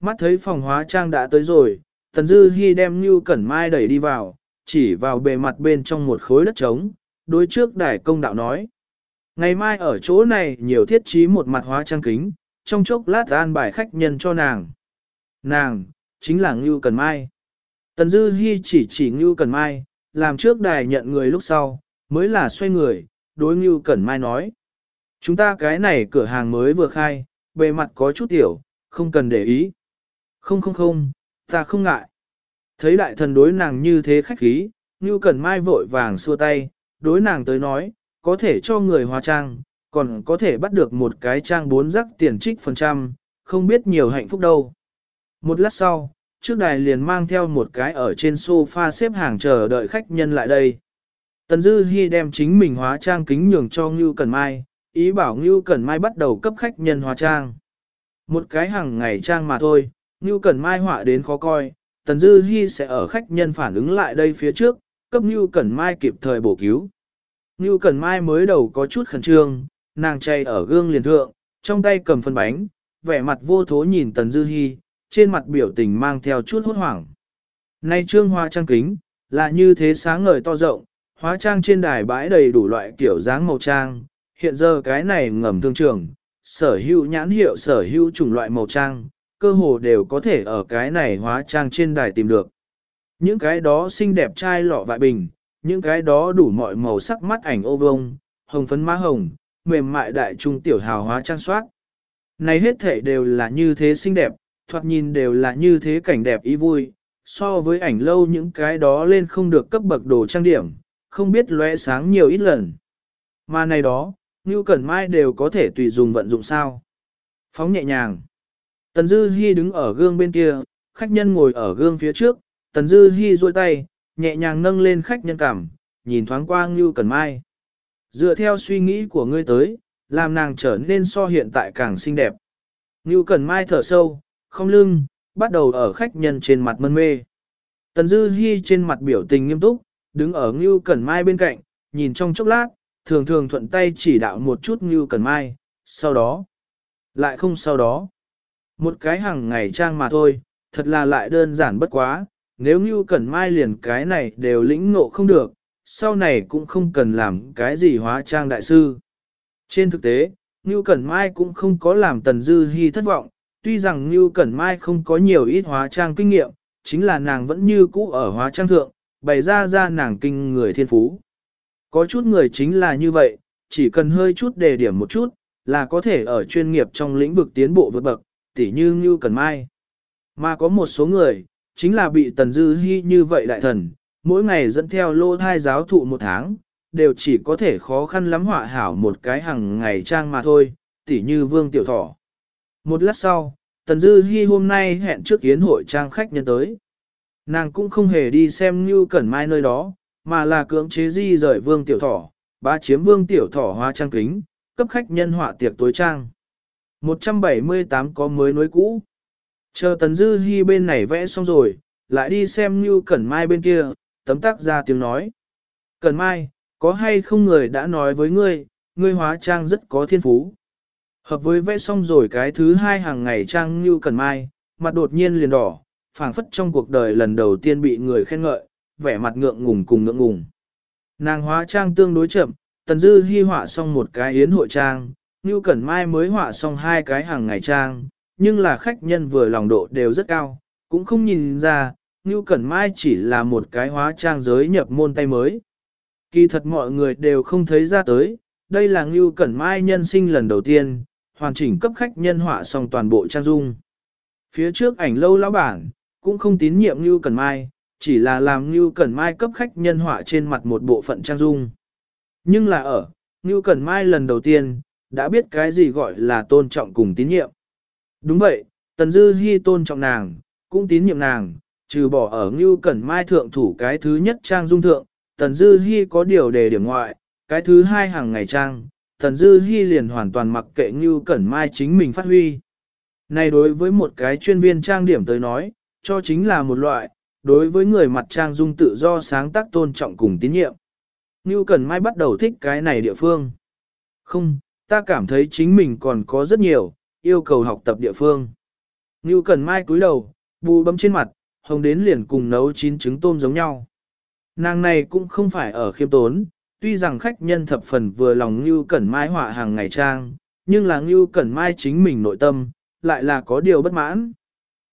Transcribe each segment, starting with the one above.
Mắt thấy phòng hóa trang đã tới rồi, Tần Dư Hi đem Như Cẩn Mai đẩy đi vào, chỉ vào bề mặt bên trong một khối đất trống, đối trước đài công đạo nói. Ngày mai ở chỗ này nhiều thiết trí một mặt hóa trang kính, trong chốc lát an bài khách nhân cho nàng. Nàng, chính là Ngưu Cẩn Mai. Tần Dư Hi chỉ chỉ Ngưu Cẩn Mai, làm trước đài nhận người lúc sau, mới là xoay người, đối Ngưu Cẩn Mai nói. Chúng ta cái này cửa hàng mới vừa khai, bề mặt có chút tiểu, không cần để ý. Không không không, ta không ngại. Thấy đại thần đối nàng như thế khách khí, Ngưu Cẩn Mai vội vàng xua tay, đối nàng tới nói, có thể cho người hóa trang, còn có thể bắt được một cái trang bốn rắc tiền trích phần trăm, không biết nhiều hạnh phúc đâu. Một lát sau, trước đài liền mang theo một cái ở trên sofa xếp hàng chờ đợi khách nhân lại đây. Tần Dư Hi đem chính mình hóa trang kính nhường cho Ngưu Cẩn Mai, ý bảo Ngưu Cẩn Mai bắt đầu cấp khách nhân hóa trang. Một cái hàng ngày trang mà thôi, Ngưu Cẩn Mai họa đến khó coi, Tần Dư Hi sẽ ở khách nhân phản ứng lại đây phía trước, cấp Ngưu Cẩn Mai kịp thời bổ cứu. Ngưu Cẩn Mai mới đầu có chút khẩn trương, nàng chay ở gương liền thượng, trong tay cầm phân bánh, vẻ mặt vô thố nhìn Tần Dư Hi, trên mặt biểu tình mang theo chút hốt hoảng. Nay trương hoa trang kính, là như thế sáng ngời to rộng, hóa trang trên đài bãi đầy đủ loại kiểu dáng màu trang, hiện giờ cái này ngầm thương trường, sở hữu nhãn hiệu sở hữu chủng loại màu trang, cơ hồ đều có thể ở cái này hóa trang trên đài tìm được. Những cái đó xinh đẹp trai lọ vại bình, những cái đó đủ mọi màu sắc mắt ảnh ô vông, hồng phấn má hồng, mềm mại đại trung tiểu hào hóa trang soát. Này hết thể đều là như thế xinh đẹp, thoạt nhìn đều là như thế cảnh đẹp ý vui, so với ảnh lâu những cái đó lên không được cấp bậc đồ trang điểm, không biết lóe sáng nhiều ít lần. Mà này đó, như Cẩn Mai đều có thể tùy dùng vận dụng sao. Phóng nhẹ nhàng. Tần Dư Hi đứng ở gương bên kia, khách nhân ngồi ở gương phía trước, Tần Dư Hi duỗi tay, nhẹ nhàng nâng lên khách nhân cảm, nhìn thoáng qua Ngưu Cẩn Mai. Dựa theo suy nghĩ của ngươi tới, làm nàng trở nên so hiện tại càng xinh đẹp. Ngưu Cẩn Mai thở sâu, không lưng, bắt đầu ở khách nhân trên mặt mân mê. Tần Dư Hi trên mặt biểu tình nghiêm túc, đứng ở Ngưu Cẩn Mai bên cạnh, nhìn trong chốc lát, thường thường thuận tay chỉ đạo một chút Ngưu Cẩn Mai, sau đó, lại không sau đó. Một cái hàng ngày trang mà thôi, thật là lại đơn giản bất quá, nếu như Cẩn Mai liền cái này đều lĩnh ngộ không được, sau này cũng không cần làm cái gì hóa trang đại sư. Trên thực tế, Ngưu Cẩn Mai cũng không có làm Tần Dư Hi thất vọng, tuy rằng Ngưu Cẩn Mai không có nhiều ít hóa trang kinh nghiệm, chính là nàng vẫn như cũ ở hóa trang thượng, bày ra ra nàng kinh người thiên phú. Có chút người chính là như vậy, chỉ cần hơi chút đề điểm một chút, là có thể ở chuyên nghiệp trong lĩnh vực tiến bộ vượt bậc, tỉ như Ngưu cần Mai. Mà có một số người, chính là bị Tần Dư Hi như vậy đại thần, mỗi ngày dẫn theo lô thai giáo thụ một tháng, đều chỉ có thể khó khăn lắm họa hảo một cái hàng ngày trang mà thôi, tỉ như Vương Tiểu Thỏ. Một lát sau, Tần Dư Hi hôm nay hẹn trước yến hội trang khách nhân tới. Nàng cũng không hề đi xem Ngưu cẩn mai nơi đó, mà là cưỡng chế di rời vương tiểu thỏ, ba chiếm vương tiểu thỏ hóa trang kính, cấp khách nhân họa tiệc tối trang. 178 có mới nối cũ. Chờ Tần Dư Hi bên này vẽ xong rồi, lại đi xem như cẩn mai bên kia, tấm tắc ra tiếng nói. Cẩn mai, có hay không người đã nói với ngươi, ngươi hóa trang rất có thiên phú. Hợp với vẽ xong rồi cái thứ hai hàng ngày trang như Cẩn mai, mặt đột nhiên liền đỏ, phảng phất trong cuộc đời lần đầu tiên bị người khen ngợi, vẻ mặt ngượng ngùng cùng ngượng ngùng. Nàng hóa trang tương đối chậm, tần dư Hi họa xong một cái yến hội trang, như cẩn mai mới họa xong hai cái hàng ngày trang, nhưng là khách nhân vừa lòng độ đều rất cao, cũng không nhìn ra, như cẩn mai chỉ là một cái hóa trang giới nhập môn tay mới. Kỳ thật mọi người đều không thấy ra tới, đây là Ngưu Cẩn Mai nhân sinh lần đầu tiên, hoàn chỉnh cấp khách nhân họa xong toàn bộ trang dung. Phía trước ảnh lâu lão bản, cũng không tín nhiệm Ngưu Cẩn Mai, chỉ là làm Ngưu Cẩn Mai cấp khách nhân họa trên mặt một bộ phận trang dung. Nhưng là ở, Ngưu Cẩn Mai lần đầu tiên, đã biết cái gì gọi là tôn trọng cùng tín nhiệm. Đúng vậy, Tần Dư Hi tôn trọng nàng, cũng tín nhiệm nàng, trừ bỏ ở Ngưu Cẩn Mai thượng thủ cái thứ nhất trang dung thượng, Tần Dư Hi có điều đề điểm ngoại, cái thứ hai hàng ngày trang, Tần Dư Hi liền hoàn toàn mặc kệ Ngưu Cẩn Mai chính mình phát huy. Này đối với một cái chuyên viên trang điểm tới nói, cho chính là một loại, đối với người mặt trang dung tự do sáng tác tôn trọng cùng tín nhiệm. Ngưu Cẩn Mai bắt đầu thích cái này địa phương. Không, ta cảm thấy chính mình còn có rất nhiều, yêu cầu học tập địa phương. Ngưu Cẩn Mai cúi đầu, bù bấm trên mặt, hồng đến liền cùng nấu chín trứng tôm giống nhau. Nàng này cũng không phải ở khiêm tốn, tuy rằng khách nhân thập phần vừa lòng Ngưu Cẩn Mai họa hàng ngày trang, nhưng là Ngưu Cẩn Mai chính mình nội tâm, lại là có điều bất mãn.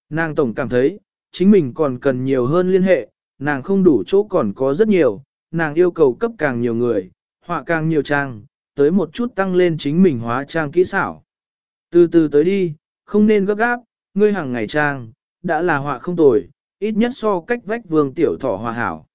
Nàng tổng cảm thấy, chính mình còn cần nhiều hơn liên hệ, nàng không đủ chỗ còn có rất nhiều, nàng yêu cầu cấp càng nhiều người, họa càng nhiều trang, tới một chút tăng lên chính mình hóa trang kỹ xảo. Từ từ tới đi, không nên gấp gáp, ngươi hàng ngày trang, đã là họa không tồi, ít nhất so cách vách vương tiểu thỏ hòa hảo.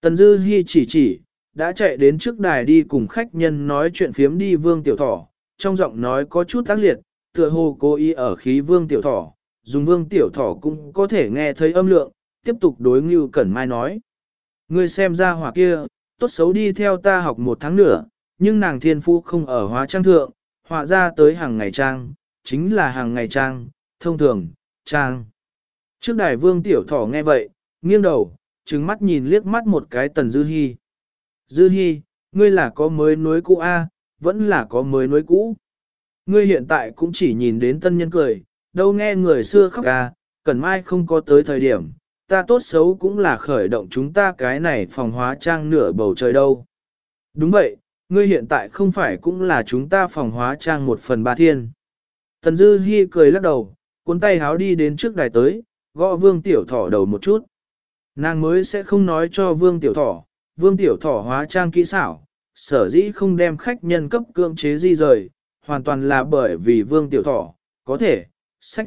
Tần Dư Hi chỉ chỉ, đã chạy đến trước đài đi cùng khách nhân nói chuyện phiếm đi vương tiểu thỏ, trong giọng nói có chút tác liệt, tựa hồ cố ý ở khí vương tiểu thỏ, dùng vương tiểu thỏ cũng có thể nghe thấy âm lượng, tiếp tục đối ngưu cẩn mai nói. Ngươi xem ra hỏa kia, tốt xấu đi theo ta học một tháng nữa, nhưng nàng thiên phu không ở hóa trang thượng, họa ra tới hàng ngày trang, chính là hàng ngày trang, thông thường, trang. Trước đài vương tiểu thỏ nghe vậy, nghiêng đầu, trừng mắt nhìn liếc mắt một cái tần dư hy. Dư hy, ngươi là có mới nối cũ A, vẫn là có mới nối cũ. Ngươi hiện tại cũng chỉ nhìn đến tân nhân cười, đâu nghe người xưa khóc ca, cần mai không có tới thời điểm, ta tốt xấu cũng là khởi động chúng ta cái này phòng hóa trang nửa bầu trời đâu. Đúng vậy, ngươi hiện tại không phải cũng là chúng ta phòng hóa trang một phần ba thiên. Tần Dư Hi cười lắc đầu, cuốn tay háo đi đến trước đài tới, gõ vương tiểu thỏ đầu một chút. Nàng mới sẽ không nói cho vương tiểu thỏ, vương tiểu thỏ hóa trang kỹ xảo, sở dĩ không đem khách nhân cấp cưỡng chế di rời, hoàn toàn là bởi vì vương tiểu thỏ, có thể, sách.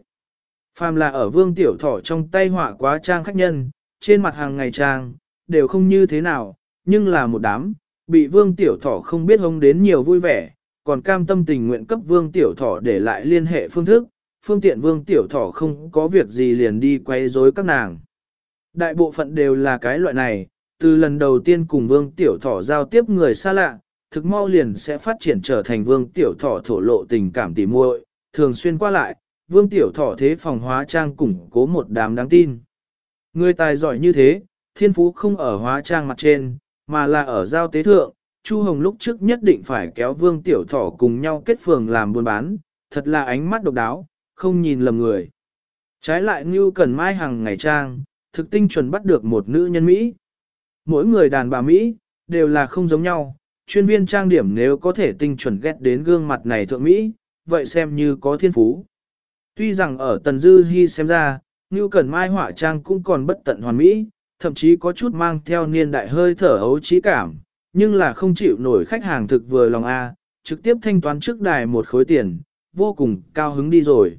Phàm là ở vương tiểu thỏ trong tay họa quá trang khách nhân, trên mặt hàng ngày trang, đều không như thế nào, nhưng là một đám, bị vương tiểu thỏ không biết hông đến nhiều vui vẻ, còn cam tâm tình nguyện cấp vương tiểu thỏ để lại liên hệ phương thức, phương tiện vương tiểu thỏ không có việc gì liền đi quay rối các nàng. Đại bộ phận đều là cái loại này, từ lần đầu tiên cùng vương tiểu thỏ giao tiếp người xa lạ, thực mau liền sẽ phát triển trở thành vương tiểu thỏ thổ lộ tình cảm tỉ muội, thường xuyên qua lại, vương tiểu thỏ thế phòng hóa trang củng cố một đám đáng tin. Người tài giỏi như thế, thiên phú không ở hóa trang mặt trên, mà là ở giao tế thượng, Chu Hồng lúc trước nhất định phải kéo vương tiểu thỏ cùng nhau kết phường làm buôn bán, thật là ánh mắt độc đáo, không nhìn lầm người. Trái lại Ngưu cần mai hàng ngày trang, thực tinh chuẩn bắt được một nữ nhân Mỹ. Mỗi người đàn bà Mỹ, đều là không giống nhau, chuyên viên trang điểm nếu có thể tinh chuẩn ghét đến gương mặt này thượng Mỹ, vậy xem như có thiên phú. Tuy rằng ở Tần Dư Hi xem ra, Ngưu cần Mai họa trang cũng còn bất tận hoàn mỹ, thậm chí có chút mang theo niên đại hơi thở ấu trí cảm, nhưng là không chịu nổi khách hàng thực vừa lòng A, trực tiếp thanh toán trước đài một khối tiền, vô cùng cao hứng đi rồi.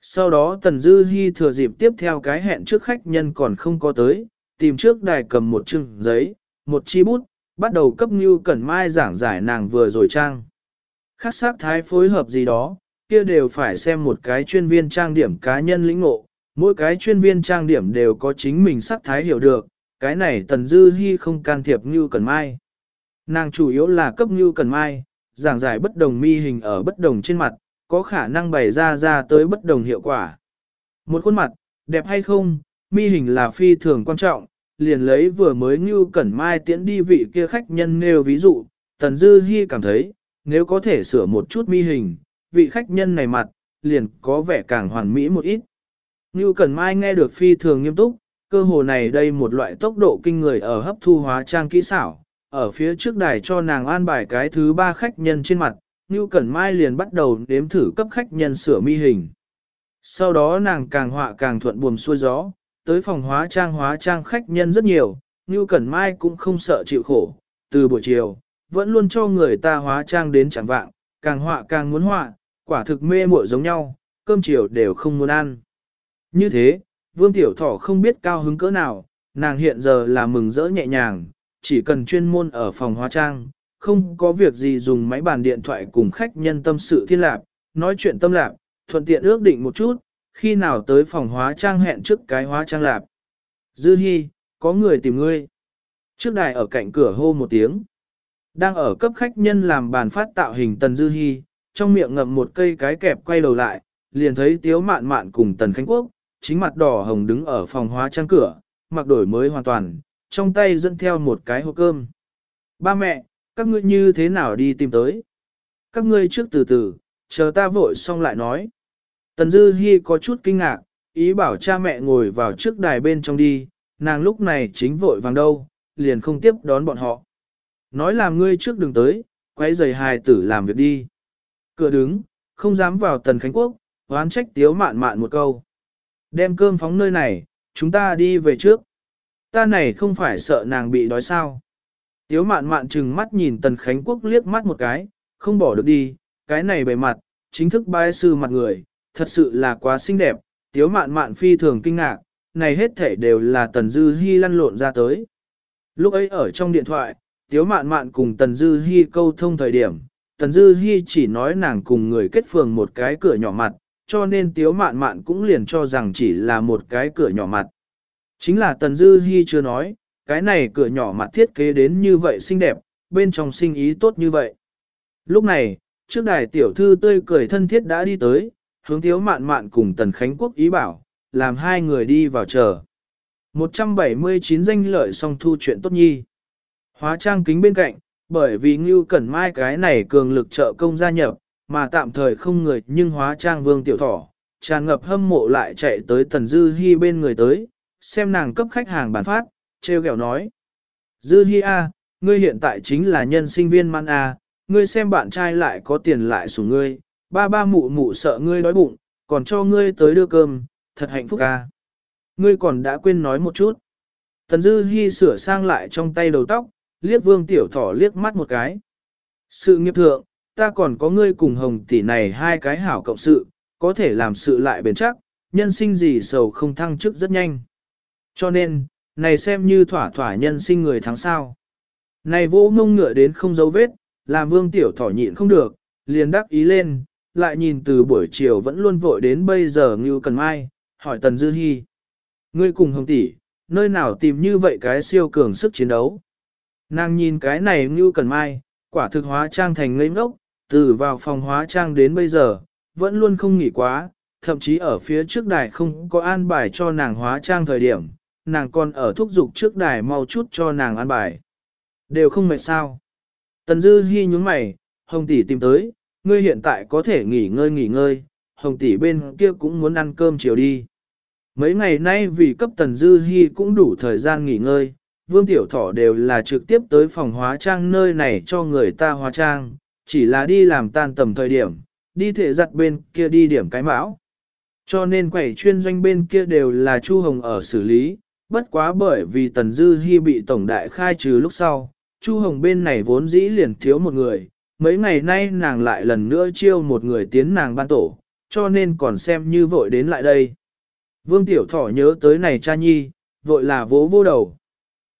Sau đó Tần Dư Hi thừa dịp tiếp theo cái hẹn trước khách nhân còn không có tới, tìm trước đài cầm một chừng giấy, một chi bút, bắt đầu cấp Ngưu Cẩn Mai giảng giải nàng vừa rồi trang. Khác sắc thái phối hợp gì đó, kia đều phải xem một cái chuyên viên trang điểm cá nhân lĩnh ngộ, mỗi cái chuyên viên trang điểm đều có chính mình sắc thái hiểu được, cái này Tần Dư Hi không can thiệp Ngưu Cẩn Mai. Nàng chủ yếu là cấp Ngưu Cẩn Mai, giảng giải bất đồng mi hình ở bất đồng trên mặt, có khả năng bày ra ra tới bất đồng hiệu quả. Một khuôn mặt, đẹp hay không, mi hình là phi thường quan trọng, liền lấy vừa mới Ngưu Cẩn Mai tiễn đi vị kia khách nhân nêu ví dụ, Tần Dư Hi cảm thấy, nếu có thể sửa một chút mi hình, vị khách nhân này mặt, liền có vẻ càng hoàn mỹ một ít. Ngưu Cẩn Mai nghe được phi thường nghiêm túc, cơ hồ này đây một loại tốc độ kinh người ở hấp thu hóa trang kỹ xảo, ở phía trước đài cho nàng an bài cái thứ ba khách nhân trên mặt, Ngưu Cẩn Mai liền bắt đầu đếm thử cấp khách nhân sửa mi hình. Sau đó nàng càng họa càng thuận buồm xuôi gió, tới phòng hóa trang hóa trang khách nhân rất nhiều, Ngưu Cẩn Mai cũng không sợ chịu khổ, từ buổi chiều, vẫn luôn cho người ta hóa trang đến chẳng vạng, càng họa càng muốn họa, quả thực mê muội giống nhau, cơm chiều đều không muốn ăn. Như thế, Vương Tiểu Thỏ không biết cao hứng cỡ nào, nàng hiện giờ là mừng rỡ nhẹ nhàng, chỉ cần chuyên môn ở phòng hóa trang, không có việc gì dùng máy bàn điện thoại cùng khách nhân tâm sự thiên lạc, nói chuyện tâm lạc, thuận tiện ước định một chút, khi nào tới phòng hóa trang hẹn trước cái hóa trang lạp. Dư Hi, có người tìm ngươi. Trước đài ở cạnh cửa hô một tiếng. Đang ở cấp khách nhân làm bàn phát tạo hình Tần Dư Hi, trong miệng ngậm một cây cái kẹp quay đầu lại, liền thấy Tiếu Mạn Mạn cùng Tần Khánh Quốc, chính mặt đỏ hồng đứng ở phòng hóa trang cửa, mặc đổi mới hoàn toàn, trong tay dẫn theo một cái hộp cơm. Ba mẹ, các ngươi như thế nào đi tìm tới? Các ngươi trước từ từ, chờ ta vội xong lại nói. Tần Dư Hi có chút kinh ngạc, ý bảo cha mẹ ngồi vào trước đài bên trong đi, nàng lúc này chính vội vàng đâu, liền không tiếp đón bọn họ. Nói làm ngươi trước đừng tới, quay giày hài tử làm việc đi. Cửa đứng, không dám vào tần Khánh Quốc, oán trách tiếu mạn mạn một câu. Đem cơm phóng nơi này, chúng ta đi về trước. Ta này không phải sợ nàng bị đói sao. Tiếu mạn mạn trừng mắt nhìn tần Khánh Quốc liếc mắt một cái, không bỏ được đi, cái này bề mặt, chính thức bái sư mặt người, thật sự là quá xinh đẹp, tiếu mạn mạn phi thường kinh ngạc, này hết thể đều là tần dư Hi lăn lộn ra tới. Lúc ấy ở trong điện thoại, tiếu mạn mạn cùng tần dư Hi câu thông thời điểm, tần dư Hi chỉ nói nàng cùng người kết phường một cái cửa nhỏ mặt, cho nên tiếu mạn mạn cũng liền cho rằng chỉ là một cái cửa nhỏ mặt. Chính là tần dư Hi chưa nói, cái này cửa nhỏ mặt thiết kế đến như vậy xinh đẹp, bên trong sinh ý tốt như vậy. Lúc này, trước đài tiểu thư tươi cười thân thiết đã đi tới, hướng Tiếu mạn mạn cùng Tần Khánh Quốc ý bảo, làm hai người đi vào chờ. 179 danh lợi song thu chuyện tốt nhi. Hóa trang kính bên cạnh, bởi vì Ngưu Cẩn Mai cái này cường lực trợ công gia nhập, mà tạm thời không người nhưng hóa trang vương tiểu thỏ, tràn ngập hâm mộ lại chạy tới Tần Dư Hi bên người tới, xem nàng cấp khách hàng bán phát, treo kẹo nói. Dư Hi A, ngươi hiện tại chính là nhân sinh viên man A, ngươi xem bạn trai lại có tiền lại sủng ngươi, ba ba mụ mụ sợ ngươi đói bụng, còn cho ngươi tới đưa cơm, thật hạnh phúc a Ngươi còn đã quên nói một chút. Tần Dư Hi sửa sang lại trong tay đầu tóc, liếc vương tiểu thỏ liếc mắt một cái. Sự nghiệp thượng, ta còn có ngươi cùng hồng tỷ này hai cái hảo cộng sự, có thể làm sự lại bền chắc, nhân sinh gì sầu không thăng chức rất nhanh. Cho nên, này xem như thỏa thỏa nhân sinh người thắng sao. Này vô ngông ngựa đến không dấu vết, làm vương tiểu thỏ nhịn không được, liền đắc ý lên, lại nhìn từ buổi chiều vẫn luôn vội đến bây giờ như Cần Mai, hỏi Tần Dư Hi. Ngươi cùng Hồng tỷ, nơi nào tìm như vậy cái siêu cường sức chiến đấu? Nàng nhìn cái này như Cần Mai, quả thực hóa trang thành ngây ngốc, từ vào phòng hóa trang đến bây giờ, vẫn luôn không nghỉ quá, thậm chí ở phía trước đài không có an bài cho nàng hóa trang thời điểm, nàng còn ở thúc dục trước đài mau chút cho nàng an bài. Đều không mệt sao. Tần Dư Hi nhướng mày, Hồng tỷ tìm tới, ngươi hiện tại có thể nghỉ ngơi nghỉ ngơi, hồng tỷ bên kia cũng muốn ăn cơm chiều đi. Mấy ngày nay vì cấp tần dư Hi cũng đủ thời gian nghỉ ngơi, vương tiểu thỏ đều là trực tiếp tới phòng hóa trang nơi này cho người ta hóa trang, chỉ là đi làm tan tầm thời điểm, đi thể giặt bên kia đi điểm cái mão. Cho nên quẩy chuyên doanh bên kia đều là Chu Hồng ở xử lý, bất quá bởi vì Tần Dư Hi bị tổng đại khai trừ lúc sau, Chu Hồng bên này vốn dĩ liền thiếu một người, mấy ngày nay nàng lại lần nữa chiêu một người tiến nàng ban tổ, cho nên còn xem như vội đến lại đây. Vương Tiểu Thỏ nhớ tới này cha nhi, vội là vỗ vô đầu.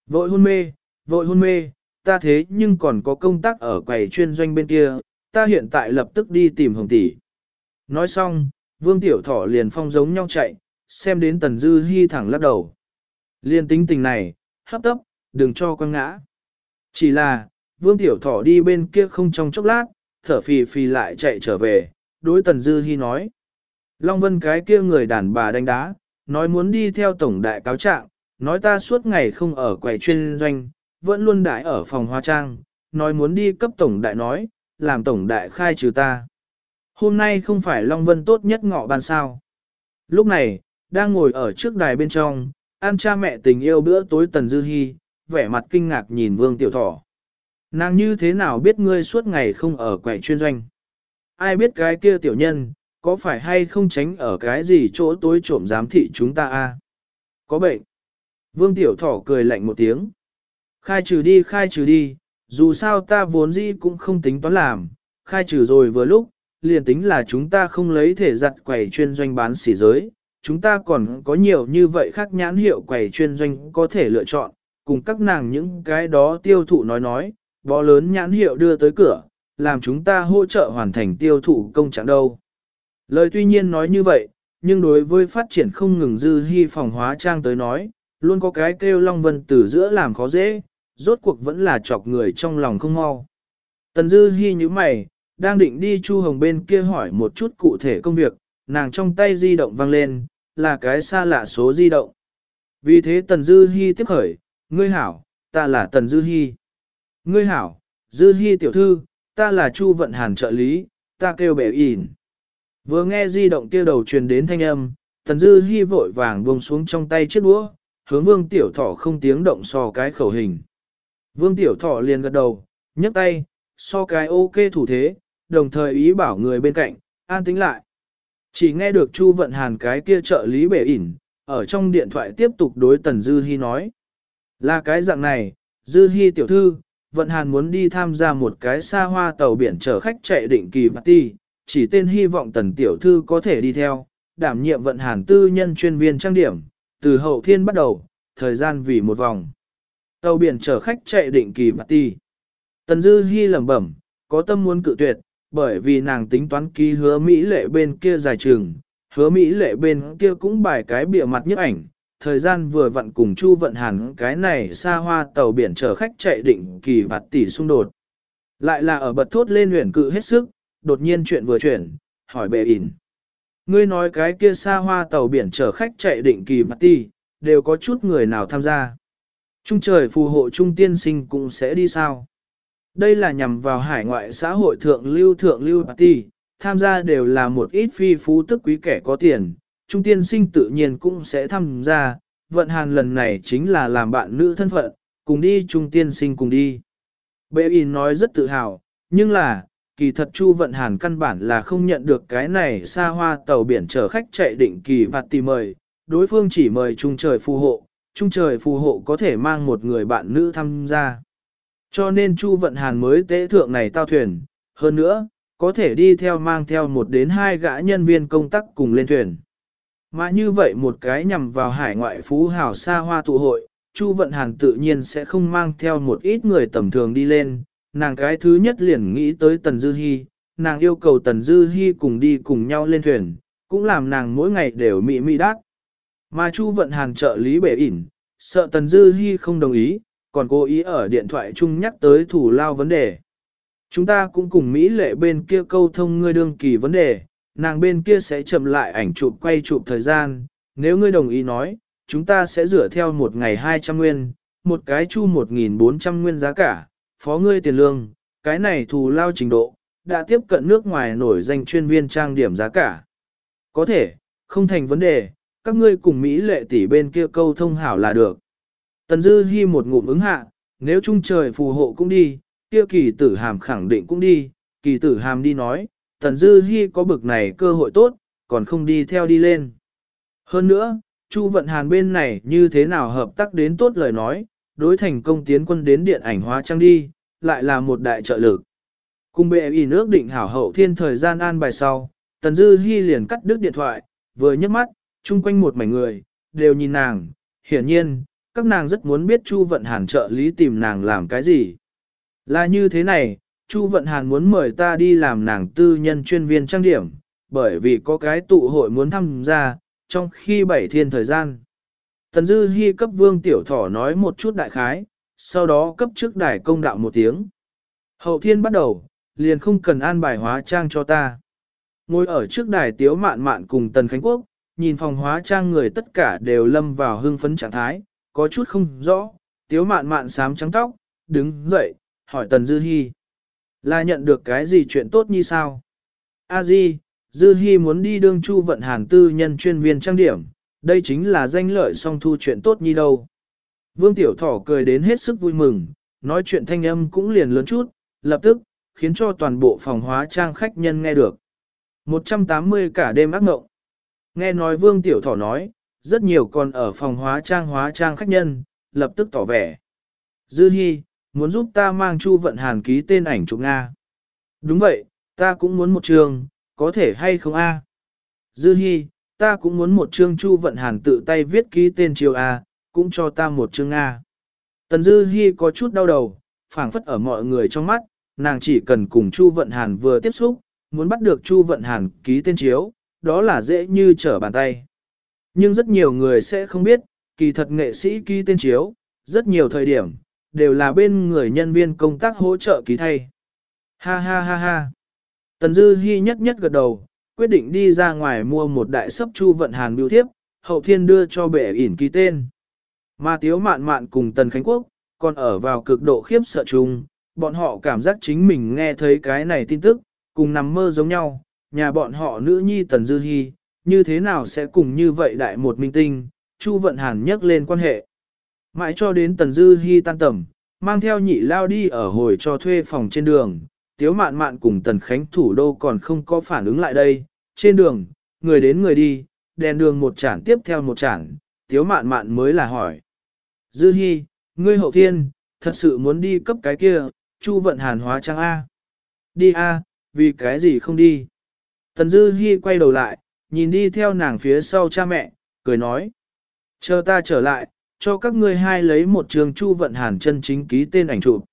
Vội hôn mê, vội hôn mê, ta thế nhưng còn có công tác ở quầy chuyên doanh bên kia, ta hiện tại lập tức đi tìm Hồng Tỷ. Nói xong, Vương Tiểu Thỏ liền phong giống nhau chạy, xem đến Tần Dư Hi thẳng lắc đầu. Liên tính tình này, hấp tấp, đừng cho quăng ngã. Chỉ là, vương tiểu thỏ đi bên kia không trong chốc lát, thở phì phì lại chạy trở về, đối tần dư hy nói. Long Vân cái kia người đàn bà đánh đá, nói muốn đi theo tổng đại cáo trạng, nói ta suốt ngày không ở quầy chuyên doanh, vẫn luôn đại ở phòng hóa trang, nói muốn đi cấp tổng đại nói, làm tổng đại khai trừ ta. Hôm nay không phải Long Vân tốt nhất ngọ ban sao. Lúc này, đang ngồi ở trước đài bên trong, ăn cha mẹ tình yêu bữa tối Tần Dư Hi, vẻ mặt kinh ngạc nhìn Vương Tiểu Thỏ. Nàng như thế nào biết ngươi suốt ngày không ở quầy chuyên doanh? Ai biết cái kia tiểu nhân, có phải hay không tránh ở cái gì chỗ tối trộm giám thị chúng ta a? Có bệnh. Vương tiểu thỏ cười lạnh một tiếng. Khai trừ đi khai trừ đi, dù sao ta vốn dĩ cũng không tính toán làm, khai trừ rồi vừa lúc, liền tính là chúng ta không lấy thể giặt quầy chuyên doanh bán xỉ giới, chúng ta còn có nhiều như vậy khác nhãn hiệu quầy chuyên doanh có thể lựa chọn, cùng các nàng những cái đó tiêu thụ nói nói, bó lớn nhãn hiệu đưa tới cửa, làm chúng ta hỗ trợ hoàn thành tiêu thụ công trạng đâu. Lời tuy nhiên nói như vậy, nhưng đối với phát triển không ngừng dư hy phòng hóa trang tới nói, luôn có cái kêu Long Vân từ giữa làm khó dễ, rốt cuộc vẫn là chọc người trong lòng không mau. Tần dư Hi như mày, đang định đi Chu Hồng bên kia hỏi một chút cụ thể công việc, nàng trong tay di động vang lên, là cái xa lạ số di động. Vì thế Tần Dư Hi tiếp khởi, ngươi hảo, ta là Tần Dư Hi. Ngươi hảo, dư Hi tiểu thư, ta là Chu Vận Hàn trợ lý, ta kêu bể ỉn. Vừa nghe di động kia đầu truyền đến thanh âm, Tần Dư Hi vội vàng buông xuống trong tay chiếc đũa, hướng Vương Tiểu thỏ không tiếng động so cái khẩu hình. Vương Tiểu Thọ liền gật đầu, nhấc tay, so cái ok thủ thế, đồng thời ý bảo người bên cạnh, an tĩnh lại. Chỉ nghe được Chu Vận Hàn cái kia trợ lý bể ỉn, ở trong điện thoại tiếp tục đối Tần Dư Hi nói. Là cái dạng này, Dư Hi tiểu thư, Vận Hàn muốn đi tham gia một cái xa hoa tàu biển chở khách chạy định kỳ party, chỉ tên hy vọng Tần tiểu thư có thể đi theo, đảm nhiệm Vận Hàn tư nhân chuyên viên trang điểm, từ hậu thiên bắt đầu, thời gian vì một vòng. Tàu biển chở khách chạy định kỳ party. Tần Dư Hi lẩm bẩm, có tâm muốn cự tuyệt, bởi vì nàng tính toán ký hứa Mỹ lệ bên kia dài trường, hứa Mỹ lệ bên kia cũng bài cái bìa mặt nhức ảnh, thời gian vừa vặn cùng Chu Vận Hàn cái này xa hoa tàu biển chở khách chạy định kỳ bạt tỷ xung đột. Lại là ở bật thốt lên huyền cự hết sức, đột nhiên chuyện vừa chuyển, hỏi bệ ỉn. Ngươi nói cái kia xa hoa tàu biển chở khách chạy định kỳ bạt tỷ, đều có chút người nào tham gia. Trung trời phù hộ trung tiên sinh cũng sẽ đi sao? Đây là nhằm vào hải ngoại xã hội thượng lưu thượng lưu party, tham gia đều là một ít phi phú tức quý kẻ có tiền, trung tiên sinh tự nhiên cũng sẽ tham gia, vận hàn lần này chính là làm bạn nữ thân phận, cùng đi trung tiên sinh cùng đi. Bệ in nói rất tự hào, nhưng là, kỳ thật Chu Vận Hàn căn bản là không nhận được cái này xa hoa tàu biển chở khách chạy định kỳ party mời, đối phương chỉ mời trung trời phù hộ, trung trời phù hộ có thể mang một người bạn nữ tham gia. Cho nên Chu Vận Hàn mới tế thượng này tao thuyền, hơn nữa, có thể đi theo mang theo một đến hai gã nhân viên công tác cùng lên thuyền. Mà như vậy một cái nhằm vào hải ngoại phú hào xa hoa tụ hội, Chu Vận Hàn tự nhiên sẽ không mang theo một ít người tầm thường đi lên, nàng cái thứ nhất liền nghĩ tới Tần Dư Hi, nàng yêu cầu Tần Dư Hi cùng đi cùng nhau lên thuyền, cũng làm nàng mỗi ngày đều mị mị đát. Mà Chu Vận Hàn trợ lý bể ỉn, sợ Tần Dư Hi không đồng ý, còn cố ý ở điện thoại chung nhắc tới thủ lao vấn đề. Chúng ta cũng cùng Mỹ lệ bên kia câu thông ngươi đương kỳ vấn đề, nàng bên kia sẽ chậm lại ảnh chụp quay chụp thời gian, nếu ngươi đồng ý nói, chúng ta sẽ rửa theo một ngày 200 nguyên, một cái chu 1.400 nguyên giá cả, phó ngươi tiền lương, cái này thù lao trình độ, đã tiếp cận nước ngoài nổi danh chuyên viên trang điểm giá cả. Có thể, không thành vấn đề, các ngươi cùng Mỹ lệ tỷ bên kia câu thông hảo là được. Tần Dư Hi một ngụm ứng hạ, nếu trung trời phù hộ cũng đi, kia kỳ tử hàm khẳng định cũng đi, kỳ tử hàm đi nói, Tần Dư Hi có bực này cơ hội tốt, còn không đi theo đi lên. Hơn nữa, Chu Vận Hàn bên này như thế nào hợp tác đến tốt lời nói, đối thành công tiến quân đến điện ảnh hóa trang đi, lại là một đại trợ lực. Cùng bệ y nước định hảo hậu thiên thời gian an bài sau, Tần Dư Hi liền cắt đứt điện thoại, vừa nhấc mắt, chung quanh một mảnh người, đều nhìn nàng, hiển nhiên, các nàng rất muốn biết Chu Vận Hàn trợ lý tìm nàng làm cái gì. Là như thế này, Chu Vận Hàn muốn mời ta đi làm nàng tư nhân chuyên viên trang điểm, bởi vì có cái tụ hội muốn tham gia, trong khi bảy thiên thời gian. Tần Dư Hi cấp vương tiểu thỏ nói một chút đại khái, sau đó cấp trước đài công đạo một tiếng. Hậu thiên bắt đầu, liền không cần an bài hóa trang cho ta. Ngồi ở trước đài tiếu mạn mạn cùng Tần Khánh Quốc, nhìn phòng hóa trang người tất cả đều lâm vào hưng phấn trạng thái, có chút không rõ, tiếu mạn mạn sám trắng tóc, đứng dậy, hỏi Tần Dư Hi. Là nhận được cái gì chuyện tốt như sao? A Di, Dư Hi muốn đi đương chu vận hàn tư nhân chuyên viên trang điểm, đây chính là danh lợi song thu chuyện tốt như đâu. Vương Tiểu Thỏ cười đến hết sức vui mừng, nói chuyện thanh âm cũng liền lớn chút, lập tức, khiến cho toàn bộ phòng hóa trang khách nhân nghe được. 180 cả đêm ác ngộng. Nghe nói Vương Tiểu Thỏ nói, rất nhiều còn ở phòng hóa trang hóa trang khách nhân, lập tức tỏ vẻ. Dư Hi, muốn giúp ta mang Chu Vận Hàn ký tên ảnh chụp Nga. Đúng vậy, ta cũng muốn một trường, có thể hay không a? Dư Hi, ta cũng muốn một chương Chu Vận Hàn tự tay viết ký tên chiều A, cũng cho ta một chương A. Tần Dư Hi có chút đau đầu, phảng phất ở mọi người trong mắt, nàng chỉ cần cùng Chu Vận Hàn vừa tiếp xúc, muốn bắt được Chu Vận Hàn ký tên chiếu, đó là dễ như trở bàn tay. Nhưng rất nhiều người sẽ không biết, kỳ thật nghệ sĩ ký tên chiếu, rất nhiều thời điểm, đều là bên người nhân viên công tác hỗ trợ ký thay. Ha ha ha ha. Tần Dư Hi nhất nhất gật đầu, quyết định đi ra ngoài mua một đại sấp chu vận hàn biểu thiếp, hậu thiên đưa cho bệ ỉn ký tên. Mà Tiếu Mạn Mạn cùng Tần Khánh Quốc, còn ở vào cực độ khiếp sợ chung, bọn họ cảm giác chính mình nghe thấy cái này tin tức, cùng nằm mơ giống nhau, nhà bọn họ nữ nhi Tần Dư Hi, như thế nào sẽ cùng như vậy đại một minh tinh, Chu Vận Hàn nhắc lên quan hệ. Mãi cho đến Tần Dư Hi tan tầm, mang theo nhị lao đi ở hồi cho thuê phòng trên đường, Tiếu Mạn Mạn cùng Tần Khánh thủ đô còn không có phản ứng lại đây, trên đường, người đến người đi, đèn đường một chản tiếp theo một chản, Tiếu Mạn Mạn mới là hỏi. Dư Hi, ngươi hậu thiên, thật sự muốn đi cấp cái kia, Chu Vận Hàn hóa trang A. Đi A, vì cái gì không đi? Tần Dư Hi quay đầu lại, nhìn đi theo nàng phía sau cha mẹ, cười nói. Chờ ta trở lại, cho các ngươi hai lấy một trường Chu Vận Hàn chân chính ký tên ảnh chụp.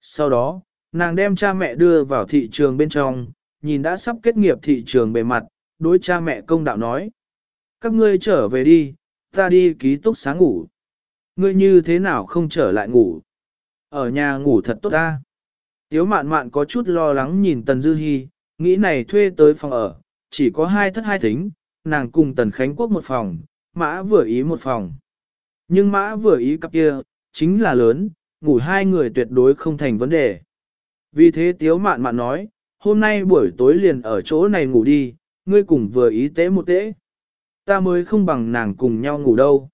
Sau đó, nàng đem cha mẹ đưa vào thị trường bên trong, nhìn đã sắp kết nghiệp thị trường bề mặt, đối cha mẹ công đạo nói. Các ngươi trở về đi, ta đi ký túc sáng ngủ. Ngươi như thế nào không trở lại ngủ? Ở nhà ngủ thật tốt ta. Tiếu mạn mạn có chút lo lắng nhìn Tần Dư Hi, nghĩ này thuê tới phòng ở, chỉ có hai thất hai thính, nàng cùng Tần Khánh Quốc một phòng, mã vừa ý một phòng. Nhưng mã vừa ý cặp kia, chính là lớn, ngủ hai người tuyệt đối không thành vấn đề. Vì thế Tiếu mạn mạn nói, hôm nay buổi tối liền ở chỗ này ngủ đi, ngươi cùng vừa ý tế một tế. Ta mới không bằng nàng cùng nhau ngủ đâu.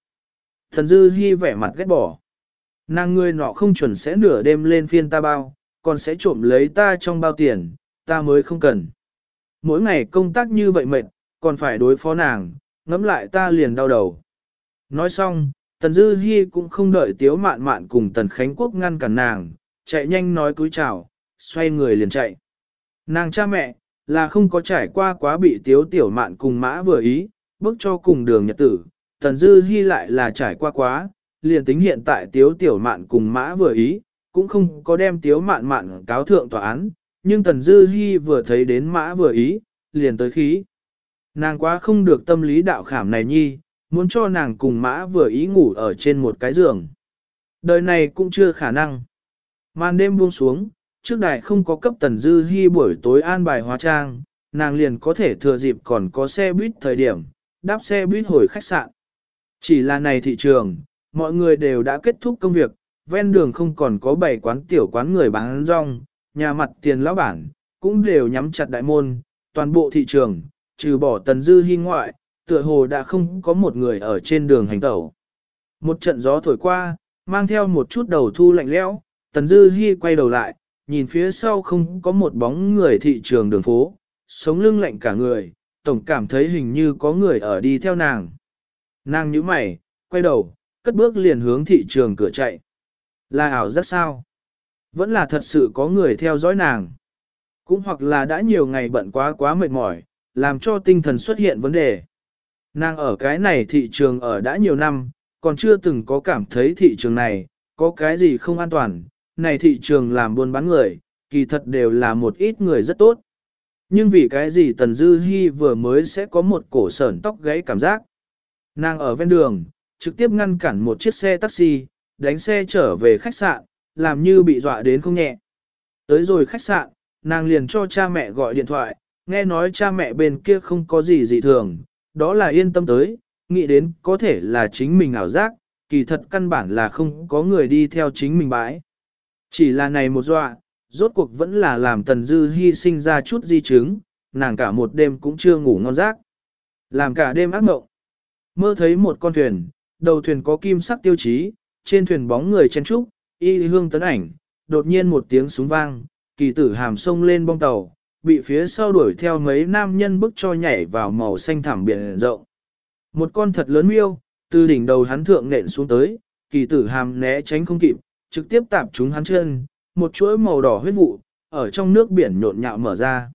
Thần Dư Hi vẻ mặt ghét bỏ. Nàng ngươi nọ không chuẩn sẽ nửa đêm lên phiên ta bao, còn sẽ trộm lấy ta trong bao tiền, ta mới không cần. Mỗi ngày công tác như vậy mệt, còn phải đối phó nàng, ngẫm lại ta liền đau đầu. Nói xong, Tần Dư Hi cũng không đợi Tiếu Mạn Mạn cùng Tần Khánh Quốc ngăn cản nàng, chạy nhanh nói cúi chào, xoay người liền chạy. Nàng cha mẹ, là không có trải qua quá bị Tiếu Tiểu Mạn cùng mã vừa ý, bước cho cùng đường nhật tử, Tần Dư Hi lại là trải qua quá, liền tính hiện tại Tiếu Tiểu Mạn cùng mã vừa ý, cũng không có đem Tiếu Mạn Mạn cáo thượng tòa án, nhưng Tần Dư Hi vừa thấy đến mã vừa ý, liền tới khí. Nàng quá không được tâm lý đạo khảm này nhi, muốn cho nàng cùng mã vừa ý ngủ ở trên một cái giường. Đời này cũng chưa khả năng. Màn đêm buông xuống, trước đại không có cấp Tần Dư Hi buổi tối an bài hóa trang, nàng liền có thể thừa dịp còn có xe buýt thời điểm, đáp xe buýt hồi khách sạn. Chỉ là này thị trường, mọi người đều đã kết thúc công việc, ven đường không còn có bảy quán tiểu quán người bán rong, nhà mặt tiền lão bản, cũng đều nhắm chặt đại môn, toàn bộ thị trường, trừ bỏ tần dư hy ngoại, tựa hồ đã không có một người ở trên đường hành tẩu. Một trận gió thổi qua, mang theo một chút đầu thu lạnh lẽo, tần dư hy quay đầu lại, nhìn phía sau không có một bóng người thị trường đường phố, sống lưng lạnh cả người, tổng cảm thấy hình như có người ở đi theo nàng. Nàng nhíu mày, quay đầu, cất bước liền hướng thị trường cửa chạy. Là ảo rất sao? Vẫn là thật sự có người theo dõi nàng. Cũng hoặc là đã nhiều ngày bận quá quá mệt mỏi, làm cho tinh thần xuất hiện vấn đề. Nàng ở cái này thị trường ở đã nhiều năm, còn chưa từng có cảm thấy thị trường này, có cái gì không an toàn. Này thị trường làm buôn bán người, kỳ thật đều là một ít người rất tốt. Nhưng vì cái gì Tần Dư Hi vừa mới sẽ có một cổ sởn tóc gãy cảm giác. Nàng ở ven đường, trực tiếp ngăn cản một chiếc xe taxi, đánh xe trở về khách sạn, làm như bị dọa đến không nhẹ. Tới rồi khách sạn, nàng liền cho cha mẹ gọi điện thoại, nghe nói cha mẹ bên kia không có gì dị thường, đó là yên tâm tới, nghĩ đến có thể là chính mình ảo giác, kỳ thật căn bản là không có người đi theo chính mình bãi. Chỉ là này một dọa, rốt cuộc vẫn là làm Tần Dư hy sinh ra chút di chứng, nàng cả một đêm cũng chưa ngủ ngon giấc. Làm cả đêm ác mộng. Mơ thấy một con thuyền, đầu thuyền có kim sắc tiêu chí, trên thuyền bóng người chen trúc, y hương tấn ảnh, đột nhiên một tiếng súng vang, kỳ tử hàm sông lên bong tàu, bị phía sau đuổi theo mấy nam nhân bức cho nhảy vào màu xanh thẳm biển rộng. Một con thật lớn miêu, từ đỉnh đầu hắn thượng nện xuống tới, kỳ tử hàm né tránh không kịp, trực tiếp tạp chúng hắn chân, một chuỗi màu đỏ huyết vụ, ở trong nước biển nhộn nhạo mở ra.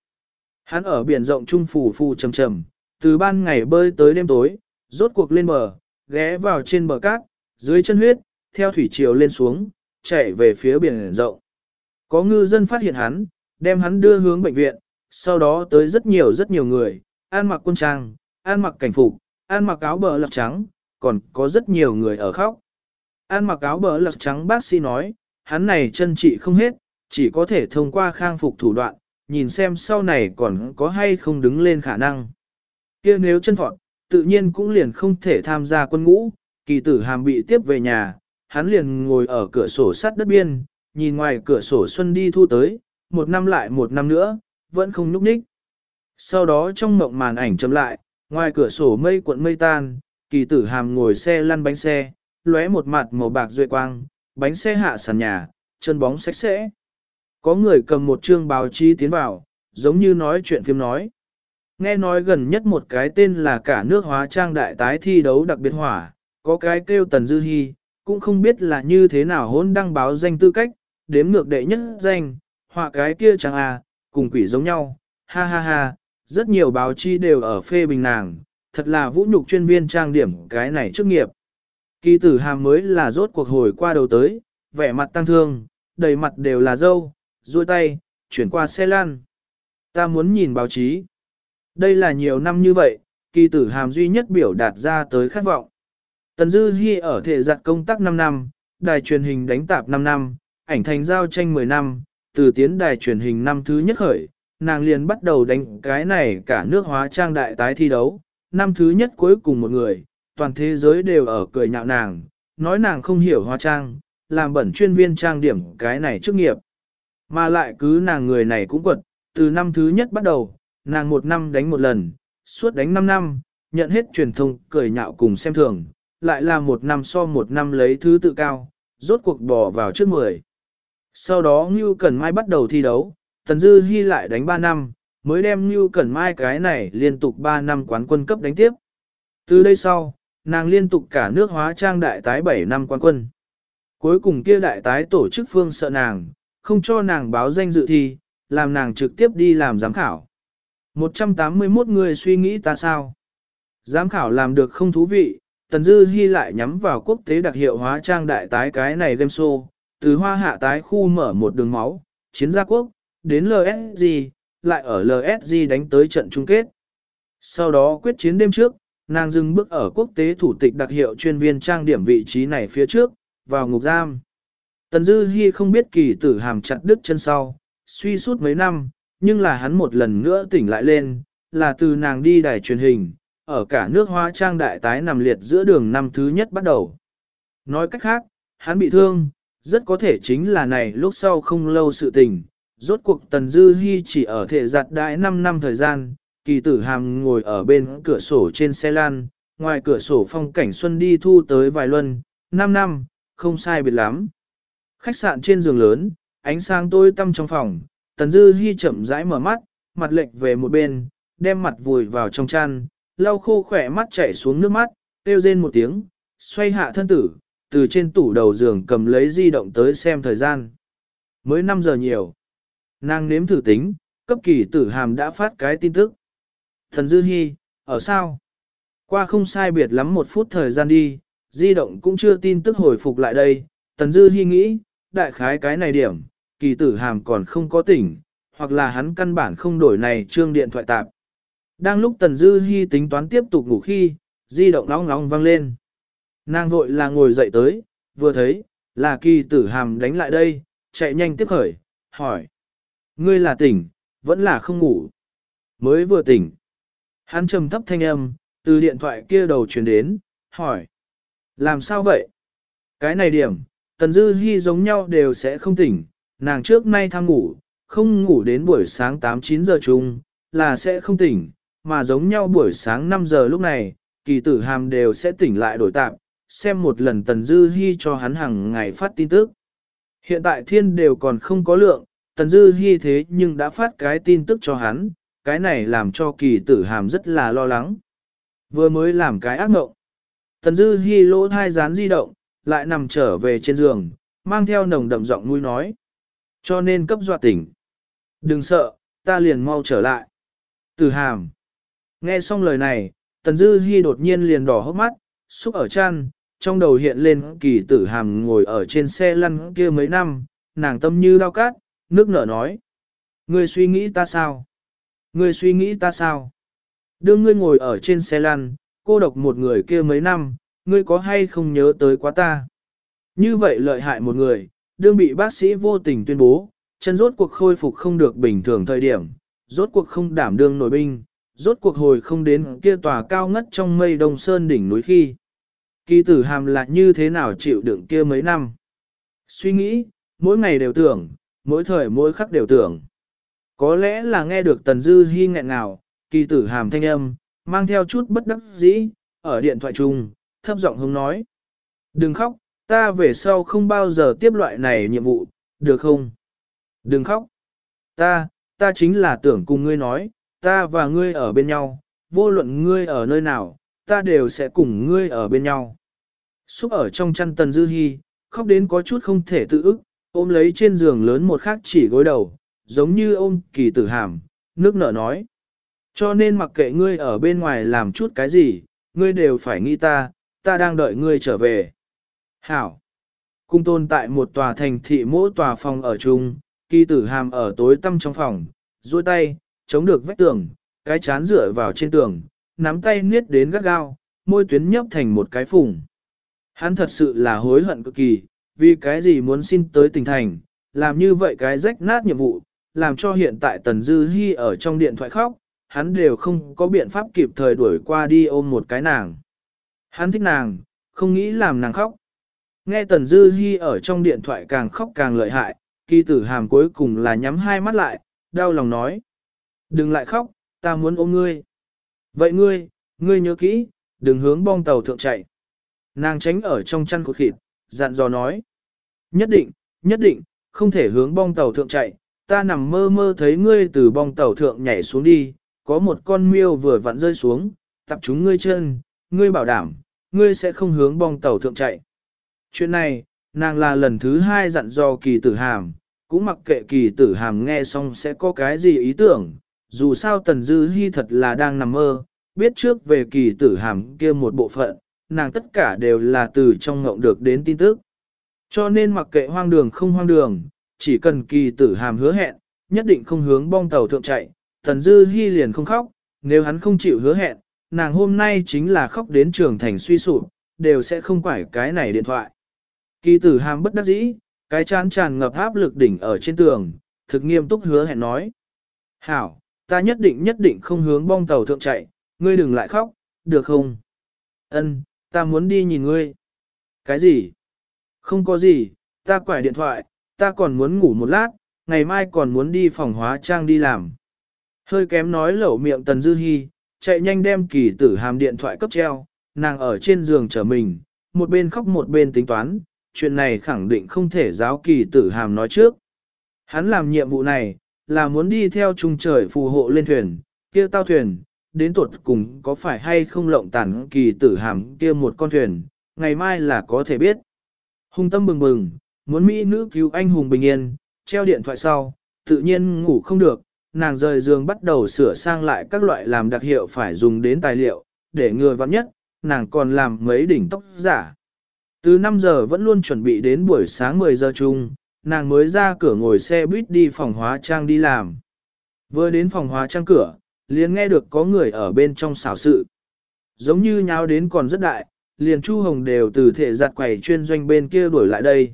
Hắn ở biển rộng trung phù phù trầm trầm, từ ban ngày bơi tới đêm tối, rốt cuộc lên bờ, ghé vào trên bờ cát, dưới chân huyết, theo thủy triều lên xuống, chạy về phía biển rộng. Có ngư dân phát hiện hắn, đem hắn đưa hướng bệnh viện, sau đó tới rất nhiều rất nhiều người, ăn mặc quân trang, ăn mặc cảnh phục, ăn mặc áo bờ lật trắng, còn có rất nhiều người ở khóc. Ăn mặc áo bờ lật trắng bác sĩ nói, hắn này chân trị không hết, chỉ có thể thông qua khang phục thủ đoạn, nhìn xem sau này còn có hay không đứng lên khả năng. kia nếu chân thọt, tự nhiên cũng liền không thể tham gia quân ngũ, kỳ tử hàm bị tiếp về nhà, hắn liền ngồi ở cửa sổ sắt đất biên, nhìn ngoài cửa sổ xuân đi thu tới, một năm lại một năm nữa, vẫn không núp ních. Sau đó trong mộng màn ảnh chấm lại, ngoài cửa sổ mây cuộn mây tan, kỳ tử hàm ngồi xe lăn bánh xe, lóe một mặt màu bạc duệ quang, bánh xe hạ sàn nhà, chân bóng sạch sẽ. Có người cầm một chương báo chí tiến vào, giống như nói chuyện phim nói. Nghe nói gần nhất một cái tên là cả nước hóa trang đại tái thi đấu đặc biệt hỏa, có cái kêu Tần Dư Hi, cũng không biết là như thế nào hôn đăng báo danh tư cách, đếm ngược đệ nhất danh, họa cái kia chẳng à, cùng quỷ giống nhau, ha ha ha, rất nhiều báo chí đều ở phê bình nàng, thật là vũ nhục chuyên viên trang điểm cái này chức nghiệp. Kỳ tử hàm mới là rốt cuộc hồi qua đầu tới, vẻ mặt tăng thương, đầy mặt đều là dâu, duỗi tay, chuyển qua xe lan. Ta muốn nhìn báo chí. Đây là nhiều năm như vậy, kỳ tử hàm duy nhất biểu đạt ra tới khát vọng. Tần Dư Hi ở thể giặt công tác 5 năm, đài truyền hình đánh tạp 5 năm, ảnh thành giao tranh 10 năm, từ tiến đài truyền hình năm thứ nhất khởi, nàng liền bắt đầu đánh cái này cả nước hóa trang đại tái thi đấu, năm thứ nhất cuối cùng một người, toàn thế giới đều ở cười nhạo nàng, nói nàng không hiểu hóa trang, làm bẩn chuyên viên trang điểm cái này chức nghiệp. Mà lại cứ nàng người này cũng quật, từ năm thứ nhất bắt đầu, nàng một năm đánh một lần, suốt đánh 5 năm, nhận hết truyền thông cười nhạo cùng xem thường, lại là một năm so một năm lấy thứ tự cao, rốt cuộc bỏ vào trước 10. Sau đó Ngưu Cẩn Mai bắt đầu thi đấu, Tần Dư Hi lại đánh 3 năm, mới đem Ngưu Cẩn Mai cái này liên tục 3 năm quán quân cấp đánh tiếp. Từ đây sau, nàng liên tục cả nước hóa trang đại tái 7 năm quán quân. Cuối cùng kia đại tái tổ chức phương sợ nàng, không cho nàng báo danh dự thi, làm nàng trực tiếp đi làm giám khảo. 181 người suy nghĩ ta sao? Giám khảo làm được không thú vị, Tần Dư Hi lại nhắm vào quốc tế đặc hiệu hóa trang đại tái cái này game show, từ hoa hạ tái khu mở một đường máu, chiến gia quốc, đến LSG, lại ở LSG đánh tới trận chung kết. Sau đó quyết chiến đêm trước, nàng dừng bước ở quốc tế thủ tịch đặc hiệu chuyên viên trang điểm vị trí này phía trước, vào ngục giam. Tần Dư Hi không biết kỳ tử hàm chặt đứt chân sau, suy suốt mấy năm, nhưng là hắn một lần nữa tỉnh lại lên, là từ nàng đi đài truyền hình, ở cả nước hoa trang đại tái nằm liệt giữa đường năm thứ nhất bắt đầu. Nói cách khác, hắn bị thương, rất có thể chính là này lúc sau không lâu sự tình. Rốt cuộc Tần Dư Hi chỉ ở thể giặt đại 5 năm thời gian, kỳ tử hàm ngồi ở bên cửa sổ trên xe lan, ngoài cửa sổ phong cảnh xuân đi thu tới vài luân, 5 năm, không sai biệt lắm. Khách sạn trên giường lớn, ánh sáng tối tăm trong phòng, Tần Dư Hi chậm rãi mở mắt, mặt lệch về một bên, đem mặt vùi vào trong chăn, lau khô khỏe mắt chảy xuống nước mắt, kêu rên một tiếng, xoay hạ thân tử, từ trên tủ đầu giường cầm lấy di động tới xem thời gian. Mới 5 giờ nhiều. Nàng nếm thử tính, cấp kỳ tử hàm đã phát cái tin tức. Thần Dư Hi, ở sao? Qua không sai biệt lắm một phút thời gian đi, di động cũng chưa tin tức hồi phục lại đây. Tần Dư Hi nghĩ, đại khái cái này điểm, kỳ tử hàm còn không có tỉnh, hoặc là hắn căn bản không đổi này trương điện thoại tạp. Đang lúc Tần Dư Hi tính toán tiếp tục ngủ khi, di động nóng nóng vang lên. Nàng vội là ngồi dậy tới, vừa thấy, là kỳ tử hàm đánh lại đây, chạy nhanh tiếp khởi, hỏi. Ngươi là tỉnh, vẫn là không ngủ. Mới vừa tỉnh. Hắn trầm thấp thanh âm, từ điện thoại kia đầu truyền đến, hỏi. Làm sao vậy? Cái này điểm, Tần Dư Hi giống nhau đều sẽ không tỉnh, nàng trước nay tham ngủ, không ngủ đến buổi sáng 8-9 giờ chung, là sẽ không tỉnh, mà giống nhau buổi sáng 5 giờ lúc này, kỳ tử hàm đều sẽ tỉnh lại đổi tạm, xem một lần Tần Dư Hi cho hắn hàng ngày phát tin tức. Hiện tại thiên đều còn không có lượng, Tần Dư Hi thế nhưng đã phát cái tin tức cho hắn, cái này làm cho kỳ tử hàm rất là lo lắng. Vừa mới làm cái ác mộng. Tần Dư Hi lỗ thai gián di động, lại nằm trở về trên giường, mang theo nồng đậm giọng nuôi nói. Cho nên cấp dọa tỉnh. Đừng sợ, ta liền mau trở lại. Tử hàm. Nghe xong lời này, Tần Dư Hi đột nhiên liền đỏ hốc mắt, xúc ở chăn, trong đầu hiện lên kỳ tử hàm ngồi ở trên xe lăn kia mấy năm, nàng tâm như đau cát, nước nở nói. Ngươi suy nghĩ ta sao? Ngươi suy nghĩ ta sao? Đưa ngươi ngồi ở trên xe lăn, cô độc một người kia mấy năm, ngươi có hay không nhớ tới quá ta? Như vậy lợi hại một người, đương bị bác sĩ vô tình tuyên bố, chân rốt cuộc khôi phục không được bình thường thời điểm, rốt cuộc không đảm đương nổi binh, rốt cuộc hồi không đến kia tòa cao ngất trong mây đông sơn đỉnh núi khi. Kỳ tử hàm là như thế nào chịu đựng kia mấy năm. Suy nghĩ, mỗi ngày đều tưởng, mỗi thời mỗi khắc đều tưởng. Có lẽ là nghe được Tần Dư Hi nghẹn ngào, kỳ tử hàm thanh âm, mang theo chút bất đắc dĩ, ở điện thoại chung, thấp giọng hướng nói. Đừng khóc, ta về sau không bao giờ tiếp loại này nhiệm vụ, được không? Đừng khóc. Ta, ta chính là tưởng cùng ngươi nói, ta và ngươi ở bên nhau, vô luận ngươi ở nơi nào, ta đều sẽ cùng ngươi ở bên nhau. Xúc ở trong chăn tần dư hy, khóc đến có chút không thể tự ức, ôm lấy trên giường lớn một khắc chỉ gối đầu, giống như ôm kỳ tử hàm, nước nở nói. Cho nên mặc kệ ngươi ở bên ngoài làm chút cái gì, ngươi đều phải nghĩ ta, ta đang đợi ngươi trở về. Hảo. Cung tôn tại một tòa thành thị mỗi tòa phòng ở chung, kỳ tử hàm ở tối tăm trong phòng, duỗi tay, chống được vách tường, cái chán dựa vào trên tường, nắm tay niết đến gắt gao, môi tuyến nhấp thành một cái phùng. Hắn thật sự là hối hận cực kỳ, vì cái gì muốn xin tới tỉnh thành, làm như vậy cái rách nát nhiệm vụ, làm cho hiện tại Tần Dư Hi ở trong điện thoại khóc, hắn đều không có biện pháp kịp thời đuổi qua đi ôm một cái nàng. Hắn thích nàng, không nghĩ làm nàng khóc. Nghe Tần Dư Hi ở trong điện thoại càng khóc càng lợi hại, kỳ tử hàm cuối cùng là nhắm hai mắt lại, đau lòng nói. Đừng lại khóc, ta muốn ôm ngươi. Vậy ngươi, ngươi nhớ kỹ, đừng hướng bong tàu thượng chạy. Nàng tránh ở trong chăn cột khịt, dặn dò nói. Nhất định, nhất định, không thể hướng bong tàu thượng chạy, ta nằm mơ mơ thấy ngươi từ bong tàu thượng nhảy xuống đi, có một con miêu vừa vặn rơi xuống, tập chúng ngươi chân, ngươi bảo đảm, ngươi sẽ không hướng bong tàu thượng chạy. Chuyện này, nàng là lần thứ hai dặn dò kỳ tử hàm, cũng mặc kệ kỳ tử hàm nghe xong sẽ có cái gì ý tưởng, dù sao tần dư hy thật là đang nằm mơ, biết trước về kỳ tử hàm kia một bộ phận, nàng tất cả đều là từ trong ngộng được đến tin tức. Cho nên mặc kệ hoang đường không hoang đường, chỉ cần kỳ tử hàm hứa hẹn, nhất định không hướng bong tàu thượng chạy, tần dư hy liền không khóc, nếu hắn không chịu hứa hẹn, nàng hôm nay chính là khóc đến trường thành suy sụp, đều sẽ không quải cái này điện thoại. Kỳ tử hàm bất đắc dĩ, cái chán tràn ngập áp lực đỉnh ở trên tường, thực nghiêm túc hứa hẹn nói. Hảo, ta nhất định nhất định không hướng bong tàu thượng chạy, ngươi đừng lại khóc, được không? Ân, ta muốn đi nhìn ngươi. Cái gì? Không có gì, ta quải điện thoại, ta còn muốn ngủ một lát, ngày mai còn muốn đi phòng hóa trang đi làm. Hơi kém nói lẩu miệng Tần Dư Hi, chạy nhanh đem kỳ tử hàm điện thoại cấp treo, nàng ở trên giường chờ mình, một bên khóc một bên tính toán, chuyện này khẳng định không thể giáo kỳ tử hàm nói trước. Hắn làm nhiệm vụ này, là muốn đi theo trung trời phù hộ lên thuyền, kia tao thuyền, đến tuột cùng có phải hay không lộng tản kỳ tử hàm kia một con thuyền, ngày mai là có thể biết. Hùng tâm bừng bừng, muốn Mỹ nữ cứu anh hùng bình yên, treo điện thoại sau, tự nhiên ngủ không được, nàng rời giường bắt đầu sửa sang lại các loại làm đặc hiệu phải dùng đến tài liệu, để người vặn nhất, nàng còn làm mấy đỉnh tóc giả. Từ 5 giờ vẫn luôn chuẩn bị đến buổi sáng 10 giờ chung, nàng mới ra cửa ngồi xe buýt đi phòng hóa trang đi làm. Vừa đến phòng hóa trang cửa, liền nghe được có người ở bên trong xảo sự. Giống như nháo đến còn rất đại, liền Chu Hồng đều từ thể giặt quầy chuyên doanh bên kia đuổi lại đây.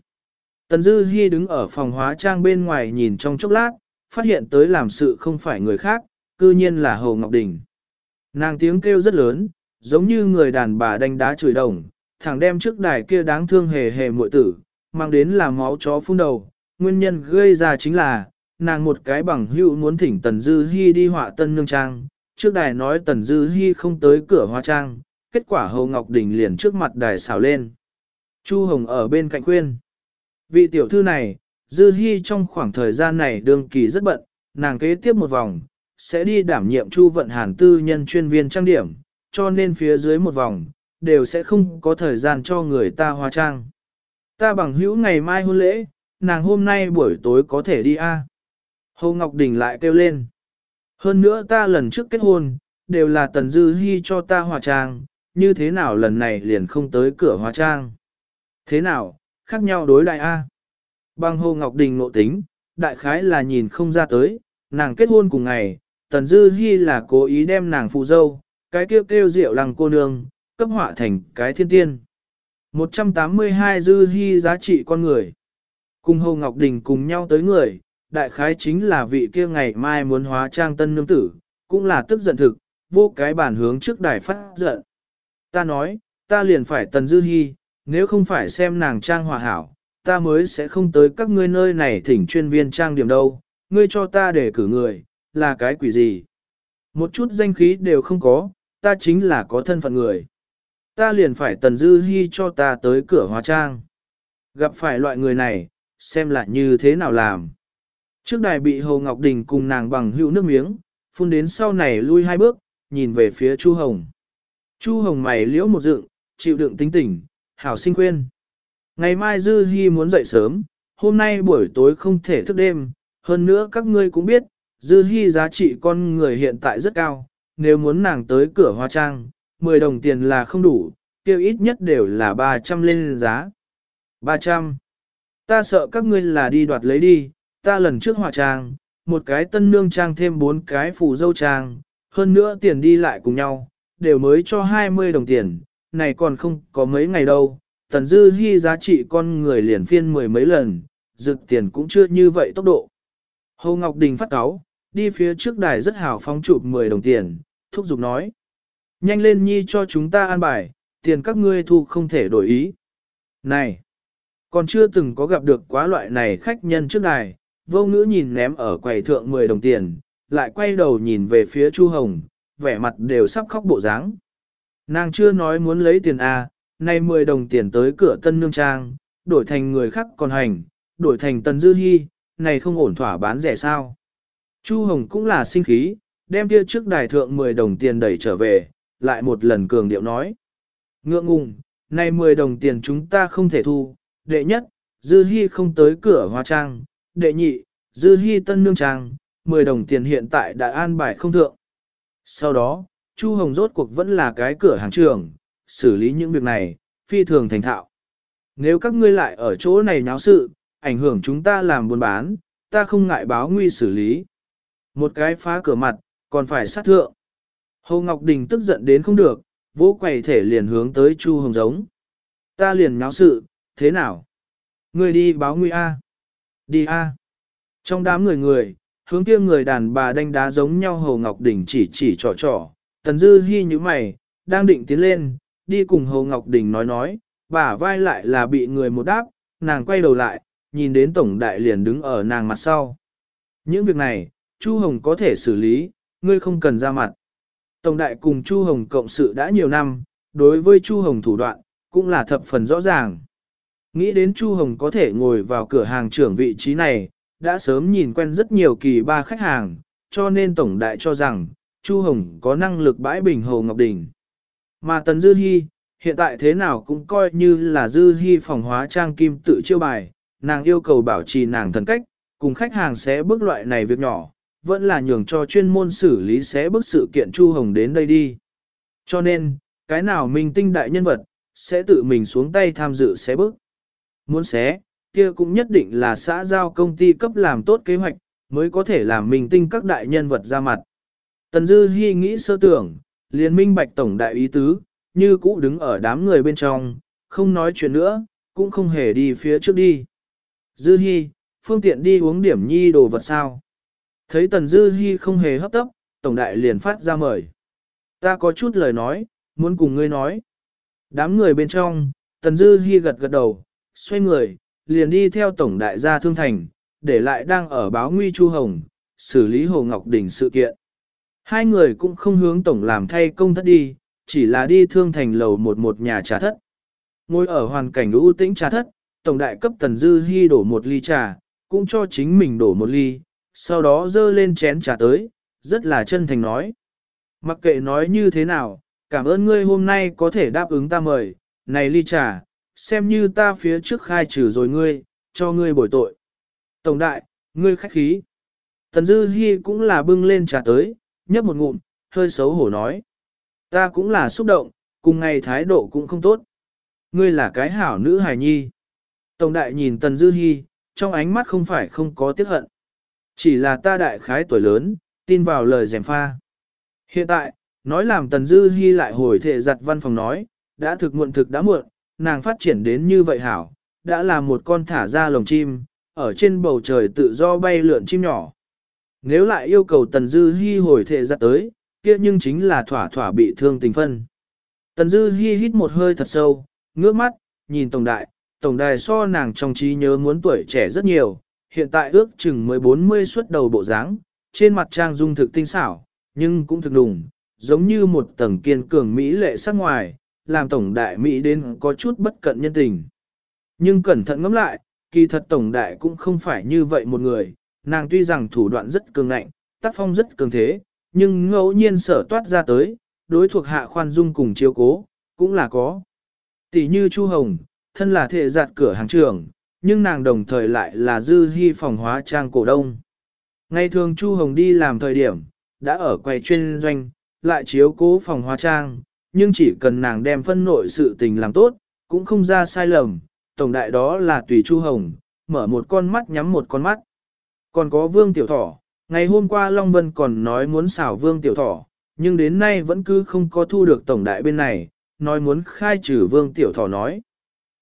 Tần Dư Hi đứng ở phòng hóa trang bên ngoài nhìn trong chốc lát, phát hiện tới làm sự không phải người khác, cư nhiên là Hồ Ngọc Đình. Nàng tiếng kêu rất lớn, giống như người đàn bà đánh đá chửi đồng, thẳng đem trước đài kia đáng thương hề hề muội tử, mang đến là máu chó phun đầu. Nguyên nhân gây ra chính là, nàng một cái bằng hữu muốn thỉnh Tần Dư Hi đi họa tân nương trang, trước đài nói Tần Dư Hi không tới cửa hóa trang, kết quả Hồ Ngọc Đình liền trước mặt đài xào lên. Chu Hồng ở bên cạnh khuyên. Vị tiểu thư này, Dư Hi trong khoảng thời gian này đương kỳ rất bận, nàng kế tiếp một vòng, sẽ đi đảm nhiệm Chu Vận Hàn tư nhân chuyên viên trang điểm, cho nên phía dưới một vòng, đều sẽ không có thời gian cho người ta hóa trang. Ta bằng hữu ngày mai hôn lễ, nàng hôm nay buổi tối có thể đi a. À? Hồ Ngọc Đình lại kêu lên. Hơn nữa ta lần trước kết hôn, đều là Tần Dư Hi cho ta hóa trang, như thế nào lần này liền không tới cửa hóa trang. Thế nào, khác nhau đối đại A. Bằng Hồ Ngọc Đình nộ tính, đại khái là nhìn không ra tới, nàng kết hôn cùng ngày, Tần Dư Hi là cố ý đem nàng phụ dâu, cái kêu kêu rượu lăng cô nương, cấp họa thành cái thiên tiên. 182 Dư hy giá trị con người. Cùng Hồ Ngọc Đình cùng nhau tới người, đại khái chính là vị kia ngày mai muốn hóa trang tân nương tử, cũng là tức giận thực, vô cái bản hướng trước đài phát giận. Ta nói, ta liền phải Tần Dư hy, nếu không phải xem nàng trang hòa hảo, ta mới sẽ không tới các ngươi nơi này thỉnh chuyên viên trang điểm đâu, ngươi cho ta để cử người, là cái quỷ gì. Một chút danh khí đều không có, ta chính là có thân phận người. Ta liền phải Tần Dư Hi cho ta tới cửa hóa trang. Gặp phải loại người này, xem lại như thế nào làm. Trước đài bị Hồ Ngọc Đình cùng nàng bằng hữu nước miếng, phun đến sau này lui hai bước, nhìn về phía Chu Hồng. Chu Hồng mày liễu một dựng, chịu đựng tính tình, hảo sinh khuyên. Ngày mai Dư Hi muốn dậy sớm, hôm nay buổi tối không thể thức đêm, hơn nữa các ngươi cũng biết, Dư Hi giá trị con người hiện tại rất cao, nếu muốn nàng tới cửa hoa trang, 10 đồng tiền là không đủ, kêu ít nhất đều là 300 lên giá. 300. Ta sợ các ngươi là đi đoạt lấy đi, ta lần trước hòa trang, một cái tân nương trang thêm bốn cái phù dâu trang, hơn nữa tiền đi lại cùng nhau, đều mới cho 20 đồng tiền, này còn không có mấy ngày đâu, tần dư hy giá trị con người liền phiên mười mấy lần, dực tiền cũng chưa như vậy tốc độ. Hồ Ngọc Đình phát cáo, đi phía trước đài rất hào phóng chụp 10 đồng tiền, thúc giục nói. Nhanh lên nhi cho chúng ta an bài, tiền các ngươi thu không thể đổi ý. Này! Còn chưa từng có gặp được quá loại này khách nhân trước đài, vô ngữ nhìn ném ở quầy thượng 10 đồng tiền, lại quay đầu nhìn về phía Chu Hồng, vẻ mặt đều sắp khóc bộ dáng. Nàng chưa nói muốn lấy tiền A, nay 10 đồng tiền tới cửa tân nương trang, đổi thành người khác còn hành, đổi thành tần dư hy, này không ổn thỏa bán rẻ sao. Chu Hồng cũng là sinh khí, đem kia trước đài thượng 10 đồng tiền đẩy trở về, lại một lần cường điệu nói. Ngượng ngùng, nay 10 đồng tiền chúng ta không thể thu, đệ nhất, dư hy không tới cửa hoa trang, đệ nhị, dư hy tân nương trang, 10 đồng tiền hiện tại đã an bài không thượng. Sau đó, Chu Hồng rốt cuộc vẫn là cái cửa hàng trường, xử lý những việc này, phi thường thành thạo. Nếu các ngươi lại ở chỗ này nháo sự, ảnh hưởng chúng ta làm buôn bán, ta không ngại báo nguy xử lý. Một cái phá cửa mặt, còn phải sát thượng. Hồ Ngọc Đình tức giận đến không được, vỗ quầy thể liền hướng tới Chu Hồng giống. Ta liền nháo sự, thế nào? Người đi báo nguy A. Đi A. Trong đám người người, hướng kia người đàn bà đánh đá giống nhau Hồ Ngọc Đình chỉ chỉ trò trò. Tần Dư Hi như mày, đang định tiến lên, đi cùng Hồ Ngọc Đình nói nói, bả vai lại là bị người một đáp, nàng quay đầu lại, nhìn đến Tổng Đại liền đứng ở nàng mặt sau. Những việc này, Chu Hồng có thể xử lý, ngươi không cần ra mặt. Tổng Đại cùng Chu Hồng cộng sự đã nhiều năm, đối với Chu Hồng thủ đoạn, cũng là thập phần rõ ràng. Nghĩ đến Chu Hồng có thể ngồi vào cửa hàng trưởng vị trí này, đã sớm nhìn quen rất nhiều kỳ ba khách hàng, cho nên Tổng Đại cho rằng, Chu Hồng có năng lực bãi bình Hồ Ngọc Đình. Mà Tần Dư Hi, hiện tại thế nào cũng coi như là Dư Hi phòng hóa trang kim tự chiêu bài, nàng yêu cầu bảo trì nàng thần cách, cùng khách hàng sẽ bước loại này việc nhỏ, vẫn là nhường cho chuyên môn xử lý xé bước sự kiện Chu Hồng đến đây đi. Cho nên, cái nào mình tinh đại nhân vật, sẽ tự mình xuống tay tham dự xé bước. Muốn xé, kia cũng nhất định là xã giao công ty cấp làm tốt kế hoạch, mới có thể làm mình tinh các đại nhân vật ra mặt. Tần Dư Hi nghĩ sơ tưởng, liền minh bạch tổng đại ý tứ, như cũ đứng ở đám người bên trong, không nói chuyện nữa, cũng không hề đi phía trước đi. Dư Hi, phương tiện đi uống điểm nhi đồ vật sao. Thấy Tần Dư Hi không hề hấp tấp, tổng đại liền phát ra mời. Ta có chút lời nói, muốn cùng ngươi nói. Đám người bên trong, Tần Dư Hi gật gật đầu, xoay người, liền đi theo tổng đại gia thương thành, để lại đang ở báo nguy Chu Hồng, xử lý Hồ Ngọc Đình sự kiện. Hai người cũng không hướng tổng làm thay công thất đi, chỉ là đi thương thành lầu một một nhà trà thất. Ngồi ở hoàn cảnh ưu tĩnh trà thất, tổng đại cấp Tần Dư Hi đổ một ly trà, cũng cho chính mình đổ một ly, sau đó dơ lên chén trà tới, rất là chân thành nói. Mặc kệ nói như thế nào, cảm ơn ngươi hôm nay có thể đáp ứng ta mời, này ly trà, xem như ta phía trước khai trừ rồi ngươi, cho ngươi bồi tội. Tổng đại, ngươi khách khí. Tần Dư Hi cũng là bưng lên trà tới, nhấp một ngụm, hơi xấu hổ nói. Ta cũng là xúc động, cùng ngày thái độ cũng không tốt. Ngươi là cái hảo nữ hài nhi. Tổng đại nhìn Tần Dư Hi, trong ánh mắt không phải không có tiếc hận. Chỉ là ta đại khái tuổi lớn, tin vào lời dèm pha. Hiện tại, nói làm Tần Dư Hi lại hồi thệ giặt văn phòng nói, đã thực muộn thực đã muộn, nàng phát triển đến như vậy hảo, đã là một con thả ra lồng chim, ở trên bầu trời tự do bay lượn chim nhỏ. Nếu lại yêu cầu Tần Dư Hi hồi thệ giặt tới, kia nhưng chính là thỏa thỏa bị thương tình phân. Tần Dư Hi hít một hơi thật sâu, ngước mắt, nhìn Tổng Đại, Tổng Đài so nàng trong trí nhớ muốn tuổi trẻ rất nhiều, hiện tại ước chừng mới 40 xuất đầu bộ dáng, trên mặt trang dung thực tinh xảo, nhưng cũng thực đùng, giống như một tầng kiên cường Mỹ lệ sắc ngoài, làm tổng đại Mỹ đến có chút bất cận nhân tình. Nhưng cẩn thận ngẫm lại, kỳ thật tổng đại cũng không phải như vậy một người, nàng tuy rằng thủ đoạn rất cường ngạnh, tác phong rất cường thế, nhưng ngẫu nhiên sở toát ra tới, đối thuộc hạ khoan dung cùng chiếu cố, cũng là có. Tỷ như Chu Hồng, thân là thệ giạt cửa hàng trưởng, nhưng nàng đồng thời lại là dư hy phòng hóa trang cổ đông. Ngày thường Chu Hồng đi làm thời điểm, đã ở quầy chuyên doanh, lại chiếu cố phòng hóa trang, nhưng chỉ cần nàng đem phân nội sự tình làm tốt, cũng không ra sai lầm, tổng đại đó là tùy Chu Hồng, mở một con mắt nhắm một con mắt. Còn có Vương Tiểu Thỏ, ngày hôm qua Long Vân còn nói muốn xảo Vương Tiểu Thỏ, nhưng đến nay vẫn cứ không có thu được tổng đại bên này, nói muốn khai trừ Vương Tiểu Thỏ nói.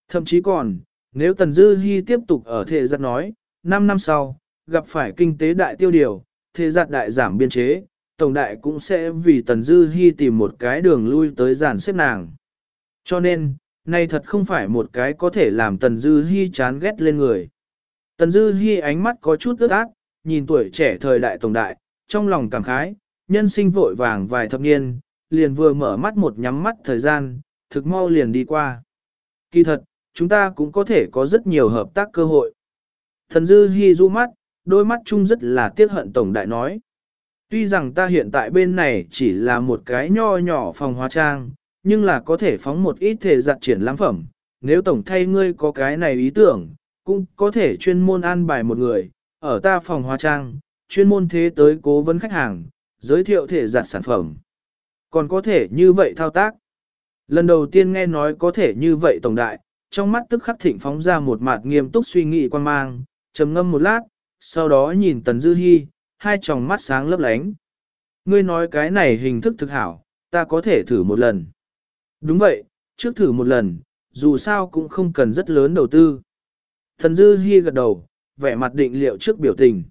Thậm chí còn, nếu Tần Dư Hi tiếp tục ở thể giặt nói, 5 năm sau, gặp phải kinh tế đại tiêu điều, thể giặt đại giảm biên chế, tổng đại cũng sẽ vì Tần Dư Hi tìm một cái đường lui tới giản xếp nàng. Cho nên, nay thật không phải một cái có thể làm Tần Dư Hi chán ghét lên người. Tần Dư Hi ánh mắt có chút ướt át, nhìn tuổi trẻ thời đại tổng đại, trong lòng cảm khái, nhân sinh vội vàng vài thập niên, liền vừa mở mắt một nhắm mắt thời gian, thực mau liền đi qua. Kỳ thật, chúng ta cũng có thể có rất nhiều hợp tác cơ hội. Thần Dư Hi du mắt, đôi mắt chung rất là tiếc hận tổng đại nói. Tuy rằng ta hiện tại bên này chỉ là một cái nho nhỏ phòng hóa trang, nhưng là có thể phóng một ít thể giặt triển lãm phẩm. Nếu tổng thay ngươi có cái này ý tưởng, cũng có thể chuyên môn an bài một người, ở ta phòng hóa trang, chuyên môn thế tới cố vấn khách hàng, giới thiệu thể giặt sản phẩm. Còn có thể như vậy thao tác. Lần đầu tiên nghe nói có thể như vậy tổng đại, trong mắt tức khắc thịnh phóng ra một mặt nghiêm túc suy nghĩ quan mang, trầm ngâm một lát, sau đó nhìn Tần Dư Hi, hai tròng mắt sáng lấp lánh. Ngươi nói cái này hình thức thực hảo, ta có thể thử một lần. Đúng vậy, trước thử một lần, dù sao cũng không cần rất lớn đầu tư. Thần Dư Hi gật đầu, vẻ mặt định liệu trước biểu tình.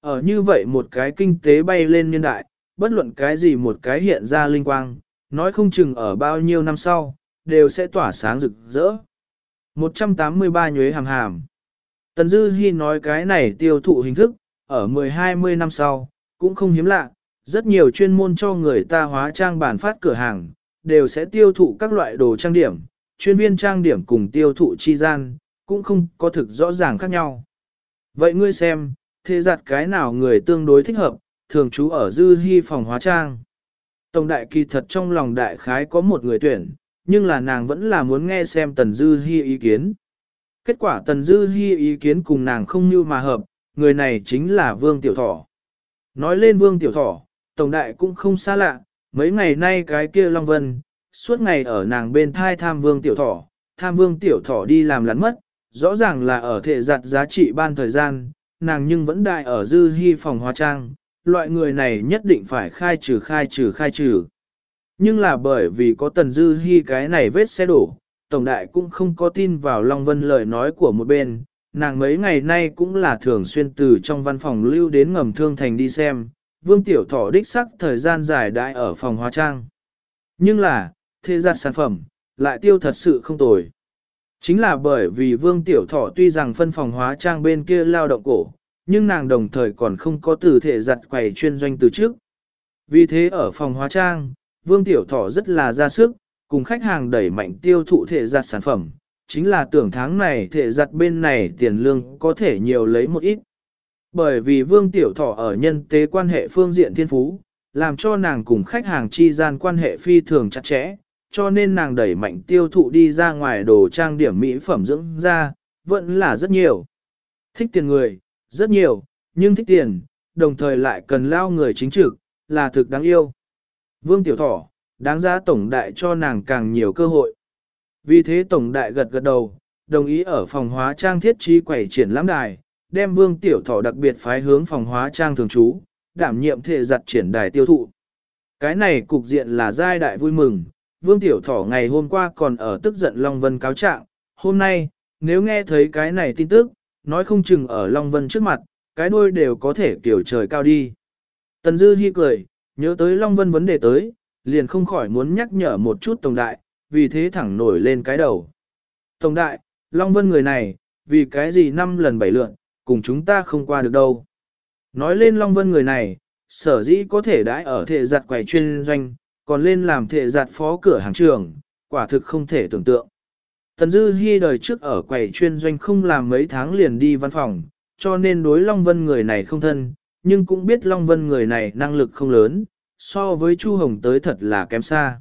Ở như vậy một cái kinh tế bay lên niên đại, bất luận cái gì một cái hiện ra linh quang, nói không chừng ở bao nhiêu năm sau, đều sẽ tỏa sáng rực rỡ. 183 nhuế hàm hàm. Tần Dư Hi nói cái này tiêu thụ hình thức, ở 10-20 năm sau, cũng không hiếm lạ, rất nhiều chuyên môn cho người ta hóa trang bản phát cửa hàng, đều sẽ tiêu thụ các loại đồ trang điểm, chuyên viên trang điểm cùng tiêu thụ chi gian, cũng không có thực rõ ràng khác nhau. Vậy ngươi xem, thế giặt cái nào người tương đối thích hợp, thường trú ở dư hy phòng hóa trang. Tổng đại kỳ thật trong lòng đại khái có một người tuyển, nhưng là nàng vẫn là muốn nghe xem tần dư Hi ý kiến. Kết quả tần dư Hi ý kiến cùng nàng không như mà hợp, người này chính là vương tiểu thỏ. Nói lên vương tiểu thỏ, tổng đại cũng không xa lạ, mấy ngày nay cái kia Long Vân, suốt ngày ở nàng bên thai tham vương tiểu thỏ, tham vương tiểu thỏ đi làm lắn mất, rõ ràng là ở thể giặt giá trị ban thời gian, nàng nhưng vẫn đại ở dư Hi phòng hóa trang, loại người này nhất định phải khai trừ khai trừ khai trừ. Nhưng là bởi vì có tần dư hy cái này vết xe đổ, tổng đại cũng không có tin vào Long Vân lời nói của một bên, nàng mấy ngày nay cũng là thường xuyên từ trong văn phòng lưu đến ngầm thương thành đi xem, vương tiểu thỏ đích sắc thời gian dài đại ở phòng hóa trang. Nhưng là, thế giặt sản phẩm, lại tiêu thật sự không tồi. Chính là bởi vì vương tiểu thọ tuy rằng phân phòng hóa trang bên kia lao động cổ, nhưng nàng đồng thời còn không có từ thể giặt quầy chuyên doanh từ trước. Vì thế ở phòng hóa trang, vương tiểu thọ rất là ra sức, cùng khách hàng đẩy mạnh tiêu thụ thể giặt sản phẩm, chính là tưởng tháng này thể giặt bên này tiền lương có thể nhiều lấy một ít. Bởi vì vương tiểu thọ ở nhân tế quan hệ phương diện thiên phú, làm cho nàng cùng khách hàng chi gian quan hệ phi thường chặt chẽ, cho nên nàng đẩy mạnh tiêu thụ đi ra ngoài đồ trang điểm mỹ phẩm dưỡng da, vẫn là rất nhiều. Thích tiền người, rất nhiều, nhưng thích tiền, đồng thời lại cần lao người chính trực, là thực đáng yêu. Vương Tiểu Thỏ, đáng giá tổng đại cho nàng càng nhiều cơ hội. Vì thế tổng đại gật gật đầu, đồng ý ở phòng hóa trang thiết trí quẩy triển lãm đài, đem Vương Tiểu Thỏ đặc biệt phái hướng phòng hóa trang thường trú, đảm nhiệm thể giặt triển đài tiêu thụ. Cái này cục diện là giai đại vui mừng, Vương Tiểu Thỏ ngày hôm qua còn ở tức giận Long Vân cáo trạng, hôm nay, nếu nghe thấy cái này tin tức, nói không chừng ở Long Vân trước mặt, cái đuôi đều có thể kiểu trời cao đi. Tần Dư Hi cười, nhớ tới Long Vân vấn đề tới, liền không khỏi muốn nhắc nhở một chút Tổng Đại, vì thế thẳng nổi lên cái đầu. Tổng Đại, Long Vân người này, vì cái gì năm lần bảy lượn, cùng chúng ta không qua được đâu. Nói lên Long Vân người này, sở dĩ có thể đãi ở thể giặt quầy chuyên doanh, còn lên làm thể giặt phó cửa hàng trường, quả thực không thể tưởng tượng. Tần Dư Hi đời trước ở quầy chuyên doanh không làm mấy tháng liền đi văn phòng, cho nên đối Long Vân người này không thân, nhưng cũng biết Long Vân người này năng lực không lớn, so với Chu Hồng tới thật là kém xa.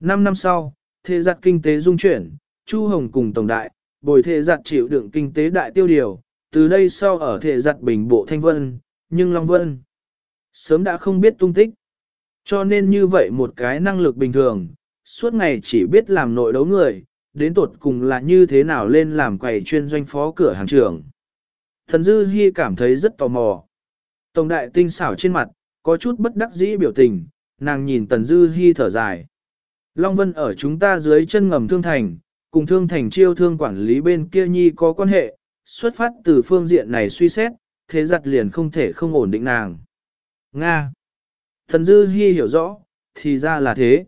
Năm năm sau, thế giặt kinh tế dung chuyển, Chu Hồng cùng Tổng Đại, bồi thế giặt chịu đựng kinh tế đại tiêu điều, từ đây sau ở thể giặt bình bộ Thanh Vân, nhưng Long Vân sớm đã không biết tung tích. Cho nên như vậy một cái năng lực bình thường, suốt ngày chỉ biết làm nội đấu người, đến tột cùng là như thế nào lên làm quầy chuyên doanh phó cửa hàng trưởng. Thần Dư Hi cảm thấy rất tò mò. Tổng đại tinh xảo trên mặt, có chút bất đắc dĩ biểu tình, nàng nhìn Tần Dư Hi thở dài. Long Vân ở chúng ta dưới chân ngầm thương thành, cùng thương thành chiêu thương quản lý bên kia nhi có quan hệ, xuất phát từ phương diện này suy xét, thế giặt liền không thể không ổn định nàng. Nga. Thần Dư Hi hiểu rõ, thì ra là thế.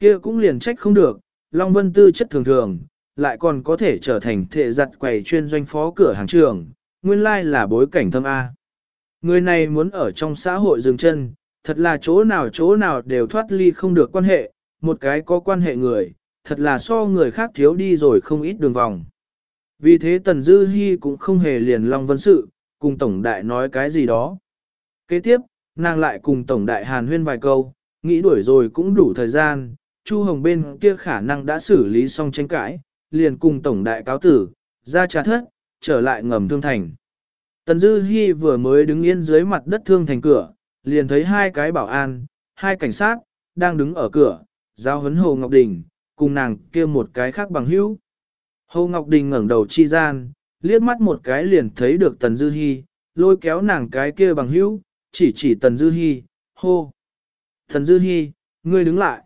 Kia cũng liền trách không được, Long Vân tư chất thường thường, lại còn có thể trở thành thệ giặt quầy chuyên doanh phó cửa hàng trường, nguyên lai là bối cảnh thâm A. Người này muốn ở trong xã hội dừng chân, thật là chỗ nào chỗ nào đều thoát ly không được quan hệ, một cái có quan hệ người, thật là so người khác thiếu đi rồi không ít đường vòng. Vì thế Tần Dư Hi cũng không hề liền Long Vân sự, cùng Tổng Đại nói cái gì đó. Kế tiếp, nàng lại cùng Tổng Đại Hàn huyên vài câu, nghĩ đuổi rồi cũng đủ thời gian, Chu Hồng bên kia khả năng đã xử lý xong tranh cãi, liền cùng Tổng Đại cáo tử, ra trà thất, trở lại ngầm thương thành. Tần Dư Hi vừa mới đứng yên dưới mặt đất thương thành cửa, liền thấy hai cái bảo an, hai cảnh sát, đang đứng ở cửa, giao hấn Hồ Ngọc Đình, cùng nàng kia một cái khác bằng hữu. Hồ Ngọc Đình ngẩng đầu chi gian, liếc mắt một cái liền thấy được Tần Dư Hi, lôi kéo nàng cái kia bằng hữu, chỉ chỉ Tần Dư Hi, hô. Tần Dư Hi, ngươi đứng lại.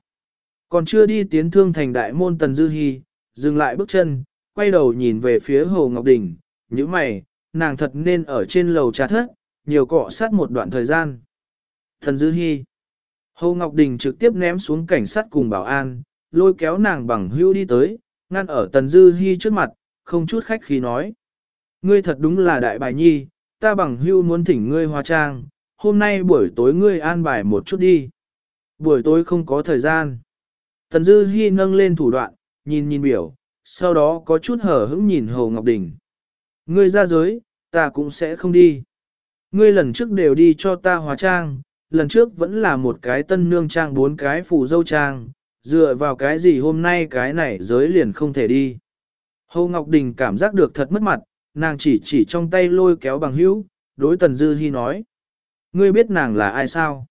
Còn chưa đi tiến thương thành đại môn Tần Dư Hi, dừng lại bước chân, quay đầu nhìn về phía Hồ Ngọc Đình, như mày, nàng thật nên ở trên lầu trà thất, nhiều cọ sát một đoạn thời gian. thần Dư Hi. Hồ Ngọc Đình trực tiếp ném xuống cảnh sát cùng bảo an, lôi kéo nàng bằng hưu đi tới, ngăn ở Tần Dư Hi trước mặt, không chút khách khí nói. Ngươi thật đúng là đại bài nhi, ta bằng hưu muốn thỉnh ngươi hóa trang, hôm nay buổi tối ngươi an bài một chút đi. Buổi tối không có thời gian. Tần Dư Hi nâng lên thủ đoạn, nhìn nhìn biểu, sau đó có chút hở hững nhìn Hồ Ngọc Đình. Ngươi ra giới, ta cũng sẽ không đi. Ngươi lần trước đều đi cho ta hóa trang, lần trước vẫn là một cái tân nương trang bốn cái phủ dâu trang, dựa vào cái gì hôm nay cái này giới liền không thể đi. Hồ Ngọc Đình cảm giác được thật mất mặt, nàng chỉ chỉ trong tay lôi kéo bằng hữu, đối Tần Dư Hi nói. Ngươi biết nàng là ai sao?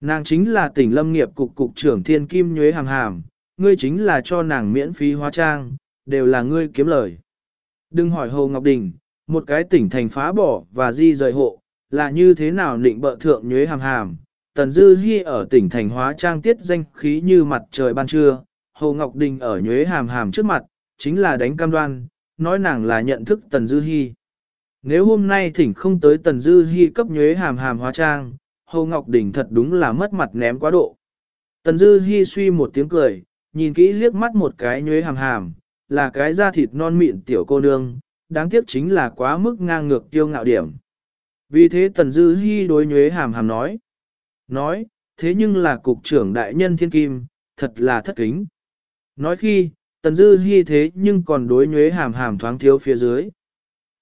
Nàng chính là tỉnh lâm nghiệp cục cục trưởng thiên kim nhuế hàng hàm, ngươi chính là cho nàng miễn phí hóa trang, đều là ngươi kiếm lời. Đừng hỏi Hồ Ngọc Đình, một cái tỉnh thành phá bỏ và di rời hộ, là như thế nào định bợ thượng nhuế hàm hàm. Tần Dư Hi ở tỉnh thành hóa trang tiết danh khí như mặt trời ban trưa, Hồ Ngọc Đình ở nhuế hàm hàm trước mặt, chính là đánh cam đoan, nói nàng là nhận thức Tần Dư Hi. Nếu hôm nay thỉnh không tới Tần Dư Hi cấp nhuế hàm hàm hóa trang, Hồ Ngọc Đình thật đúng là mất mặt ném quá độ. Tần Dư Hi suy một tiếng cười, nhìn kỹ liếc mắt một cái nhuế hàm hàm, là cái da thịt non mịn tiểu cô nương, đáng tiếc chính là quá mức ngang ngược tiêu ngạo điểm. Vì thế Tần Dư Hi đối nhuế hàm hàm nói. Nói, thế nhưng là cục trưởng đại nhân thiên kim, thật là thất kính. Nói khi, Tần Dư Hi thế nhưng còn đối nhuế hàm hàm thoáng thiếu phía dưới.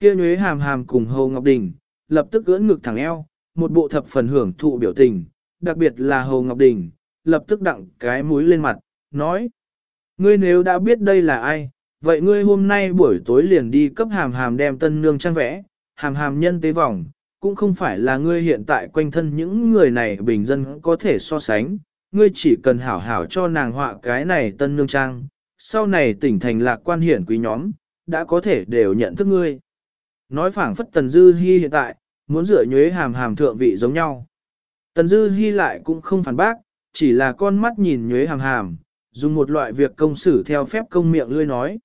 Kia nhuế hàm hàm cùng Hồ Ngọc Đình, lập tức ưỡn ngực thẳng eo, một bộ thập phần hưởng thụ biểu tình, đặc biệt là Hồ Ngọc Đình, lập tức đặng cái mũi lên mặt, nói. Ngươi nếu đã biết đây là ai, vậy ngươi hôm nay buổi tối liền đi cấp hàm hàm đem tân nương trang vẽ, hàm hàm nhân tế vòng, cũng không phải là ngươi hiện tại quanh thân những người này bình dân có thể so sánh, ngươi chỉ cần hảo hảo cho nàng họa cái này tân nương trang, sau này tỉnh thành lạc quan hiển quý nhóm, đã có thể đều nhận thức ngươi. Nói phảng phất Tần Dư Hi hiện tại, muốn dựa nhuế hàm hàm thượng vị giống nhau. Tần Dư Hi lại cũng không phản bác, chỉ là con mắt nhìn nhuế hàm hàm, dùng một loại việc công xử theo phép công miệng lươi nói.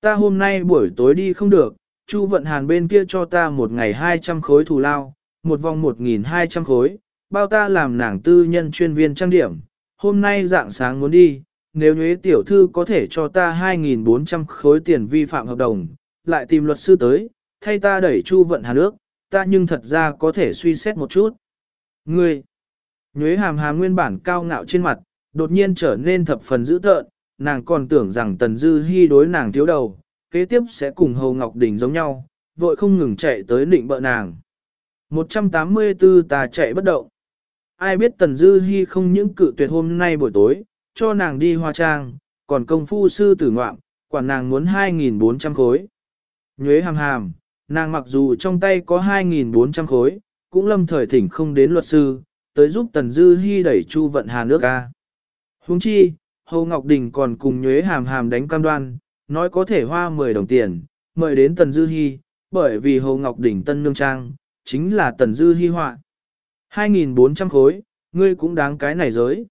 Ta hôm nay buổi tối đi không được, Chu vận hàn bên kia cho ta một ngày 200 khối thù lao, một vòng 1.200 khối, bao ta làm nàng tư nhân chuyên viên trang điểm. Hôm nay dạng sáng muốn đi, nếu nhuế tiểu thư có thể cho ta 2.400 khối tiền vi phạm hợp đồng, lại tìm luật sư tới, thay ta đẩy Chu vận hàn nước, ta nhưng thật ra có thể suy xét một chút. Ngươi! Nhuế hàm hàm nguyên bản cao ngạo trên mặt, đột nhiên trở nên thập phần dữ tợn, nàng còn tưởng rằng Tần Dư Hi đối nàng thiếu đầu, kế tiếp sẽ cùng Hồ Ngọc Đình giống nhau, vội không ngừng chạy tới định bợ nàng. 184 ta chạy bất động. Ai biết Tần Dư Hi không những cự tuyệt hôm nay buổi tối, cho nàng đi hoa trang, còn công phu sư tử ngoạm, quản nàng muốn 2.400 khối. Nhuế hàm hàm, nàng mặc dù trong tay có 2.400 khối, cũng lâm thời thỉnh không đến luật sư, tới giúp Tần Dư Hi đẩy Chu Vận Hà nước ca. Huống chi, Hồ Ngọc Đình còn cùng Nhuế hàm hàm đánh cam đoan, nói có thể hoa 10 đồng tiền, mời đến Tần Dư Hi, bởi vì Hồ Ngọc Đình tân nương trang, chính là Tần Dư Hi họa. 2.400 khối, ngươi cũng đáng cái này giới.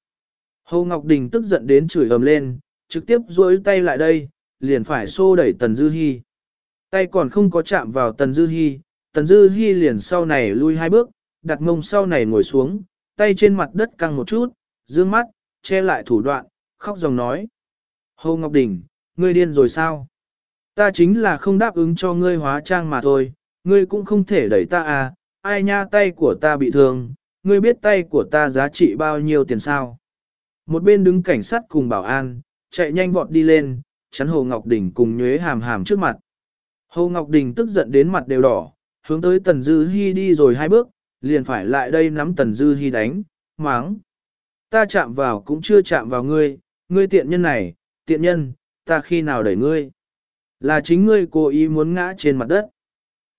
Hồ Ngọc Đình tức giận đến chửi ầm lên, trực tiếp duỗi tay lại đây, liền phải xô đẩy Tần Dư Hi. Tay còn không có chạm vào Tần Dư Hi, Tần Dư Hi liền sau này lui hai bước, đặt mông sau này ngồi xuống, tay trên mặt đất căng một chút, dương mắt, che lại thủ đoạn, khóc dòng nói. Hồ Ngọc Đình, ngươi điên rồi sao? Ta chính là không đáp ứng cho ngươi hóa trang mà thôi, ngươi cũng không thể đẩy ta à, ai nha tay của ta bị thương, ngươi biết tay của ta giá trị bao nhiêu tiền sao? Một bên đứng cảnh sát cùng bảo an, chạy nhanh vọt đi lên, chắn Hồ Ngọc Đình cùng nhuế hàm hàm trước mặt. Hồ Ngọc Đình tức giận đến mặt đều đỏ, hướng tới Tần Dư Hi đi rồi hai bước, liền phải lại đây nắm Tần Dư Hi đánh, máng. Ta chạm vào cũng chưa chạm vào ngươi, ngươi tiện nhân này, tiện nhân, ta khi nào đẩy ngươi? Là chính ngươi cố ý muốn ngã trên mặt đất.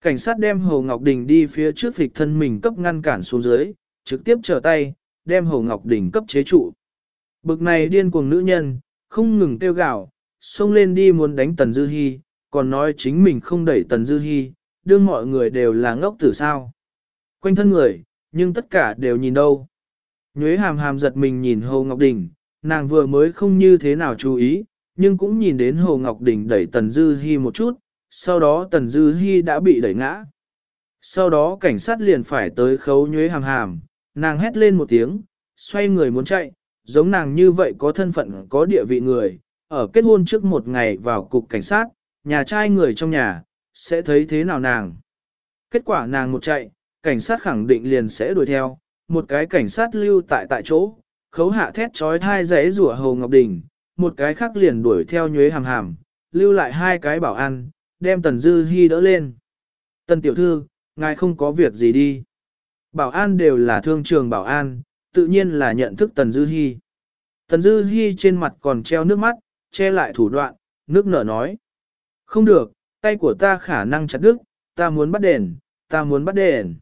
Cảnh sát đem Hồ Ngọc Đình đi phía trước phịch thân mình cấp ngăn cản xuống dưới, trực tiếp trở tay, đem Hồ Ngọc Đình cấp chế trụ. Bực này điên cuồng nữ nhân, không ngừng tiêu gạo, xông lên đi muốn đánh Tần Dư Hi, còn nói chính mình không đẩy Tần Dư Hi, đương mọi người đều là ngốc tử sao. Quanh thân người, nhưng tất cả đều nhìn đâu. Nhuế hàm hàm giật mình nhìn Hồ Ngọc Đình, nàng vừa mới không như thế nào chú ý, nhưng cũng nhìn đến Hồ Ngọc Đình đẩy Tần Dư Hi một chút, sau đó Tần Dư Hi đã bị đẩy ngã. Sau đó cảnh sát liền phải tới khấu nhuế hàm hàm, nàng hét lên một tiếng, xoay người muốn chạy, giống nàng như vậy có thân phận có địa vị người, ở kết hôn trước một ngày vào cục cảnh sát, nhà trai người trong nhà, sẽ thấy thế nào nàng. Kết quả nàng một chạy, cảnh sát khẳng định liền sẽ đuổi theo, một cái cảnh sát lưu tại tại chỗ, khấu hạ thét trói thai giấy rủa Hồ Ngọc Đình, một cái khác liền đuổi theo nhuế hàm hàm, lưu lại hai cái bảo an, đem Tần Dư Hi đỡ lên. Tần tiểu thư, ngài không có việc gì đi. Bảo an đều là thương trường bảo an, tự nhiên là nhận thức Tần Dư Hi. Tần Dư Hi trên mặt còn treo nước mắt, che lại thủ đoạn, nước nở nói. Không được, tay của ta khả năng chặt đứt, ta muốn bắt đền, ta muốn bắt đền.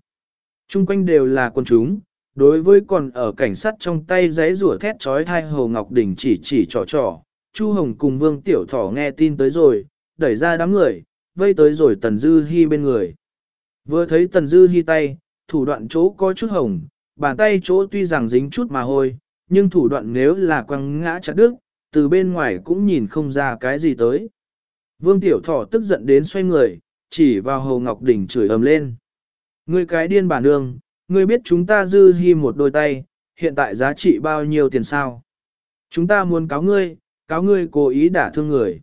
Trung quanh đều là quần chúng, đối với còn ở cảnh sát trong tay giấy rủa thét trói thai Hồ Ngọc Đình chỉ chỉ trò trò, Chu Hồng cùng Vương Tiểu Thỏ nghe tin tới rồi, đẩy ra đám người, vây tới rồi Tần Dư Hi bên người. Vừa thấy Tần Dư Hi tay, thủ đoạn chỗ có chút hồng, bàn tay chỗ tuy rằng dính chút mà hôi, nhưng thủ đoạn nếu là quăng ngã chặt đứt, từ bên ngoài cũng nhìn không ra cái gì tới. Vương Tiểu Thỏ tức giận đến xoay người, chỉ vào Hồ Ngọc Đình chửi ầm lên. Ngươi cái điên bản nương, ngươi biết chúng ta dư hi một đôi tay, hiện tại giá trị bao nhiêu tiền sao? Chúng ta muốn cáo ngươi, cáo ngươi cố ý đả thương người.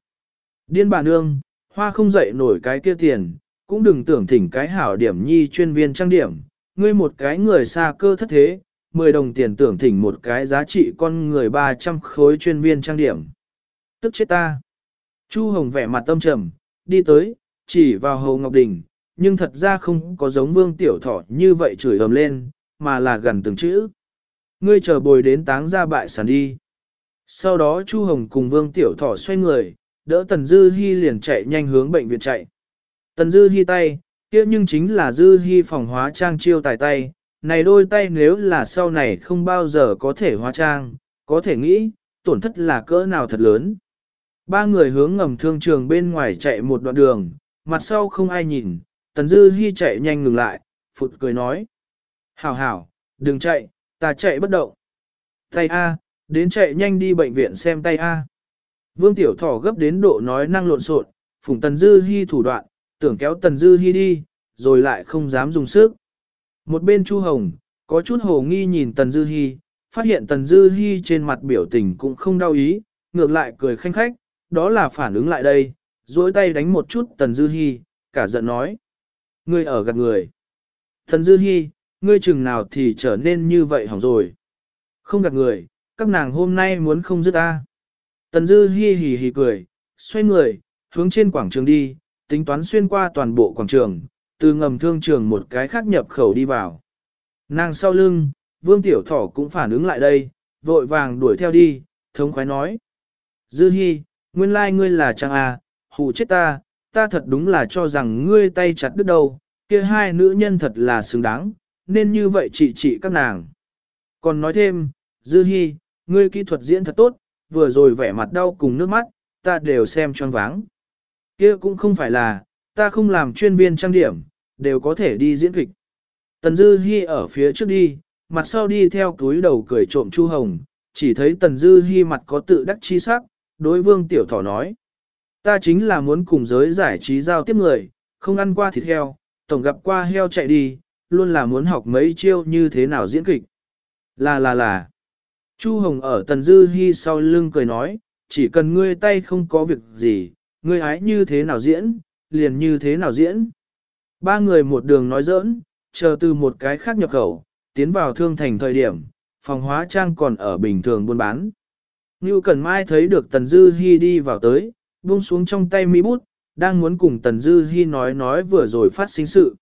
Điên bà nương, hoa không dậy nổi cái kia tiền, cũng đừng tưởng thỉnh cái hảo điểm nhi chuyên viên trang điểm, ngươi một cái người xa cơ thất thế, 10 đồng tiền tưởng thỉnh một cái giá trị con người 300 khối chuyên viên trang điểm. Tức chết ta. Chu Hồng vẻ mặt tâm trầm, đi tới, chỉ vào Hồ Ngọc Đình, nhưng thật ra không có giống vương tiểu thọ như vậy chửi ầm lên, mà là gần từng chữ. Ngươi chờ bồi đến táng ra bại sản đi. Sau đó Chu Hồng cùng vương tiểu thọ xoay người, đỡ Tần Dư Hi liền chạy nhanh hướng bệnh viện chạy. Tần Dư Hi tay, kia nhưng chính là Dư Hi phòng hóa trang chiêu tài tay, này đôi tay nếu là sau này không bao giờ có thể hóa trang, có thể nghĩ, tổn thất là cỡ nào thật lớn. Ba người hướng ngầm thương trường bên ngoài chạy một đoạn đường, mặt sau không ai nhìn, Tần Dư Hi chạy nhanh ngừng lại, phụt cười nói. Hảo hảo, đừng chạy, ta chạy bất động. Tay A, đến chạy nhanh đi bệnh viện xem tay A. Vương Tiểu Thỏ gấp đến độ nói năng lộn xộn, phùng Tần Dư Hi thủ đoạn, tưởng kéo Tần Dư Hi đi, rồi lại không dám dùng sức. Một bên Chu Hồng, có chút hồ nghi nhìn Tần Dư Hi, phát hiện Tần Dư Hi trên mặt biểu tình cũng không đau ý, ngược lại cười khanh khách, đó là phản ứng lại đây, duỗi tay đánh một chút Tần Dư Hi, cả giận nói. Ngươi ở gạt người. thần Dư Hi, ngươi chừng nào thì trở nên như vậy hỏng rồi. Không gạt người, các nàng hôm nay muốn không dứt ta. Tần Dư hi hì hì cười, xoay người, hướng trên quảng trường đi, tính toán xuyên qua toàn bộ quảng trường, từ ngầm thương trường một cái khác nhập khẩu đi vào. Nàng sau lưng, Vương Tiểu Thỏ cũng phản ứng lại đây, vội vàng đuổi theo đi, thống khoái nói. Dư hi, nguyên lai ngươi là chàng à, hù chết ta, ta thật đúng là cho rằng ngươi tay chặt đứt đầu, kia hai nữ nhân thật là xứng đáng, nên như vậy chị chị các nàng. Còn nói thêm, Dư Hi, ngươi kỹ thuật diễn thật tốt, vừa rồi vẻ mặt đau cùng nước mắt, ta đều xem choáng váng. Kia cũng không phải là, ta không làm chuyên viên trang điểm, đều có thể đi diễn kịch. Tần Dư Hi ở phía trước đi, mặt sau đi theo túi đầu cười trộm Chu Hồng, chỉ thấy Tần Dư Hi mặt có tự đắc chi sắc, đối vương tiểu thỏ nói. Ta chính là muốn cùng giới giải trí giao tiếp người, không ăn qua thịt heo, tổng gặp qua heo chạy đi, luôn là muốn học mấy chiêu như thế nào diễn kịch. Là là là. Chu Hồng ở Tần Dư Hi sau lưng cười nói, chỉ cần ngươi tay không có việc gì, ngươi ái như thế nào diễn, liền như thế nào diễn. Ba người một đường nói giỡn, chờ từ một cái khác nhập khẩu, tiến vào thương thành thời điểm, phòng hóa trang còn ở bình thường buôn bán. Ngưu Cẩn Mai thấy được Tần Dư Hi đi vào tới, buông xuống trong tay mi bút, đang muốn cùng Tần Dư Hi nói nói vừa rồi phát sinh sự.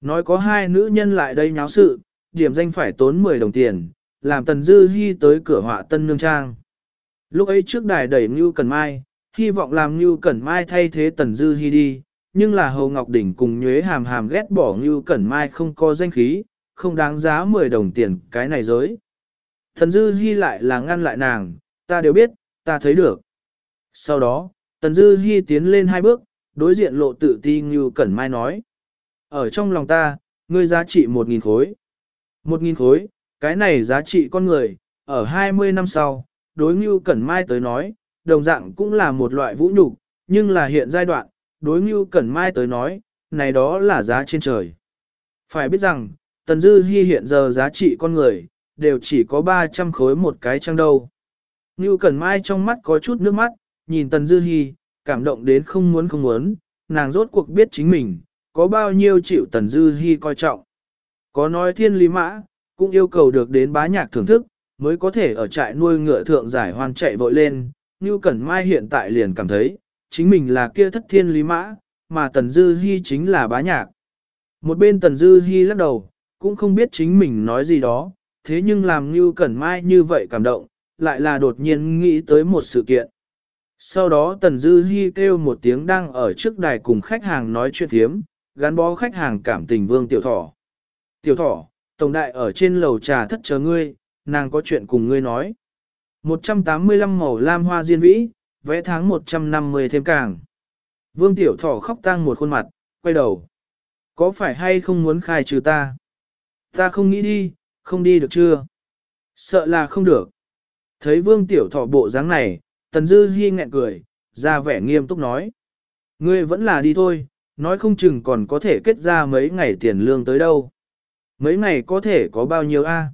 Nói có hai nữ nhân lại đây nháo sự, điểm danh phải tốn 10 đồng tiền, làm Tần Dư Hi tới cửa họa tân nương trang. Lúc ấy trước đài đẩy Ngưu Cẩn Mai, hy vọng làm Ngưu Cẩn Mai thay thế Tần Dư Hi đi, nhưng là Hồ Ngọc Đỉnh cùng Nhuế Hàm Hàm ghét bỏ Ngưu Cẩn Mai không có danh khí, không đáng giá 10 đồng tiền cái này giới. Tần Dư Hi lại là ngăn lại nàng, ta đều biết, ta thấy được. Sau đó, Tần Dư Hi tiến lên hai bước, đối diện lộ tự ti như Cẩn Mai nói. Ở trong lòng ta, ngươi giá trị một nghìn khối. Một nghìn khối, cái này giá trị con người, ở 20 năm sau, đối như Cẩn Mai tới nói, đồng dạng cũng là một loại vũ nhục, nhưng là hiện giai đoạn, đối như Cẩn Mai tới nói, này đó là giá trên trời. Phải biết rằng, Tần Dư Hi hiện giờ giá trị con người, đều chỉ có 300 khối một cái trang đâu. Như Cẩn Mai trong mắt có chút nước mắt, nhìn Tần Dư Hi, cảm động đến không muốn không muốn, nàng rốt cuộc biết chính mình, có bao nhiêu chịu Tần Dư Hi coi trọng. Có nói thiên lý mã, cũng yêu cầu được đến bá nhạc thưởng thức, mới có thể ở trại nuôi ngựa thượng giải hoan chạy vội lên. Như Cẩn Mai hiện tại liền cảm thấy, chính mình là kia thất thiên lý mã, mà Tần Dư Hi chính là bá nhạc. Một bên Tần Dư Hi lắc đầu, cũng không biết chính mình nói gì đó, thế nhưng làm Như Cẩn Mai như vậy cảm động, lại là đột nhiên nghĩ tới một sự kiện. Sau đó Tần Dư Hi kêu một tiếng đang ở trước đài cùng khách hàng nói chuyện thiếm, gắn bó khách hàng cảm tình vương tiểu thỏ. Tiểu thỏ, tổng đại ở trên lầu trà thất chờ ngươi, nàng có chuyện cùng ngươi nói. 185 màu lam hoa diên vĩ, vẽ tháng 150 thêm càng. Vương tiểu thỏ khóc tang một khuôn mặt, quay đầu. Có phải hay không muốn khai trừ ta? Ta không nghĩ đi, không đi được chưa? Sợ là không được. Thấy vương tiểu thỏ bộ dáng này, tần dư hi nghẹn cười, ra vẻ nghiêm túc nói. Ngươi vẫn là đi thôi, nói không chừng còn có thể kết ra mấy ngày tiền lương tới đâu. Mấy ngày có thể có bao nhiêu a?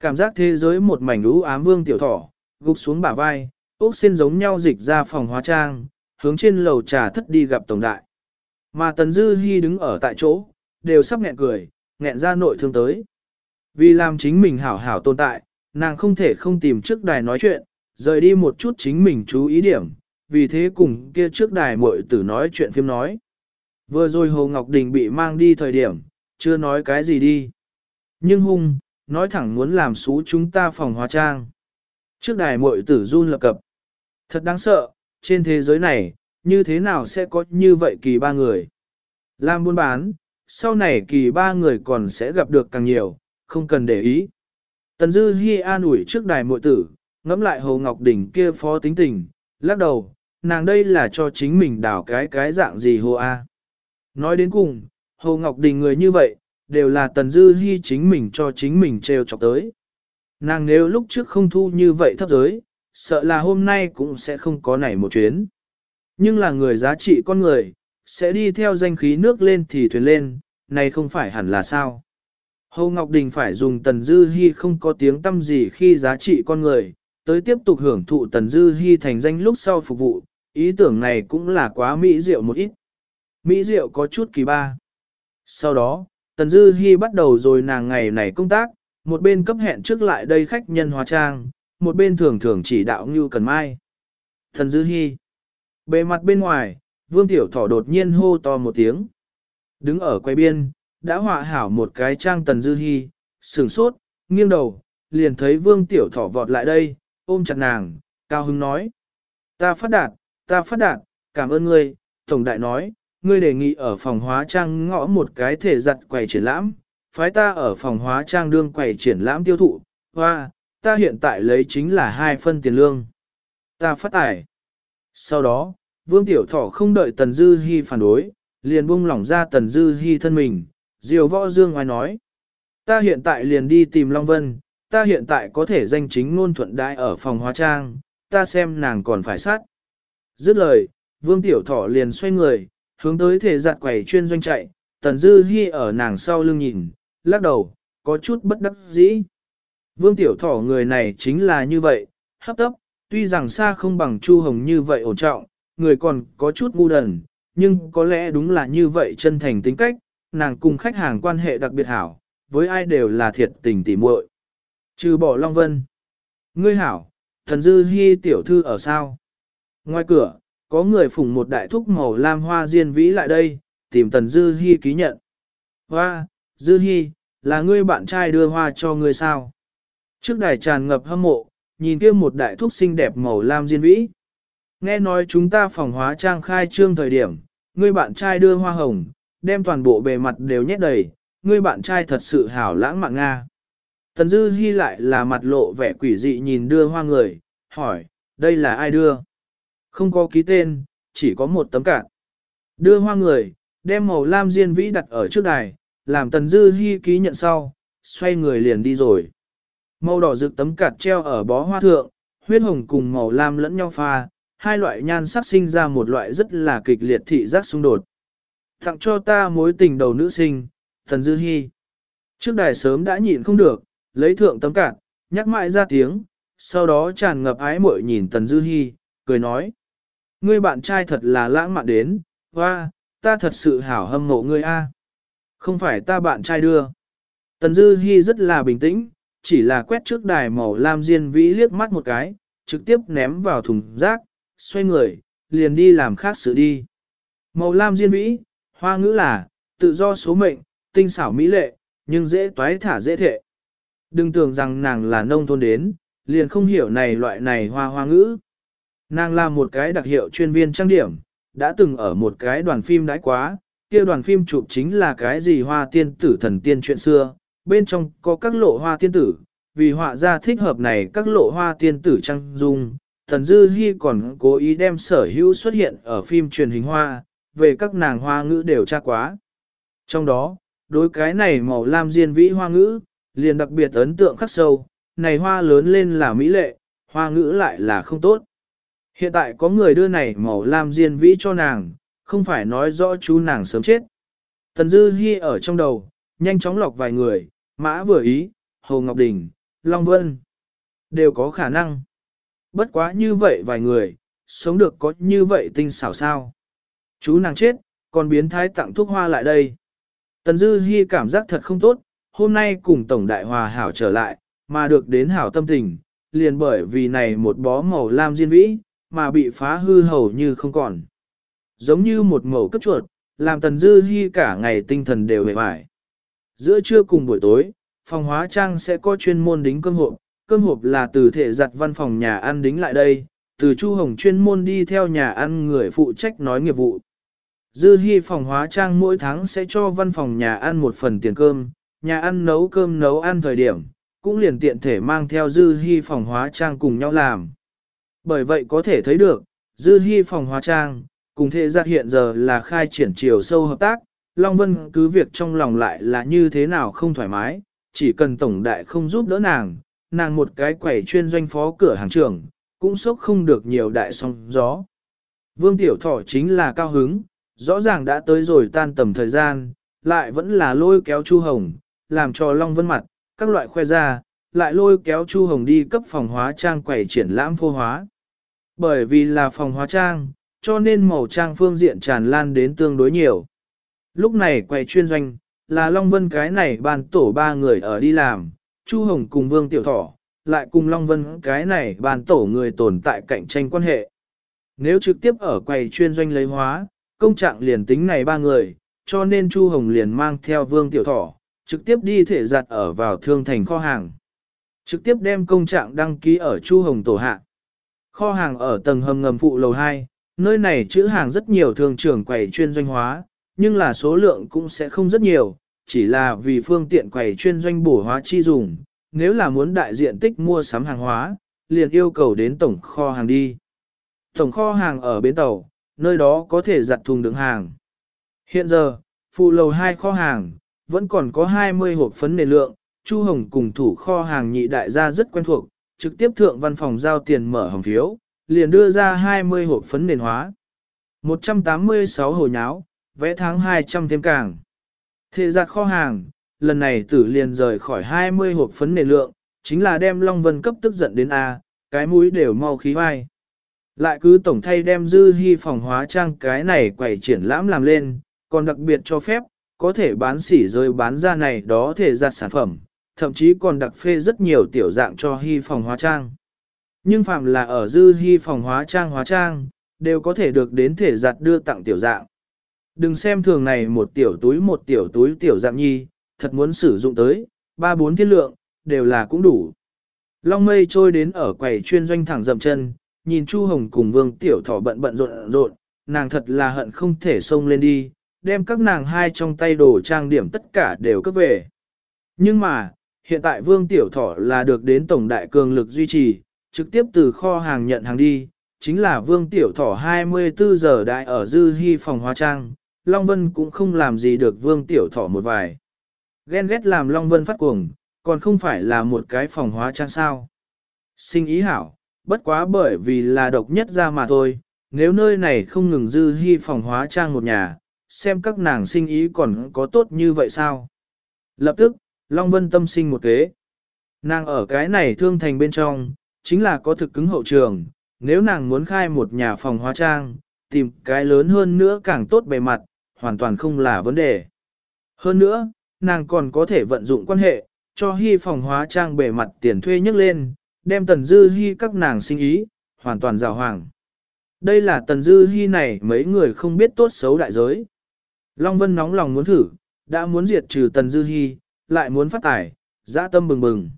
Cảm giác thế giới một mảnh lũ ám vương tiểu thỏ, gục xuống bả vai, ốc xin giống nhau dịch ra phòng hóa trang, hướng trên lầu trà thất đi gặp tổng đại. Mà Tần Dư Hi đứng ở tại chỗ, đều sắp nghẹn cười, nghẹn ra nội thương tới. Vì làm chính mình hảo hảo tồn tại, nàng không thể không tìm trước đài nói chuyện, rời đi một chút chính mình chú ý điểm, vì thế cùng kia trước đài muội tử nói chuyện phim nói. Vừa rồi Hồ Ngọc Đình bị mang đi thời điểm, chưa nói cái gì đi. Nhưng hung, nói thẳng muốn làm xú chúng ta phòng hóa trang. Trước đài muội tử run lập cập. Thật đáng sợ, trên thế giới này, như thế nào sẽ có như vậy kỳ ba người. Làm buôn bán, sau này kỳ ba người còn sẽ gặp được càng nhiều, không cần để ý. Tần Dư Hi an ủi trước đài muội tử, ngẫm lại Hồ Ngọc Đình kia phó tính tình, lắc đầu, nàng đây là cho chính mình đảo cái cái dạng gì hồ a. Nói đến cùng, Hồ Ngọc Đình người như vậy, đều là Tần Dư Hi chính mình cho chính mình treo chọc tới. Nàng nếu lúc trước không thu như vậy thấp giới, sợ là hôm nay cũng sẽ không có nảy một chuyến. Nhưng là người giá trị con người, sẽ đi theo danh khí nước lên thì thuyền lên, này không phải hẳn là sao. Hồ Ngọc Đình phải dùng Tần Dư Hi không có tiếng tâm gì khi giá trị con người, tới tiếp tục hưởng thụ Tần Dư Hi thành danh lúc sau phục vụ, ý tưởng này cũng là quá mỹ diệu một ít. Mỹ diệu có chút kỳ ba. Sau đó, Tần Dư Hi bắt đầu rồi nàng ngày này công tác, một bên cấp hẹn trước lại đây khách nhân hóa trang, một bên thường thường chỉ đạo Ngưu Cần Mai. Tần Dư Hi. Bề mặt bên ngoài, Vương Tiểu Thỏ đột nhiên hô to một tiếng. Đứng ở quay biên, đã họa hảo một cái trang Tần Dư Hi, sửng sốt, nghiêng đầu, liền thấy Vương Tiểu Thỏ vọt lại đây, ôm chặt nàng, cao hứng nói. Ta phát đạt, ta phát đạt, cảm ơn ngươi, Tổng Đại nói, ngươi đề nghị ở phòng hóa trang ngõ một cái thể giặt quầy triển lãm, phái ta ở phòng hóa trang đương quầy triển lãm tiêu thụ, hoa, ta hiện tại lấy chính là hai phân tiền lương. Ta phát tải. Sau đó, Vương Tiểu Thỏ không đợi Tần Dư Hi phản đối, liền buông lỏng ra Tần Dư Hi thân mình, diều võ dương ngoài nói. Ta hiện tại liền đi tìm Long Vân, ta hiện tại có thể danh chính ngôn thuận đại ở phòng hóa trang, ta xem nàng còn phải sát. Dứt lời, Vương Tiểu Thỏ liền xoay người, hướng tới thể giặt quầy chuyên doanh chạy, Tần Dư Hi ở nàng sau lưng nhìn, lắc đầu, có chút bất đắc dĩ. Vương Tiểu Thỏ người này chính là như vậy, hấp tấp, tuy rằng xa không bằng Chu Hồng như vậy ổn trọng, người còn có chút ngu đần, nhưng có lẽ đúng là như vậy chân thành tính cách, nàng cùng khách hàng quan hệ đặc biệt hảo, với ai đều là thiệt tình tỉ muội. Trừ bỏ Long Vân. Ngươi hảo, thần dư hy tiểu thư ở sao? Ngoài cửa, có người phủng một đại thúc màu lam hoa diên vĩ lại đây, tìm tần dư hy ký nhận. Hoa, dư hy, là ngươi bạn trai đưa hoa cho ngươi sao? Trước đài tràn ngập hâm mộ, nhìn kia một đại thúc xinh đẹp màu lam diên vĩ. Nghe nói chúng ta phòng hóa trang khai trương thời điểm, ngươi bạn trai đưa hoa hồng, đem toàn bộ bề mặt đều nhét đầy, ngươi bạn trai thật sự hảo lãng mạn Nga. Tần Dư Hi lại là mặt lộ vẻ quỷ dị nhìn đưa hoa người, hỏi, đây là ai đưa? Không có ký tên, chỉ có một tấm cạn. Đưa hoa người, đem màu lam diên vĩ đặt ở trước đài, làm Tần Dư Hi ký nhận sau, xoay người liền đi rồi. Màu đỏ rực tấm cạt treo ở bó hoa thượng, huyết hồng cùng màu lam lẫn nhau pha, hai loại nhan sắc sinh ra một loại rất là kịch liệt thị giác xung đột. Tặng cho ta mối tình đầu nữ sinh, Thần Dư Hi. Trước đài sớm đã nhịn không được, lấy thượng tấm cạn, nhắc mãi ra tiếng, sau đó tràn ngập ái muội nhìn Tần Dư Hi, cười nói. Ngươi bạn trai thật là lãng mạn đến, hoa, ta thật sự hảo hâm mộ ngươi a. Không phải ta bạn trai đưa. Tần Dư Hi rất là bình tĩnh, chỉ là quét trước đài màu lam diên vĩ liếc mắt một cái, trực tiếp ném vào thùng rác, xoay người, liền đi làm khác sự đi. Màu lam diên vĩ, hoa ngữ là, tự do số mệnh, tinh xảo mỹ lệ, nhưng dễ toái thả dễ thệ. Đừng tưởng rằng nàng là nông thôn đến, liền không hiểu này loại này hoa hoa ngữ. Nàng là một cái đặc hiệu chuyên viên trang điểm, đã từng ở một cái đoàn phim đãi quá, kia đoàn phim chụp chính là cái gì hoa tiên tử thần tiên chuyện xưa, bên trong có các lộ hoa tiên tử, vì họa ra thích hợp này các lộ hoa tiên tử trang dung. Thần Dư hy còn cố ý đem sở hữu xuất hiện ở phim truyền hình hoa, về các nàng hoa ngữ đều tra quá. Trong đó, đối cái này màu lam diên vĩ hoa ngữ, liền đặc biệt ấn tượng khắc sâu, này hoa lớn lên là mỹ lệ, hoa ngữ lại là không tốt. Hiện tại có người đưa này màu lam diên vĩ cho nàng, không phải nói rõ chú nàng sớm chết. Tần Dư Hi ở trong đầu, nhanh chóng lọc vài người, Mã Vừa Ý, Hồ Ngọc Đình, Long Vân, đều có khả năng. Bất quá như vậy vài người, sống được có như vậy tinh xảo sao. Chú nàng chết, còn biến thái tặng thuốc hoa lại đây. Tần Dư Hi cảm giác thật không tốt, hôm nay cùng Tổng Đại Hòa hảo trở lại, mà được đến hảo tâm tình, liền bởi vì này một bó màu lam diên vĩ, mà bị phá hư hầu như không còn. Giống như một mẩu cấp chuột, làm Tần Dư Hi cả ngày tinh thần đều hề hoài. Giữa trưa cùng buổi tối, phòng hóa trang sẽ có chuyên môn đính cơm hộp, cơm hộp là từ thể giặt văn phòng nhà ăn đính lại đây, từ Chu Hồng chuyên môn đi theo nhà ăn người phụ trách nói nghiệp vụ. Dư Hi phòng hóa trang mỗi tháng sẽ cho văn phòng nhà ăn một phần tiền cơm, nhà ăn nấu cơm nấu ăn thời điểm, cũng liền tiện thể mang theo Dư hy phòng hóa trang cùng nhau làm. Bởi vậy có thể thấy được, Dư hy phòng hóa trang, cùng thế giặt hiện giờ là khai triển chiều sâu hợp tác, Long Vân cứ việc trong lòng lại là như thế nào không thoải mái, chỉ cần tổng đại không giúp đỡ nàng, nàng một cái quẩy chuyên doanh phó cửa hàng trưởng, cũng sốc không được nhiều đại sóng gió. Vương Tiểu Thỏ chính là cao hứng, rõ ràng đã tới rồi tan tầm thời gian, lại vẫn là lôi kéo Chu Hồng, làm cho Long Vân mặt, các loại khoe ra, lại lôi kéo Chu Hồng đi cấp phòng hóa trang quẩy triển lãm phô hóa. Bởi vì là phòng hóa trang, cho nên màu trang phương diện tràn lan đến tương đối nhiều. Lúc này quầy chuyên doanh, là Long Vân cái này bàn tổ ba người ở đi làm, Chu Hồng cùng Vương Tiểu Thỏ, lại cùng Long Vân cái này bàn tổ người tồn tại cạnh tranh quan hệ. Nếu trực tiếp ở quầy chuyên doanh lấy hóa, công trạng liền tính này ba người, cho nên Chu Hồng liền mang theo Vương Tiểu Thỏ, trực tiếp đi thể giặt ở vào thương thành kho hàng. Trực tiếp đem công trạng đăng ký ở Chu Hồng tổ hạ. Kho hàng ở tầng hầm ngầm phụ lầu 2, nơi này chữ hàng rất nhiều thường trưởng quầy chuyên doanh hóa, nhưng là số lượng cũng sẽ không rất nhiều, chỉ là vì phương tiện quầy chuyên doanh bổ hóa chi dùng, nếu là muốn đại diện tích mua sắm hàng hóa, liền yêu cầu đến tổng kho hàng đi. Tổng kho hàng ở bến tàu, nơi đó có thể giặt thùng đựng hàng. Hiện giờ, phụ lầu 2 kho hàng, vẫn còn có 20 hộp phấn nền lượng, Chu Hồng cùng thủ kho hàng nhị đại gia rất quen thuộc, trực tiếp thượng văn phòng giao tiền mở hồng phiếu, liền đưa ra 20 hộp phấn nền hóa. 186 hồ nháo, vẽ tháng 200 thêm càng. Thệ giặt kho hàng, lần này tử liền rời khỏi 20 hộp phấn nền lượng, chính là đem Long Vân cấp tức giận đến A, cái mũi đều mau khí vai. Lại cứ tổng thay đem dư hy phòng hóa trang cái này quẩy triển lãm làm lên, còn đặc biệt cho phép, có thể bán sỉ rơi bán ra này đó thể giặt sản phẩm, thậm chí còn đặc phê rất nhiều tiểu dạng cho hy phòng hóa trang. Nhưng phạm là ở dư hy phòng hóa trang hóa trang, đều có thể được đến thể giặt đưa tặng tiểu dạng. Đừng xem thường này một tiểu túi một tiểu túi tiểu dạng nhi, thật muốn sử dụng tới, ba bốn thiên lượng, đều là cũng đủ. Long mây trôi đến ở quầy chuyên doanh thẳng dậm chân, nhìn Chu Hồng cùng Vương Tiểu Thỏ bận bận rộn rộn, nàng thật là hận không thể xông lên đi, đem các nàng hai trong tay đồ trang điểm tất cả đều cấp về. Nhưng mà, hiện tại Vương Tiểu Thỏ là được đến Tổng Đại Cường lực duy trì, trực tiếp từ kho hàng nhận hàng đi, chính là Vương Tiểu Thỏ 24 giờ đại ở Dư Hy phòng hóa trang, Long Vân cũng không làm gì được Vương Tiểu Thỏ một vài. Ghen ghét làm Long Vân phát cuồng, còn không phải là một cái phòng hóa trang sao. Sinh ý hảo, bất quá bởi vì là độc nhất ra mà thôi, nếu nơi này không ngừng Dư Hy phòng hóa trang một nhà, xem các nàng sinh ý còn có tốt như vậy sao. Lập tức, Long Vân tâm sinh một kế. Nàng ở cái này thương thành bên trong, chính là có thực cứng hậu trường, nếu nàng muốn khai một nhà phòng hóa trang, tìm cái lớn hơn nữa càng tốt bề mặt, hoàn toàn không là vấn đề. Hơn nữa, nàng còn có thể vận dụng quan hệ, cho hy phòng hóa trang bề mặt tiền thuê nhấc lên, đem tần dư hy các nàng sinh ý, hoàn toàn rào hoàng. Đây là tần dư hy này mấy người không biết tốt xấu đại giới. Long Vân nóng lòng muốn thử, đã muốn diệt trừ tần dư Hi, lại muốn phát tài, dã tâm bừng bừng.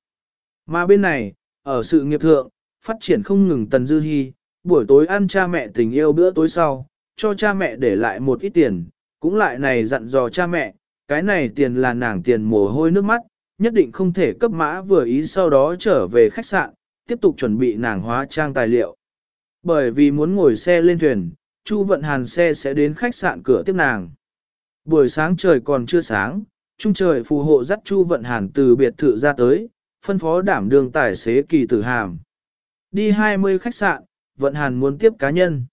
Mà bên này, ở sự nghiệp thượng, phát triển không ngừng tần dư Hi, buổi tối ăn cha mẹ tình yêu bữa tối sau, cho cha mẹ để lại một ít tiền, cũng lại này dặn dò cha mẹ, cái này tiền là nàng tiền mồ hôi nước mắt, nhất định không thể cấp mã vừa ý sau đó trở về khách sạn, tiếp tục chuẩn bị nàng hóa trang tài liệu. Bởi vì muốn ngồi xe lên thuyền, Chu vận hàn xe sẽ đến khách sạn cửa tiếp nàng. Buổi sáng trời còn chưa sáng, trung trời phù hộ dắt Chu vận hàn từ biệt thự ra tới, phân phó đảm đường tài xế kỳ tử hàm. Đi 20 khách sạn, vận hàn muốn tiếp cá nhân.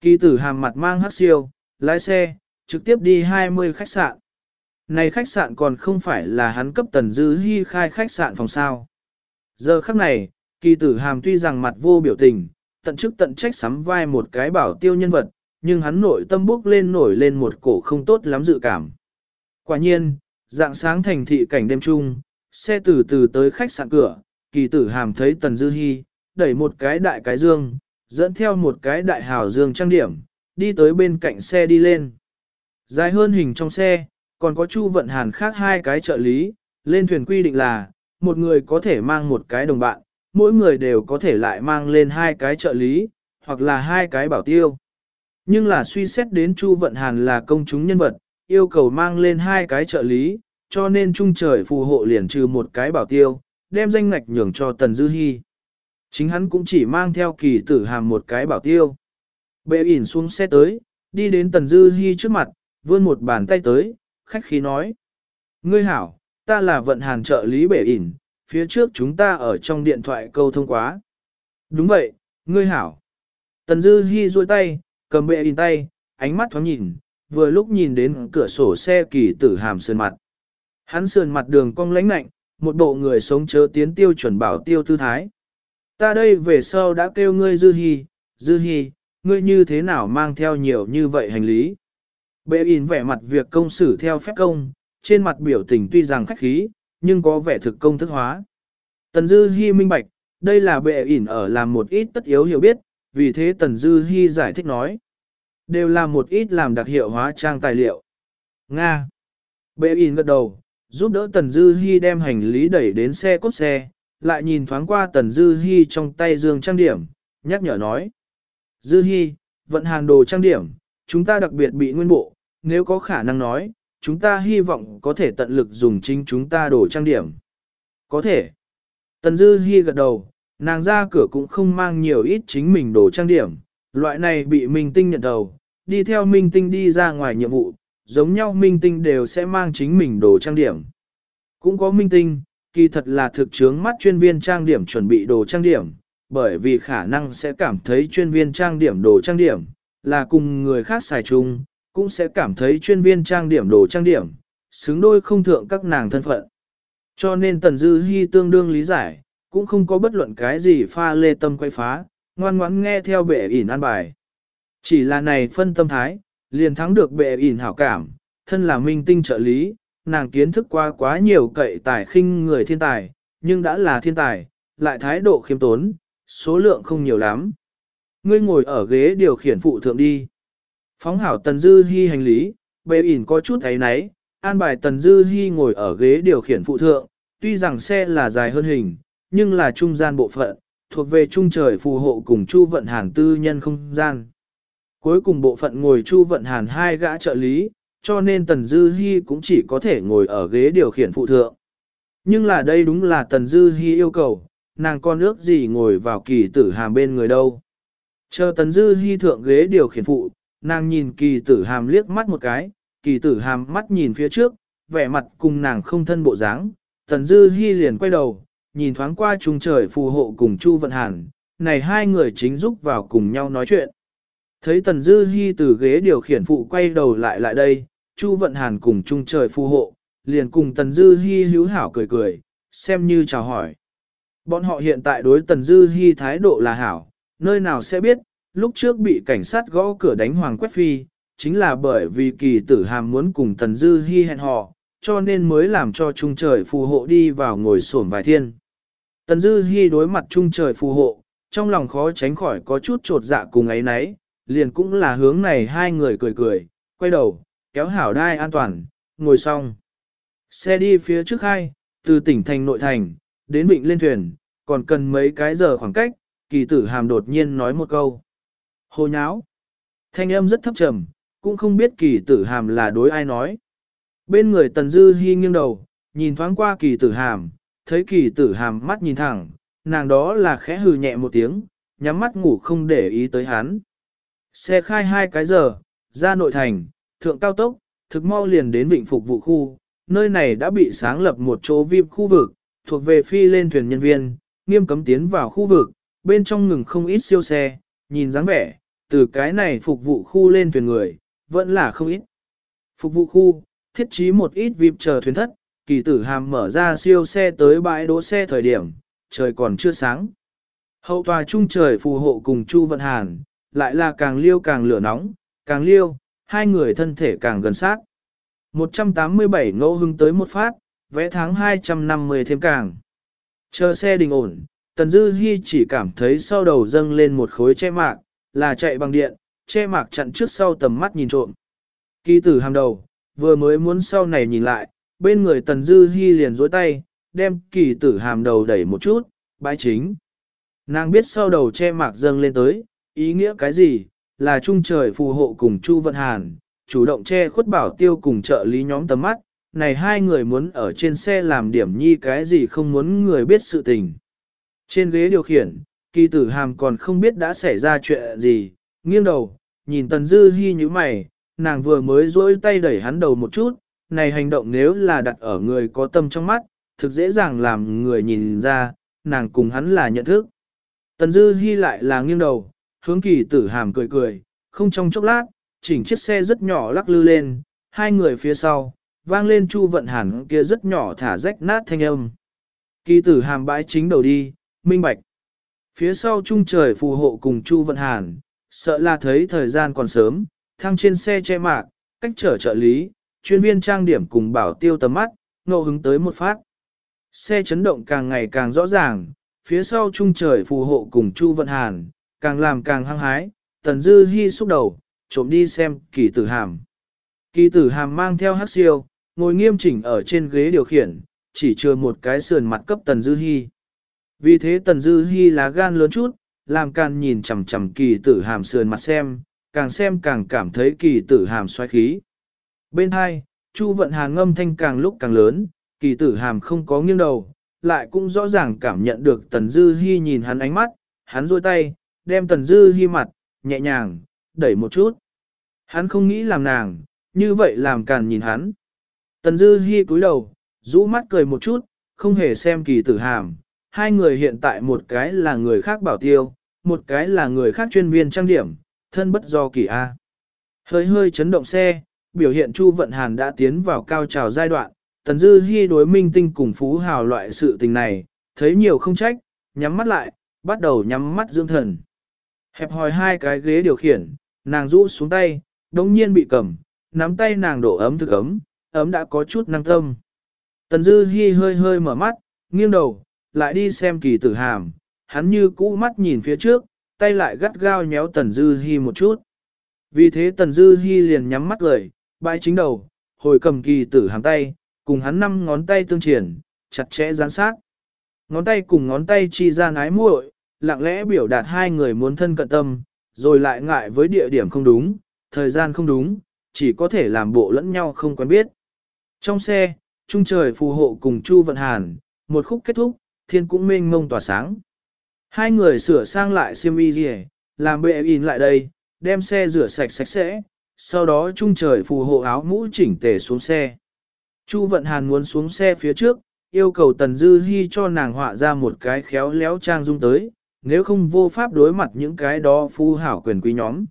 Kỳ tử hàm mặt mang hắc siêu, lái xe, trực tiếp đi 20 khách sạn. Này khách sạn còn không phải là hắn cấp tần dư hy khai khách sạn phòng sao. Giờ khắc này, kỳ tử hàm tuy rằng mặt vô biểu tình, tận chức tận trách sắm vai một cái bảo tiêu nhân vật, nhưng hắn nội tâm bốc lên nổi lên một cổ không tốt lắm dự cảm. Quả nhiên, dạng sáng thành thị cảnh đêm trung, xe từ từ tới khách sạn cửa, kỳ tử hàm thấy tần dư hy, đẩy một cái đại cái dương, dẫn theo một cái đại hào dương trang điểm, đi tới bên cạnh xe đi lên. Dài hơn hình trong xe, còn có Chu Vận Hàn khác hai cái trợ lý, lên thuyền quy định là, một người có thể mang một cái đồng bạn, mỗi người đều có thể lại mang lên hai cái trợ lý, hoặc là hai cái bảo tiêu. Nhưng là suy xét đến Chu Vận Hàn là công chúng nhân vật, yêu cầu mang lên hai cái trợ lý, cho nên trung trời phù hộ liền trừ một cái bảo tiêu, đem danh ngạch nhường cho Tần Dư Hi. Chính hắn cũng chỉ mang theo kỳ tử hàm một cái bảo tiêu. Bệ ỉn xuống xe tới, đi đến Tần Dư Hi trước mặt, vươn một bàn tay tới, khách khí nói. Ngươi hảo, ta là vận hàn trợ lý bệ ỉn, phía trước chúng ta ở trong điện thoại câu thông quá. Đúng vậy, ngươi hảo. Tần Dư Hi duỗi tay, cầm bệ in tay, ánh mắt thoáng nhìn, vừa lúc nhìn đến cửa sổ xe kỳ tử hàm sườn mặt. Hắn sườn mặt đường cong lãnh lạnh, một bộ người sống chớ tiến tiêu chuẩn bảo tiêu tư thái. Ta đây về sau đã kêu ngươi Dư hy, Dư hy, ngươi như thế nào mang theo nhiều như vậy hành lý. Bệ in vẻ mặt việc công xử theo phép công, trên mặt biểu tình tuy rằng khách khí, nhưng có vẻ thực công thức hóa. Tần Dư hy minh bạch, đây là bệ ỉn ở làm một ít tất yếu hiểu biết, vì thế Tần Dư Hi giải thích nói. Đều là một ít làm đặc hiệu hóa trang tài liệu. Nga. Bệ in gật đầu, giúp đỡ Tần Dư Hi đem hành lý đẩy đến xe cốt xe, lại nhìn thoáng qua Tần Dư Hi trong tay dương trang điểm, nhắc nhở nói. Dư Hi, vận hàng đồ trang điểm, chúng ta đặc biệt bị nguyên bộ, nếu có khả năng nói, chúng ta hy vọng có thể tận lực dùng chính chúng ta đồ trang điểm. Có thể. Tần Dư Hi gật đầu, nàng ra cửa cũng không mang nhiều ít chính mình đồ trang điểm, loại này bị Minh Tinh nhận đầu, đi theo Minh Tinh đi ra ngoài nhiệm vụ, giống nhau Minh Tinh đều sẽ mang chính mình đồ trang điểm. Cũng có Minh Tinh, kỳ thật là thực chướng mắt chuyên viên trang điểm chuẩn bị đồ trang điểm, bởi vì khả năng sẽ cảm thấy chuyên viên trang điểm đồ trang điểm, là cùng người khác xài chung, cũng sẽ cảm thấy chuyên viên trang điểm đồ trang điểm, xứng đôi không thượng các nàng thân phận. Cho nên Tần Dư Hi tương đương lý giải, cũng không có bất luận cái gì pha lê tâm quay phá, ngoan ngoãn nghe theo bệ ỉn an bài. Chỉ là này phân tâm thái, liền thắng được bệ ỉn hảo cảm, thân là minh tinh trợ lý, nàng kiến thức qua quá nhiều cậy tài khinh người thiên tài, nhưng đã là thiên tài, lại thái độ khiêm tốn, số lượng không nhiều lắm. Ngươi ngồi ở ghế điều khiển phụ thượng đi. Phóng hảo Tần Dư Hi hành lý, bệ ỉn có chút thấy náy, an bài Tần Dư Hi ngồi ở ghế điều khiển phụ thượng, tuy rằng xe là dài hơn hình, nhưng là trung gian bộ phận, thuộc về trung trời phù hộ cùng Chu Vận Hàn tư nhân không gian. Cuối cùng bộ phận ngồi Chu Vận Hàn hai gã trợ lý, cho nên Tần Dư Hi cũng chỉ có thể ngồi ở ghế điều khiển phụ thượng. Nhưng là đây đúng là Tần Dư Hi yêu cầu, nàng con ước gì ngồi vào kỳ tử hàm bên người đâu. Chờ Tần Dư Hi thượng ghế điều khiển phụ, nàng nhìn kỳ tử hàm liếc mắt một cái, kỳ tử hàm mắt nhìn phía trước, vẻ mặt cùng nàng không thân bộ dáng. Tần Dư Hi liền quay đầu, nhìn thoáng qua trung trời phù hộ cùng Chu Vận Hàn, này hai người chính giúp vào cùng nhau nói chuyện. Thấy Tần Dư Hi từ ghế điều khiển phụ quay đầu lại lại đây, Chu Vận Hàn cùng trung trời phù hộ, liền cùng Tần Dư Hi hữu hảo cười cười, xem như chào hỏi. Bọn họ hiện tại đối Tần Dư Hi thái độ là hảo, nơi nào sẽ biết, lúc trước bị cảnh sát gõ cửa đánh Hoàng Quét Phi, chính là bởi vì kỳ tử hàm muốn cùng Tần Dư Hi hẹn hò, cho nên mới làm cho trung trời phù hộ đi vào ngồi sổm vài thiên. Tần Dư Hi đối mặt trung trời phù hộ, trong lòng khó tránh khỏi có chút trột dạ cùng ấy nấy, liền cũng là hướng này hai người cười cười, quay đầu, kéo hảo đai an toàn, ngồi xong. Xe đi phía trước hai, từ tỉnh thành nội thành, đến vịnh lên thuyền, còn cần mấy cái giờ khoảng cách, kỳ tử hàm đột nhiên nói một câu. Hồ nháo. Thanh âm rất thấp trầm, cũng không biết kỳ tử hàm là đối ai nói. Bên người tần dư hi nghiêng đầu, nhìn thoáng qua kỳ tử hàm, thấy kỳ tử hàm mắt nhìn thẳng, nàng đó là khẽ hừ nhẹ một tiếng, nhắm mắt ngủ không để ý tới hắn. Xe khai hai cái giờ, ra nội thành, thượng cao tốc, thực mau liền đến vịnh phục vụ khu, nơi này đã bị sáng lập một chỗ VIP khu vực, thuộc về phi lên thuyền nhân viên, nghiêm cấm tiến vào khu vực, bên trong ngừng không ít siêu xe, nhìn dáng vẻ, từ cái này phục vụ khu lên thuyền người, vẫn là không ít. Phục vụ khu, thiết trí một ít VIP chờ thuyền thất, kỳ tử hàm mở ra siêu xe tới bãi đỗ xe thời điểm, trời còn chưa sáng. Hậu tòa trung trời phù hộ cùng Chu Vận Hàn, lại là càng liêu càng lửa nóng, càng liêu, hai người thân thể càng gần sát. 187 ngẫu hưng tới một phát, vẽ tháng 250 thêm càng. Chờ xe đình ổn, Tần Dư Hi chỉ cảm thấy sau đầu dâng lên một khối che mạc, là chạy bằng điện, che mạc chặn trước sau tầm mắt nhìn trộm. Kỳ tử hàm đầu, vừa mới muốn sau này nhìn lại, bên người Tần Dư Hi liền dối tay, đem kỳ tử hàm đầu đẩy một chút, bãi chính. Nàng biết sau đầu che mạc dâng lên tới, ý nghĩa cái gì, là trung trời phù hộ cùng Chu Vận Hàn, chủ động che khuất bảo tiêu cùng trợ lý nhóm tầm mắt, này hai người muốn ở trên xe làm điểm nhi cái gì không muốn người biết sự tình. Trên ghế điều khiển, kỳ tử hàm còn không biết đã xảy ra chuyện gì, nghiêng đầu, nhìn tần dư hy như mày, nàng vừa mới dỗi tay đẩy hắn đầu một chút, này hành động nếu là đặt ở người có tâm trong mắt, thực dễ dàng làm người nhìn ra, nàng cùng hắn là nhận thức. Tần dư hy lại là nghiêng đầu, hướng kỳ tử hàm cười cười, không trong chốc lát, chỉnh chiếc xe rất nhỏ lắc lư lên, hai người phía sau, vang lên chu vận hẳn kia rất nhỏ thả rách nát thanh âm. Kỳ tử hàm bãi chính đầu đi, minh bạch. Phía sau trung trời phù hộ cùng chu vận hàn, sợ là thấy thời gian còn sớm, Thang trên xe che mạc, cách trở trợ lý, chuyên viên trang điểm cùng bảo tiêu tầm mắt, ngộ hứng tới một phát. Xe chấn động càng ngày càng rõ ràng, phía sau trung trời phù hộ cùng Chu Vận Hàn, càng làm càng hăng hái, Tần Dư Hi xúc đầu, trộm đi xem kỳ tử hàm. Kỳ tử hàm mang theo Hắc siêu, ngồi nghiêm chỉnh ở trên ghế điều khiển, chỉ chưa một cái sườn mặt cấp Tần Dư Hi. Vì thế Tần Dư Hi lá gan lớn chút, làm càng nhìn chằm chằm kỳ tử hàm sườn mặt xem, càng xem càng cảm thấy kỳ tử hàm xoáy khí. Bên hai, Chu vận hàn ngâm thanh càng lúc càng lớn, kỳ tử hàm không có nghiêng đầu, lại cũng rõ ràng cảm nhận được Tần Dư Hi nhìn hắn ánh mắt, hắn duỗi tay, đem Tần Dư Hi mặt, nhẹ nhàng, đẩy một chút. Hắn không nghĩ làm nàng, như vậy làm càn nhìn hắn. Tần Dư Hi cúi đầu, rũ mắt cười một chút, không hề xem kỳ tử hàm. Hai người hiện tại một cái là người khác bảo tiêu, một cái là người khác chuyên viên trang điểm, thân bất do kỳ A. Hơi hơi chấn động xe, biểu hiện Chu Vận Hàn đã tiến vào cao trào giai đoạn, Tần Dư Hi đối minh tinh cùng phú hào loại sự tình này, thấy nhiều không trách, nhắm mắt lại, bắt đầu nhắm mắt dưỡng thần. Hẹp hòi hai cái ghế điều khiển, nàng rũ xuống tay, đống nhiên bị cầm, nắm tay nàng đổ ấm thực ấm, ấm đã có chút năng tâm. Tần Dư Hi hơi hơi mở mắt, nghiêng đầu, lại đi xem kỳ tử hàm, hắn như cũ mắt nhìn phía trước, tay lại gắt gao nhéo Tần Dư Hi một chút. Vì thế Tần Dư Hi liền nhắm mắt lời, bãi chính đầu, hồi cầm kỳ tử hàng tay, cùng hắn năm ngón tay tương triển, chặt chẽ gián sát. Ngón tay cùng ngón tay chi ra nái muội, lặng lẽ biểu đạt hai người muốn thân cận tâm, rồi lại ngại với địa điểm không đúng, thời gian không đúng, chỉ có thể làm bộ lẫn nhau không quen biết. Trong xe, trung trời phù hộ cùng Chu Vận Hàn, một khúc kết thúc, thiên cũng mênh mông tỏa sáng. Hai người sửa sang lại xiêm y gì, làm bệ in lại đây, đem xe rửa sạch sạch sẽ, sau đó trung trời phù hộ áo mũ chỉnh tề xuống xe. Chu Vận Hàn muốn xuống xe phía trước, yêu cầu Tần Dư Hi cho nàng họa ra một cái khéo léo trang dung tới, nếu không vô pháp đối mặt những cái đó phu hảo quyền quý nhóm.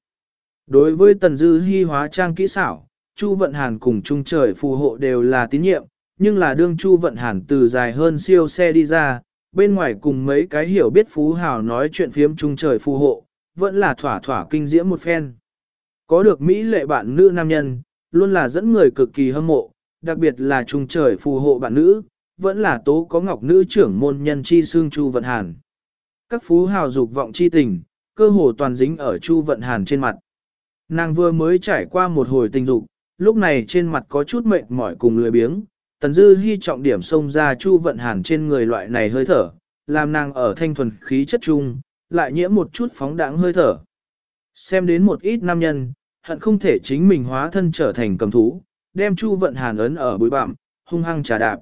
Đối với Tần Dư Hi hóa trang kỹ xảo, Chu Vận Hàn cùng Trung Trời phù hộ đều là tín nhiệm, nhưng là đương Chu Vận Hàn từ dài hơn siêu xe đi ra, bên ngoài cùng mấy cái hiểu biết phú hào nói chuyện phiếm Trung Trời phù hộ, vẫn là thỏa thỏa kinh diễm một phen. Có được Mỹ lệ bạn nữ nam nhân, luôn là dẫn người cực kỳ hâm mộ, đặc biệt là Trung Trời phù hộ bạn nữ, vẫn là tố có ngọc nữ trưởng môn nhân chi xương Chu Vận Hàn. Các phú hào dục vọng chi tình, cơ hồ toàn dính ở Chu Vận Hàn trên mặt. Nàng vừa mới trải qua một hồi tình dục, lúc này trên mặt có chút mệt mỏi cùng lười biếng, Tần Dư Hi trọng điểm xông ra Chu Vận Hàn trên người loại này hơi thở, làm nàng ở thanh thuần khí chất trung, lại nhiễm một chút phóng đãng hơi thở. Xem đến một ít nam nhân, hận không thể chính mình hóa thân trở thành cầm thú, đem Chu Vận Hàn ấn ở bụi bặm, hung hăng trà đạp.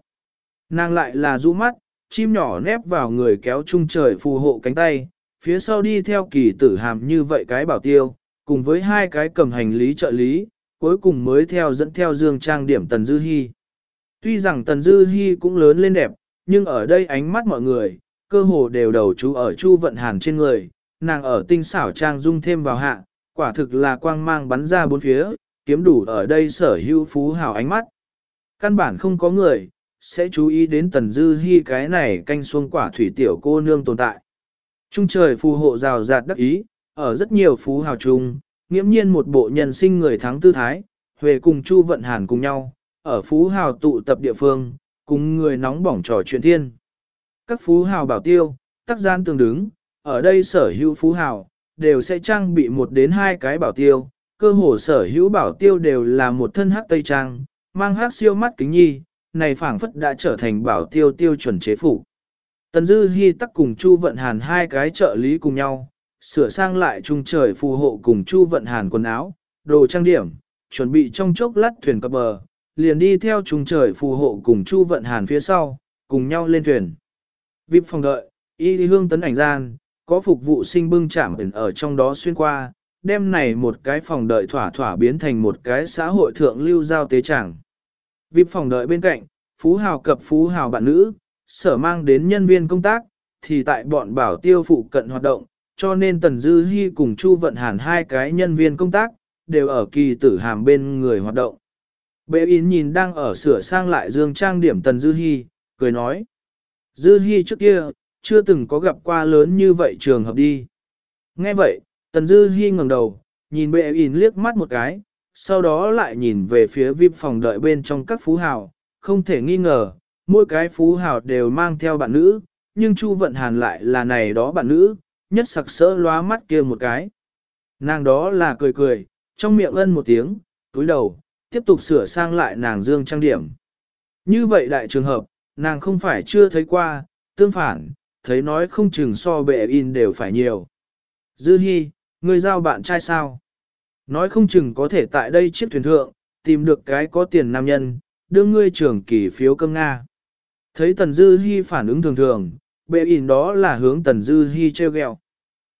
Nàng lại là rũ mắt, chim nhỏ nép vào người kéo trung trời phù hộ cánh tay, phía sau đi theo kỳ tử hàm như vậy cái bảo tiêu, cùng với hai cái cầm hành lý trợ lý, cuối cùng mới theo dẫn theo dương trang điểm Tần Dư Hi. Tuy rằng Tần Dư Hi cũng lớn lên đẹp, nhưng ở đây ánh mắt mọi người, cơ hồ đều đầu chú ở Chu Vận Hàn trên người, nàng ở tinh xảo trang dung thêm vào hạ, quả thực là quang mang bắn ra bốn phía, kiếm đủ ở đây sở hữu phú hào ánh mắt. Căn bản không có người, sẽ chú ý đến Tần Dư Hi cái này canh xuông quả thủy tiểu cô nương tồn tại. Trung trời phù hộ rào rạt đắc ý, ở rất nhiều phú hào chung, nghiễm nhiên một bộ nhân sinh người thắng tư thái, về cùng Chu Vận Hàn cùng nhau, ở phú hào tụ tập địa phương, cùng người nóng bỏng trò chuyện thiên. Các phú hào bảo tiêu, tắc gian tương đứng, ở đây sở hữu phú hào, đều sẽ trang bị một đến hai cái bảo tiêu, cơ hồ sở hữu bảo tiêu đều là một thân hắc tây trang, mang hắc siêu mắt kính nhi, này phảng phất đã trở thành bảo tiêu tiêu chuẩn chế phủ. Tần Dư Hi tắc cùng Chu Vận Hàn hai cái trợ lý cùng nhau, sửa sang lại trung trời phù hộ cùng Chu Vận Hàn quần áo, đồ trang điểm, chuẩn bị trong chốc lát thuyền cập bờ, liền đi theo trùng trời phù hộ cùng Chu Vận Hàn phía sau, cùng nhau lên thuyền. Vip phòng đợi, y hương tấn ảnh gian, có phục vụ sinh bưng chạm ở trong đó xuyên qua, đêm này một cái phòng đợi thỏa thỏa biến thành một cái xã hội thượng lưu giao tế chẳng. Vip phòng đợi bên cạnh, phú hào cập phú hào bạn nữ, sở mang đến nhân viên công tác, thì tại bọn bảo tiêu phụ cận hoạt động, cho nên Tần Dư Hi cùng Chu Vận Hàn hai cái nhân viên công tác, đều ở kỳ tử hàm bên người hoạt động. Bệ in nhìn đang ở sửa sang lại dương trang điểm Tần Dư Hi, cười nói. Dư Hi trước kia, chưa từng có gặp qua lớn như vậy trường hợp đi. Nghe vậy, Tần Dư Hi ngẩng đầu, nhìn bệ in liếc mắt một cái, sau đó lại nhìn về phía VIP phòng đợi bên trong các phú hào, không thể nghi ngờ, mỗi cái phú hào đều mang theo bạn nữ, nhưng Chu Vận Hàn lại là này đó bạn nữ, nhất sặc sỡ lóa mắt kia một cái. Nàng đó là cười cười, trong miệng ân một tiếng, túi đầu, tiếp tục sửa sang lại nàng dương trang điểm. Như vậy đại trường hợp, nàng không phải chưa thấy qua, tương phản, thấy nói không chừng so bệ in đều phải nhiều. Dư Hi, người giao bạn trai sao? Nói không chừng có thể tại đây chiếc thuyền thượng, tìm được cái có tiền nam nhân, đưa ngươi trưởng kỳ phiếu cơm Nga. Thấy Tần Dư Hi phản ứng thường thường, bệ in đó là hướng Tần Dư Hi treo gheo.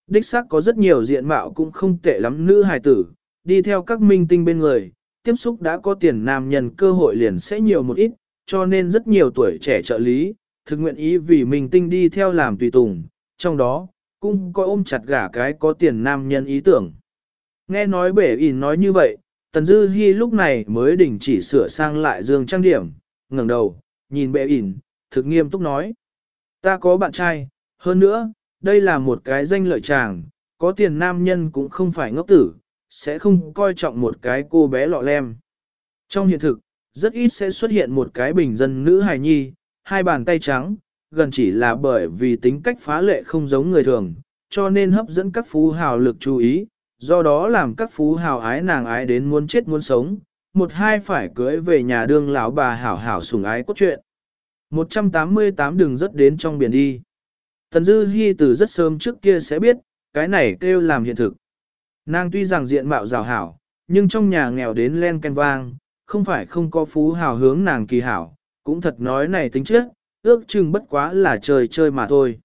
Đích xác có rất nhiều diện mạo cũng không tệ lắm nữ hài tử, đi theo các minh tinh bên người, tiếp xúc đã có tiền nam nhân cơ hội liền sẽ nhiều một ít, cho nên rất nhiều tuổi trẻ trợ lý, thực nguyện ý vì mình tinh đi theo làm tùy tùng, trong đó, cũng có ôm chặt gả cái có tiền nam nhân ý tưởng. Nghe nói bể ỉn nói như vậy, Tần Dư Hi lúc này mới đình chỉ sửa sang lại dương trang điểm, ngẩng đầu, nhìn bệ ỉn, thực nghiêm túc nói. Ta có bạn trai, hơn nữa, đây là một cái danh lợi chàng, có tiền nam nhân cũng không phải ngốc tử, sẽ không coi trọng một cái cô bé lọ lem. Trong hiện thực, rất ít sẽ xuất hiện một cái bình dân nữ hài nhi, hai bàn tay trắng, gần chỉ là bởi vì tính cách phá lệ không giống người thường, cho nên hấp dẫn các phú hào lực chú ý, do đó làm các phú hào ái nàng ái đến muốn chết muốn sống, một hai phải cưới về nhà đương lão bà hảo hảo sủng ái cốt truyện. 188 đường rất đến trong biển đi. Tần Dư Hi từ rất sớm trước kia sẽ biết, cái này kêu làm hiện thực. Nàng tuy rằng diện mạo rào hảo, nhưng trong nhà nghèo đến len ken vang, không phải không có phú hào hướng nàng kỳ hảo, cũng thật nói này tính chất, ước chừng bất quá là trời chơi mà thôi.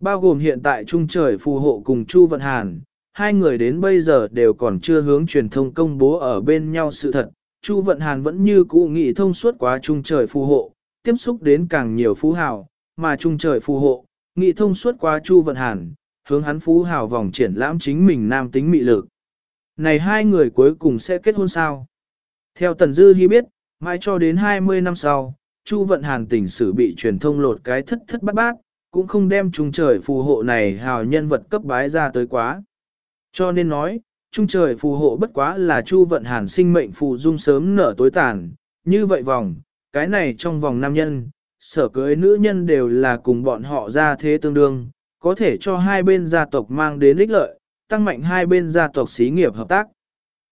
Bao gồm hiện tại Trung Trời phù hộ cùng Chu Vận Hàn, hai người đến bây giờ đều còn chưa hướng truyền thông công bố ở bên nhau sự thật. Chu Vận Hàn vẫn như cũ nghị thông suốt quá Trung Trời phù hộ, tiếp xúc đến càng nhiều phú hào, mà Trung Trời phù hộ, nghị thông suốt qua Chu Vận Hàn, hướng hắn phú hào vòng triển lãm chính mình nam tính mị lực. Này hai người cuối cùng sẽ kết hôn sao? Theo Tần Dư Hi biết, mãi cho đến 20 năm sau, Chu Vận Hàn tỉnh sử bị truyền thông lột cái thất thất bát bát, cũng không đem trung trời phù hộ này hào nhân vật cấp bái ra tới quá. Cho nên nói, trung trời phù hộ bất quá là Chu Vận Hàn sinh mệnh phù dung sớm nở tối tàn, như vậy vòng, cái này trong vòng nam nhân, sở cưới nữ nhân đều là cùng bọn họ ra thế tương đương, có thể cho hai bên gia tộc mang đến ích lợi, tăng mạnh hai bên gia tộc xí nghiệp hợp tác.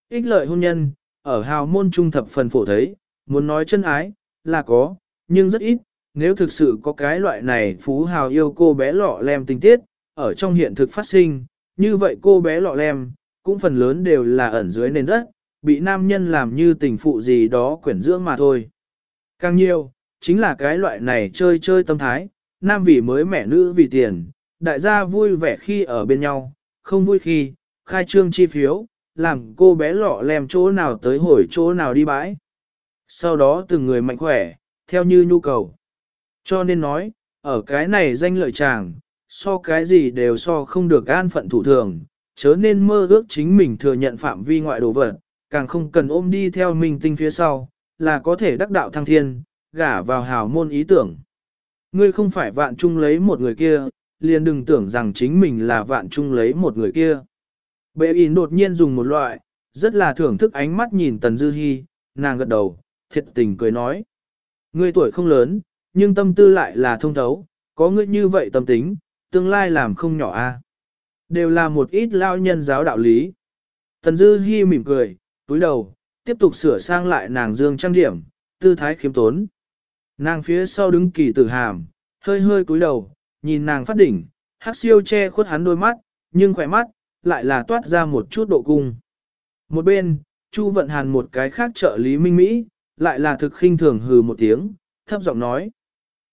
Ích lợi hôn nhân, ở hào môn trung thập phần phổ thấy, muốn nói chân ái, là có, nhưng rất ít, nếu thực sự có cái loại này phú hào yêu cô bé lọ lem tình tiết, ở trong hiện thực phát sinh, như vậy cô bé lọ lem, cũng phần lớn đều là ẩn dưới nền đất, bị nam nhân làm như tình phụ gì đó quyển dưỡng mà thôi. Càng nhiều, chính là cái loại này chơi chơi tâm thái, nam vì mới mẹ nữ vì tiền, đại gia vui vẻ khi ở bên nhau, không vui khi, khai trương chi phiếu, làm cô bé lọ lem chỗ nào tới hồi chỗ nào đi bãi. Sau đó từng người mạnh khỏe, theo như nhu cầu. Cho nên nói, ở cái này danh lợi chàng, so cái gì đều so không được an phận thủ thường, chớ nên mơ ước chính mình thừa nhận phạm vi ngoại đồ vật, càng không cần ôm đi theo mình tinh phía sau, là có thể đắc đạo thăng thiên, gả vào hào môn ý tưởng. Ngươi không phải vạn chung lấy một người kia, liền đừng tưởng rằng chính mình là vạn chung lấy một người kia. Bệ in đột nhiên dùng một loại, rất là thưởng thức ánh mắt nhìn Tần Dư Hi, nàng gật đầu, thiệt tình cười nói. Ngươi tuổi không lớn, nhưng tâm tư lại là thông thấu, có ngươi như vậy tâm tính, tương lai làm không nhỏ a. Đều là một ít lao nhân giáo đạo lý. Tần Dư Hi mỉm cười, túi đầu, tiếp tục sửa sang lại nàng dương trang điểm, tư thái khiêm tốn. Nàng phía sau đứng kỳ tử hàm, hơi hơi cúi đầu, nhìn nàng phát đỉnh, hắc siêu che khuất hắn đôi mắt, nhưng khỏe mắt, lại là toát ra một chút độ cung. Một bên, Chu Vận Hàn một cái khác trợ lý minh Mỹ, lại là thực khinh thường hừ một tiếng, thấp giọng nói.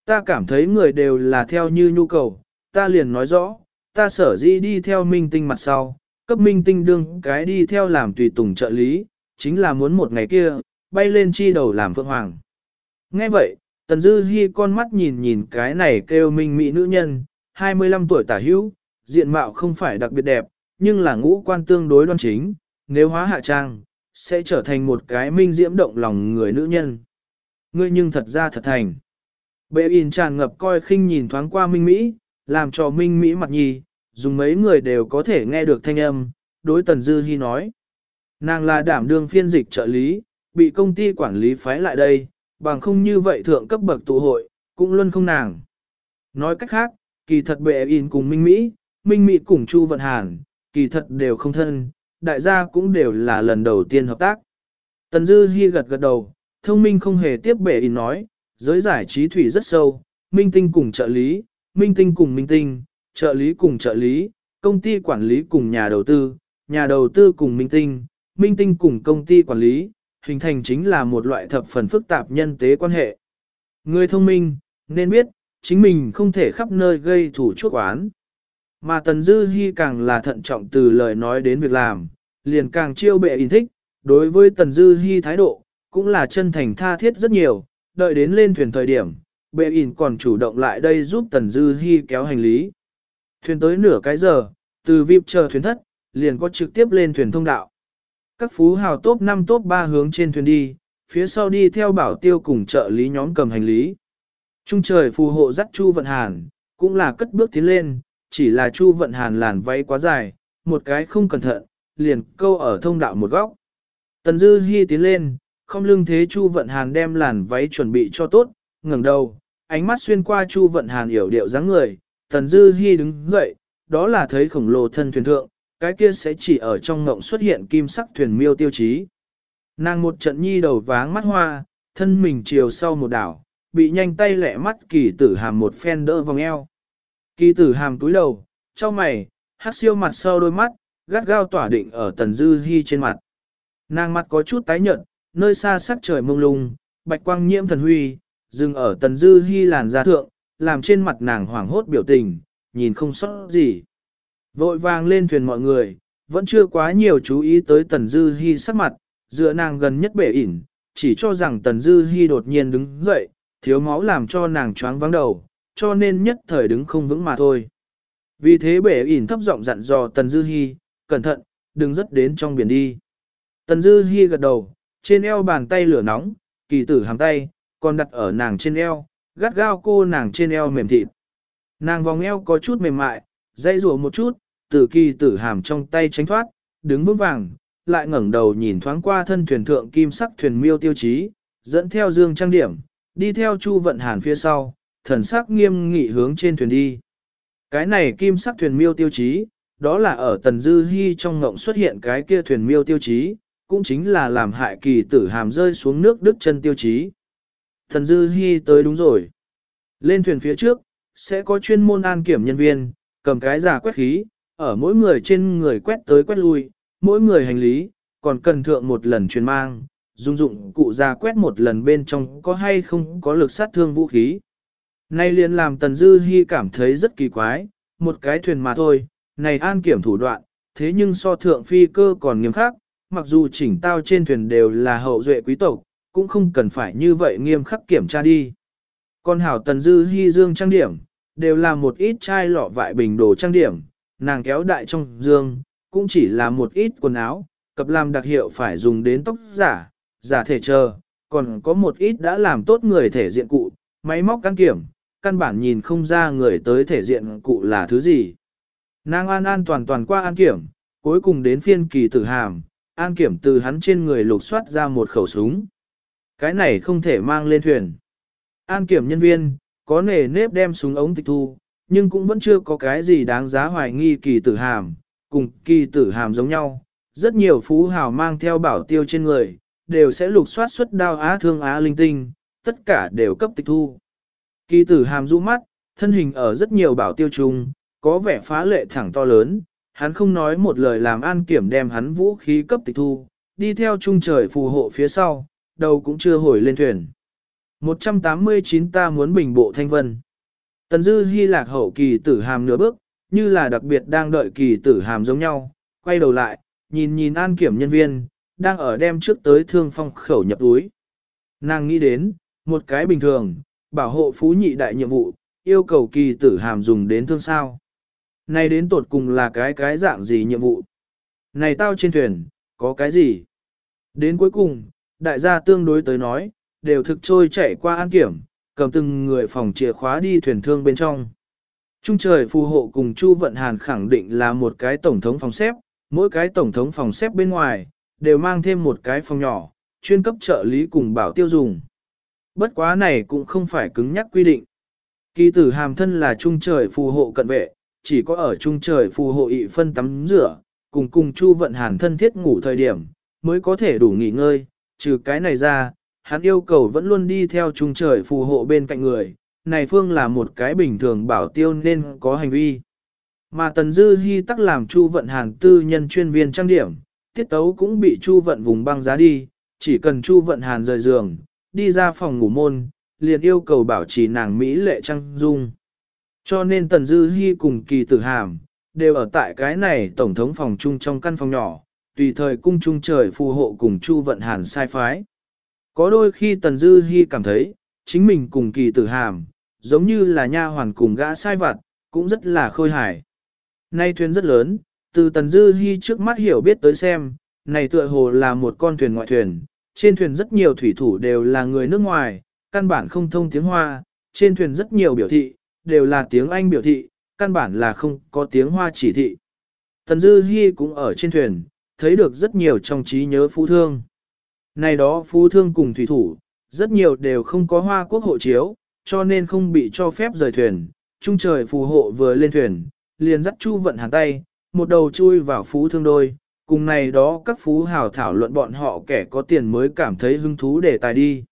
Ta cảm thấy người đều là theo như nhu cầu, ta liền nói rõ, ta sở dĩ đi theo minh tinh mặt sau, cấp minh tinh đương cái đi theo làm tùy tùng trợ lý, chính là muốn một ngày kia, bay lên chi đầu làm phượng hoàng. Nghe vậy, Tần Dư Hi con mắt nhìn nhìn cái này kêu minh mỹ nữ nhân, 25 tuổi tả hữu, diện mạo không phải đặc biệt đẹp, nhưng là ngũ quan tương đối đoan chính, nếu hóa hạ trang, sẽ trở thành một cái minh diễm động lòng người nữ nhân. Ngươi nhưng thật ra thật thành. Bệ in tràn ngập coi khinh nhìn thoáng qua minh mỹ, làm cho minh mỹ mặt nhì, dùng mấy người đều có thể nghe được thanh âm, đối Tần Dư Hi nói. Nàng là đảm đương phiên dịch trợ lý, bị công ty quản lý phái lại đây, bằng không như vậy thượng cấp bậc tụ hội, cũng luôn không nàng. Nói cách khác, kỳ thật bệ in cùng Minh Mỹ, Minh Mỹ cùng Chu Vận Hàn, kỳ thật đều không thân, đại gia cũng đều là lần đầu tiên hợp tác. Tần Dư Hi gật gật đầu, thông minh không hề tiếp bệ in nói, giới giải trí thủy rất sâu, minh tinh cùng trợ lý, minh tinh cùng minh tinh, trợ lý cùng trợ lý, công ty quản lý cùng nhà đầu tư, nhà đầu tư cùng minh tinh, minh tinh cùng công ty quản lý, hình thành chính là một loại thập phần phức tạp nhân tế quan hệ. Người thông minh, nên biết, chính mình không thể khắp nơi gây thủ chuốc oán. Mà Tần Dư Hi càng là thận trọng từ lời nói đến việc làm, liền càng chiêu bệ in thích, đối với Tần Dư Hi thái độ, cũng là chân thành tha thiết rất nhiều, đợi đến lên thuyền thời điểm, bệ in còn chủ động lại đây giúp Tần Dư Hi kéo hành lý. Thuyền tới nửa cái giờ, từ VIP chờ thuyền thất, liền có trực tiếp lên thuyền thông đạo. Các phú hào top 5 top 3 hướng trên thuyền đi, phía sau đi theo bảo tiêu cùng trợ lý nhóm cầm hành lý. Trung trời phù hộ dắt Chu Vận Hàn, cũng là cất bước tiến lên, chỉ là Chu Vận Hàn làn váy quá dài, một cái không cẩn thận, liền câu ở thông đạo một góc. Tần Dư Hi tiến lên, không lưng thế Chu Vận Hàn đem làn váy chuẩn bị cho tốt, ngẩng đầu, ánh mắt xuyên qua Chu Vận Hàn hiểu điệu dáng người, Tần Dư Hi đứng dậy, đó là thấy khổng lồ thân thuyền thượng, cái kia sẽ chỉ ở trong ngộng xuất hiện kim sắc thuyền miêu tiêu chí. Nàng một trận nhi đầu váng mắt hoa, thân mình chiều sau một đảo, bị nhanh tay lẹ mắt kỳ tử hàm một phen đỡ vòng eo. Kỳ tử hàm túi đầu, cho mày, hát siêu mặt sau đôi mắt, gắt gao tỏa định ở tần dư hy trên mặt. Nàng mặt có chút tái nhợt, nơi xa sắc trời mông lung, bạch quang nhiễm thần huy, dừng ở tần dư hy làn da thượng, làm trên mặt nàng hoảng hốt biểu tình, nhìn không sót gì. Vội vàng lên thuyền mọi người, vẫn chưa quá nhiều chú ý tới tần dư Hi sắc mặt, dựa nàng gần nhất bể ỉn, chỉ cho rằng tần dư Hi đột nhiên đứng dậy, thiếu máu làm cho nàng choáng vắng đầu, cho nên nhất thời đứng không vững mà thôi. Vì thế bể ỉn thấp giọng dặn dò Tần Dư Hi, cẩn thận, đừng rớt đến trong biển đi. Tần Dư Hi gật đầu, trên eo bàn tay lửa nóng, kỳ tử hàm tay, còn đặt ở nàng trên eo, gắt gao cô nàng trên eo mềm thịt. Nàng vòng eo có chút mềm mại, dây rùa một chút, từ kỳ tử hàm trong tay tránh thoát, đứng vững vàng, lại ngẩng đầu nhìn thoáng qua thân thuyền thượng kim sắc thuyền miêu tiêu chí, dẫn theo dương trang điểm, đi theo Chu Vận Hàn phía sau, thần sắc nghiêm nghị hướng trên thuyền đi. Cái này kim sắc thuyền miêu tiêu chí, đó là ở Tần Dư Hi trong ngộng xuất hiện cái kia thuyền miêu tiêu chí, cũng chính là làm hại kỳ tử hàm rơi xuống nước đứt chân tiêu chí. Tần Dư Hi tới đúng rồi. Lên thuyền phía trước, sẽ có chuyên môn an kiểm nhân viên, cầm cái giả quét khí, ở mỗi người trên người quét tới quét lui, mỗi người hành lý, còn cần thượng một lần truyền mang, dung dụng cụ ra quét một lần bên trong có hay không có lực sát thương vũ khí. Nay liền làm Tần Dư Hi cảm thấy rất kỳ quái, một cái thuyền mà thôi, này an kiểm thủ đoạn, thế nhưng so thượng phi cơ còn nghiêm khắc, mặc dù chỉnh tao trên thuyền đều là hậu duệ quý tộc, cũng không cần phải như vậy nghiêm khắc kiểm tra đi. còn hảo Tần Dư Hi dương trang điểm, đều là một ít chai lọ vại bình đồ trang điểm, nàng kéo đại trong dương, cũng chỉ là một ít quần áo, cập làm đặc hiệu phải dùng đến tóc giả, giả thể chờ, còn có một ít đã làm tốt người thể diện cụ, máy móc căn kiểm, căn bản nhìn không ra người tới thể diện cụ là thứ gì. Nàng an an toàn toàn qua an kiểm, cuối cùng đến phiên kỳ tử hàm, an kiểm từ hắn trên người lục soát ra một khẩu súng. Cái này không thể mang lên thuyền. An kiểm nhân viên, có nề nếp đem súng ống tịch thu, nhưng cũng vẫn chưa có cái gì đáng giá hoài nghi kỳ tử hàm, cùng kỳ tử hàm giống nhau. Rất nhiều phú hào mang theo bảo tiêu trên người, đều sẽ lục soát xuất đao á thương á linh tinh, tất cả đều cấp tịch thu. Kỳ tử hàm rũ mắt, thân hình ở rất nhiều bảo tiêu trùng có vẻ phá lệ thẳng to lớn, hắn không nói một lời làm an kiểm đem hắn vũ khí cấp tịch thu, đi theo trung trời phù hộ phía sau, đầu cũng chưa hồi lên thuyền. 189 ta muốn bình bộ thanh vân. Tần dư hy lạc hậu kỳ tử hàm nửa bước, như là đặc biệt đang đợi kỳ tử hàm giống nhau, quay đầu lại, nhìn nhìn an kiểm nhân viên, đang ở đem trước tới thương phong khẩu nhập túi. Nàng nghĩ đến, một cái bình thường, bảo hộ phú nhị đại nhiệm vụ, yêu cầu kỳ tử hàm dùng đến thương sao. Này đến tột cùng là cái cái dạng gì nhiệm vụ? Này tao trên thuyền, có cái gì? Đến cuối cùng, đại gia tương đối tới nói, đều thực trôi chạy qua an kiểm, cầm từng người phòng chìa khóa đi thuyền thương bên trong. Trung trời phù hộ cùng Chu Vận Hàn khẳng định là một cái tổng thống phòng xếp, mỗi cái tổng thống phòng xếp bên ngoài, đều mang thêm một cái phòng nhỏ, chuyên cấp trợ lý cùng bảo tiêu dùng. Bất quá này cũng không phải cứng nhắc quy định. Kỳ tử hàm thân là trung trời phù hộ cận vệ, chỉ có ở trung trời phù hộ ị phân tắm rửa, cùng cùng Chu vận hàn thân thiết ngủ thời điểm, mới có thể đủ nghỉ ngơi, trừ cái này ra, hắn yêu cầu vẫn luôn đi theo trung trời phù hộ bên cạnh người, này phương là một cái bình thường bảo tiêu nên có hành vi. Mà Tần Dư Hi tắc làm Chu vận hàn tư nhân chuyên viên trang điểm, tiết tấu cũng bị Chu vận vùng băng giá đi, chỉ cần Chu vận hàn rời giường, đi ra phòng ngủ môn, liền yêu cầu bảo trì nàng Mỹ lệ trang dung. Cho nên Tần Dư Hi cùng kỳ tử hàm, đều ở tại cái này tổng thống phòng chung trong căn phòng nhỏ, tùy thời cung trung trời phù hộ cùng Chu vận hàn sai phái. Có đôi khi Tần Dư Hi cảm thấy, chính mình cùng kỳ tử hàm, giống như là nha hoàn cùng gã sai vặt, cũng rất là khôi hài. Nay thuyền rất lớn, từ Tần Dư Hi trước mắt hiểu biết tới xem, này tựa hồ là một con thuyền ngoại thuyền, trên thuyền rất nhiều thủy thủ đều là người nước ngoài, căn bản không thông tiếng Hoa, trên thuyền rất nhiều biểu thị, đều là tiếng Anh biểu thị, căn bản là không có tiếng Hoa chỉ thị. Tần Dư Hi cũng ở trên thuyền, thấy được rất nhiều trong trí nhớ phú thương. Này đó phú thương cùng thủy thủ, rất nhiều đều không có hoa quốc hộ chiếu, cho nên không bị cho phép rời thuyền. Trung trời phù hộ vừa lên thuyền, liền dắt chu vận hàng tay, một đầu chui vào phú thương đôi, cùng này đó các phú hào thảo luận bọn họ kẻ có tiền mới cảm thấy hứng thú để tài đi.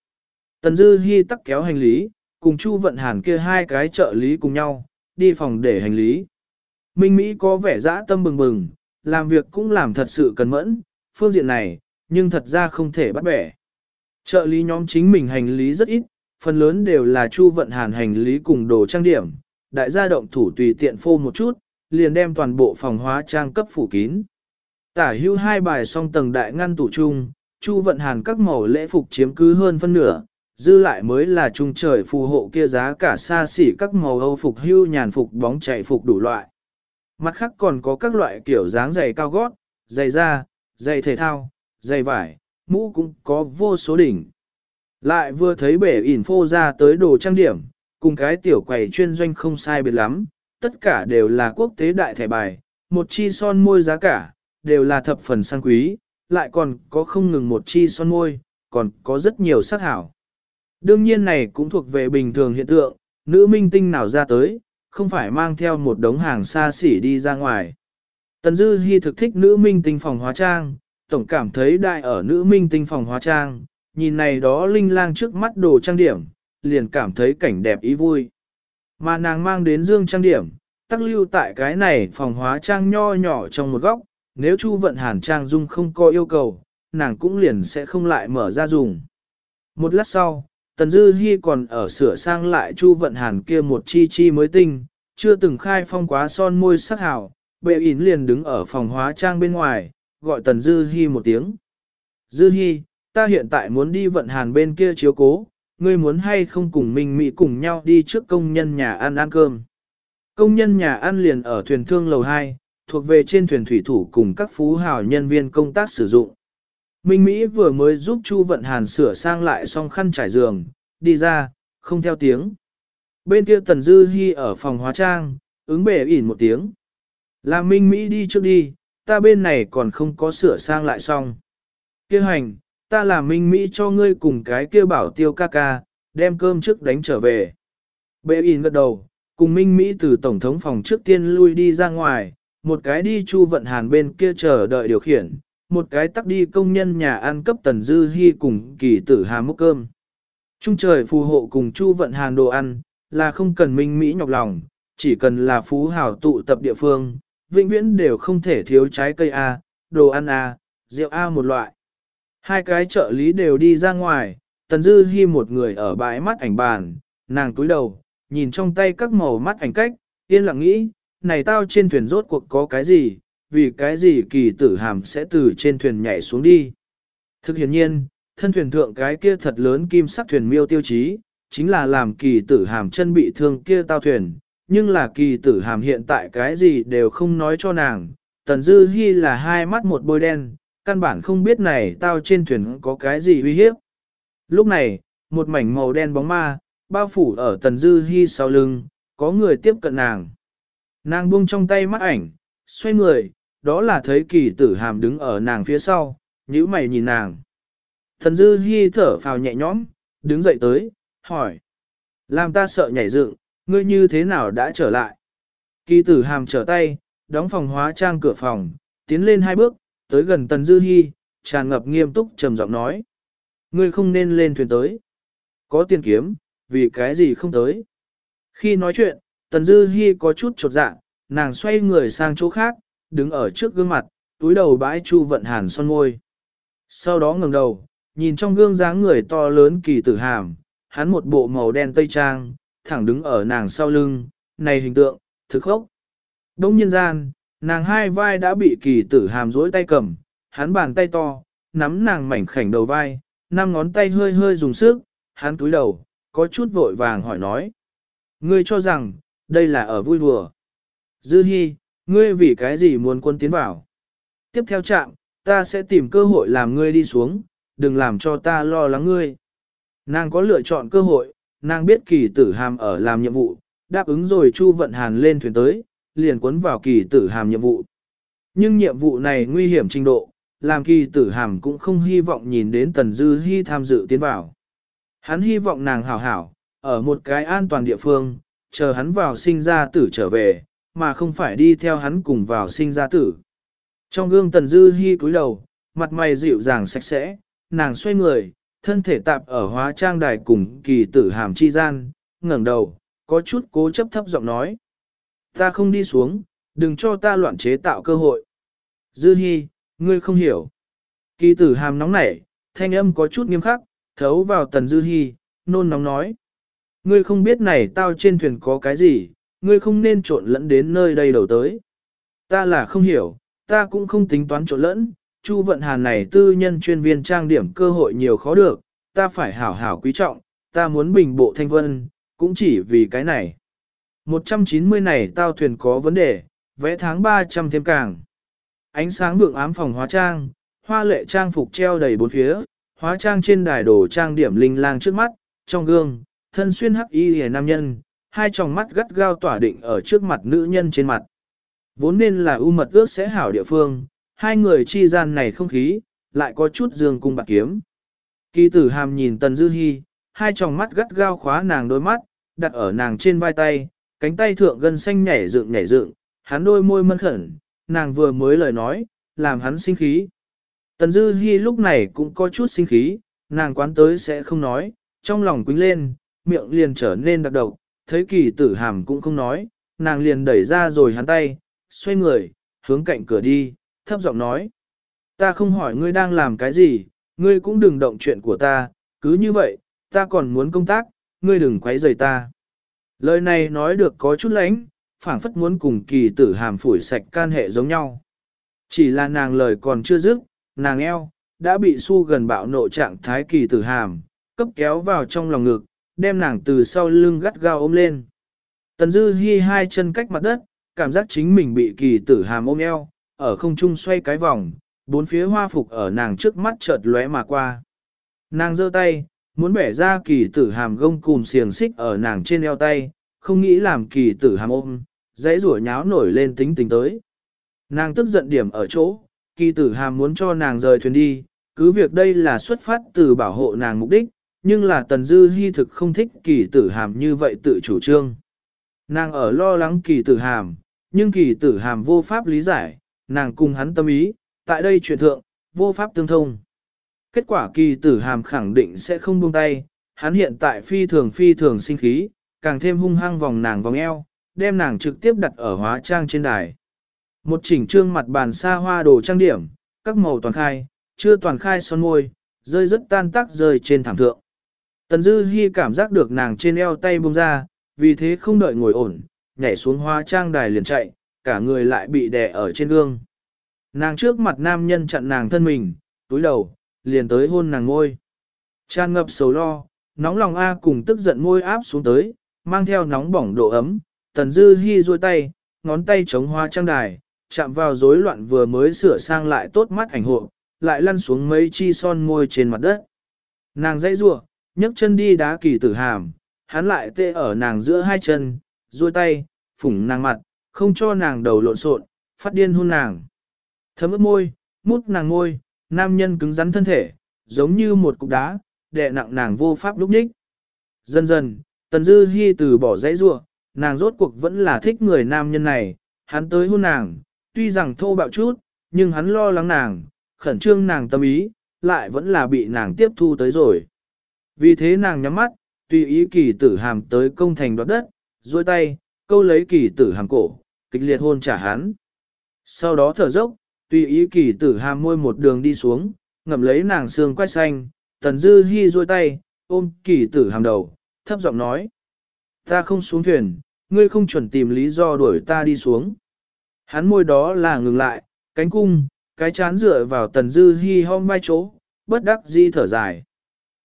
Tần Dư Hi tắc kéo hành lý, cùng Chu Vận Hàn kia hai cái trợ lý cùng nhau, đi phòng để hành lý. Minh Mỹ có vẻ dã tâm bừng bừng, làm việc cũng làm thật sự cần mẫn, phương diện này, nhưng thật ra không thể bắt bẻ. Trợ lý nhóm chính mình hành lý rất ít, phần lớn đều là Chu Vận Hàn hành lý cùng đồ trang điểm, đại gia động thủ tùy tiện phô một chút, liền đem toàn bộ phòng hóa trang cấp phủ kín. Tả hưu hai bài song tầng đại ngăn tủ chung, Chu Vận Hàn các màu lễ phục chiếm cứ hơn phân nửa, dư lại mới là trung trời phù hộ kia giá cả xa xỉ các màu âu phục hưu nhàn phục bóng chạy phục đủ loại. Mặt khác còn có các loại kiểu dáng giày cao gót, giày da, giày thể thao, giày vải, mũ cũng có vô số đỉnh. Lại vừa thấy bể ỉn phô ra tới đồ trang điểm, cùng cái tiểu quầy chuyên doanh không sai biệt lắm, tất cả đều là quốc tế đại thẻ bài, một chi son môi giá cả, đều là thập phần sang quý, lại còn có không ngừng một chi son môi, còn có rất nhiều sắc hảo. Đương nhiên này cũng thuộc về bình thường hiện tượng, nữ minh tinh nào ra tới, không phải mang theo một đống hàng xa xỉ đi ra ngoài. Tần Dư Hi thực thích nữ minh tinh phòng hóa trang, tổng cảm thấy đại ở nữ minh tinh phòng hóa trang, nhìn này đó linh lang trước mắt đồ trang điểm, liền cảm thấy cảnh đẹp ý vui. Mà nàng mang đến dương trang điểm, tắc lưu tại cái này phòng hóa trang nho nhỏ trong một góc, nếu Chu vận hàn trang dung không có yêu cầu, nàng cũng liền sẽ không lại mở ra dùng. Một lát sau, Tần Dư Hi còn ở sửa sang lại Chu vận hàn kia một chi chi mới tinh, chưa từng khai phong quá son môi sắc hảo, bệ ín liền đứng ở phòng hóa trang bên ngoài, gọi Tần Dư Hi một tiếng. Dư Hi, ta hiện tại muốn đi vận hàn bên kia chiếu cố, ngươi muốn hay không cùng mình Mỹ cùng nhau đi trước công nhân nhà ăn ăn cơm. Công nhân nhà ăn liền ở thuyền thương lầu 2, thuộc về trên thuyền thủy thủ cùng các phú hào nhân viên công tác sử dụng. Minh Mỹ vừa mới giúp Chu Vận Hàn sửa sang lại xong khăn trải giường, đi ra, không theo tiếng. Bên kia Tần Dư Hi ở phòng hóa trang, ứng bể ỉn một tiếng. Làm Minh Mỹ đi trước đi, ta bên này còn không có sửa sang lại xong. Kêu hành, ta làm Minh Mỹ cho ngươi cùng cái kia bảo tiêu ca ca, đem cơm trước đánh trở về. Bệ In gật đầu, cùng Minh Mỹ từ Tổng thống phòng trước tiên lui đi ra ngoài, một cái đi Chu Vận Hàn bên kia chờ đợi điều khiển, một cái tắt đi công nhân nhà ăn cấp Tần Dư hy cùng kỳ tử hà múc cơm. Trung trời phù hộ cùng Chu Vận Hàn đồ ăn, là không cần Minh Mỹ nhọc lòng, chỉ cần là phú hảo tụ tập địa phương, vĩnh viễn đều không thể thiếu trái cây A, đồ ăn A, rượu A một loại. Hai cái trợ lý đều đi ra ngoài, Tần Dư Hi một người ở bãi mắt ảnh bàn, nàng túi đầu, nhìn trong tay các màu mắt ảnh cách, yên lặng nghĩ, này tao trên thuyền rốt cuộc có cái gì, vì cái gì kỳ tử hàm sẽ từ trên thuyền nhảy xuống đi. Thực hiện nhiên, thân thuyền thượng cái kia thật lớn kim sắc thuyền miêu tiêu chí, chính là làm kỳ tử hàm chân bị thương kia tao thuyền, nhưng là kỳ tử hàm hiện tại cái gì đều không nói cho nàng, tần dư hy là hai mắt một bôi đen, căn bản không biết này tao trên thuyền có cái gì uy hiếp. Lúc này, một mảnh màu đen bóng ma, bao phủ ở tần dư hy sau lưng, có người tiếp cận nàng. Nàng buông trong tay mắt ảnh, xoay người, đó là thấy kỳ tử hàm đứng ở nàng phía sau, nhíu mày nhìn nàng. Tần dư hy thở phào nhẹ nhõm, đứng dậy tới, hỏi. Làm ta sợ nhảy dựng, ngươi như thế nào đã trở lại? Kỳ tử hàm trở tay, đóng phòng hóa trang cửa phòng, tiến lên hai bước, tới gần tần dư Hi tràn ngập nghiêm túc trầm giọng nói. Ngươi không nên lên thuyền tới. Có tiền kiếm, vì cái gì không tới. Khi nói chuyện, tần dư Hi có chút chột dạ, nàng xoay người sang chỗ khác, đứng ở trước gương mặt, túi đầu bãi chu vận hàn son môi. Sau đó ngẩng đầu, nhìn trong gương dáng người to lớn kỳ tử hàm, hắn một bộ màu đen tây trang, thẳng đứng ở nàng sau lưng, này hình tượng, thực khốc. Đông nhân gian, nàng hai vai đã bị kỳ tử hàm dối tay cầm, hắn bàn tay to, nắm nàng mảnh khảnh đầu vai, năm ngón tay hơi hơi dùng sức, hắn túi đầu, có chút vội vàng hỏi nói. Ngươi cho rằng, đây là ở vui đùa. Dư Hi, ngươi vì cái gì muốn quân tiến vào? Tiếp theo chạm, ta sẽ tìm cơ hội làm ngươi đi xuống, đừng làm cho ta lo lắng ngươi. Nàng có lựa chọn cơ hội, nàng biết kỳ tử hàm ở làm nhiệm vụ, đáp ứng rồi Chu Vận Hàn lên thuyền tới, liền cuốn vào kỳ tử hàm nhiệm vụ. Nhưng nhiệm vụ này nguy hiểm trình độ, làm kỳ tử hàm cũng không hy vọng nhìn đến Tần Dư Hi tham dự tiến vào. Hắn hy vọng nàng hảo hảo, ở một cái an toàn địa phương, chờ hắn vào sinh ra tử trở về, mà không phải đi theo hắn cùng vào sinh ra tử. Trong gương Tần Dư Hi cúi đầu, mặt mày dịu dàng sạch sẽ, nàng xoay người, thân thể tạp ở hóa trang đài cùng kỳ tử hàm chi gian, ngẩng đầu, có chút cố chấp thấp giọng nói. Ta không đi xuống, đừng cho ta loạn chế tạo cơ hội. Dư Hi, ngươi không hiểu. Kỳ tử hàm nóng nảy, thanh âm có chút nghiêm khắc, thấu vào tần Dư Hi, nôn nóng nói. Ngươi không biết này tao trên thuyền có cái gì, ngươi không nên trộn lẫn đến nơi đây đầu tới. Ta là không hiểu, ta cũng không tính toán trộn lẫn, Chu Vận Hàn này tư nhân chuyên viên trang điểm cơ hội nhiều khó được, ta phải hảo hảo quý trọng, ta muốn bình bộ thanh vân, cũng chỉ vì cái này. 190 này tao thuyền có vấn đề, vẽ tháng 300 thêm càng. Ánh sáng vượng ám phòng hóa trang, hoa lệ trang phục treo đầy bốn phía, hóa trang trên đài đồ trang điểm linh lang trước mắt, trong gương, thân xuyên hắc y hề nam nhân, hai tròng mắt gắt gao tỏa định ở trước mặt nữ nhân trên mặt. Vốn nên là ưu mật ước sẽ hảo địa phương, hai người chi gian này không khí, lại có chút dương cung bạc kiếm. Kỳ tử hàm nhìn Tần Dư Hi, hai tròng mắt gắt gao khóa nàng đôi mắt, đặt ở nàng trên vai tay, cánh tay thượng gân xanh nhảy dựng nhảy dựng, hắn đôi môi mân khẩn, nàng vừa mới lời nói, làm hắn sinh khí. Tần Dư Hi lúc này cũng có chút sinh khí, nàng quán tới sẽ không nói, trong lòng quính lên, miệng liền trở nên đặc độc, thấy kỳ tử hàm cũng không nói, nàng liền đẩy ra rồi hắn tay, xoay người, hướng cạnh cửa đi, thấp giọng nói. Ta không hỏi ngươi đang làm cái gì, ngươi cũng đừng động chuyện của ta, cứ như vậy, ta còn muốn công tác, ngươi đừng quấy rầy ta. Lời này nói được có chút lãnh, phảng phất muốn cùng kỳ tử hàm phủi sạch can hệ giống nhau. Chỉ là nàng lời còn chưa dứt, nàng eo, đã bị su gần bạo nộ trạng thái kỳ tử hàm, cấp kéo vào trong lòng ngực, đem nàng từ sau lưng gắt gao ôm lên. Tần dư hy hai chân cách mặt đất, cảm giác chính mình bị kỳ tử hàm ôm eo, ở không trung xoay cái vòng, bốn phía hoa phục ở nàng trước mắt chợt lóe mà qua. Nàng giơ tay, muốn bẻ ra kỳ tử hàm gông cùng xiềng xích ở nàng trên eo tay, không nghĩ làm kỳ tử hàm ôm, dãy rủa nháo nổi lên tính tình tới. Nàng tức giận điểm ở chỗ, kỳ tử hàm muốn cho nàng rời thuyền đi, cứ việc đây là xuất phát từ bảo hộ nàng mục đích, nhưng là tần dư hy thực không thích kỳ tử hàm như vậy tự chủ trương. Nàng ở lo lắng kỳ tử hàm, nhưng kỳ tử hàm vô pháp lý giải, nàng cùng hắn tâm ý, tại đây chuyện thượng, vô pháp tương thông. Kết quả kỳ tử hàm khẳng định sẽ không buông tay, hắn hiện tại phi thường phi thường sinh khí, càng thêm hung hăng vòng nàng vòng eo, đem nàng trực tiếp đặt ở hóa trang trên đài. Một chỉnh trương mặt bàn xa hoa đồ trang điểm, các màu toàn khai, chưa toàn khai son môi, rơi rất tan tác rơi trên thảm thượng. Tần Dư Hi cảm giác được nàng trên eo tay buông ra, vì thế không đợi ngồi ổn, nhảy xuống hóa trang đài liền chạy, cả người lại bị đè ở trên gương. Nàng trước mặt nam nhân chặn nàng thân mình, túi đầu, liền tới hôn nàng ngôi. Tràn ngập sầu lo, nóng lòng A cùng tức giận môi áp xuống tới, mang theo nóng bỏng độ ấm, tần dư hy duỗi tay, ngón tay chống hoa trang đài, chạm vào rối loạn vừa mới sửa sang lại tốt mắt ảnh hộ, lại lăn xuống mấy chi son môi trên mặt đất. Nàng dãy rủa, nhấc chân đi đá kỳ tử hàm, hắn lại tê ở nàng giữa hai chân, duỗi tay, phủng nàng mặt, không cho nàng đầu lộn xộn, phát điên hôn nàng. Thấm ướt môi, mút nàng môi, nam nhân cứng rắn thân thể, giống như một cục đá, đè nặng nàng vô pháp lúc nhích. Dần dần, Tần Dư Hi từ bỏ dãy rua, nàng rốt cuộc vẫn là thích người nam nhân này, hắn tới hôn nàng, tuy rằng thô bạo chút, nhưng hắn lo lắng nàng, khẩn trương nàng tâm ý, lại vẫn là bị nàng tiếp thu tới rồi. Vì thế nàng nhắm mắt, tùy ý kỳ tử hàm tới công thành đoạt đất, duỗi tay, câu lấy kỳ tử hàm cổ, kịch liệt hôn trả hắn. Sau đó thở dốc, tùy ý kỳ tử hàm môi một đường đi xuống, ngậm lấy nàng xương quay xanh, tần dư hy duỗi tay, ôm kỳ tử hàm đầu, thấp giọng nói. Ta không xuống thuyền, ngươi không chuẩn tìm lý do đuổi ta đi xuống. Hắn môi đó là ngừng lại, cánh cung, cái chán dựa vào tần dư hi hôm vai chỗ, bất đắc di thở dài.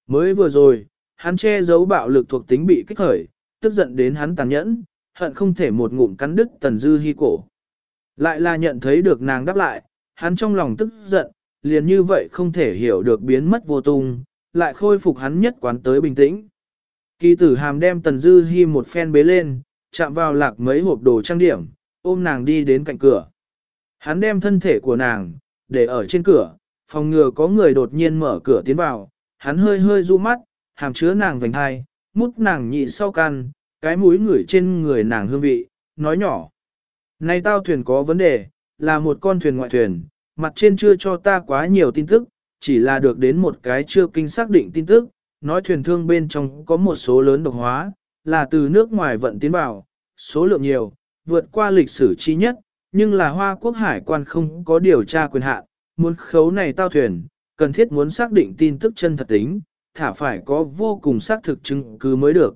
Mới vừa rồi, hắn che giấu bạo lực thuộc tính bị kích khởi, tức giận đến hắn tàn nhẫn, hận không thể một ngụm cắn đứt tần dư hi cổ. Lại là nhận thấy được nàng đáp lại, hắn trong lòng tức giận, liền như vậy không thể hiểu được biến mất vô tung, lại khôi phục hắn nhất quán tới bình tĩnh. Kỳ tử hàm đem tần dư hi một phen bế lên, chạm vào lạc mấy hộp đồ trang điểm, ôm nàng đi đến cạnh cửa. Hắn đem thân thể của nàng, để ở trên cửa, phòng ngừa có người đột nhiên mở cửa tiến vào, hắn hơi hơi du mắt, hàm chứa nàng vành hai, mút nàng nhị sau căn, cái mũi ngửi trên người nàng hương vị, nói nhỏ. Này tao thuyền có vấn đề, là một con thuyền ngoại thuyền, mặt trên chưa cho ta quá nhiều tin tức, chỉ là được đến một cái chưa kinh xác định tin tức, nói thuyền thương bên trong có một số lớn độc hóa, là từ nước ngoài vận tiến vào, số lượng nhiều, vượt qua lịch sử chi nhất, nhưng là Hoa Quốc Hải quan không có điều tra quyền hạn, muốn khấu này tao thuyền, cần thiết muốn xác định tin tức chân thật tính, thả phải có vô cùng xác thực chứng cứ mới được.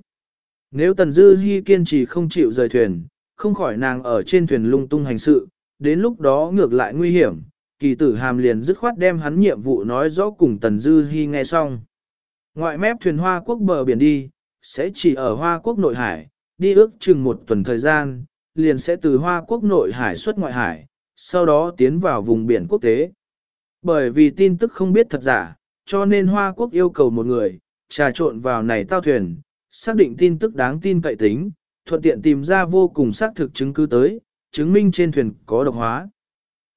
Nếu Tần Dư Hi kiên trì không chịu rời thuyền, không khỏi nàng ở trên thuyền lung tung hành sự, đến lúc đó ngược lại nguy hiểm, kỳ tử hàm liền dứt khoát đem hắn nhiệm vụ nói rõ cùng Tần Dư Hi nghe xong. Ngoại mép thuyền Hoa Quốc bờ biển đi, sẽ chỉ ở Hoa Quốc nội hải, đi ước chừng một tuần thời gian, liền sẽ từ Hoa Quốc nội hải xuất ngoại hải, sau đó tiến vào vùng biển quốc tế. Bởi vì tin tức không biết thật giả, cho nên Hoa Quốc yêu cầu một người, trà trộn vào này tao thuyền, xác định tin tức đáng tin cậy tính, thuận tiện tìm ra vô cùng xác thực chứng cứ tới, chứng minh trên thuyền có độc hóa.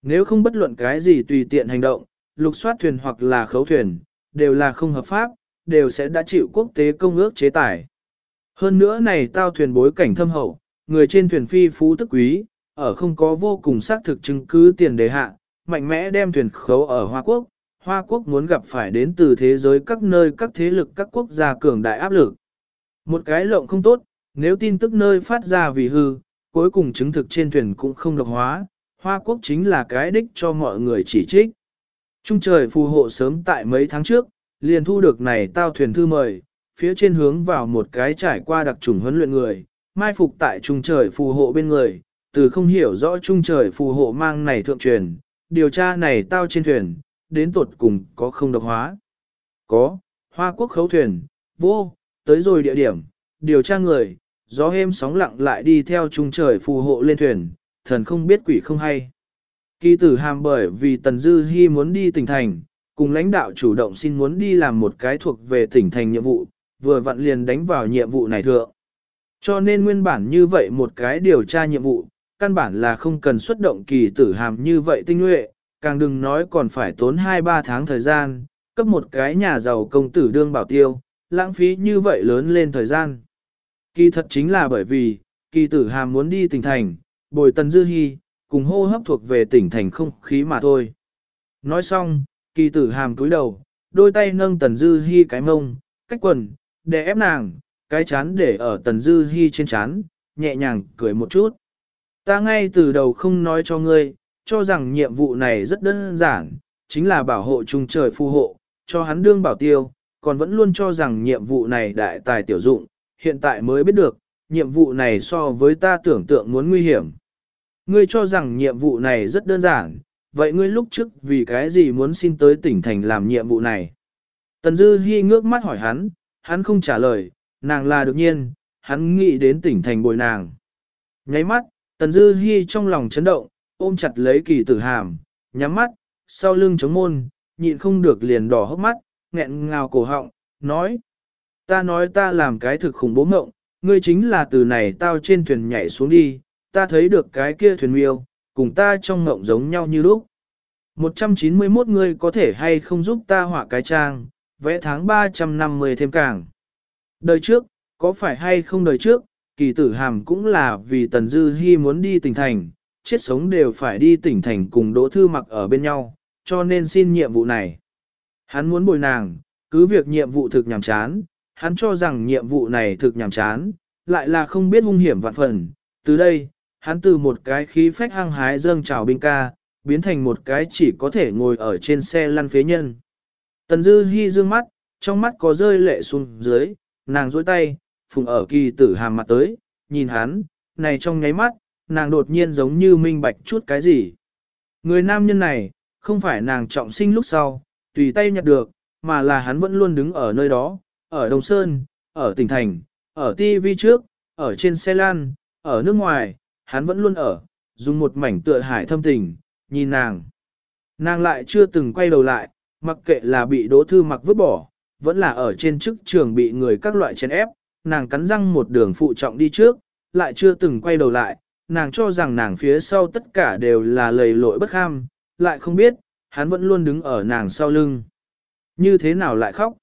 Nếu không bất luận cái gì tùy tiện hành động, lục soát thuyền hoặc là khấu thuyền, đều là không hợp pháp, đều sẽ đã chịu quốc tế công ước chế tải. Hơn nữa này tao thuyền bối cảnh thâm hậu, người trên thuyền phi phú tức quý, ở không có vô cùng xác thực chứng cứ tiền đề hạ, mạnh mẽ đem thuyền khấu ở Hoa Quốc. Hoa Quốc muốn gặp phải đến từ thế giới các nơi các thế lực các quốc gia cường đại áp lực. Một cái lộng không tốt, nếu tin tức nơi phát ra vì hư, cuối cùng chứng thực trên thuyền cũng không độc hóa, Hoa Quốc chính là cái đích cho mọi người chỉ trích. Trung trời phù hộ sớm tại mấy tháng trước, liền thu được này tao thuyền thư mời, phía trên hướng vào một cái trải qua đặc trùng huấn luyện người, mai phục tại trung trời phù hộ bên người, từ không hiểu rõ trung trời phù hộ mang này thượng truyền, điều tra này tao trên thuyền, đến tuột cùng có không độc hóa. Có, hoa quốc khấu thuyền, vô, tới rồi địa điểm, điều tra người, gió êm sóng lặng lại đi theo trung trời phù hộ lên thuyền, thần không biết quỷ không hay. Kỳ tử hàm bởi vì Tần Dư Hi muốn đi tỉnh thành, cùng lãnh đạo chủ động xin muốn đi làm một cái thuộc về tỉnh thành nhiệm vụ, vừa vặn liền đánh vào nhiệm vụ này thượng. Cho nên nguyên bản như vậy một cái điều tra nhiệm vụ, căn bản là không cần xuất động kỳ tử hàm như vậy tinh nhuệ, càng đừng nói còn phải tốn 2-3 tháng thời gian, cấp một cái nhà giàu công tử đương bảo tiêu, lãng phí như vậy lớn lên thời gian. Kỳ thật chính là bởi vì, kỳ tử hàm muốn đi tỉnh thành, bồi tần dư hy, cùng hô hấp thuộc về tỉnh thành không khí mà thôi. Nói xong, kỳ tử hàm cúi đầu, đôi tay nâng tần dư hy cái mông, cách quần, để ép nàng, cái chán để ở tần dư hy trên chán, nhẹ nhàng cười một chút. Ta ngay từ đầu không nói cho ngươi, cho rằng nhiệm vụ này rất đơn giản, chính là bảo hộ trung trời phù hộ, cho hắn đương bảo tiêu, còn vẫn luôn cho rằng nhiệm vụ này đại tài tiểu dụng, hiện tại mới biết được, nhiệm vụ này so với ta tưởng tượng muốn nguy hiểm. Ngươi cho rằng nhiệm vụ này rất đơn giản, vậy ngươi lúc trước vì cái gì muốn xin tới tỉnh thành làm nhiệm vụ này? Tần Dư Hi ngước mắt hỏi hắn, hắn không trả lời, nàng là đương nhiên, hắn nghĩ đến tỉnh thành bồi nàng. Nháy mắt, Tần Dư Hi trong lòng chấn động, ôm chặt lấy kỳ tử hàm, nhắm mắt, sau lưng chống môn, nhịn không được liền đỏ hốc mắt, nghẹn ngào cổ họng, nói. Ta nói ta làm cái thực khủng bố mộng, ngươi chính là từ này tao trên thuyền nhảy xuống đi, ta thấy được cái kia thuyền miêu, cùng ta trong ngộng giống nhau như lúc. 191 ngươi có thể hay không giúp ta họa cái trang, vẽ tháng 350 thêm càng. Đời trước, có phải hay không đời trước, kỳ tử hàm cũng là vì Tần Dư Hi muốn đi tỉnh thành, chết sống đều phải đi tỉnh thành cùng Đỗ Thư mặc ở bên nhau, cho nên xin nhiệm vụ này. Hắn muốn bồi nàng, cứ việc nhiệm vụ thực nhàm chán, hắn cho rằng nhiệm vụ này thực nhàm chán, lại là không biết hung hiểm vạn phần. Từ đây, hắn từ một cái khí phách hăng hái dâng trào binh ca, biến thành một cái chỉ có thể ngồi ở trên xe lăn phế nhân. Tần Dư Hi dương mắt, trong mắt có rơi lệ xuống dưới, nàng duỗi tay, phùng ở kỳ tử hàm mặt tới, nhìn hắn, này trong nháy mắt, nàng đột nhiên giống như minh bạch chút cái gì. Người nam nhân này, không phải nàng trọng sinh lúc sau, tùy tay nhặt được, mà là hắn vẫn luôn đứng ở nơi đó, ở Đồng Sơn, ở tỉnh thành, ở TV trước, ở trên xe lan, ở nước ngoài, hắn vẫn luôn ở, dùng một mảnh tựa hải thâm tình, nhìn nàng. Nàng lại chưa từng quay đầu lại, mặc kệ là bị đỗ thư mặc vứt bỏ, vẫn là ở trên chức trường bị người các loại chèn ép, nàng cắn răng một đường phụ trọng đi trước, lại chưa từng quay đầu lại, nàng cho rằng nàng phía sau tất cả đều là lầy lội bất kham, lại không biết, hắn vẫn luôn đứng ở nàng sau lưng. Như thế nào lại khóc?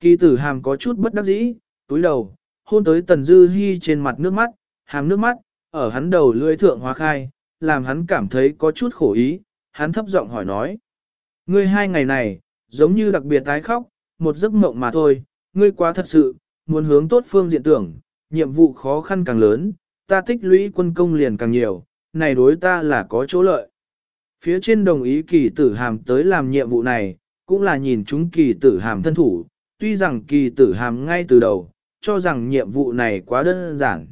Kỳ tử hàm có chút bất đắc dĩ, túi đầu, hôn tới tần dư hy trên mặt nước mắt, hàm nước mắt, ở hắn đầu lưỡi thượng hóa khai, làm hắn cảm thấy có chút khổ ý, hắn thấp giọng hỏi nói. Ngươi hai ngày này, giống như đặc biệt tái khóc, một giấc mộng mà thôi, ngươi quá thật sự, muốn hướng tốt phương diện tưởng, nhiệm vụ khó khăn càng lớn, ta tích lũy quân công liền càng nhiều, này đối ta là có chỗ lợi. Phía trên đồng ý kỳ tử hàm tới làm nhiệm vụ này, cũng là nhìn chúng kỳ tử hàm thân thủ, tuy rằng kỳ tử hàm ngay từ đầu, cho rằng nhiệm vụ này quá đơn giản.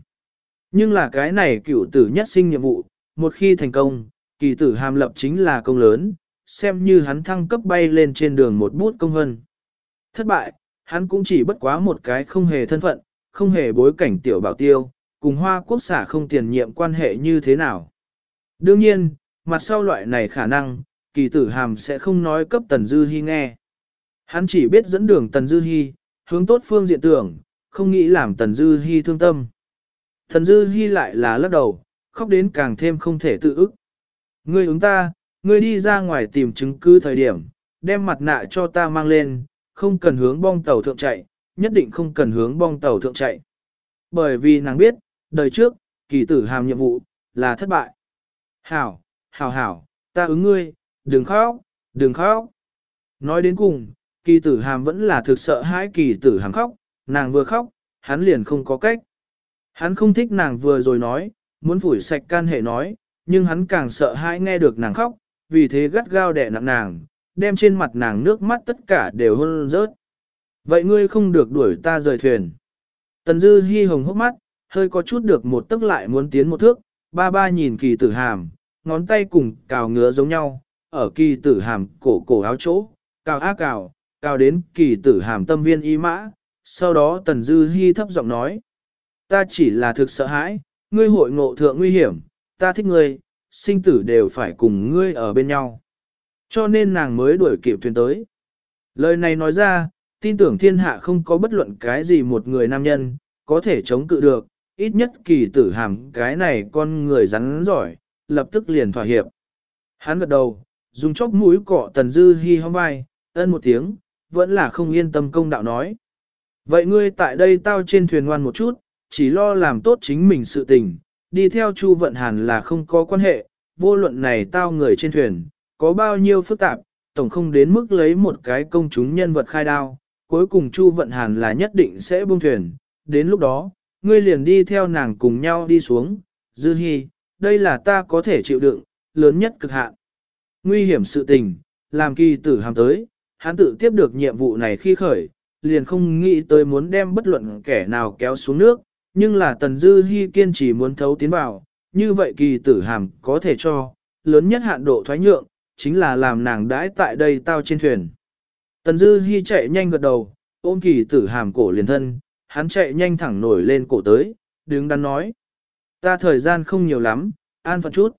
Nhưng là cái này cựu tử nhất sinh nhiệm vụ, một khi thành công, kỳ tử hàm lập chính là công lớn, xem như hắn thăng cấp bay lên trên đường một bút công hân. Thất bại, hắn cũng chỉ bất quá một cái không hề thân phận, không hề bối cảnh tiểu bảo tiêu, cùng hoa quốc xả không tiền nhiệm quan hệ như thế nào. Đương nhiên, mặt sau loại này khả năng, kỳ tử hàm sẽ không nói cấp Tần Dư Hi nghe. Hắn chỉ biết dẫn đường Tần Dư Hi, hướng tốt phương diện tưởng, không nghĩ làm Tần Dư Hi thương tâm. Tần Dư Hi lại là lắc đầu, khóc đến càng thêm không thể tự ức. Ngươi ứng ta, ngươi đi ra ngoài tìm chứng cứ thời điểm, đem mặt nạ cho ta mang lên, không cần hướng bong tàu thượng chạy, nhất định không cần hướng bong tàu thượng chạy. Bởi vì nàng biết, đời trước, kỳ tử hàm nhiệm vụ, là thất bại. Hảo, hảo hảo, ta ứng ngươi, đừng khóc, đừng khóc. Nói đến cùng, kỳ tử hàm vẫn là thực sợ hãi kỳ tử hàm khóc, nàng vừa khóc, hắn liền không có cách. Hắn không thích nàng vừa rồi nói, muốn phủi sạch can hệ nói, nhưng hắn càng sợ hãi nghe được nàng khóc, vì thế gắt gao đẻ nặng nàng, đem trên mặt nàng nước mắt tất cả đều hôn rớt. Vậy ngươi không được đuổi ta rời thuyền. Tần dư hy hồng hốc mắt, hơi có chút được một tức lại muốn tiến một thước, ba ba nhìn kỳ tử hàm, ngón tay cùng cào ngứa giống nhau, ở kỳ tử hàm cổ cổ áo chỗ, cào á cào, cào đến kỳ tử hàm tâm viên y mã, sau đó tần dư hy thấp giọng nói. Ta chỉ là thực sợ hãi, ngươi hội ngộ thượng nguy hiểm, ta thích ngươi, sinh tử đều phải cùng ngươi ở bên nhau. Cho nên nàng mới đuổi kịp thuyền tới. Lời này nói ra, tin tưởng thiên hạ không có bất luận cái gì một người nam nhân, có thể chống cự được, ít nhất kỳ tử hàm cái này con người rắn giỏi, lập tức liền thỏa hiệp. Hắn gật đầu, dùng chốc mũi cọ tần dư hi hóng vai, ân một tiếng, vẫn là không yên tâm công đạo nói. Vậy ngươi tại đây tao trên thuyền ngoan một chút, chỉ lo làm tốt chính mình sự tình, đi theo Chu Vận Hàn là không có quan hệ, vô luận này tao người trên thuyền, có bao nhiêu phức tạp, tổng không đến mức lấy một cái công chúng nhân vật khai đao, cuối cùng Chu Vận Hàn là nhất định sẽ buông thuyền, đến lúc đó, ngươi liền đi theo nàng cùng nhau đi xuống, dư hi đây là ta có thể chịu đựng, lớn nhất cực hạn. Nguy hiểm sự tình, làm kỳ tử hàm tới, hắn tự tiếp được nhiệm vụ này khi khởi, liền không nghĩ tới muốn đem bất luận kẻ nào kéo xuống nước, nhưng là Tần Dư hy kiên trì muốn thấu tiến vào, như vậy kỳ tử hàm có thể cho, lớn nhất hạn độ thoái nhượng, chính là làm nàng đãi tại đây tao trên thuyền. Tần Dư hy chạy nhanh gật đầu, ôm kỳ tử hàm cổ liền thân, hắn chạy nhanh thẳng nổi lên cổ tới, đứng đắn nói. Ta thời gian không nhiều lắm, an phận chút.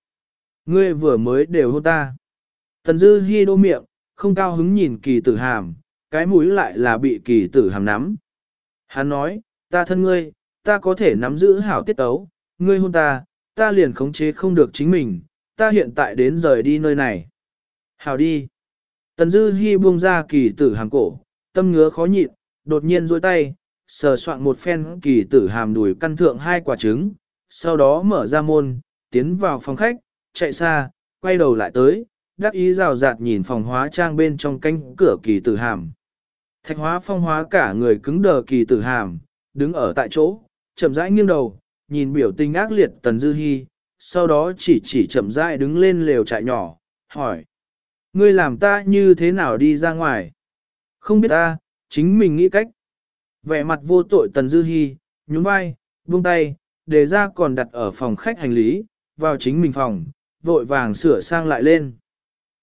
Ngươi vừa mới đều hôn ta. Tần Dư Hi đô miệng, không cao hứng nhìn kỳ tử hàm, cái mũi lại là bị kỳ tử hàm nắm. Hắn nói, ta thân ngươi, ta có thể nắm giữ hảo tiết tấu, ngươi hôn ta, ta liền khống chế không được chính mình, ta hiện tại đến rời đi nơi này. hảo đi. Tần Dư Hi buông ra kỳ tử hàm cổ, tâm ngứa khó nhịn, đột nhiên duỗi tay, sờ soạn một phen kỳ tử hàm đùi căn thượng hai quả trứng, sau đó mở ra môn, tiến vào phòng khách, chạy xa, quay đầu lại tới, đắc ý rào rạt nhìn phòng hóa trang bên trong cánh cửa kỳ tử hàm. Thạch hóa phong hóa cả người cứng đờ kỳ tử hàm, đứng ở tại chỗ, chậm rãi nghiêng đầu, nhìn biểu tình ác liệt tần dư hy, sau đó chỉ chỉ chậm rãi đứng lên lều trại nhỏ, hỏi. Ngươi làm ta như thế nào đi ra ngoài? Không biết ta, chính mình nghĩ cách. Vẻ mặt vô tội tần dư hy, nhún vai, buông tay, đề ra còn đặt ở phòng khách hành lý, vào chính mình phòng, vội vàng sửa sang lại lên.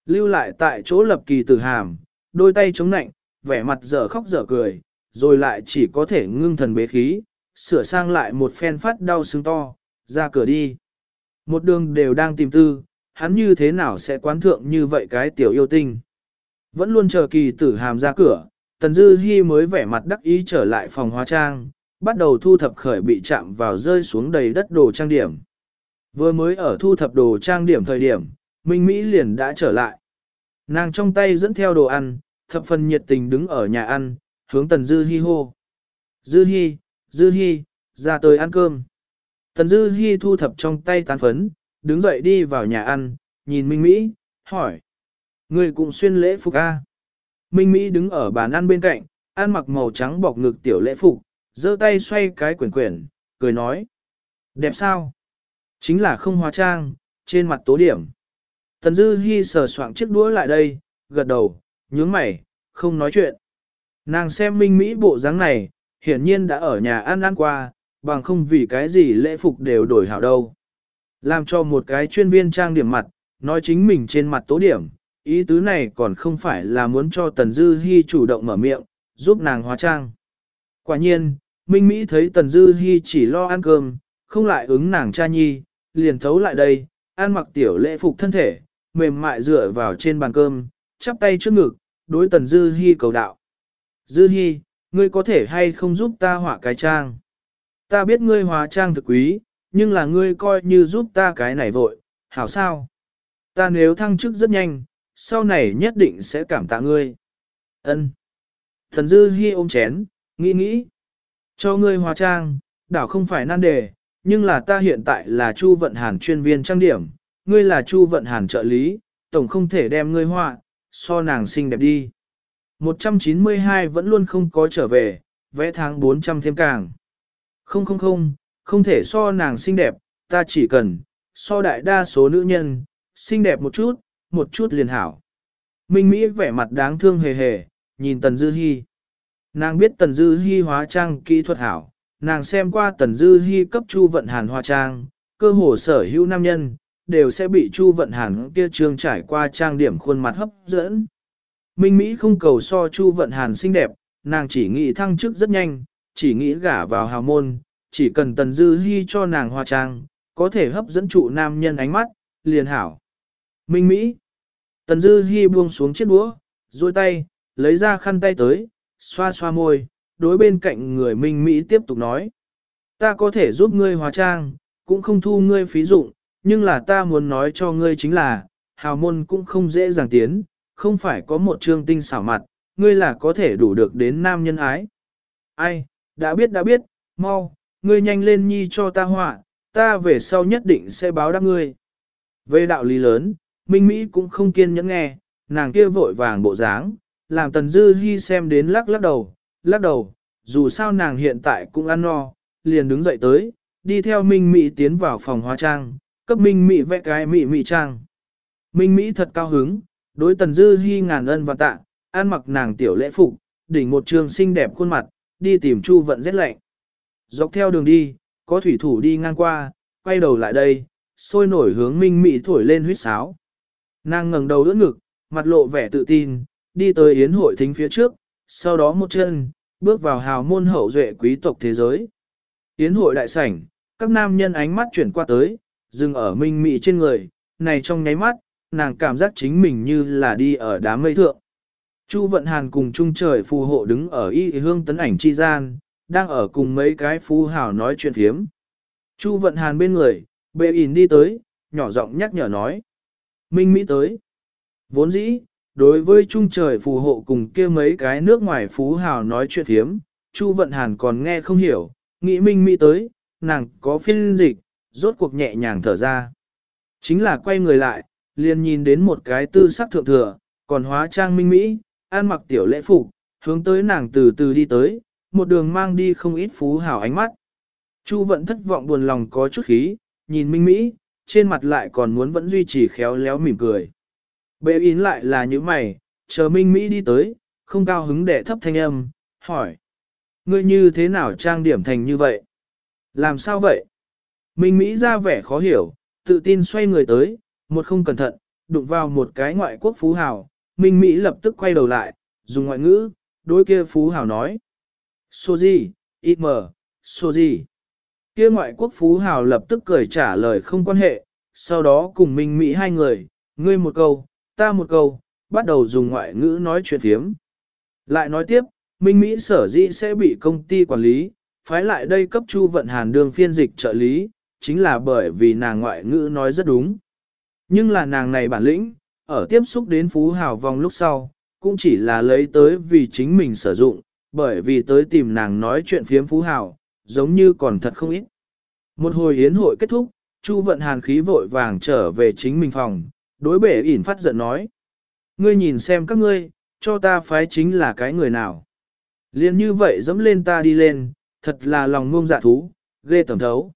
Lưu lại tại chỗ lập kỳ tử hàm, đôi tay chống nạnh, vẻ mặt dở khóc dở cười, rồi lại chỉ có thể ngưng thần bế khí, sửa sang lại một phen phát đau sưng to, ra cửa đi. Một đường đều đang tìm tư, hắn như thế nào sẽ quán thượng như vậy cái tiểu yêu tinh. Vẫn luôn chờ kỳ tử hàm ra cửa, Tần Dư Hi mới vẻ mặt đắc ý trở lại phòng hóa trang, bắt đầu thu thập khởi bị chạm vào rơi xuống đầy đất đồ trang điểm. Vừa mới ở thu thập đồ trang điểm thời điểm, Minh Mỹ liền đã trở lại. Nàng trong tay dẫn theo đồ ăn, thập phần nhiệt tình đứng ở nhà ăn, hướng Tần Dư Hi hô. Dư Hi, Dư Hi, ra tới ăn cơm. Tần Dư Hi thu thập trong tay tán phấn, đứng dậy đi vào nhà ăn, nhìn Minh Mỹ, hỏi. Người cũng xuyên lễ phục A. Minh Mỹ đứng ở bàn ăn bên cạnh, ăn mặc màu trắng bọc ngực tiểu lễ phục, giơ tay xoay cái quyển quyển, cười nói. Đẹp sao? Chính là không hóa trang, trên mặt tố điểm. Tần Dư Hi sờ soạng chiếc đũa lại đây, gật đầu, nhướng mày, không nói chuyện. Nàng xem Minh Mỹ bộ dáng này, hiển nhiên đã ở nhà ăn ăn qua, bằng không vì cái gì lễ phục đều đổi hảo đâu. Làm cho một cái chuyên viên trang điểm mặt, nói chính mình trên mặt tố điểm, ý tứ này còn không phải là muốn cho Tần Dư Hi chủ động mở miệng, giúp nàng hóa trang. Quả nhiên, Minh Mỹ thấy Tần Dư Hi chỉ lo ăn cơm, không lại ứng nàng cha nhi, liền thấu lại đây, ăn mặc tiểu lễ phục thân thể, mềm mại dựa vào trên bàn cơm, chắp tay trước ngực, đối Tần Dư Hi cầu đạo. Dư Hi, ngươi có thể hay không giúp ta hỏa cái trang? Ta biết ngươi hóa trang thực quý, nhưng là ngươi coi như giúp ta cái này vội, hảo sao? Ta nếu thăng chức rất nhanh, sau này nhất định sẽ cảm tạ ngươi. Ân. Thần Dư Hi ôm chén, nghĩ nghĩ. Cho ngươi hóa trang, đảo không phải nan đề, nhưng là ta hiện tại là Chu Vận Hàn chuyên viên trang điểm, ngươi là Chu Vận Hàn trợ lý, tổng không thể đem ngươi họa, so nàng xinh đẹp đi. 192 vẫn luôn không có trở về, vẽ tháng 400 thêm càng. Không không không, không thể so nàng xinh đẹp, ta chỉ cần, so đại đa số nữ nhân, xinh đẹp một chút, một chút liền hảo. Minh Mỹ vẻ mặt đáng thương hề hề, nhìn Tần Dư Hi. Nàng biết Tần Dư Hi hóa trang kỹ thuật hảo, nàng xem qua Tần Dư Hi cấp Chu Vận Hàn hóa trang, cơ hồ sở hữu nam nhân, đều sẽ bị Chu Vận Hàn kia trương trải qua trang điểm khuôn mặt hấp dẫn. Minh Mỹ không cầu so Chu Vận Hàn xinh đẹp, nàng chỉ nghĩ thăng chức rất nhanh, chỉ nghĩ gả vào hào môn, chỉ cần Tần Dư Hi cho nàng hóa trang, có thể hấp dẫn trụ nam nhân ánh mắt, liền hảo. Minh Mỹ Tần Dư Hi buông xuống chiếc đũa, duỗi tay, lấy ra khăn tay tới, xoa xoa môi, đối bên cạnh người Minh Mỹ tiếp tục nói. Ta có thể giúp ngươi hóa trang, cũng không thu ngươi phí dụng, nhưng là ta muốn nói cho ngươi chính là, hào môn cũng không dễ dàng tiến, không phải có một trương tinh xảo mặt, ngươi là có thể đủ được đến nam nhân ái. Ai, đã biết đã biết, mau, ngươi nhanh lên nhi cho ta họa, ta về sau nhất định sẽ báo đáp ngươi. Về đạo lý lớn, Minh Mỹ cũng không kiên nhẫn nghe, nàng kia vội vàng bộ dáng, làm Tần Dư Hi xem đến lắc lắc đầu, lắc đầu, dù sao nàng hiện tại cũng ăn no, liền đứng dậy tới, đi theo Minh Mỹ tiến vào phòng hóa trang, cấp Minh Mỹ vẽ cái Mỹ Mỹ trang. Minh Mỹ thật cao hứng, đối Tần Dư Hi ngàn ân và tạ, ăn mặc nàng tiểu lễ phục, đỉnh một trường xinh đẹp khuôn mặt, đi tìm Chu vận rét lạnh. Dọc theo đường đi, có thủy thủ đi ngang qua, quay đầu lại đây, sôi nổi hướng Minh Mỹ thổi lên huyết sáo. Nàng ngẩng đầu đỡ ngực, mặt lộ vẻ tự tin, đi tới yến hội thính phía trước, sau đó một chân, bước vào hào môn hậu duệ quý tộc thế giới. Yến hội đại sảnh, các nam nhân ánh mắt chuyển qua tới, dừng ở minh mị trên người, này trong nháy mắt, nàng cảm giác chính mình như là đi ở đám mây thượng. Chu Vận Hàn cùng Trung Trời phù hộ đứng ở y hương tấn ảnh chi gian, đang ở cùng mấy cái phú hào nói chuyện phiếm. Chu Vận Hàn bên người, bệ ỉn đi tới, nhỏ giọng nhắc nhở nói. Minh Mỹ tới. Vốn dĩ, đối với trung trời phù hộ cùng kia mấy cái nước ngoài phú hào nói chuyện thiếm, Chu Vận Hàn còn nghe không hiểu, nghĩ minh mỹ tới, nàng có phiên dịch, rốt cuộc nhẹ nhàng thở ra. Chính là quay người lại, liền nhìn đến một cái tư sắc thượng thừa, còn hóa trang minh mỹ, ăn mặc tiểu lễ phục, hướng tới nàng từ từ đi tới, một đường mang đi không ít phú hào ánh mắt. Chu vận thất vọng buồn lòng có chút khí, nhìn minh mỹ, trên mặt lại còn muốn vẫn duy trì khéo léo mỉm cười. Bệ ín lại là như mày, chờ minh mỹ đi tới, không cao hứng để thấp thanh âm, hỏi. Ngươi như thế nào trang điểm thành như vậy? Làm sao vậy? Minh Mỹ ra vẻ khó hiểu, tự tin xoay người tới, một không cẩn thận, đụng vào một cái ngoại quốc phú hào. Minh Mỹ lập tức quay đầu lại, dùng ngoại ngữ, đối kia phú hào nói. Số gì, ít mờ, số gì. Kia ngoại quốc phú hào lập tức cười trả lời không quan hệ, sau đó cùng Minh Mỹ hai người, ngươi một câu, ta một câu, bắt đầu dùng ngoại ngữ nói chuyện phiếm. Lại nói tiếp, Minh Mỹ sở dĩ sẽ bị công ty quản lý, phái lại đây cấp Chu Vận Hàn đường phiên dịch trợ lý, chính là bởi vì nàng ngoại ngữ nói rất đúng. Nhưng là nàng này bản lĩnh, ở tiếp xúc đến Phú Hào vòng lúc sau, cũng chỉ là lấy tới vì chính mình sử dụng, bởi vì tới tìm nàng nói chuyện phiếm Phú Hào, giống như còn thật không ít. Một hồi hiến hội kết thúc, Chu Vận Hàn khí vội vàng trở về chính mình phòng, đối bể ỉn phát giận nói. Ngươi nhìn xem các ngươi, cho ta phái chính là cái người nào. Liên như vậy dẫm lên ta đi lên, thật là lòng ngông dạ thú, ghê tầm thấu.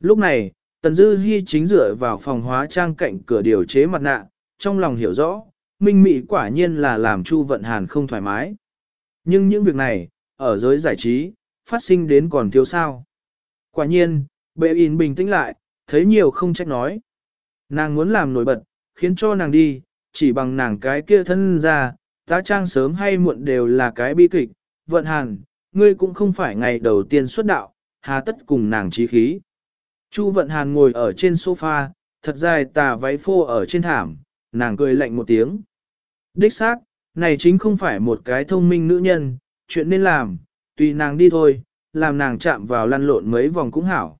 Lúc này, Tần Dư Hi chính dựa vào phòng hóa trang cạnh cửa điều chế mặt nạ, trong lòng hiểu rõ, Minh Mị quả nhiên là làm Chu Vận Hàn không thoải mái. Nhưng những việc này, ở giới giải trí, phát sinh đến còn thiếu sao. Quả nhiên, bệ in bình tĩnh lại, thấy nhiều không trách nói. Nàng muốn làm nổi bật, khiến cho nàng đi, chỉ bằng nàng cái kia thân ra, tá trang sớm hay muộn đều là cái bi kịch, vận hàn, ngươi cũng không phải ngày đầu tiên xuất đạo, hà tất cùng nàng trí khí. Chu vận hàn ngồi ở trên sofa, thật dài tà váy phô ở trên thảm, nàng cười lạnh một tiếng. Đích xác, này chính không phải một cái thông minh nữ nhân, chuyện nên làm, tùy nàng đi thôi, làm nàng chạm vào lăn lộn mấy vòng cũng hảo.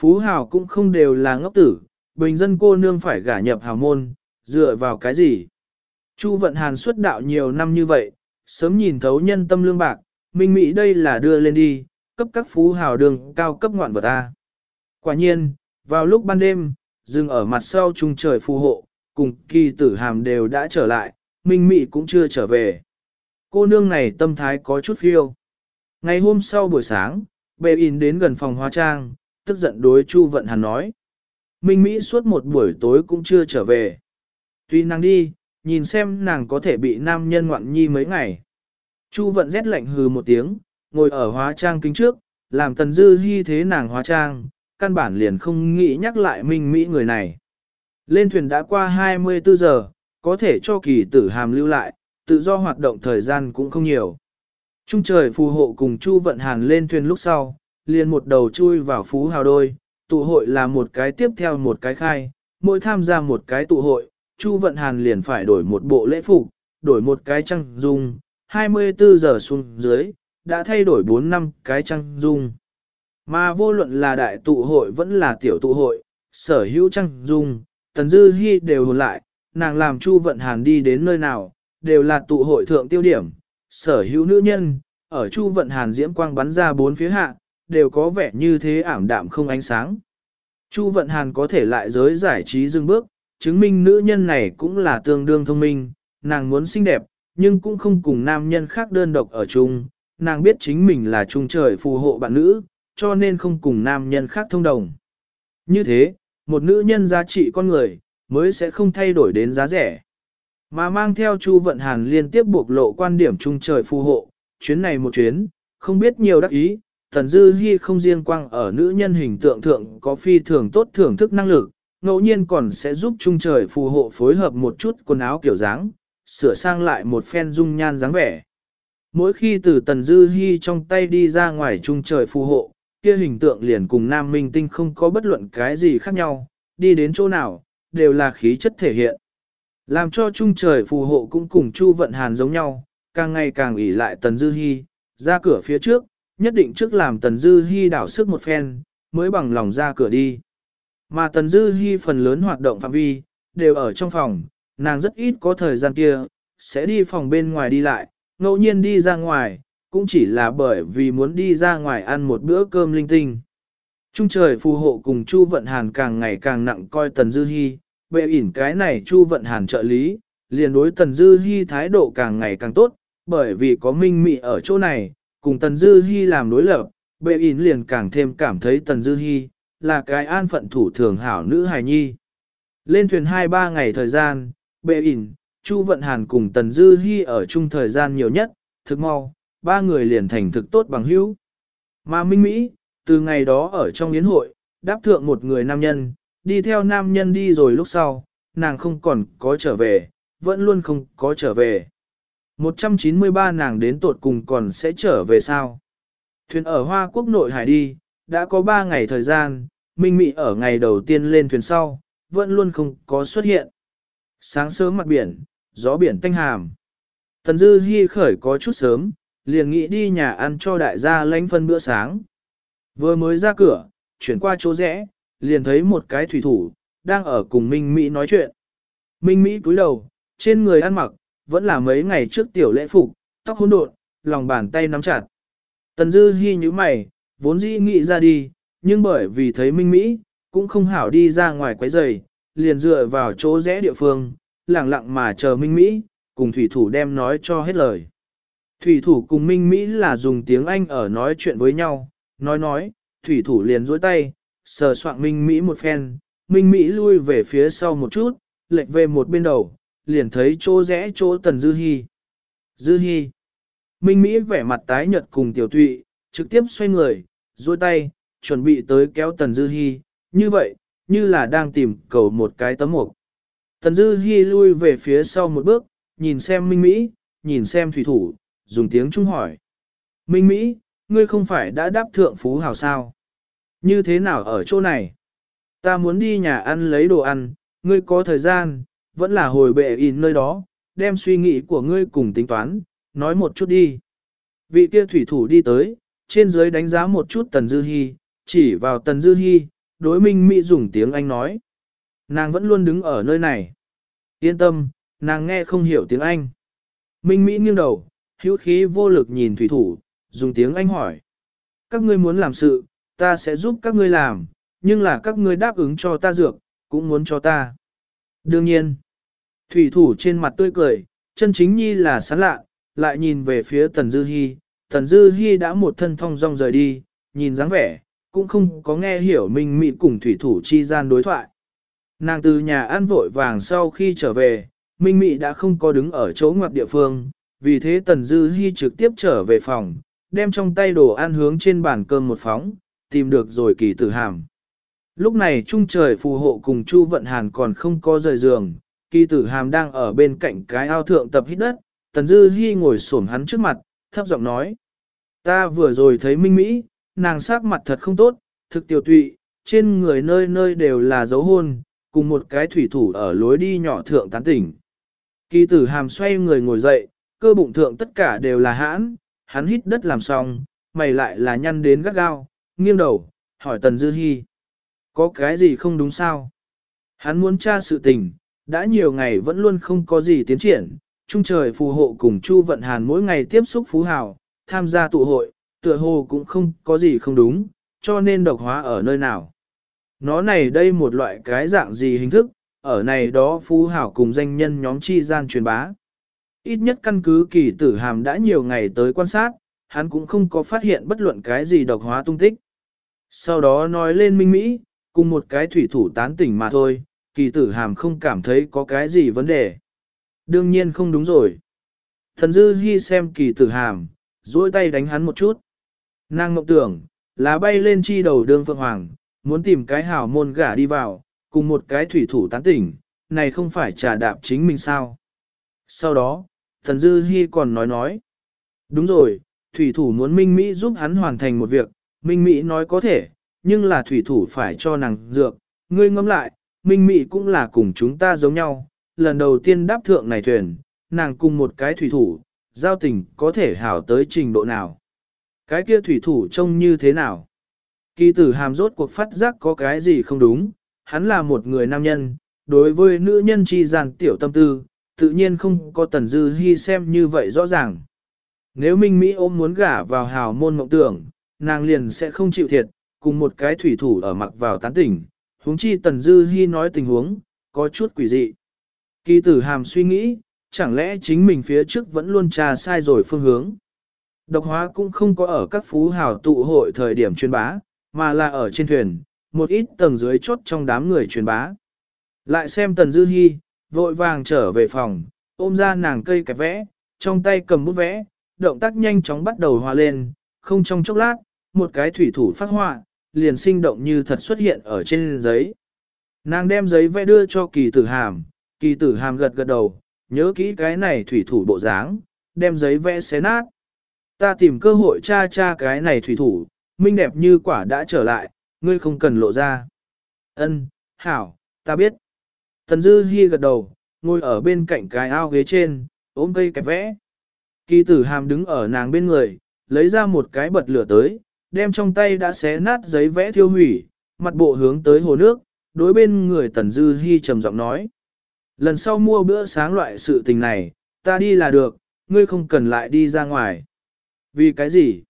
Phú hảo cũng không đều là ngốc tử, bình dân cô nương phải gả nhập hào môn, dựa vào cái gì? Chu vận hàn xuất đạo nhiều năm như vậy, sớm nhìn thấu nhân tâm lương bạc, minh mỹ đây là đưa lên đi, cấp các phú hào đường cao cấp ngoạn vật ta. Quả nhiên, vào lúc ban đêm, dừng ở mặt sau trung trời phù hộ, cùng kỳ tử hàm đều đã trở lại, minh mỹ cũng chưa trở về. Cô nương này tâm thái có chút phiêu. Ngày hôm sau buổi sáng, bệ in đến gần phòng hóa trang, tức giận đối Chu Vận Hàn nói. Minh Mỹ suốt một buổi tối cũng chưa trở về. Tuy nàng đi, nhìn xem nàng có thể bị nam nhân ngoạn nhi mấy ngày. Chu vận rét lạnh hừ một tiếng, ngồi ở hóa trang kính trước, làm tần dư hy thế nàng hóa trang, căn bản liền không nghĩ nhắc lại minh mỹ người này. Lên thuyền đã qua 24 giờ, có thể cho kỳ tử hàm lưu lại, tự do hoạt động thời gian cũng không nhiều. Trung trời phù hộ cùng Chu vận hàn lên thuyền lúc sau, liền một đầu chui vào phú hào đôi, tụ hội là một cái tiếp theo một cái khai, mỗi tham gia một cái tụ hội, Chu Vận Hàn liền phải đổi một bộ lễ phục, đổi một cái trang dung, 24 giờ xuống dưới, đã thay đổi 4 năm cái trang dung. Mà vô luận là đại tụ hội vẫn là tiểu tụ hội, sở hữu trang dung, Tần Dư Hi đều hồn lại, nàng làm Chu Vận Hàn đi đến nơi nào, đều là tụ hội thượng tiêu điểm, sở hữu nữ nhân, ở Chu Vận Hàn diễm quang bắn ra bốn phía hạ, đều có vẻ như thế ảm đạm không ánh sáng. Chu Vận Hàn có thể lại giới giải trí dừng bước, chứng minh nữ nhân này cũng là tương đương thông minh, nàng muốn xinh đẹp, nhưng cũng không cùng nam nhân khác đơn độc ở chung, nàng biết chính mình là trung trời phù hộ bạn nữ, cho nên không cùng nam nhân khác thông đồng. Như thế, một nữ nhân giá trị con người, mới sẽ không thay đổi đến giá rẻ. Mà mang theo Chu Vận Hàn liên tiếp buộc lộ quan điểm trung trời phù hộ, chuyến này một chuyến, không biết nhiều đắc ý, Tần Dư Hi không riêng quang ở nữ nhân hình tượng thượng có phi thường tốt thưởng thức năng lực, ngẫu nhiên còn sẽ giúp trung trời phù hộ phối hợp một chút quần áo kiểu dáng, sửa sang lại một phen dung nhan dáng vẻ. Mỗi khi từ Tần Dư Hi trong tay đi ra ngoài trung trời phù hộ, kia hình tượng liền cùng nam minh tinh không có bất luận cái gì khác nhau, đi đến chỗ nào, đều là khí chất thể hiện. Làm cho trung trời phù hộ cũng cùng Chu Vận Hàn giống nhau, càng ngày càng ỷ lại Tần Dư Hi, ra cửa phía trước, nhất định trước làm Tần Dư Hi đảo sức một phen, mới bằng lòng ra cửa đi. Mà Tần Dư Hi phần lớn hoạt động phạm vi, đều ở trong phòng, nàng rất ít có thời gian kia, sẽ đi phòng bên ngoài đi lại, ngẫu nhiên đi ra ngoài, cũng chỉ là bởi vì muốn đi ra ngoài ăn một bữa cơm linh tinh. Trung trời phù hộ cùng Chu Vận Hàn càng ngày càng nặng coi Tần Dư Hi, bệ ỉn cái này Chu Vận Hàn trợ lý, liền đối Tần Dư Hi thái độ càng ngày càng tốt, bởi vì có Minh Mị ở chỗ này, cùng Tần Dư Hi làm đối lập, bệ Ín liền càng thêm cảm thấy Tần Dư Hi là cái an phận thủ thường hảo nữ hài nhi. Lên thuyền 2-3 ngày thời gian, bệ Ín, Chu Vận Hàn cùng Tần Dư Hi ở chung thời gian nhiều nhất, thực mau, ba người liền thành thực tốt bằng hữu. Mà Minh Mỹ, từ ngày đó ở trong yến hội, đáp thượng một người nam nhân, đi theo nam nhân đi rồi lúc sau, nàng không còn có trở về, vẫn luôn không có trở về. 193 nàng đến tột cùng còn sẽ trở về sao? Thuyền ở Hoa Quốc nội hải đi, đã có 3 ngày thời gian, Minh Mị ở ngày đầu tiên lên thuyền sau, vẫn luôn không có xuất hiện. Sáng sớm mặt biển, gió biển tanh hàm. Tần Dư Hi khởi có chút sớm, liền nghĩ đi nhà ăn cho đại gia lánh phân bữa sáng. Vừa mới ra cửa, chuyển qua chỗ rẽ, liền thấy một cái thủy thủ, đang ở cùng Minh Mỹ nói chuyện. Minh Mỹ cúi đầu, trên người ăn mặc, vẫn là mấy ngày trước tiểu lễ phục, tóc hỗn độn, lòng bàn tay nắm chặt. Tần Dư Hi nhíu mày, vốn dĩ nghĩ ra đi, nhưng bởi vì thấy Minh Mỹ, cũng không hảo đi ra ngoài quấy giày, liền dựa vào chỗ rẽ địa phương, lặng lặng mà chờ Minh Mỹ, cùng thủy thủ đem nói cho hết lời. Thủy thủ cùng Minh Mỹ là dùng tiếng Anh ở nói chuyện với nhau, nói nói, thủy thủ liền duỗi tay, sờ soạng Minh Mỹ một phen, Minh Mỹ lui về phía sau một chút, lệch về một bên đầu, liền thấy chỗ rẽ chỗ tần Dư Hi. Dư Hi. Minh Mỹ vẻ mặt tái nhợt cùng tiểu tụy, trực tiếp xoay người, duỗi tay, chuẩn bị tới kéo tần Dư Hi, như vậy, như là đang tìm cầu một cái tấm mục. Tần Dư Hi lui về phía sau một bước, nhìn xem Minh Mỹ, nhìn xem thủy thủ, dùng tiếng Trung hỏi. Minh Mỹ, ngươi không phải đã đáp thượng phú hào sao? Như thế nào ở chỗ này? Ta muốn đi nhà ăn lấy đồ ăn, ngươi có thời gian, vẫn là hồi bệ in nơi đó, đem suy nghĩ của ngươi cùng tính toán, nói một chút đi. Vị kia thủy thủ đi tới, trên dưới đánh giá một chút Tần Dư Hi, chỉ vào Tần Dư Hi, đối minh Mỹ dùng tiếng Anh nói. Nàng vẫn luôn đứng ở nơi này. Yên tâm, nàng nghe không hiểu tiếng Anh. Minh Mỹ nghiêng đầu, hữu khí vô lực nhìn thủy thủ, dùng tiếng Anh hỏi. Các ngươi muốn làm sự, ta sẽ giúp các ngươi làm, nhưng là các ngươi đáp ứng cho ta dược, cũng muốn cho ta. Đương nhiên, thủy thủ trên mặt tươi cười, chân chính nhi là sán lạ, lại nhìn về phía Tần Dư Hi, Tần Dư Hi đã một thân thong dong rời đi, nhìn dáng vẻ, cũng không có nghe hiểu Minh Mị cùng thủy thủ chi gian đối thoại. Nàng từ nhà ăn vội vàng sau khi trở về, Minh Mị đã không có đứng ở chỗ ngoặt địa phương, vì thế Tần Dư Hi trực tiếp trở về phòng, đem trong tay đồ ăn hướng trên bàn cơm một phóng, tìm được rồi kỳ tử hàm. Lúc này trung trời phù hộ cùng Chu Vận Hàn còn không có rời giường, kỳ tử hàm đang ở bên cạnh cái ao thượng tập hít đất, Tần Dư Hi ngồi xổm hắn trước mặt, thấp giọng nói. Ta vừa rồi thấy Minh Mỹ, nàng sắc mặt thật không tốt, thực tiểu tụy, trên người nơi nơi đều là dấu hôn, cùng một cái thủy thủ ở lối đi nhỏ thượng tán tỉnh. Kỳ tử hàm xoay người ngồi dậy, cơ bụng thượng tất cả đều là hãn, hắn hít đất làm xong, mày lại là nhăn đến gắt gao, nghiêng đầu, hỏi Tần Dư Hi. Có cái gì không đúng sao? Hắn muốn tra sự tình, đã nhiều ngày vẫn luôn không có gì tiến triển, trung trời phù hộ cùng Chu Vận Hàn mỗi ngày tiếp xúc phú hào, tham gia tụ hội, tựa hồ cũng không có gì không đúng, cho nên độc hóa ở nơi nào. Nó này đây một loại cái dạng gì hình thức, ở này đó phú hảo cùng danh nhân nhóm chi gian truyền bá. Ít nhất căn cứ kỳ tử hàm đã nhiều ngày tới quan sát, hắn cũng không có phát hiện bất luận cái gì độc hóa tung tích. Sau đó nói lên minh Mỹ, cùng một cái thủy thủ tán tỉnh mà thôi, kỳ tử hàm không cảm thấy có cái gì vấn đề. Đương nhiên không đúng rồi. Thần dư hy xem kỳ tử hàm, duỗi tay đánh hắn một chút. Nàng mộng tưởng, lá bay lên chi đầu đường phượng hoàng, muốn tìm cái hảo môn gả đi vào, cùng một cái thủy thủ tán tỉnh, này không phải trả đạp chính mình sao. Sau đó, thần dư hy còn nói nói. Đúng rồi, thủy thủ muốn Minh Mỹ giúp hắn hoàn thành một việc, Minh Mỹ nói có thể, nhưng là thủy thủ phải cho nàng dược. Ngươi ngẫm lại, Minh Mỹ cũng là cùng chúng ta giống nhau, lần đầu tiên đáp thượng này thuyền, nàng cùng một cái thủy thủ, giao tình có thể hảo tới trình độ nào. Cái kia thủy thủ trông như thế nào? Kỳ tử hàm rốt cuộc phát giác có cái gì không đúng, hắn là một người nam nhân, đối với nữ nhân chi gian tiểu tâm tư, tự nhiên không có Tần Dư hy xem như vậy rõ ràng. Nếu Minh Mỹ ôm muốn gả vào hào môn mộng tưởng, nàng liền sẽ không chịu thiệt, cùng một cái thủy thủ ở mặc vào tán tỉnh, huống chi Tần Dư Hi nói tình huống, có chút quỷ dị. Kỳ tử hàm suy nghĩ, chẳng lẽ chính mình phía trước vẫn luôn trà sai rồi phương hướng. Độc hóa cũng không có ở các phú hào tụ hội thời điểm truyền bá, mà là ở trên thuyền, một ít tầng dưới chốt trong đám người truyền bá. Lại xem Tần Dư Hi, vội vàng trở về phòng, ôm ra nàng cây cái vẽ, trong tay cầm bút vẽ, động tác nhanh chóng bắt đầu hòa lên, không trong chốc lát, một cái thủy thủ phát họa, liền sinh động như thật xuất hiện ở trên giấy. Nàng đem giấy vẽ đưa cho kỳ tử hàm, kỳ tử hàm gật gật đầu, nhớ kỹ cái này thủy thủ bộ dáng, đem giấy vẽ xé nát. Ta tìm cơ hội tra tra cái này thủy thủ, minh đẹp như quả đã trở lại, ngươi không cần lộ ra. Ân, hảo, ta biết. Tần Dư Hi gật đầu, ngồi ở bên cạnh cái ao ghế trên, ôm cây kẹp vẽ. Kỳ tử hàm đứng ở nàng bên người, lấy ra một cái bật lửa tới, đem trong tay đã xé nát giấy vẽ thiêu hủy, mặt bộ hướng tới hồ nước, đối bên người Tần Dư Hi trầm giọng nói. Lần sau mua bữa sáng loại sự tình này, ta đi là được, ngươi không cần lại đi ra ngoài. Vì cái gì?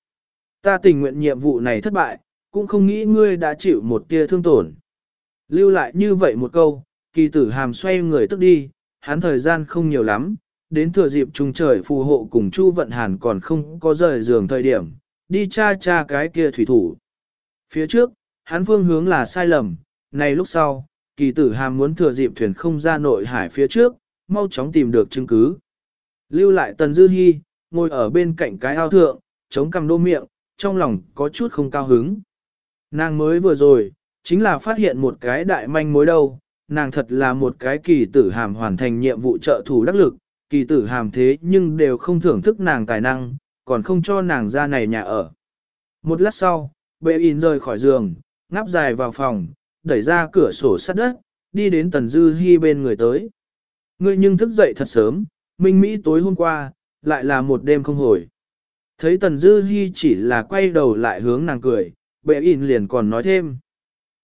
Ta tình nguyện nhiệm vụ này thất bại, cũng không nghĩ ngươi đã chịu một tia thương tổn. Lưu lại như vậy một câu, kỳ tử hàm xoay người tức đi, hắn thời gian không nhiều lắm, đến thừa dịp trung trời phù hộ cùng Chu Vận Hàn còn không có rời giường thời điểm, đi cha cha cái kia thủy thủ. Phía trước, hắn phương hướng là sai lầm, này lúc sau, kỳ tử hàm muốn thừa dịp thuyền không ra nội hải phía trước, mau chóng tìm được chứng cứ. Lưu lại Tần Dư Hi, ngồi ở bên cạnh cái ao thượng, chống cằm đô miệng, trong lòng có chút không cao hứng. Nàng mới vừa rồi, chính là phát hiện một cái đại manh mối đâu, nàng thật là một cái kỳ tử hàm hoàn thành nhiệm vụ trợ thủ đắc lực, kỳ tử hàm thế nhưng đều không thưởng thức nàng tài năng, còn không cho nàng ra này nhà ở. Một lát sau, bệ in rời khỏi giường, ngáp dài vào phòng, đẩy ra cửa sổ sắt đất, đi đến tần dư hy bên người tới. Ngươi nhưng thức dậy thật sớm, minh Mỹ tối hôm qua, lại là một đêm không hồi. Thấy tần dư hy chỉ là quay đầu lại hướng nàng cười, bệ in liền còn nói thêm.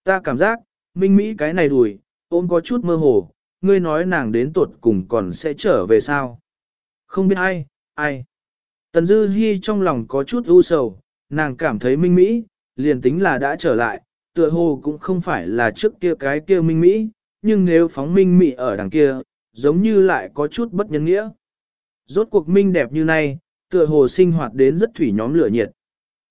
Ta cảm giác, minh Mỹ cái này đùi, ôm có chút mơ hồ, ngươi nói nàng đến tuột cùng còn sẽ trở về sao? Không biết ai, ai. Tần Dư Hi trong lòng có chút u sầu, nàng cảm thấy minh mỹ, liền tính là đã trở lại, tựa hồ cũng không phải là trước kia cái kia minh mỹ, nhưng nếu phóng minh mỹ ở đằng kia, giống như lại có chút bất nhân nghĩa. Rốt cuộc minh đẹp như này, tựa hồ sinh hoạt đến rất thủy nhóm lửa nhiệt.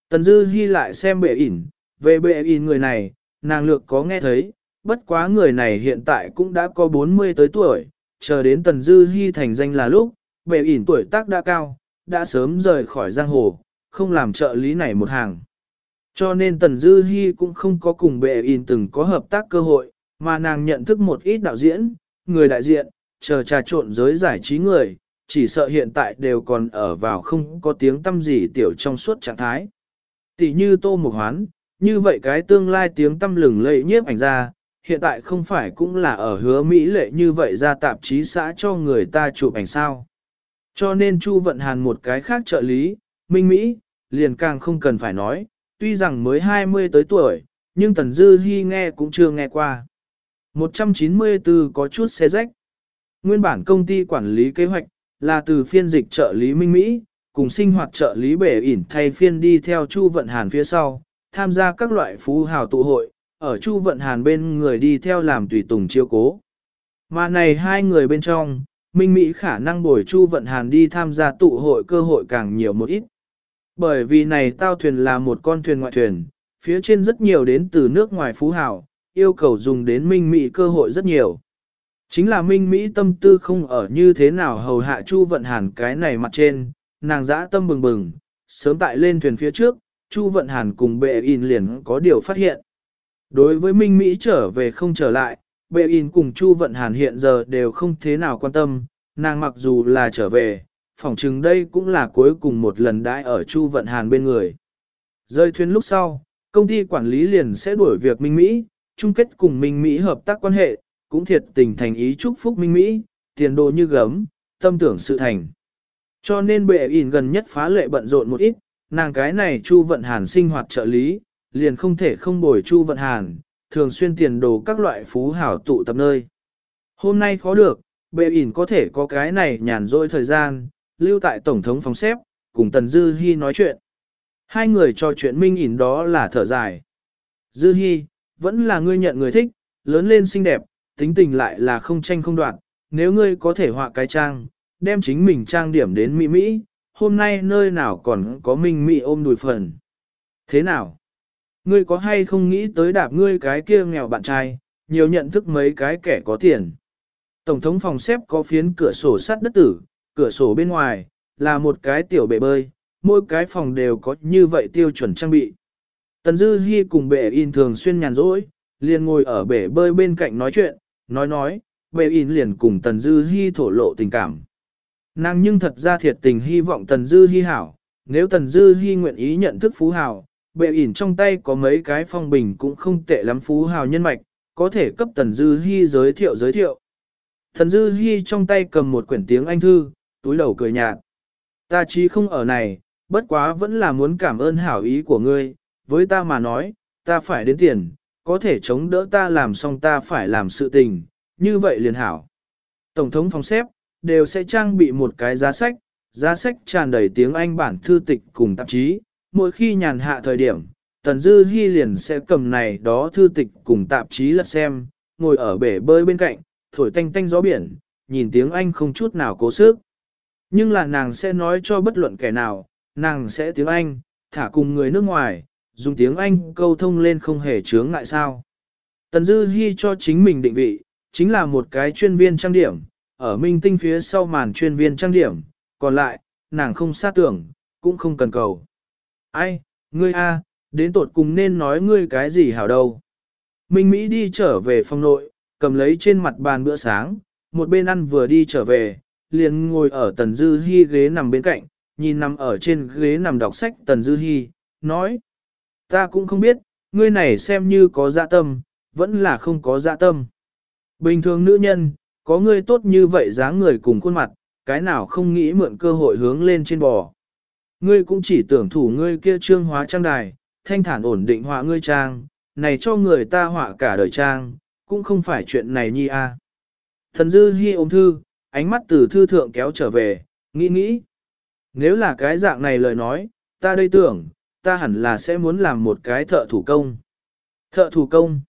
Tần Dư Hi lại xem bệ ỉn, về bệ ỉn người này, nàng lược có nghe thấy, bất quá người này hiện tại cũng đã có 40 tới tuổi, chờ đến Tần Dư Hi thành danh là lúc, bệ ỉn tuổi tác đã cao, đã sớm rời khỏi giang hồ, không làm trợ lý này một hàng. Cho nên Tần Dư Hi cũng không có cùng bệ in từng có hợp tác cơ hội, mà nàng nhận thức một ít đạo diễn, người đại diện, chờ trà trộn giới giải trí người, chỉ sợ hiện tại đều còn ở vào không có tiếng tâm gì tiểu trong suốt trạng thái. Tỷ như Tô Mục Hoán, như vậy cái tương lai tiếng tâm lừng lẫy nhiếp ảnh ra, hiện tại không phải cũng là ở hứa Mỹ lệ như vậy ra tạp chí xã cho người ta chụp ảnh sao. Cho nên Chu Vận Hàn một cái khác trợ lý, Minh Mỹ, liền càng không cần phải nói, tuy rằng mới 20 tới tuổi, nhưng Tần Dư Hi nghe cũng chưa nghe qua. 194 có chút xe rách. Nguyên bản công ty quản lý kế hoạch, là từ phiên dịch trợ lý Minh Mỹ, cùng sinh hoạt trợ lý bể ỉn thay phiên đi theo Chu Vận Hàn phía sau, tham gia các loại phú hào tụ hội, ở Chu Vận Hàn bên người đi theo làm tùy tùng chiêu cố. Mà này hai người bên trong, Minh Mỹ khả năng bồi Chu Vận Hàn đi tham gia tụ hội cơ hội càng nhiều một ít. Bởi vì này tao thuyền là một con thuyền ngoại thuyền, phía trên rất nhiều đến từ nước ngoài phú hào, yêu cầu dùng đến Minh Mỹ cơ hội rất nhiều. Chính là Minh Mỹ tâm tư không ở như thế nào hầu hạ Chu Vận Hàn cái này mặt trên, nàng dã tâm bừng bừng, sớm tại lên thuyền phía trước, Chu Vận Hàn cùng bệ in liền có điều phát hiện. Đối với Minh Mỹ trở về không trở lại, bệ in cùng Chu Vận Hàn hiện giờ đều không thế nào quan tâm, nàng mặc dù là trở về, phỏng chừng đây cũng là cuối cùng một lần đãi ở Chu Vận Hàn bên người. Rơi thuyền lúc sau, công ty quản lý liền sẽ đuổi việc Minh Mỹ, chung kết cùng Minh Mỹ hợp tác quan hệ, cũng thiệt tình thành ý chúc phúc Minh Mỹ, tiền đồ như gấm, tâm tưởng sự thành. Cho nên bệ in gần nhất phá lệ bận rộn một ít, nàng cái này Chu Vận Hàn sinh hoạt trợ lý, liền không thể không bồi Chu Vận Hàn, thường xuyên tiền đồ các loại phú hảo tụ tập nơi. Hôm nay khó được, bệ ỉn có thể có cái này nhàn rỗi thời gian, lưu tại Tổng thống phòng xếp, cùng Tần Dư Hi nói chuyện. Hai người trò chuyện minh ỉn đó là thở dài. Dư Hi, vẫn là ngươi nhận người thích, lớn lên xinh đẹp, tính tình lại là không tranh không đoạt, nếu ngươi có thể họa cái trang, đem chính mình trang điểm đến mỹ mỹ, hôm nay nơi nào còn có minh mỹ ôm đùi phần. Thế nào? Ngươi có hay không nghĩ tới đạp ngươi cái kia nghèo bạn trai, nhiều nhận thức mấy cái kẻ có tiền. Tổng thống phòng xếp có phiến cửa sổ sắt đất tử, cửa sổ bên ngoài, là một cái tiểu bể bơi, mỗi cái phòng đều có như vậy tiêu chuẩn trang bị. Tần Dư Hi cùng bể in thường xuyên nhàn rỗi, liền ngồi ở bể bơi bên cạnh nói chuyện, nói nói, bể in liền cùng Tần Dư Hi thổ lộ tình cảm. Nàng nhưng thật ra thiệt tình hy vọng Tần Dư Hi hảo, nếu Tần Dư Hi nguyện ý nhận thức phú hảo bệ ỉn trong tay có mấy cái phong bình cũng không tệ lắm phú hào nhân mạch, có thể cấp Tần Dư Hi giới thiệu giới thiệu. Tần Dư Hi trong tay cầm một quyển tiếng Anh thư, túi đầu cười nhạt. Ta chỉ không ở này, bất quá vẫn là muốn cảm ơn hảo ý của ngươi, với ta mà nói, ta phải đến tiền, có thể chống đỡ ta làm xong ta phải làm sự tình, như vậy liền hảo. Tổng thống phòng xếp, đều sẽ trang bị một cái giá sách, giá sách tràn đầy tiếng Anh bản thư tịch cùng tạp chí, mỗi khi nhàn hạ thời điểm, Tần Dư Hi liền sẽ cầm này đó thư tịch cùng tạp chí lật xem, ngồi ở bể bơi bên cạnh, thổi tanh tanh gió biển, nhìn tiếng Anh không chút nào cố sức. Nhưng là nàng sẽ nói cho bất luận kẻ nào, nàng sẽ tiếng Anh, thả cùng người nước ngoài, dùng tiếng Anh câu thông lên không hề chướng ngại sao. Tần Dư Hi cho chính mình định vị, chính là một cái chuyên viên trang điểm, ở minh tinh phía sau màn chuyên viên trang điểm, còn lại, nàng không xa tưởng, cũng không cần cầu. Ai, ngươi a, đến tột cùng nên nói ngươi cái gì hảo đâu. Minh Mỹ đi trở về phòng nội, cầm lấy trên mặt bàn bữa sáng, một bên ăn vừa đi trở về, liền ngồi ở Tần Dư Hi ghế nằm bên cạnh, nhìn nằm ở trên ghế nằm đọc sách Tần Dư Hi, nói. Ta cũng không biết, ngươi này xem như có dạ tâm, vẫn là không có dạ tâm. Bình thường nữ nhân, có ngươi tốt như vậy dáng người cùng khuôn mặt, cái nào không nghĩ mượn cơ hội hướng lên trên bò. Ngươi cũng chỉ tưởng thủ ngươi kia trương hóa trang đài, thanh thản ổn định họa ngươi trang, này cho người ta họa cả đời trang, cũng không phải chuyện này nhi a. Thần dư hy ôm thư, ánh mắt từ thư thượng kéo trở về, nghĩ nghĩ. Nếu là cái dạng này lời nói, ta đây tưởng, ta hẳn là sẽ muốn làm một cái thợ thủ công. Thợ thủ công.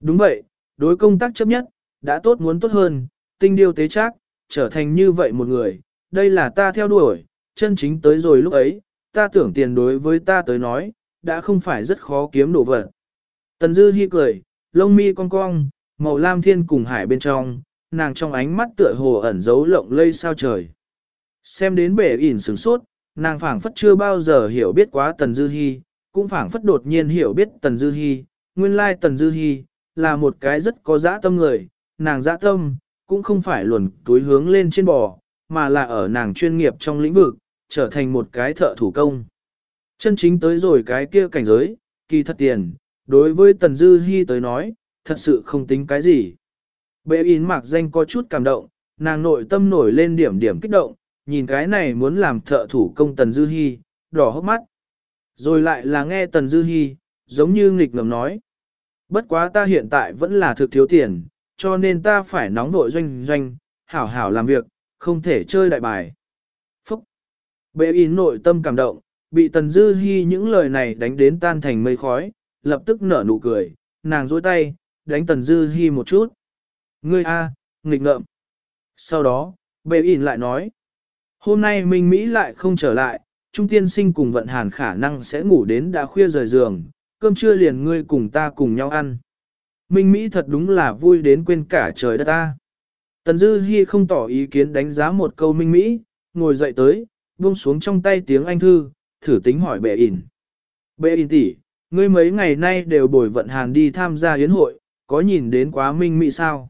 Đúng vậy, đối công tác chấp nhất, đã tốt muốn tốt hơn, tinh điều tế chắc, trở thành như vậy một người, đây là ta theo đuổi, chân chính tới rồi lúc ấy, ta tưởng tiền đối với ta tới nói, đã không phải rất khó kiếm đồ vật. Tần Dư Hi cười, lông mi cong cong, màu lam thiên cùng hải bên trong, nàng trong ánh mắt tựa hồ ẩn giấu lộng lây sao trời. Xem đến bể ỉn sửng sốt, nàng phảng phất chưa bao giờ hiểu biết quá Tần Dư Hi, cũng phảng phất đột nhiên hiểu biết Tần Dư Hi, nguyên lai Tần Dư Hi, là một cái rất có dã tâm người, nàng dã tâm, cũng không phải luồn túi hướng lên trên bò, mà là ở nàng chuyên nghiệp trong lĩnh vực, trở thành một cái thợ thủ công. Chân chính tới rồi cái kia cảnh giới, kỳ thật tiền, đối với Tần Dư Hi tới nói, thật sự không tính cái gì. Bệ in mạc danh có chút cảm động, nàng nội tâm nổi lên điểm điểm kích động, nhìn cái này muốn làm thợ thủ công Tần Dư Hi, đỏ hốc mắt. Rồi lại là nghe Tần Dư Hi, giống như nghịch ngầm nói. Bất quá ta hiện tại vẫn là thực thiếu tiền, cho nên ta phải nóng vội doanh doanh, hảo hảo làm việc, không thể chơi đại bài. Bệ in nội tâm cảm động, bị Tần Dư Hi những lời này đánh đến tan thành mây khói, lập tức nở nụ cười, nàng dối tay, đánh Tần Dư Hi một chút. Ngươi a, nghịch ngợm. Sau đó, bệ in lại nói, hôm nay Minh Mỹ lại không trở lại, Trung tiên sinh cùng vận hàn khả năng sẽ ngủ đến đã khuya rời giường, cơm trưa liền ngươi cùng ta cùng nhau ăn. Minh Mỹ thật đúng là vui đến quên cả trời đất ta. Tần Dư Hi không tỏ ý kiến đánh giá một câu Minh Mỹ, ngồi dậy tới, buông xuống trong tay tiếng Anh thư, thử tính hỏi bệ ỉn. Bệ ỉn tỷ, ngươi mấy ngày nay đều bồi vận hàn đi tham gia yến hội, có nhìn đến quá Minh Mỹ sao?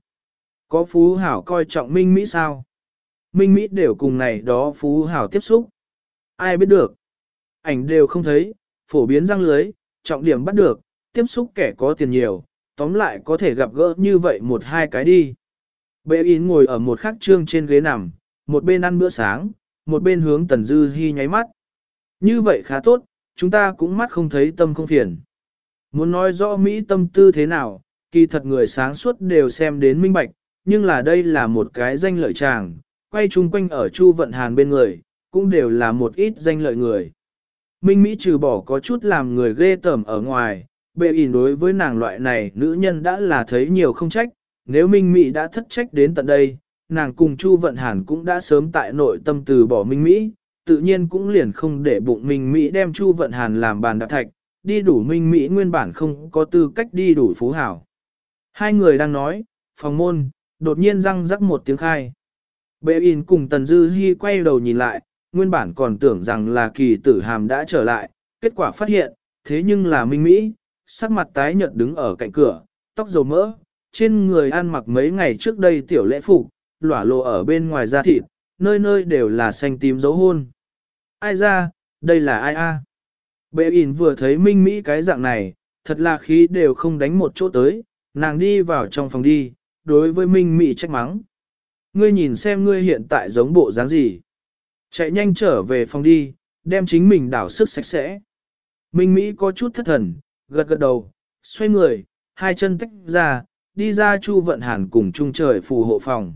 Có Phú Hảo coi trọng Minh Mỹ sao? Minh Mỹ đều cùng này đó Phú Hảo tiếp xúc. Ai biết được? Ảnh đều không thấy, phổ biến răng lưới, trọng điểm bắt được, tiếp xúc kẻ có tiền nhiều, tóm lại có thể gặp gỡ như vậy một hai cái đi. Bệ in ngồi ở một khắc trương trên ghế nằm, một bên ăn bữa sáng, một bên hướng Tần Dư Hi nháy mắt. Như vậy khá tốt, chúng ta cũng mắt không thấy tâm không phiền. Muốn nói rõ Mỹ tâm tư thế nào, kỳ thật người sáng suốt đều xem đến minh bạch, nhưng là đây là một cái danh lợi chàng, quay chung quanh ở Chu Vận Hàn bên người, cũng đều là một ít danh lợi người. Minh Mỹ trừ bỏ có chút làm người ghê tởm ở ngoài, bệ ỉn đối với nàng loại này nữ nhân đã là thấy nhiều không trách, nếu Minh Mỹ đã thất trách đến tận đây, nàng cùng Chu Vận Hàn cũng đã sớm tại nội tâm từ bỏ Minh Mỹ, tự nhiên cũng liền không để bụng Minh Mỹ đem Chu Vận Hàn làm bàn đạp thạch, đi đủ Minh Mỹ nguyên bản không có tư cách đi đủ phú hảo. Hai người đang nói, phòng môn, đột nhiên răng rắc một tiếng khai. Bệ in cùng Tần Dư Hi quay đầu nhìn lại, nguyên bản còn tưởng rằng là kỳ tử hàm đã trở lại, kết quả phát hiện, thế nhưng là Minh Mỹ, sắc mặt tái nhợt đứng ở cạnh cửa, tóc dầu mỡ, trên người ăn mặc mấy ngày trước đây tiểu lễ phục, lỏa lộ ở bên ngoài da thịt, nơi nơi đều là xanh tím dấu hôn. Ai ra, đây là ai a? Bệ in vừa thấy Minh Mỹ cái dạng này, thật là khí đều không đánh một chỗ tới, nàng đi vào trong phòng đi, đối với Minh Mỹ trách mắng. Ngươi nhìn xem ngươi hiện tại giống bộ dáng gì. Chạy nhanh trở về phòng đi, đem chính mình đảo sức sạch sẽ. Minh Mỹ có chút thất thần, gật gật đầu, xoay người, hai chân tách ra, đi ra Chu Vận Hàn cùng chung trời phù hộ phòng.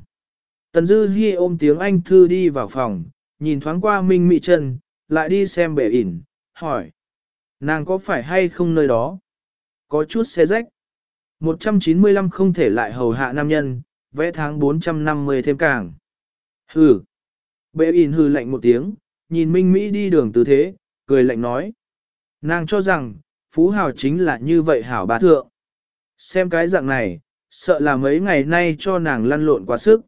Tần Dư Hi ôm tiếng Anh thư đi vào phòng, nhìn thoáng qua Minh Mỹ Trần, lại đi xem bể ỉn, hỏi. Nàng có phải hay không nơi đó? Có chút xe rách. 195 không thể lại hầu hạ nam nhân, vẽ tháng 450 thêm càng. Hừ. Bệ in hừ lạnh một tiếng, nhìn Minh Mỹ đi đường tư thế, cười lạnh nói. Nàng cho rằng, Phú Hào chính là như vậy hảo bà thượng. Xem cái dạng này, sợ là mấy ngày nay cho nàng lăn lộn quá sức.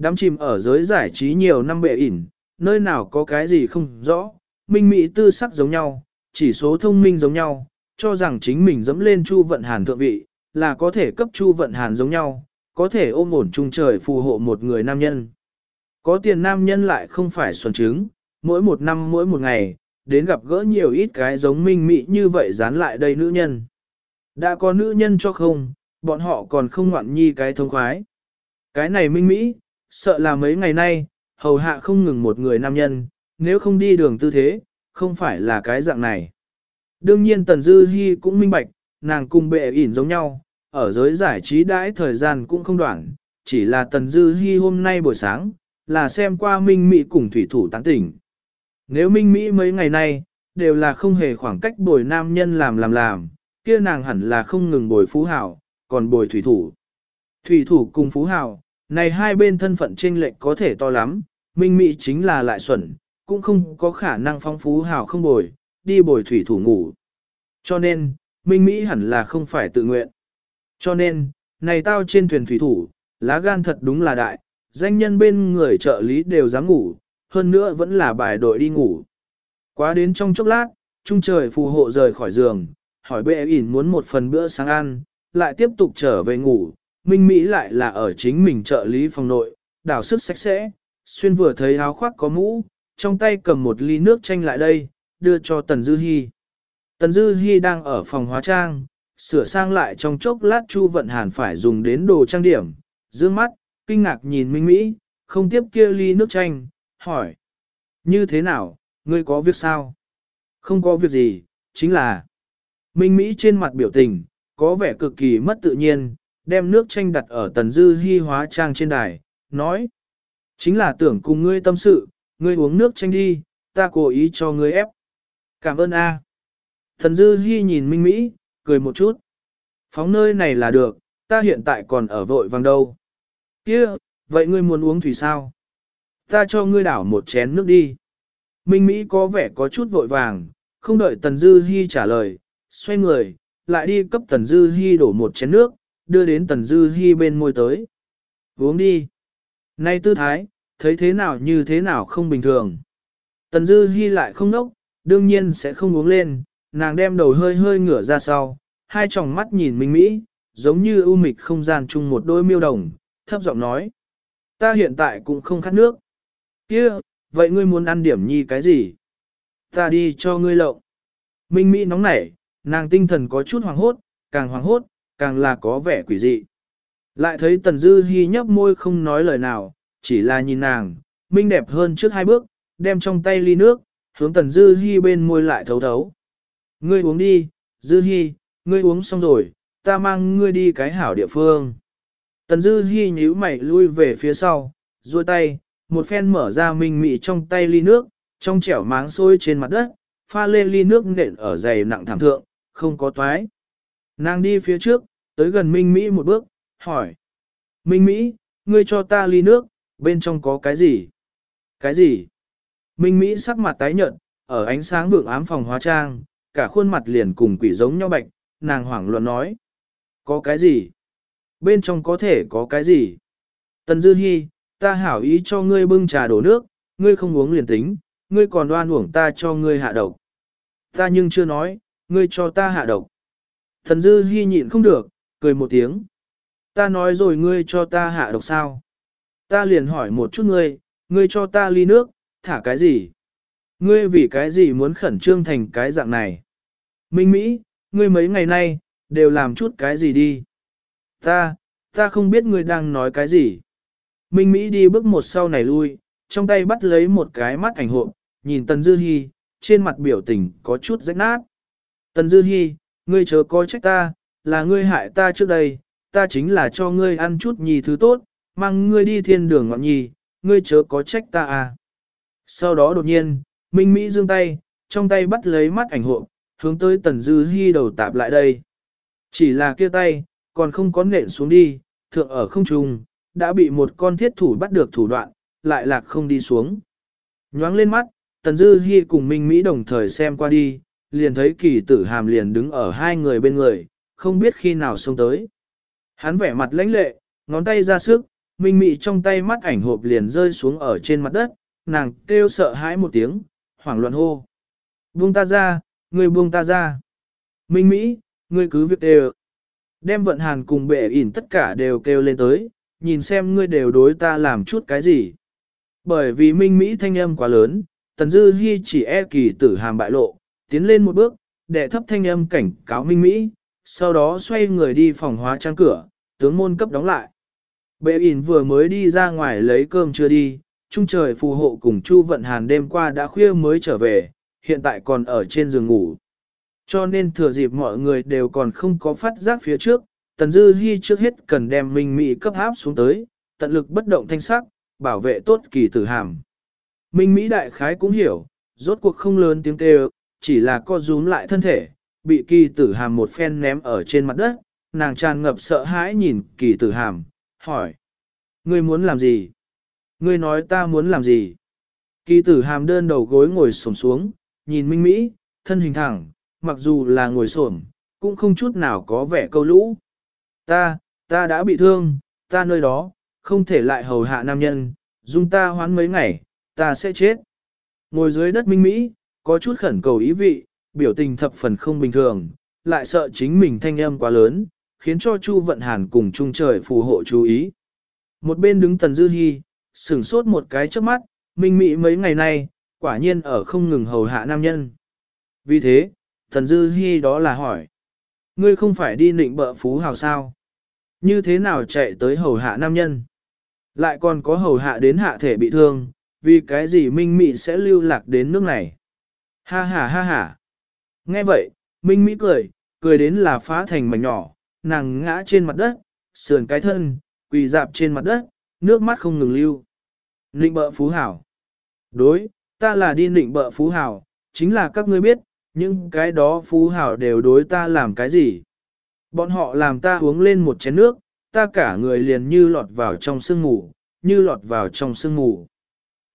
Đám chìm ở giới giải trí nhiều năm bệ ỉn, nơi nào có cái gì không rõ, minh mỹ tư sắc giống nhau, chỉ số thông minh giống nhau, cho rằng chính mình dẫm lên Chu Vận Hàn thượng vị, là có thể cấp Chu Vận Hàn giống nhau, có thể ôm ổn trung trời phù hộ một người nam nhân. Có tiền nam nhân lại không phải xuân trứng, mỗi một năm mỗi một ngày, đến gặp gỡ nhiều ít cái giống minh mỹ như vậy dán lại đây nữ nhân. Đã có nữ nhân cho không, bọn họ còn không ngoạn nhi cái thông khoái. Cái này minh mỹ, sợ là mấy ngày nay, hầu hạ không ngừng một người nam nhân, nếu không đi đường tư thế, không phải là cái dạng này. Đương nhiên Tần Dư Hi cũng minh bạch, nàng cùng bệ ỉn giống nhau, ở giới giải trí đãi thời gian cũng không đoạn, chỉ là Tần Dư Hi hôm nay buổi sáng, là xem qua Minh Mỹ cùng thủy thủ tán tỉnh. Nếu Minh Mỹ mấy ngày nay, đều là không hề khoảng cách bồi nam nhân làm làm làm, kia nàng hẳn là không ngừng bồi phú hảo, còn bồi thủy thủ. Thủy thủ cùng phú hảo, này hai bên thân phận chênh lệch có thể to lắm, Minh Mỹ chính là lại xuẩn, cũng không có khả năng phong phú hảo không bồi, đi bồi thủy thủ ngủ. Cho nên, Minh Mỹ hẳn là không phải tự nguyện. Cho nên, này tao trên thuyền thủy thủ, lá gan thật đúng là đại, danh nhân bên người trợ lý đều dám ngủ, hơn nữa vẫn là bài đội đi ngủ. Quá đến trong chốc lát, trung trời phù hộ rời khỏi giường, hỏi bệ ỉn muốn một phần bữa sáng ăn, lại tiếp tục trở về ngủ, Minh Mỹ lại là ở chính mình trợ lý phòng nội, đảo sức sạch sẽ, xuyên vừa thấy áo khoác có mũ, trong tay cầm một ly nước chanh lại đây, đưa cho Tần Dư Hi. Tần Dư Hi đang ở phòng hóa trang, sửa sang lại trong chốc lát Chu Vận Hàn phải dùng đến đồ trang điểm, dương mắt, kinh ngạc nhìn Minh Mỹ, không tiếp kia ly nước chanh, hỏi. Như thế nào, ngươi có việc sao? Không có việc gì, chính là. Minh Mỹ trên mặt biểu tình, có vẻ cực kỳ mất tự nhiên, đem nước chanh đặt ở tần dư hy hóa trang trên đài, nói. Chính là tưởng cùng ngươi tâm sự, ngươi uống nước chanh đi, ta cố ý cho ngươi ép. Cảm ơn a. Tần dư hy nhìn Minh Mỹ, cười một chút. Phóng nơi này là được, ta hiện tại còn ở vội vàng đâu. Kia, vậy ngươi muốn uống thủy sao? Ta cho ngươi đảo một chén nước đi. Minh Mỹ có vẻ có chút vội vàng, không đợi Tần Dư Hi trả lời, xoay người, lại đi cấp Tần Dư Hi đổ một chén nước, đưa đến Tần Dư Hi bên môi tới. Uống đi. Nay tư thái, thấy thế nào như thế nào không bình thường. Tần Dư Hi lại không nốc, đương nhiên sẽ không uống lên, nàng đem đầu hơi hơi ngửa ra sau, hai tròng mắt nhìn Minh Mỹ, giống như ưu mịch không gian chung một đôi miêu đồng, thấp giọng nói. Ta hiện tại cũng không khát nước. Kia, vậy ngươi muốn ăn điểm nhi cái gì? Ta đi cho ngươi lộng. Minh Mỹ nóng nảy, nàng tinh thần có chút hoàng hốt, càng hoàng hốt, càng là có vẻ quỷ dị. Lại thấy Tần Dư Hi nhấp môi không nói lời nào, chỉ là nhìn nàng, Minh đẹp hơn trước hai bước, đem trong tay ly nước, hướng Tần Dư Hi bên môi lại thấu thấu. Ngươi uống đi, Dư Hi, ngươi uống xong rồi, ta mang ngươi đi cái hảo địa phương. Tần Dư Hi nhíu mày lui về phía sau, duỗi tay, một phen mở ra minh mị trong tay ly nước, trong chẻo máng sôi trên mặt đất, pha lên ly nước nện ở dày nặng thảm thượng, không có toái. Nàng đi phía trước, tới gần Minh Mỹ một bước, hỏi. Minh Mỹ, ngươi cho ta ly nước, bên trong có cái gì? Cái gì? Minh Mỹ sắc mặt tái nhợt, ở ánh sáng vượng ám phòng hóa trang, cả khuôn mặt liền cùng quỷ giống nhau bạch, nàng hoảng loạn nói. Có cái gì? Bên trong có thể có cái gì? Tần Dư Hi, ta hảo ý cho ngươi bưng trà đổ nước, ngươi không uống liền tính, ngươi còn đoan uổng ta cho ngươi hạ độc. Ta nhưng chưa nói, ngươi cho ta hạ độc. Tần Dư Hi nhịn không được, cười một tiếng. Ta nói rồi ngươi cho ta hạ độc sao? Ta liền hỏi một chút ngươi, ngươi cho ta ly nước, thả cái gì? Ngươi vì cái gì muốn khẩn trương thành cái dạng này? Minh Mỹ, ngươi mấy ngày nay, đều làm chút cái gì đi? Ta, ta không biết ngươi đang nói cái gì. Minh Mỹ đi bước một sau này lui, trong tay bắt lấy một cái mắt ảnh hộ, nhìn Tần Dư Hi, trên mặt biểu tình có chút rách nát. Tần Dư Hi, ngươi chớ coi trách ta, là ngươi hại ta trước đây, ta chính là cho ngươi ăn chút nhì thứ tốt, mang ngươi đi thiên đường ngọn nhì, ngươi chớ có trách ta à. Sau đó đột nhiên, Minh Mỹ giương tay, trong tay bắt lấy mắt ảnh hộ, hướng tới Tần Dư Hi đầu tạp lại đây. Chỉ là kia tay, còn không có nện xuống đi, thượng ở không trung, đã bị một con thiết thủ bắt được thủ đoạn, lại lạc không đi xuống. Nhoáng lên mắt, Tần Dư Hi cùng Minh Mỹ đồng thời xem qua đi, liền thấy kỳ tử hàm liền đứng ở hai người bên người, không biết khi nào xông tới. Hắn vẻ mặt lãnh lệ, ngón tay ra sức, Minh Mỹ trong tay mắt ảnh hộp liền rơi xuống ở trên mặt đất, nàng kêu sợ hãi một tiếng, hoảng loạn hô. Buông ta ra, người buông ta ra. Minh Mỹ, ngươi cứ việc đều. Đem vận hàn cùng bệ ỉn tất cả đều kêu lên tới, nhìn xem ngươi đều đối ta làm chút cái gì. Bởi vì Minh Mỹ thanh âm quá lớn, Tần Dư Hi chỉ e kỳ tử hàm bại lộ, tiến lên một bước, đệ thấp thanh âm cảnh cáo Minh Mỹ, sau đó xoay người đi phòng hóa trang cửa, tướng môn cấp đóng lại. Bệ ỉn vừa mới đi ra ngoài lấy cơm chưa đi, trung trời phù hộ cùng Chu Vận Hàn đêm qua đã khuya mới trở về, hiện tại còn ở trên giường ngủ. Cho nên thừa dịp mọi người đều còn không có phát giác phía trước, Tần Dư Hi trước hết cần đem Minh Mỹ cấp áp xuống tới, tận lực bất động thanh sắc, bảo vệ tốt kỳ tử hàm. Minh Mỹ đại khái cũng hiểu, rốt cuộc không lớn tiếng kêu, chỉ là co rúm lại thân thể, bị kỳ tử hàm một phen ném ở trên mặt đất, nàng tràn ngập sợ hãi nhìn kỳ tử hàm, hỏi. Ngươi muốn làm gì? Ngươi nói ta muốn làm gì? Kỳ tử hàm đơn đầu gối ngồi xổm xuống, nhìn Minh Mỹ, thân hình thẳng, mặc dù là ngồi xổm, cũng không chút nào có vẻ câu lũ. Ta, ta đã bị thương, ta nơi đó, không thể lại hầu hạ nam nhân, dung ta hoán mấy ngày, ta sẽ chết. Ngồi dưới đất Minh Mỹ, có chút khẩn cầu ý vị, biểu tình thập phần không bình thường, lại sợ chính mình thanh âm quá lớn, khiến cho Chu Vận Hàn cùng Trung Trời phù hộ chú ý. Một bên đứng Tần Dư Hi, sửng sốt một cái trước mắt, Minh Mỹ mấy ngày nay, quả nhiên ở không ngừng hầu hạ nam nhân. Vì thế, Tần Dư Hi đó là hỏi, ngươi không phải đi nịnh bợ phú hào sao? Như thế nào chạy tới hầu hạ nam nhân? Lại còn có hầu hạ đến hạ thể bị thương, vì cái gì Minh Mỹ sẽ lưu lạc đến nước này? Ha ha ha ha. Nghe vậy, Minh Mỹ cười, cười đến là phá thành mảnh nhỏ, nàng ngã trên mặt đất, sườn cái thân, quỳ dạp trên mặt đất, nước mắt không ngừng lưu. Nịnh bợ phú hảo. Đối, ta là đi nịnh bợ phú hảo, chính là các ngươi biết, những cái đó phú hảo đều đối ta làm cái gì. Bọn họ làm ta uống lên một chén nước, ta cả người liền như lọt vào trong sương mù, như lọt vào trong sương mù.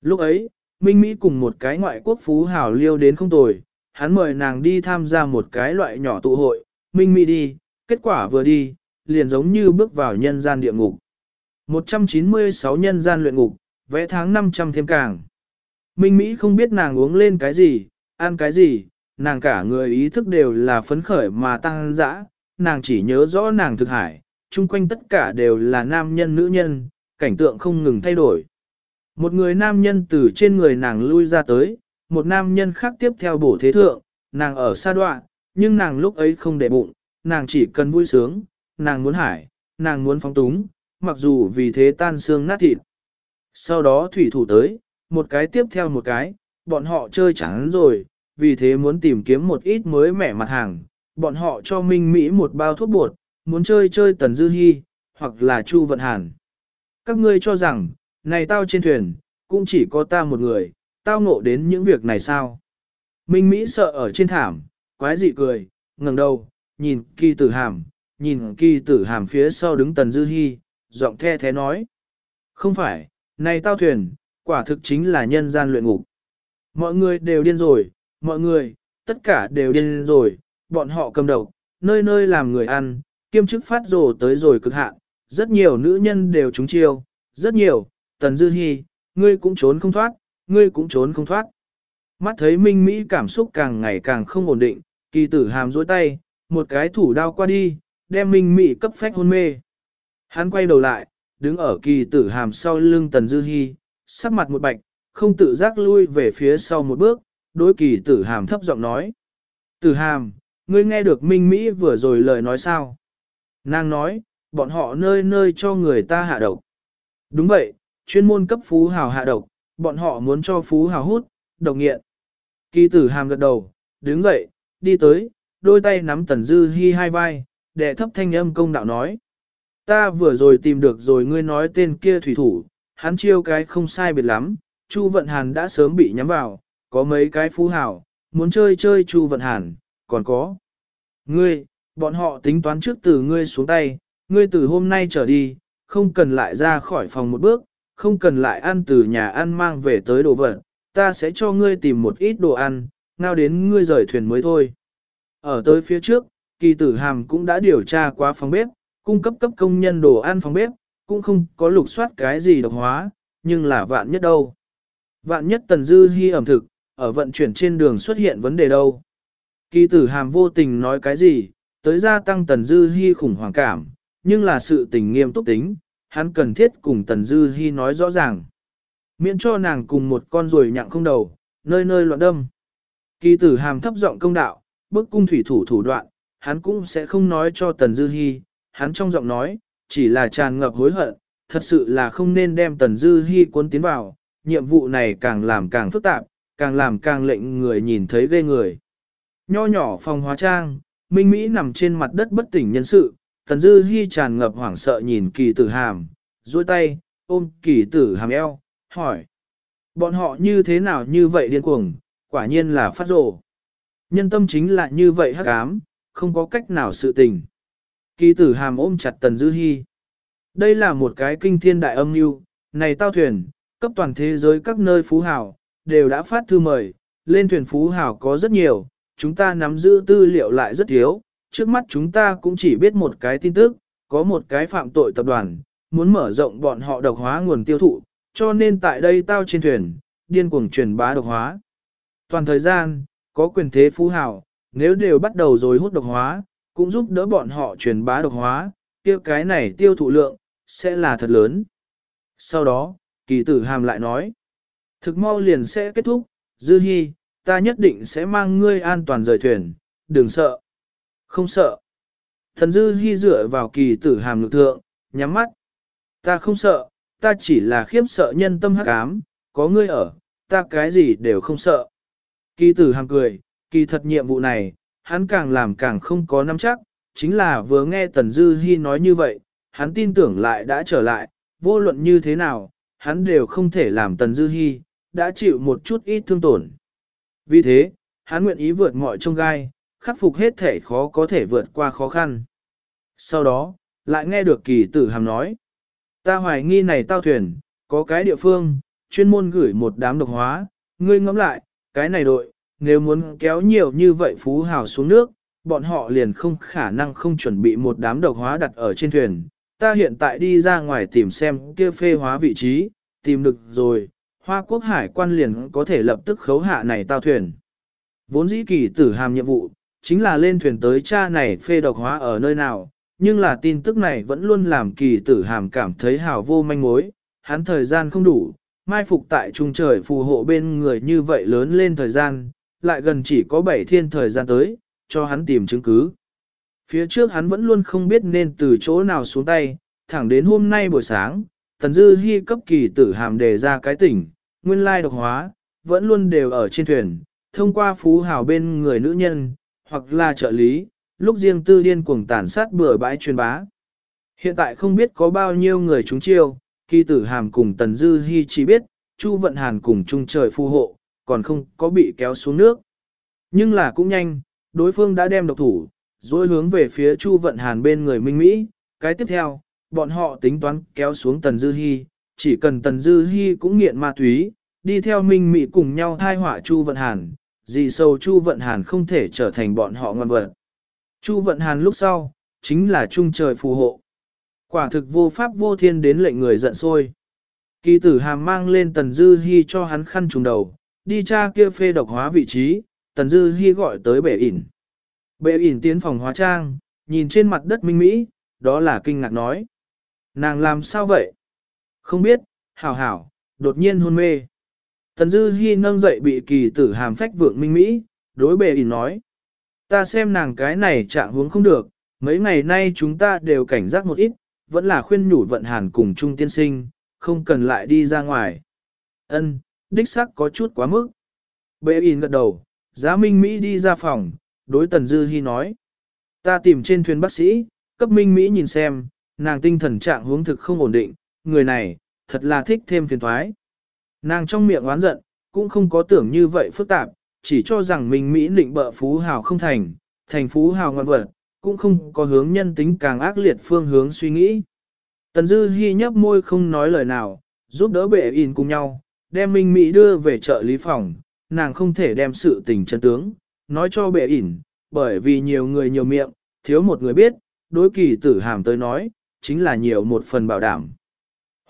Lúc ấy, Minh Mỹ cùng một cái ngoại quốc phú hảo liêu đến không tồi, hắn mời nàng đi tham gia một cái loại nhỏ tụ hội, Minh Mỹ đi, kết quả vừa đi, liền giống như bước vào nhân gian địa ngục. 196 nhân gian luyện ngục, vẽ tháng 500 thêm càng. Minh Mỹ không biết nàng uống lên cái gì, ăn cái gì, nàng cả người ý thức đều là phấn khởi mà tăng dã, nàng chỉ nhớ rõ nàng thực hải, chung quanh tất cả đều là nam nhân nữ nhân, cảnh tượng không ngừng thay đổi. Một người nam nhân từ trên người nàng lui ra tới, một nam nhân khác tiếp theo bổ thế thượng, nàng ở xa đoạn, nhưng nàng lúc ấy không để bụng, nàng chỉ cần vui sướng, nàng muốn hải, nàng muốn phóng túng, mặc dù vì thế tan xương nát thịt. Sau đó thủy thủ tới, một cái tiếp theo một cái, bọn họ chơi chẳng rồi, vì thế muốn tìm kiếm một ít mới mẻ mặt hàng, bọn họ cho Minh Mỹ một bao thuốc bột, muốn chơi chơi Tần Dư Hi, hoặc là Chu Vận Hàn. Các ngươi cho rằng, này tao trên thuyền, cũng chỉ có ta một người, tao ngộ đến những việc này sao? Minh Mỹ sợ ở trên thảm, quái dị cười, ngẩng đầu, nhìn kỳ tử hàm, nhìn kỳ tử hàm phía sau đứng tần dư hy, giọng the thế nói. Không phải, này tao thuyền, quả thực chính là nhân gian luyện ngục. Mọi người đều điên rồi, mọi người, tất cả đều điên rồi, bọn họ cầm đầu, nơi nơi làm người ăn, kiêm chức phát rồ tới rồi cực hạn, rất nhiều nữ nhân đều trúng chiêu, rất nhiều, tần dư hy, ngươi cũng trốn không thoát, ngươi cũng trốn không thoát. Mắt thấy Minh Mỹ cảm xúc càng ngày càng không ổn định, kỳ tử hàm dối tay, một cái thủ đao qua đi, đem Minh Mỹ cấp phách hôn mê. Hắn quay đầu lại, đứng ở kỳ tử hàm sau lưng Tần Dư Hi, sắc mặt một bạch, không tự giác lui về phía sau một bước, đối kỳ tử hàm thấp giọng nói. Tử hàm, ngươi nghe được Minh Mỹ vừa rồi lời nói sao? Nàng nói, bọn họ nơi nơi cho người ta hạ độc. Đúng vậy, chuyên môn cấp phú hào hạ độc, bọn họ muốn cho phú hào hút, độc nghiện. Kỳ tử hàm gật đầu, đứng dậy, đi tới, đôi tay nắm tần dư hi hai vai, đệ thấp thanh âm công đạo nói. Ta vừa rồi tìm được rồi ngươi nói tên kia thủy thủ, hắn chiêu cái không sai biệt lắm, Chu Vận Hàn đã sớm bị nhắm vào, có mấy cái phú hào, muốn chơi chơi Chu Vận Hàn, còn có. Ngươi, bọn họ tính toán trước từ ngươi xuống tay, ngươi từ hôm nay trở đi, không cần lại ra khỏi phòng một bước, không cần lại ăn từ nhà ăn mang về tới đồ vật, ta sẽ cho ngươi tìm một ít đồ ăn, ngao đến ngươi rời thuyền mới thôi. Ở tới phía trước, kỳ tử hàm cũng đã điều tra qua phòng bếp, cung cấp cấp công nhân đồ ăn phòng bếp, cũng không có lục soát cái gì độc hóa, nhưng là vạn nhất đâu. Vạn nhất tần dư hy ẩm thực, ở vận chuyển trên đường xuất hiện vấn đề đâu. Kỳ tử hàm vô tình nói cái gì, tới gia tăng tần dư hy khủng hoảng cảm, nhưng là sự tình nghiêm túc tính, hắn cần thiết cùng tần dư hy nói rõ ràng. Miễn cho nàng cùng một con ruồi nhặng không đầu, nơi nơi loạn đâm. Kỳ tử hàm thấp giọng công đạo, bức cung thủy thủ thủ đoạn, hắn cũng sẽ không nói cho Tần Dư Hi, hắn trong giọng nói, chỉ là tràn ngập hối hận, thật sự là không nên đem Tần Dư Hi cuốn tiến vào, nhiệm vụ này càng làm càng phức tạp, càng làm càng lệnh người nhìn thấy ghê người. Nho nhỏ phòng hóa trang, Minh Mỹ nằm trên mặt đất bất tỉnh nhân sự, Tần Dư Hi tràn ngập hoảng sợ nhìn kỳ tử hàm, duỗi tay, ôm kỳ tử hàm eo, hỏi. Bọn họ như thế nào như vậy điên cuồng, quả nhiên là phát rồ. Nhân tâm chính là như vậy hắc ám, không có cách nào sự tình. Kỳ tử hàm ôm chặt Tần Dư Hi. Đây là một cái kinh thiên đại âm mưu, này tao thuyền, cấp toàn thế giới các nơi phú hào, đều đã phát thư mời, lên thuyền phú hào có rất nhiều, chúng ta nắm giữ tư liệu lại rất thiếu, trước mắt chúng ta cũng chỉ biết một cái tin tức, có một cái phạm tội tập đoàn, muốn mở rộng bọn họ độc hóa nguồn tiêu thụ, cho nên tại đây tao trên thuyền, điên cuồng truyền bá độc hóa. Toàn thời gian, có quyền thế phú hào, nếu đều bắt đầu rồi hút độc hóa, cũng giúp đỡ bọn họ truyền bá độc hóa, kia cái này tiêu thụ lượng, sẽ là thật lớn. Sau đó, kỳ tử hàm lại nói, thực mau liền sẽ kết thúc, dư hy, ta nhất định sẽ mang ngươi an toàn rời thuyền, đừng sợ. Không sợ. Thần dư hy dựa vào kỳ tử hàm lực thượng, nhắm mắt. Ta không sợ, ta chỉ là khiếp sợ nhân tâm hắc ám, có ngươi ở, ta cái gì đều không sợ. Kỳ tử hàm cười, kỳ thật nhiệm vụ này, hắn càng làm càng không có nắm chắc, chính là vừa nghe Tần Dư Hi nói như vậy, hắn tin tưởng lại đã trở lại, vô luận như thế nào, hắn đều không thể làm Tần Dư Hi, đã chịu một chút ít thương tổn. Vì thế, hắn nguyện ý vượt mọi trông gai, khắc phục hết thể khó có thể vượt qua khó khăn. Sau đó, lại nghe được kỳ tử hàm nói, ta hoài nghi này tao thuyền, có cái địa phương, chuyên môn gửi một đám độc hóa, ngươi ngẫm lại, cái này đội, nếu muốn kéo nhiều như vậy phú hào xuống nước, bọn họ liền không khả năng không chuẩn bị một đám độc hóa đặt ở trên thuyền. Ta hiện tại đi ra ngoài tìm xem kia phê hóa vị trí, tìm được rồi, Hoa Quốc Hải quan liền có thể lập tức khấu hạ này tao thuyền. Vốn dĩ kỳ tử hàm nhiệm vụ, chính là lên thuyền tới cha này phê độc hóa ở nơi nào, nhưng là tin tức này vẫn luôn làm kỳ tử hàm cảm thấy hào vô manh mối, hắn thời gian không đủ, mai phục tại trung trời phù hộ bên người như vậy lớn lên thời gian, lại gần chỉ có 7 thiên thời gian tới, cho hắn tìm chứng cứ. Phía trước hắn vẫn luôn không biết nên từ chỗ nào xuống tay, thẳng đến hôm nay buổi sáng, Tần Dư Hi cấp kỳ tử hàm đề ra cái tỉnh, nguyên lai độc hóa, vẫn luôn đều ở trên thuyền, thông qua phú hào bên người nữ nhân, hoặc là trợ lý, lúc riêng tư điên cuồng tàn sát bừa bãi truyền bá. Hiện tại không biết có bao nhiêu người chúng chiêu, kỳ tử hàm cùng Tần Dư Hi chỉ biết, Chu Vận Hàn cùng chung trời phù hộ, còn không có bị kéo xuống nước. Nhưng là cũng nhanh, đối phương đã đem độc thủ, dối hướng về phía Chu Vận Hàn bên người Minh Mỹ. Cái tiếp theo, bọn họ tính toán kéo xuống Tần Dư Hi, chỉ cần Tần Dư Hi cũng nghiện ma túy, đi theo Minh Mỹ cùng nhau thai hỏa Chu Vận Hàn, gì sâu Chu Vận Hàn không thể trở thành bọn họ ngoan vật. Chu Vận Hàn lúc sau, chính là trung trời phù hộ. Quả thực vô pháp vô thiên đến lệnh người giận sôi. Kỳ tử hàm mang lên Tần Dư Hi cho hắn khăn trùng đầu, đi tra kia phê độc hóa vị trí, Tần Dư Hi gọi tới Bệ ỉn. Bệ ỉn tiến phòng hóa trang, nhìn trên mặt đất minh mỹ, đó là kinh ngạc nói. Nàng làm sao vậy? Không biết, hảo hảo, đột nhiên hôn mê. Tần Dư Hi nâng dậy bị kỳ tử hàm phách vượng minh mỹ, đối bề ỉn nói. Ta xem nàng cái này trạng huống không được, mấy ngày nay chúng ta đều cảnh giác một ít, vẫn là khuyên nhủ vận hàn cùng Trung tiên sinh, không cần lại đi ra ngoài. Ân, đích xác có chút quá mức. Bệ in gật đầu, giá minh Mỹ đi ra phòng, đối Tần Dư Hi nói. Ta tìm trên thuyền bác sĩ, cấp minh Mỹ nhìn xem, nàng tinh thần trạng huống thực không ổn định, người này, thật là thích thêm phiền toái. Nàng trong miệng oán giận, cũng không có tưởng như vậy phức tạp, chỉ cho rằng mình Mỹ định bợ phú hào không thành, thành phú hào ngoan vật, cũng không có hướng nhân tính càng ác liệt phương hướng suy nghĩ. Tần Dư Hi nhấp môi không nói lời nào, giúp đỡ bệ in cùng nhau, đem Minh Mỹ đưa về chợ lý phòng, nàng không thể đem sự tình chân tướng, nói cho bệ in, bởi vì nhiều người nhiều miệng, thiếu một người biết, đối kỳ tử hàm tới nói, chính là nhiều một phần bảo đảm.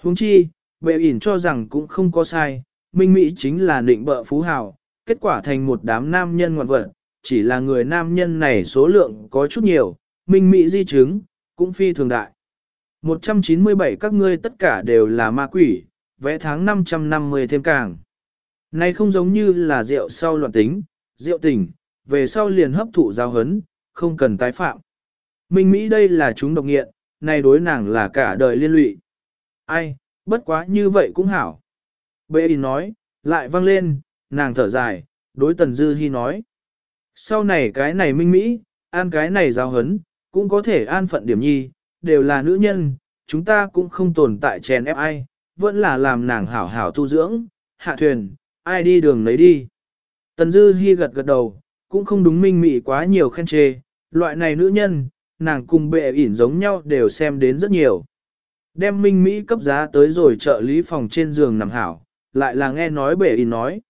Huống chi, bệ ỉn cho rằng cũng không có sai, minh mỹ chính là định bợ phú hào, kết quả thành một đám nam nhân ngoạn vật, chỉ là người nam nhân này số lượng có chút nhiều, minh mỹ di chứng, cũng phi thường đại. 197 các ngươi tất cả đều là ma quỷ, vẽ tháng 550 thêm càng. Này không giống như là rượu sau loạn tính, rượu tỉnh về sau liền hấp thụ giao hấn, không cần tái phạm. Minh Mỹ đây là chúng độc nghiện, này đối nàng là cả đời liên lụy. Ai, bất quá như vậy cũng hảo. Bệ ý nói, lại vang lên, nàng thở dài, đối Tần Dư Hi nói. Sau này cái này Minh Mỹ, an cái này giáo hấn, cũng có thể an phận điểm nhi, đều là nữ nhân, chúng ta cũng không tồn tại chèn ép ai, vẫn là làm nàng hảo hảo tu dưỡng, hạ thuyền, ai đi đường lấy đi. Tần Dư Hi gật gật đầu, cũng không đúng minh mị quá nhiều khen chê, loại này nữ nhân, nàng cùng bệ ỉn giống nhau đều xem đến rất nhiều. Đem minh mỹ cấp giá tới rồi trợ lý phòng trên giường nằm hảo, lại là nghe nói bể in nói.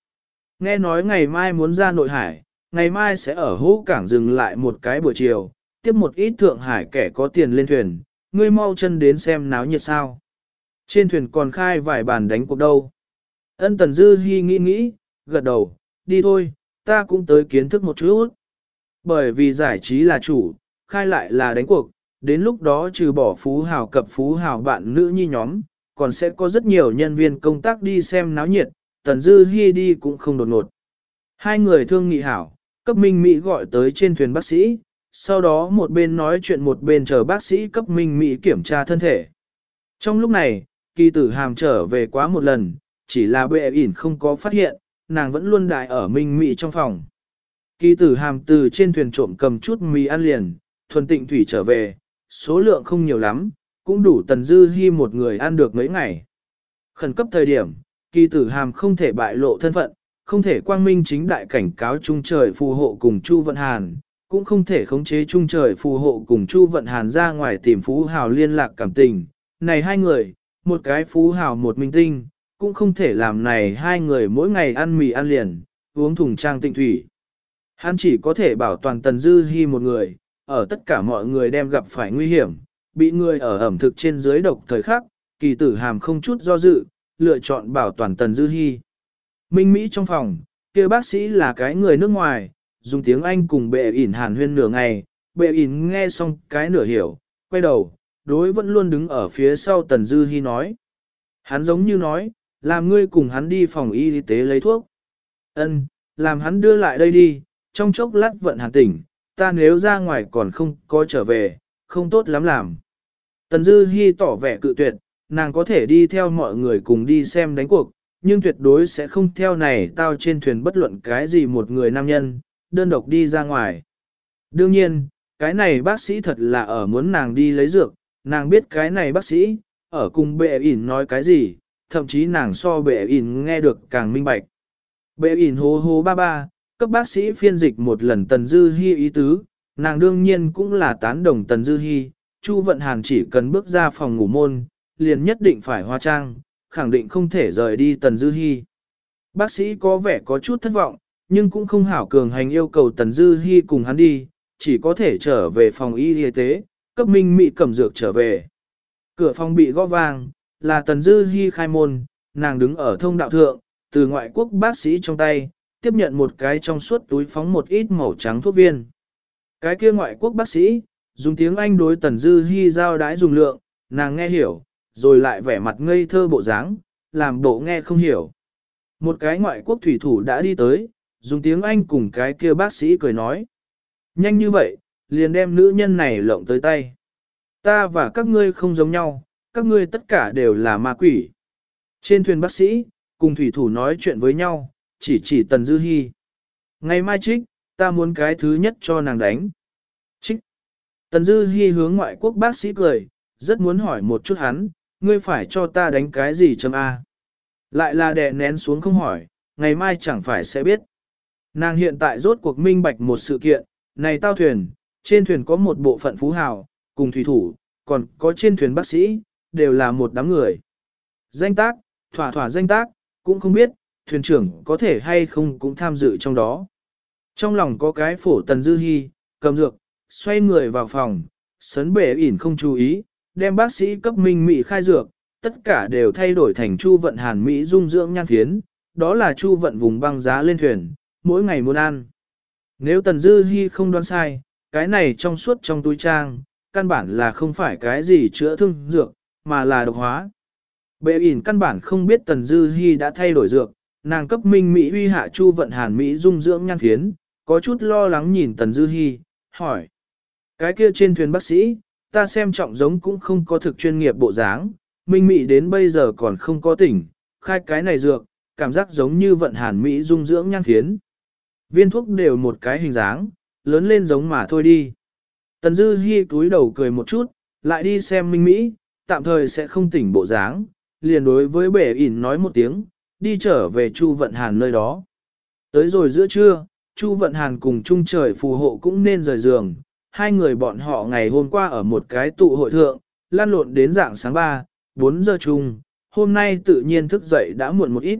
Nghe nói ngày mai muốn ra nội hải, ngày mai sẽ ở hũ cảng dừng lại một cái buổi chiều, tiếp một ít thượng hải kẻ có tiền lên thuyền, ngươi mau chân đến xem náo nhiệt sao. Trên thuyền còn khai vài bàn đánh cuộc đâu. Ân Tần Dư Hi nghĩ nghĩ, gật đầu, đi thôi, ta cũng tới kiến thức một chút. Bởi vì giải trí là chủ, khai lại là đánh cuộc, đến lúc đó trừ bỏ phú hào cập phú hào bạn nữ nhi nhóm, còn sẽ có rất nhiều nhân viên công tác đi xem náo nhiệt, Tần Dư Hi đi cũng không đột ngột. Hai người thương nghị hảo, cấp Minh Mỹ gọi tới trên thuyền bác sĩ, sau đó một bên nói chuyện một bên chờ bác sĩ cấp Minh Mỹ kiểm tra thân thể. Trong lúc này, kỳ tử hàm trở về quá một lần, chỉ là bệ ỉn không có phát hiện, nàng vẫn luôn đại ở Minh Mỹ trong phòng. Kỳ tử hàm từ trên thuyền trộm cầm chút mì ăn liền, thuần tịnh thủy trở về, số lượng không nhiều lắm, cũng đủ tần dư hy một người ăn được mấy ngày. Khẩn cấp thời điểm, kỳ tử hàm không thể bại lộ thân phận, không thể quang minh chính đại cảnh cáo trung trời phù hộ cùng Chu Vận Hàn, cũng không thể khống chế trung trời phù hộ cùng Chu Vận Hàn ra ngoài tìm phú hào liên lạc cảm tình. Này hai người, một cái phú hào một minh tinh, cũng không thể làm này hai người mỗi ngày ăn mì ăn liền, uống thùng trang tịnh thủy. Hắn chỉ có thể bảo toàn Tần Dư Hi một người, ở tất cả mọi người đem gặp phải nguy hiểm, bị người ở ẩm thực trên dưới độc thời khắc, kỳ tử hàm không chút do dự, lựa chọn bảo toàn Tần Dư Hi. Minh Mỹ trong phòng, kia bác sĩ là cái người nước ngoài, dùng tiếng Anh cùng bệ ỉn hàn huyên nửa ngày, bệ ỉn nghe xong cái nửa hiểu, quay đầu, đối vẫn luôn đứng ở phía sau Tần Dư Hi nói. Hắn giống như nói, làm ngươi cùng hắn đi phòng y tế lấy thuốc. Ân, làm hắn đưa lại đây đi, trong chốc lát vận hàn tỉnh, ta nếu ra ngoài còn không có trở về, không tốt lắm làm. Tần Dư Hi tỏ vẻ cự tuyệt, nàng có thể đi theo mọi người cùng đi xem đánh cuộc, nhưng tuyệt đối sẽ không theo này tao trên thuyền bất luận cái gì một người nam nhân, đơn độc đi ra ngoài. Đương nhiên, cái này bác sĩ thật là ở muốn nàng đi lấy dược, nàng biết cái này bác sĩ, ở cùng bệ ỉn nói cái gì, thậm chí nàng so bệ ỉn nghe được càng minh bạch. Bệ ỉn hô hô ba ba, cấp bác sĩ phiên dịch một lần Tần Dư Hi ý tứ, nàng đương nhiên cũng là tán đồng Tần Dư Hi, Chu Vận Hàn chỉ cần bước ra phòng ngủ môn, liền nhất định phải hóa trang, khẳng định không thể rời đi Tần Dư Hi. Bác sĩ có vẻ có chút thất vọng, nhưng cũng không hảo cường hành yêu cầu Tần Dư Hi cùng hắn đi, chỉ có thể trở về phòng y y tế, cấp minh mị cầm dược trở về. Cửa phòng bị gõ vang, là Tần Dư Hi khai môn, nàng đứng ở thông đạo thượng, từ ngoại quốc bác sĩ trong tay, tiếp nhận một cái trong suốt túi phóng một ít màu trắng thuốc viên. Cái kia ngoại quốc bác sĩ, dùng tiếng Anh đối Tần Dư Hi giao đái dùng lượng, nàng nghe hiểu, rồi lại vẻ mặt ngây thơ bộ dáng, làm bộ nghe không hiểu. Một cái ngoại quốc thủy thủ đã đi tới, dùng tiếng Anh cùng cái kia bác sĩ cười nói. Nhanh như vậy, liền đem nữ nhân này lộng tới tay. Ta và các ngươi không giống nhau, các ngươi tất cả đều là ma quỷ. Trên thuyền bác sĩ, cùng thủy thủ nói chuyện với nhau, chỉ chỉ Tần Dư Hi. Ngày mai trích, ta muốn cái thứ nhất cho nàng đánh. Trích. Tần Dư Hi hướng ngoại quốc bác sĩ cười, rất muốn hỏi một chút hắn, ngươi phải cho ta đánh cái gì chấm A. Lại là đè nén xuống không hỏi, ngày mai chẳng phải sẽ biết. Nàng hiện tại rốt cuộc minh bạch một sự kiện, này tao thuyền, trên thuyền có một bộ phận phú hào, cùng thủy thủ, còn có trên thuyền bác sĩ, đều là một đám người. Danh tác, thỏa thỏa danh tác, cũng không biết, thuyền trưởng có thể hay không cũng tham dự trong đó. Trong lòng có cái phổ tần dư hy, cầm dược, xoay người vào phòng, sấn bể ỉn không chú ý, đem bác sĩ cấp minh mị khai dược, tất cả đều thay đổi thành chu vận hàn Mỹ dung dưỡng nhan phiến, đó là chu vận vùng băng giá lên thuyền, mỗi ngày muốn ăn. Nếu tần dư hy không đoán sai, cái này trong suốt trong túi trang, căn bản là không phải cái gì chữa thương dược, mà là độc hóa. Bệ ỉn căn bản không biết tần dư hy đã thay đổi dược, nàng cấp minh Mỹ huy hạ chu vận hàn Mỹ dung dưỡng nhan phiến, có chút lo lắng nhìn tần dư Hi hỏi. Cái kia trên thuyền bác sĩ, ta xem trọng giống cũng không có thực chuyên nghiệp bộ dáng, minh Mỹ đến bây giờ còn không có tỉnh, khai cái này dược, cảm giác giống như vận hàn Mỹ dung dưỡng nhan phiến. Viên thuốc đều một cái hình dáng, lớn lên giống mà thôi đi. Tần Dư Hi cúi đầu cười một chút, lại đi xem Minh Mỹ, tạm thời sẽ không tỉnh bộ dáng, liền đối với bể ỉn nói một tiếng, đi trở về Chu Vận Hàn nơi đó. Tới rồi giữa trưa, Chu Vận Hàn cùng Trung Trời phù hộ cũng nên rời giường, hai người bọn họ ngày hôm qua ở một cái tụ hội thượng, lan lộn đến dạng sáng 3, 4 giờ chung, hôm nay tự nhiên thức dậy đã muộn một ít.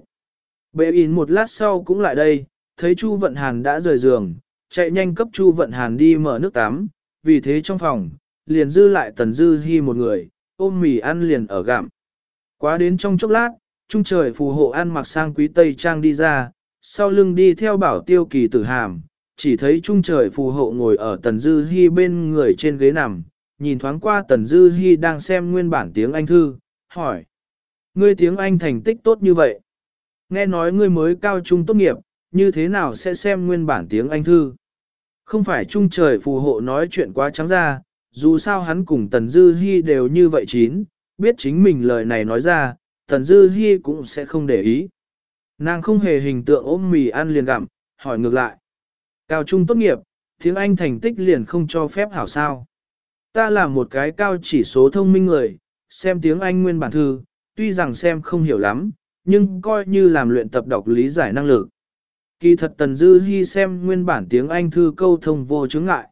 Bệ In một lát sau cũng lại đây, thấy Chu Vận Hàn đã rời giường, chạy nhanh cấp Chu Vận Hàn đi mở nước tắm, vì thế trong phòng, liền dư lại Tần Dư Hi một người, ôm mì ăn liền ở gặm. Quá đến trong chốc lát, trung trời phù hộ ăn mặc sang quý tây trang đi ra, sau lưng đi theo bảo tiêu kỳ tử hàm, chỉ thấy trung trời phù hộ ngồi ở Tần Dư Hi bên người trên ghế nằm, nhìn thoáng qua Tần Dư Hi đang xem nguyên bản tiếng Anh thư, hỏi. Ngươi tiếng Anh thành tích tốt như vậy. Nghe nói ngươi mới cao trung tốt nghiệp, như thế nào sẽ xem nguyên bản tiếng Anh thư? Không phải trung trời phù hộ nói chuyện quá trắng ra, dù sao hắn cùng Tần Dư Hi đều như vậy chín, biết chính mình lời này nói ra, Tần Dư Hi cũng sẽ không để ý. Nàng không hề hình tượng ôm mì ăn liền gặm, hỏi ngược lại. Cao trung tốt nghiệp, tiếng Anh thành tích liền không cho phép hảo sao. Ta là một cái cao chỉ số thông minh người, xem tiếng Anh nguyên bản thư, tuy rằng xem không hiểu lắm, nhưng coi như làm luyện tập đọc lý giải năng lực. Kỳ thật Tần Dư Hi xem nguyên bản tiếng Anh thư câu thông vô chứng ngại.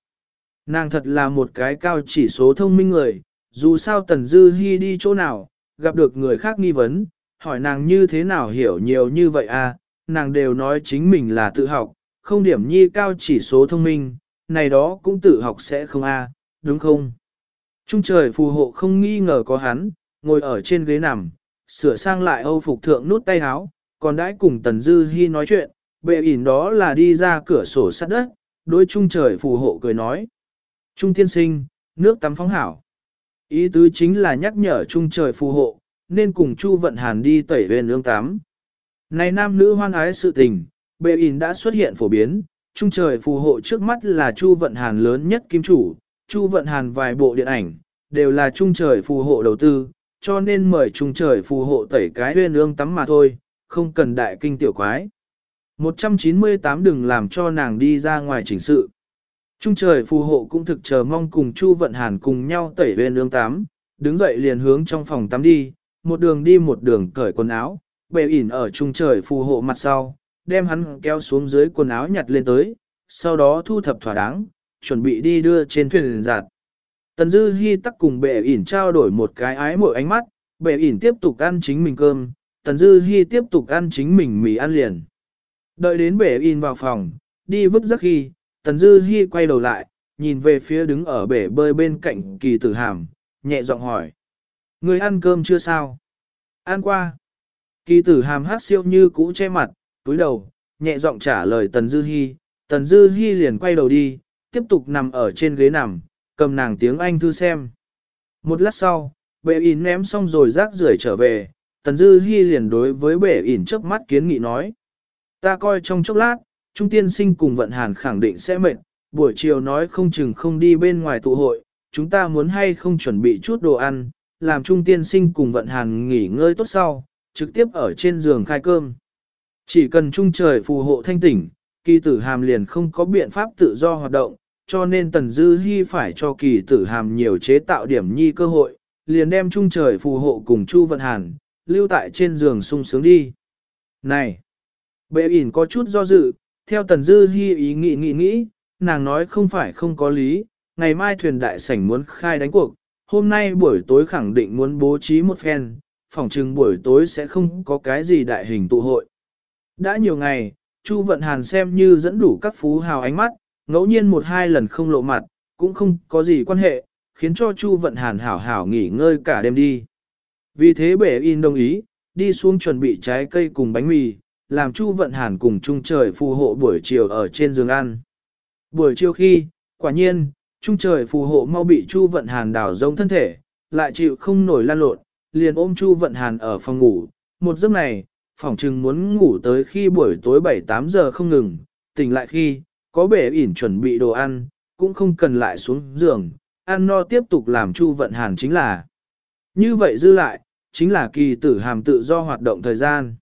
Nàng thật là một cái cao chỉ số thông minh người, dù sao Tần Dư Hi đi chỗ nào, gặp được người khác nghi vấn, hỏi nàng như thế nào hiểu nhiều như vậy à, nàng đều nói chính mình là tự học, không điểm nhi cao chỉ số thông minh, này đó cũng tự học sẽ không a, à, đúng không? Trung trời phù hộ không nghi ngờ có hắn, ngồi ở trên ghế nằm, sửa sang lại âu phục thượng nút tay áo, còn đãi cùng Tần Dư Hi nói chuyện, bệ ỉn đó là đi ra cửa sổ sắt đất, đối trung trời phù hộ cười nói. Trung tiên sinh, nước tắm phóng hảo. Ý tứ chính là nhắc nhở trung trời phù hộ, nên cùng Chu Vận Hàn đi tẩy huyền ương tắm. Này nam nữ hoan ái sự tình, bệ in đã xuất hiện phổ biến, trung trời phù hộ trước mắt là Chu Vận Hàn lớn nhất kim chủ, Chu Vận Hàn vài bộ điện ảnh, đều là trung trời phù hộ đầu tư, cho nên mời trung trời phù hộ tẩy cái huyền ương tắm mà thôi, không cần đại kinh tiểu quái. 198 đừng làm cho nàng đi ra ngoài chỉnh sự. Trung trời phù hộ cũng thực chờ mong cùng Chu Vận Hàn cùng nhau tẩy về nương tám, đứng dậy liền hướng trong phòng tắm đi, một đường đi một đường cởi quần áo, bệ ỉn ở trung trời phù hộ mặt sau, đem hắn kéo xuống dưới quần áo nhặt lên tới, sau đó thu thập thỏa đáng, chuẩn bị đi đưa trên thuyền giặt. Tần Dư Hi tắc cùng bệ ỉn trao đổi một cái ái mỗi ánh mắt, bệ ỉn tiếp tục ăn chính mình cơm, Tần Dư Hi tiếp tục ăn chính mình mì ăn liền. Đợi đến bệ ỉn vào phòng, đi vứt giấc khi, Tần Dư Hi quay đầu lại, nhìn về phía đứng ở bể bơi bên cạnh kỳ tử hàm, nhẹ giọng hỏi. Người ăn cơm chưa sao? Ăn qua. Kỳ tử hàm hát siêu như cũ che mặt, túi đầu, nhẹ giọng trả lời Tần Dư Hi. Tần Dư Hi liền quay đầu đi, tiếp tục nằm ở trên ghế nằm, cầm nàng tiếng Anh thư xem. Một lát sau, bệ ỉn ném xong rồi rác rưởi trở về, Tần Dư Hi liền đối với bệ ỉn trước mắt kiến nghị nói. Ta coi trong chốc lát, Trung Tiên Sinh cùng Vận Hàn khẳng định sẽ mệt, buổi chiều nói không chừng không đi bên ngoài tụ hội, chúng ta muốn hay không chuẩn bị chút đồ ăn, làm Trung Tiên Sinh cùng Vận Hàn nghỉ ngơi tốt sau, trực tiếp ở trên giường khai cơm. Chỉ cần Trung trời phù hộ thanh tỉnh, kỳ tử hàm liền không có biện pháp tự do hoạt động, cho nên Tần Dư Hi phải cho kỳ tử hàm nhiều chế tạo điểm nhi cơ hội, liền đem Trung trời phù hộ cùng Chu Vận Hàn, lưu tại trên giường sung sướng đi. Này! Bệ ỉn có chút do dự, theo Tần Dư Hi ý nghĩ nghĩ nghĩ, nàng nói không phải không có lý, ngày mai thuyền đại sảnh muốn khai đánh cuộc, hôm nay buổi tối khẳng định muốn bố trí một phen, phòng trừng buổi tối sẽ không có cái gì đại hình tụ hội. Đã nhiều ngày, Chu Vận Hàn xem như dẫn đủ các phú hào ánh mắt, ngẫu nhiên một hai lần không lộ mặt, cũng không có gì quan hệ, khiến cho Chu Vận Hàn hảo hảo nghỉ ngơi cả đêm đi. Vì thế bể in đồng ý, đi xuống chuẩn bị trái cây cùng bánh mì, làm Chu Vận Hàn cùng Trung Trời phù hộ buổi chiều ở trên giường ăn. Buổi chiều khi, quả nhiên, Trung Trời phù hộ mau bị Chu Vận Hàn đảo rông thân thể, lại chịu không nổi lan lộn, liền ôm Chu Vận Hàn ở phòng ngủ. Một giấc này, phòng trừng muốn ngủ tới khi buổi tối 7-8 giờ không ngừng, tỉnh lại khi, có bể ỉn chuẩn bị đồ ăn, cũng không cần lại xuống giường, ăn no tiếp tục làm Chu Vận Hàn chính là. Như vậy dư lại, chính là kỳ tử hàm tự do hoạt động thời gian.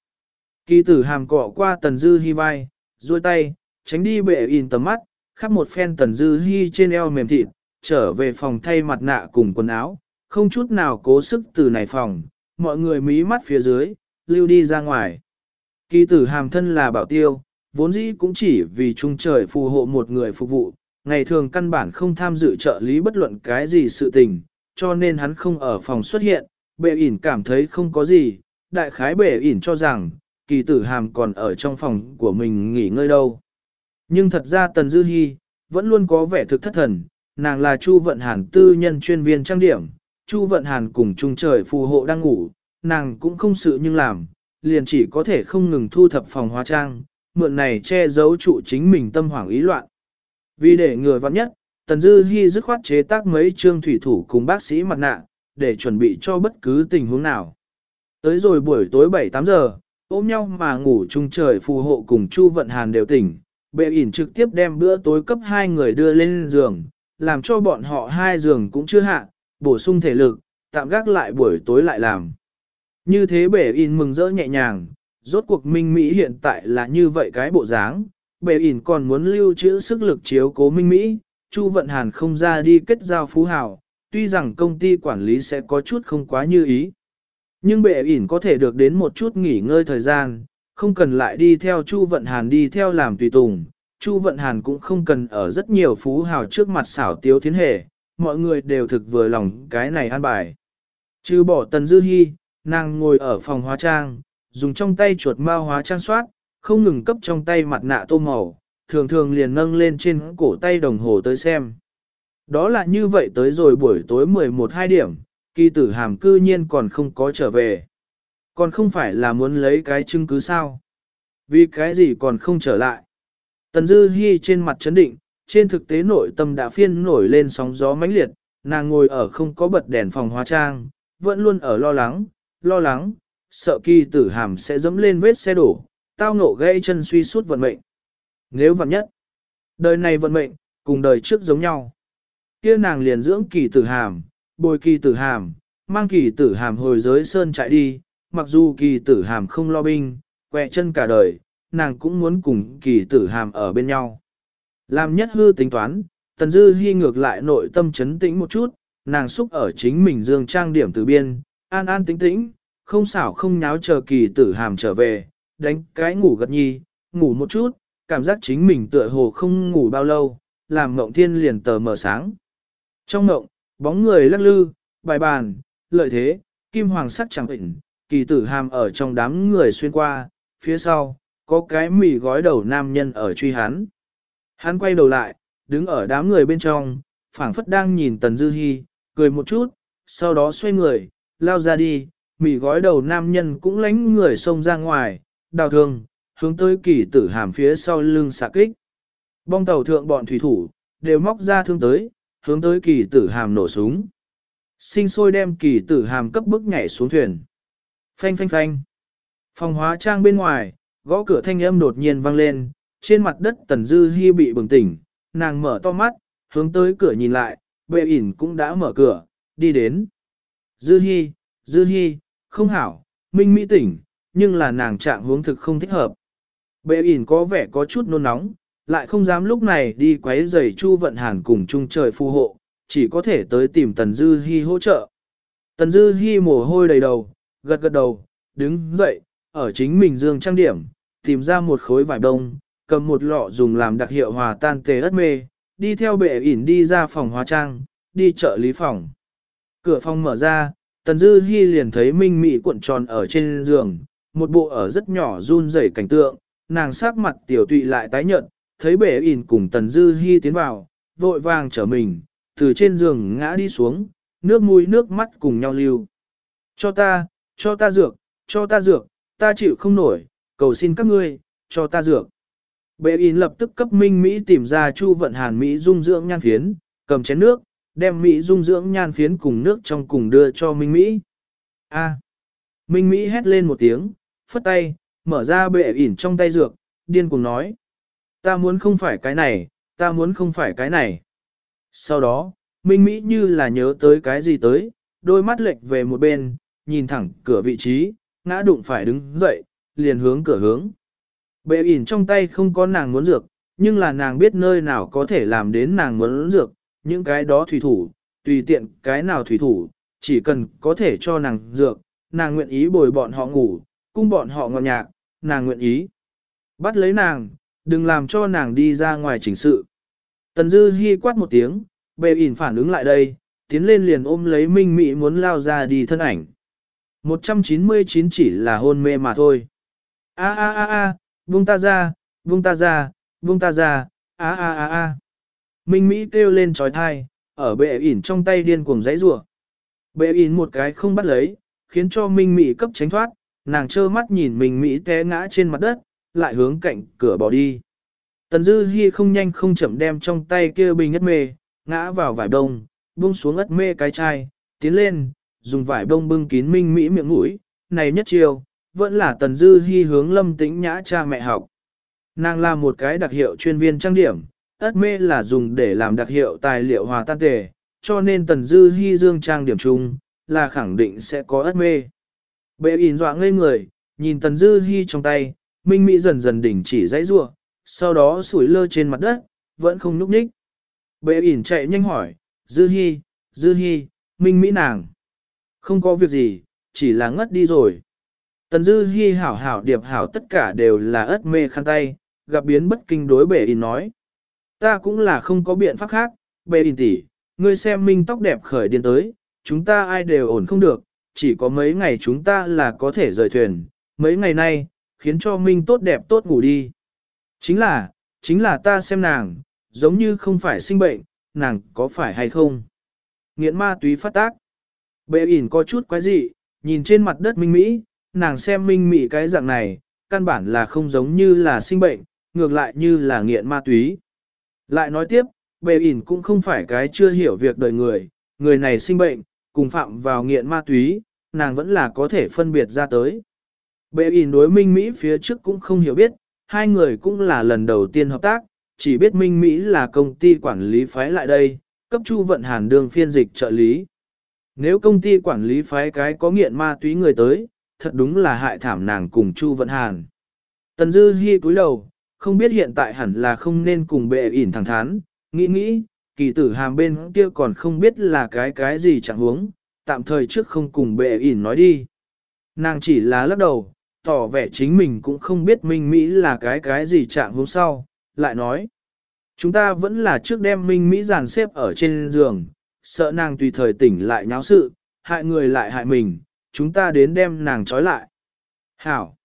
Kỳ tử hàm cọ qua tần dư hy vai, duỗi tay, tránh đi bệ in tầm mắt, khắp một phen tần dư hy trên eo mềm thịt, trở về phòng thay mặt nạ cùng quần áo, không chút nào cố sức từ này phòng, mọi người mí mắt phía dưới, lưu đi ra ngoài. Kỳ tử hàm thân là bảo tiêu, vốn dĩ cũng chỉ vì trung trời phù hộ một người phục vụ, ngày thường căn bản không tham dự trợ lý bất luận cái gì sự tình, cho nên hắn không ở phòng xuất hiện, bệ ỉn cảm thấy không có gì, đại khái bệ ỉn cho rằng, kỳ tử hàm còn ở trong phòng của mình nghỉ ngơi đâu. Nhưng thật ra Tần Dư Hi, vẫn luôn có vẻ thực thất thần, nàng là Chu Vận Hàn tư nhân chuyên viên trang điểm, Chu Vận Hàn cùng Trung Trời phù hộ đang ngủ, nàng cũng không sự nhưng làm, liền chỉ có thể không ngừng thu thập phòng hóa trang, mượn này che giấu trụ chính mình tâm hoảng ý loạn. Vì để người vặn nhất, Tần Dư Hi dứt khoát chế tác mấy trương thủy thủ cùng bác sĩ mặt nạ, để chuẩn bị cho bất cứ tình huống nào. Tới rồi buổi tối 7-8 giờ, ôm nhau mà ngủ chung trời phù hộ cùng Chu Vận Hàn đều tỉnh, bệ ỉn trực tiếp đem bữa tối cấp hai người đưa lên giường, làm cho bọn họ hai giường cũng chưa hạ, bổ sung thể lực, tạm gác lại buổi tối lại làm. Như thế bệ in mừng rỡ nhẹ nhàng, rốt cuộc Minh Mỹ hiện tại là như vậy cái bộ dáng, bệ ỉn còn muốn lưu trữ sức lực chiếu cố Minh Mỹ, Chu Vận Hàn không ra đi kết giao phú hào, tuy rằng công ty quản lý sẽ có chút không quá như ý. Nhưng bệ ỉn có thể được đến một chút nghỉ ngơi thời gian, không cần lại đi theo Chu Vận Hàn đi theo làm tùy tùng. Chu Vận Hàn cũng không cần ở rất nhiều phú hào trước mặt xảo tiếu thiến hệ, mọi người đều thực vừa lòng cái này an bài. Trừ bỏ Tần Dư Hi, nàng ngồi ở phòng hóa trang, dùng trong tay chuột mao hóa trang soát, không ngừng cấp trong tay mặt nạ tô màu, thường thường liền nâng lên trên cổ tay đồng hồ tới xem. Đó là như vậy tới rồi buổi tối 11-2 điểm, kỳ tử hàm cư nhiên còn không có trở về. Còn không phải là muốn lấy cái chứng cứ sao? Vì cái gì còn không trở lại? Tần Dư Hi trên mặt chấn định, trên thực tế nội tâm đã phiên nổi lên sóng gió mãnh liệt, nàng ngồi ở không có bật đèn phòng hóa trang, vẫn luôn ở lo lắng, lo lắng, sợ kỳ tử hàm sẽ dẫm lên vết xe đổ, tao ngộ gãy chân suy suốt vận mệnh. Nếu vận nhất, đời này vận mệnh, cùng đời trước giống nhau. kia nàng liền dưỡng kỳ tử hàm, bồi kỳ tử hàm, mang kỳ tử hàm hồi giới sơn chạy đi, mặc dù kỳ tử hàm không lo binh, quẹ chân cả đời, nàng cũng muốn cùng kỳ tử hàm ở bên nhau. Làm nhất hư tính toán, tần dư hy ngược lại nội tâm chấn tĩnh một chút, nàng xúc ở chính mình dương trang điểm từ biên, an an tĩnh tĩnh, không xảo không nháo chờ kỳ tử hàm trở về, đánh cái ngủ gật nhi, ngủ một chút, cảm giác chính mình tựa hồ không ngủ bao lâu, làm mộng thiên liền tờ mờ sáng. Trong mộng, bóng người lắc lư, bài bàn, lợi thế, kim hoàng sắc chẳng bệnh, kỳ tử hàm ở trong đám người xuyên qua, phía sau, có cái mì gói đầu nam nhân ở truy hắn. Hắn quay đầu lại, đứng ở đám người bên trong, phảng phất đang nhìn Tần Dư Hi, cười một chút, sau đó xoay người, lao ra đi, mì gói đầu nam nhân cũng lánh người xông ra ngoài, đào thương, hướng tới kỳ tử hàm phía sau lưng xạ kích. Bong tàu thượng bọn thủy thủ, đều móc ra thương tới, hướng tới kỳ tử hàm nổ súng. Sinh sôi đem kỳ tử hàm cấp bức nhảy xuống thuyền. Phanh phanh phanh. Phòng hóa trang bên ngoài, gõ cửa thanh âm đột nhiên vang lên, trên mặt đất tần dư hy bị bừng tỉnh, nàng mở to mắt, hướng tới cửa nhìn lại, bệ ỉn cũng đã mở cửa, đi đến. Dư hy, dư hy, không hảo, minh mỹ tỉnh, nhưng là nàng trạng hướng thực không thích hợp. Bệ ỉn có vẻ có chút nôn nóng, lại không dám lúc này đi quấy giày Chu Vận Hàn cùng chung trời phù hộ, chỉ có thể tới tìm Tần Dư Hi hỗ trợ. Tần Dư Hi mồ hôi đầy đầu, gật gật đầu, đứng dậy, ở chính mình dương trang điểm, tìm ra một khối vải đông, cầm một lọ dùng làm đặc hiệu hòa tan tê ớt mê, đi theo bệ ỉn đi ra phòng hóa trang, đi chợ lý phòng. Cửa phòng mở ra, Tần Dư Hi liền thấy Minh Mị cuộn tròn ở trên giường, một bộ ở rất nhỏ run rẩy cảnh tượng, nàng sắc mặt tiểu tụy lại tái nhợt, thấy bệ ỉn cùng Tần Dư Hi tiến vào, vội vàng trở mình, từ trên giường ngã đi xuống, nước mũi nước mắt cùng nhau lưu. Cho ta, cho ta dược, cho ta dược, ta chịu không nổi, cầu xin các ngươi, cho ta dược. Bệ in lập tức cấp Minh Mỹ tìm ra Chu Vận Hàn Mỹ dung dưỡng nhan phiến, cầm chén nước, đem Mỹ dung dưỡng nhan phiến cùng nước trong cùng đưa cho Minh Mỹ. A. Minh Mỹ hét lên một tiếng, phất tay, mở ra bệ ỉn trong tay dược, điên cùng nói. Ta muốn không phải cái này, ta muốn không phải cái này. Sau đó, Minh Mỹ như là nhớ tới cái gì tới, đôi mắt lệch về một bên, nhìn thẳng cửa vị trí, ngã đụng phải đứng dậy, liền hướng cửa hướng. Bệ ỉn trong tay không có nàng muốn dược, nhưng là nàng biết nơi nào có thể làm đến nàng muốn dược, những cái đó thủy thủ, tùy tiện cái nào thủy thủ, chỉ cần có thể cho nàng dược, nàng nguyện ý bồi bọn họ ngủ, cung bọn họ ngọt nhạc, nàng nguyện ý. Bắt lấy nàng, đừng làm cho nàng đi ra ngoài chỉnh sự. Tần Dư Hi quát một tiếng, bệ ỉn phản ứng lại đây, tiến lên liền ôm lấy Minh Mị muốn lao ra đi thân ảnh. 199 chỉ là hôn mê mà thôi. A a a a, buông ta ra, buông ta ra, buông ta ra, a a a a. Minh Mỹ kêu lên trói thai, ở bệ ỉn trong tay điên cuồng giãy rủa. Bệ ỉn một cái không bắt lấy, khiến cho Minh Mỹ cấp tránh thoát, nàng trơ mắt nhìn Minh Mỹ té ngã trên mặt đất, lại hướng cạnh cửa bỏ đi. Tần Dư Hi không nhanh không chậm đem trong tay kia bình ất mê, ngã vào vải đông, buông xuống ất mê cái chai, tiến lên, dùng vải đông bưng kín Minh Mỹ miệng mũi, này nhất chiều, vẫn là Tần Dư Hi hướng Lâm Tĩnh Nhã cha mẹ học. Nàng là một cái đặc hiệu chuyên viên trang điểm, ất mê là dùng để làm đặc hiệu tài liệu hòa tan tề, cho nên Tần Dư Hi dương trang điểm chung, là khẳng định sẽ có ất mê. Bệ in dọa ngây người, nhìn Tần Dư Hi trong tay, Minh Mỹ dần dần đỉnh chỉ dãy rua, sau đó sủi lơ trên mặt đất, vẫn không nhúc nhích. Bệ ỉn chạy nhanh hỏi, Dư Hi, Dư Hi, Minh Mỹ nàng. Không có việc gì, chỉ là ngất đi rồi. Tần Dư Hi hảo hảo điệp hảo tất cả đều là ớt mê khăn tay, gặp biến bất kinh đối bệ ỉn nói. Ta cũng là không có biện pháp khác, bệ ỉn tỷ, ngươi xem Minh tóc đẹp khởi điên tới, chúng ta ai đều ổn không được, chỉ có mấy ngày chúng ta là có thể rời thuyền, mấy ngày nay, khiến cho Minh tốt đẹp tốt ngủ đi. Chính là, chính là ta xem nàng, giống như không phải sinh bệnh, nàng có phải hay không? Nghiện ma túy phát tác. Bệ ỉn có chút quái dị, nhìn trên mặt đất Minh Mỹ, nàng xem Minh Mỹ cái dạng này, căn bản là không giống như là sinh bệnh, ngược lại như là nghiện ma túy. Lại nói tiếp, bệ ỉn cũng không phải cái chưa hiểu việc đời người, người này sinh bệnh, cùng phạm vào nghiện ma túy, nàng vẫn là có thể phân biệt ra tới. Bệ ỉn đối Minh Mỹ phía trước cũng không hiểu biết, hai người cũng là lần đầu tiên hợp tác, chỉ biết Minh Mỹ là công ty quản lý phái lại đây, cấp Chu Vận Hàn đường phiên dịch trợ lý. Nếu công ty quản lý phái cái có nghiện ma túy người tới, thật đúng là hại thảm nàng cùng Chu Vận Hàn. Tần Dư Hi cúi đầu, không biết hiện tại hẳn là không nên cùng bệ ỉn thẳng thắn, nghĩ nghĩ, kỳ tử hàm bên kia còn không biết là cái cái gì chẳng huống, tạm thời trước không cùng bệ ỉn nói đi. Nàng chỉ là lắc đầu, tỏ vẻ chính mình cũng không biết Minh Mỹ là cái cái gì trạng hôm sau, lại nói. Chúng ta vẫn là trước đem Minh Mỹ dàn xếp ở trên giường, sợ nàng tùy thời tỉnh lại nháo sự, hại người lại hại mình, chúng ta đến đem nàng trói lại. Hảo!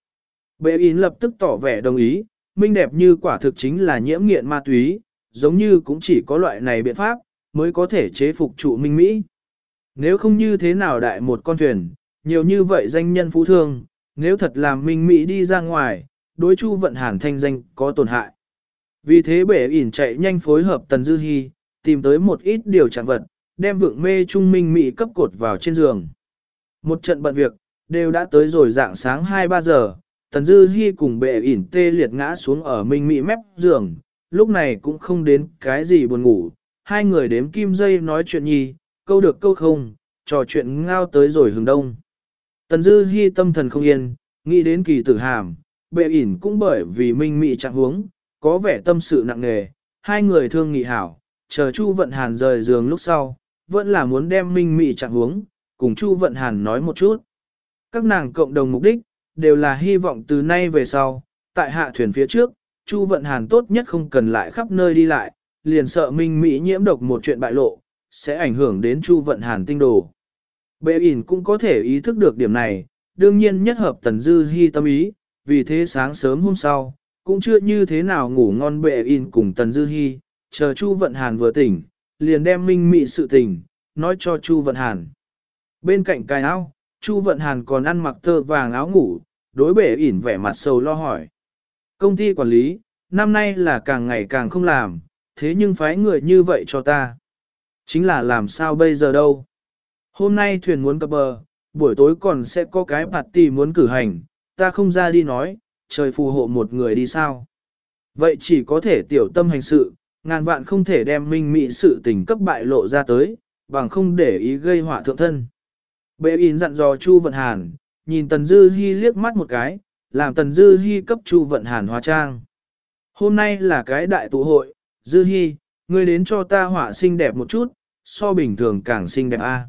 Bệ ín lập tức tỏ vẻ đồng ý, Minh đẹp như quả thực chính là nhiễm nghiện ma túy, giống như cũng chỉ có loại này biện pháp, mới có thể chế phục trụ Minh Mỹ. Nếu không như thế nào đại một con thuyền, nhiều như vậy danh nhân phú thương, nếu thật làm Minh Mỹ đi ra ngoài, đối Chu Vận Hàn thanh danh có tổn hại. Vì thế bể ỉn chạy nhanh phối hợp Tần Dư Hi, tìm tới một ít điều trạng vật, đem vượng mê trung Minh Mỹ cấp cột vào trên giường. Một trận bận việc, đều đã tới rồi dạng sáng 2-3 giờ, Tần Dư Hi cùng bệ ỉn tê liệt ngã xuống ở Minh Mỹ mép giường, lúc này cũng không đến cái gì buồn ngủ, hai người đếm kim dây nói chuyện nhì câu được câu không, trò chuyện ngao tới rồi hừng đông. Tần Dư Hi tâm thần không yên, nghĩ đến kỳ tử hàm, bệ ỉn cũng bởi vì minh mị trạng huống, có vẻ tâm sự nặng nề, hai người thương nghị hảo, chờ Chu Vận Hàn rời giường lúc sau, vẫn là muốn đem minh mị trạng huống, cùng Chu Vận Hàn nói một chút. Các nàng cộng đồng mục đích, đều là hy vọng từ nay về sau, tại hạ thuyền phía trước, Chu Vận Hàn tốt nhất không cần lại khắp nơi đi lại, liền sợ minh mị nhiễm độc một chuyện bại lộ, sẽ ảnh hưởng đến Chu Vận Hàn tinh đồ. Bệ ỉn cũng có thể ý thức được điểm này, đương nhiên nhất hợp tần dư hy tâm ý, vì thế sáng sớm hôm sau, cũng chưa như thế nào ngủ ngon bệ ỉn cùng tần dư hy, chờ Chu Vận Hàn vừa tỉnh, liền đem minh mị sự tình, nói cho Chu Vận Hàn. Bên cạnh cài áo, Chu Vận Hàn còn ăn mặc tơ vàng áo ngủ, đối bệ ỉn vẻ mặt sầu lo hỏi. Công ty quản lý, năm nay là càng ngày càng không làm, thế nhưng phái người như vậy cho ta. Chính là làm sao bây giờ đâu. Hôm nay thuyền muốn cập bờ, buổi tối còn sẽ có cái party muốn cử hành, ta không ra đi nói, trời phù hộ một người đi sao. Vậy chỉ có thể tiểu tâm hành sự, ngàn vạn không thể đem minh mị sự tình cấp bại lộ ra tới, bằng không để ý gây họa thượng thân. Bệ in dặn dò Chu Vận Hàn, nhìn Tần Dư Hi liếc mắt một cái, làm Tần Dư Hi cấp Chu Vận Hàn hóa trang. Hôm nay là cái đại tụ hội, Dư Hi, ngươi đến cho ta họa xinh đẹp một chút, so bình thường càng xinh đẹp a.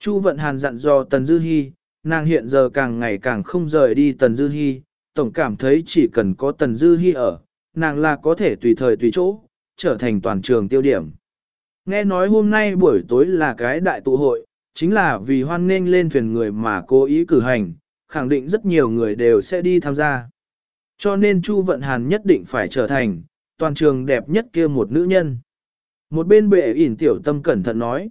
Chu Vận Hàn dặn dò Tần Dư Hi, nàng hiện giờ càng ngày càng không rời đi Tần Dư Hi, tổng cảm thấy chỉ cần có Tần Dư Hi ở, nàng là có thể tùy thời tùy chỗ, trở thành toàn trường tiêu điểm. Nghe nói hôm nay buổi tối là cái đại tụ hội, chính là vì hoan nghênh lên thuyền người mà cố ý cử hành, khẳng định rất nhiều người đều sẽ đi tham gia. Cho nên Chu Vận Hàn nhất định phải trở thành, toàn trường đẹp nhất kia một nữ nhân. Một bên bệ ỉn tiểu tâm cẩn thận nói,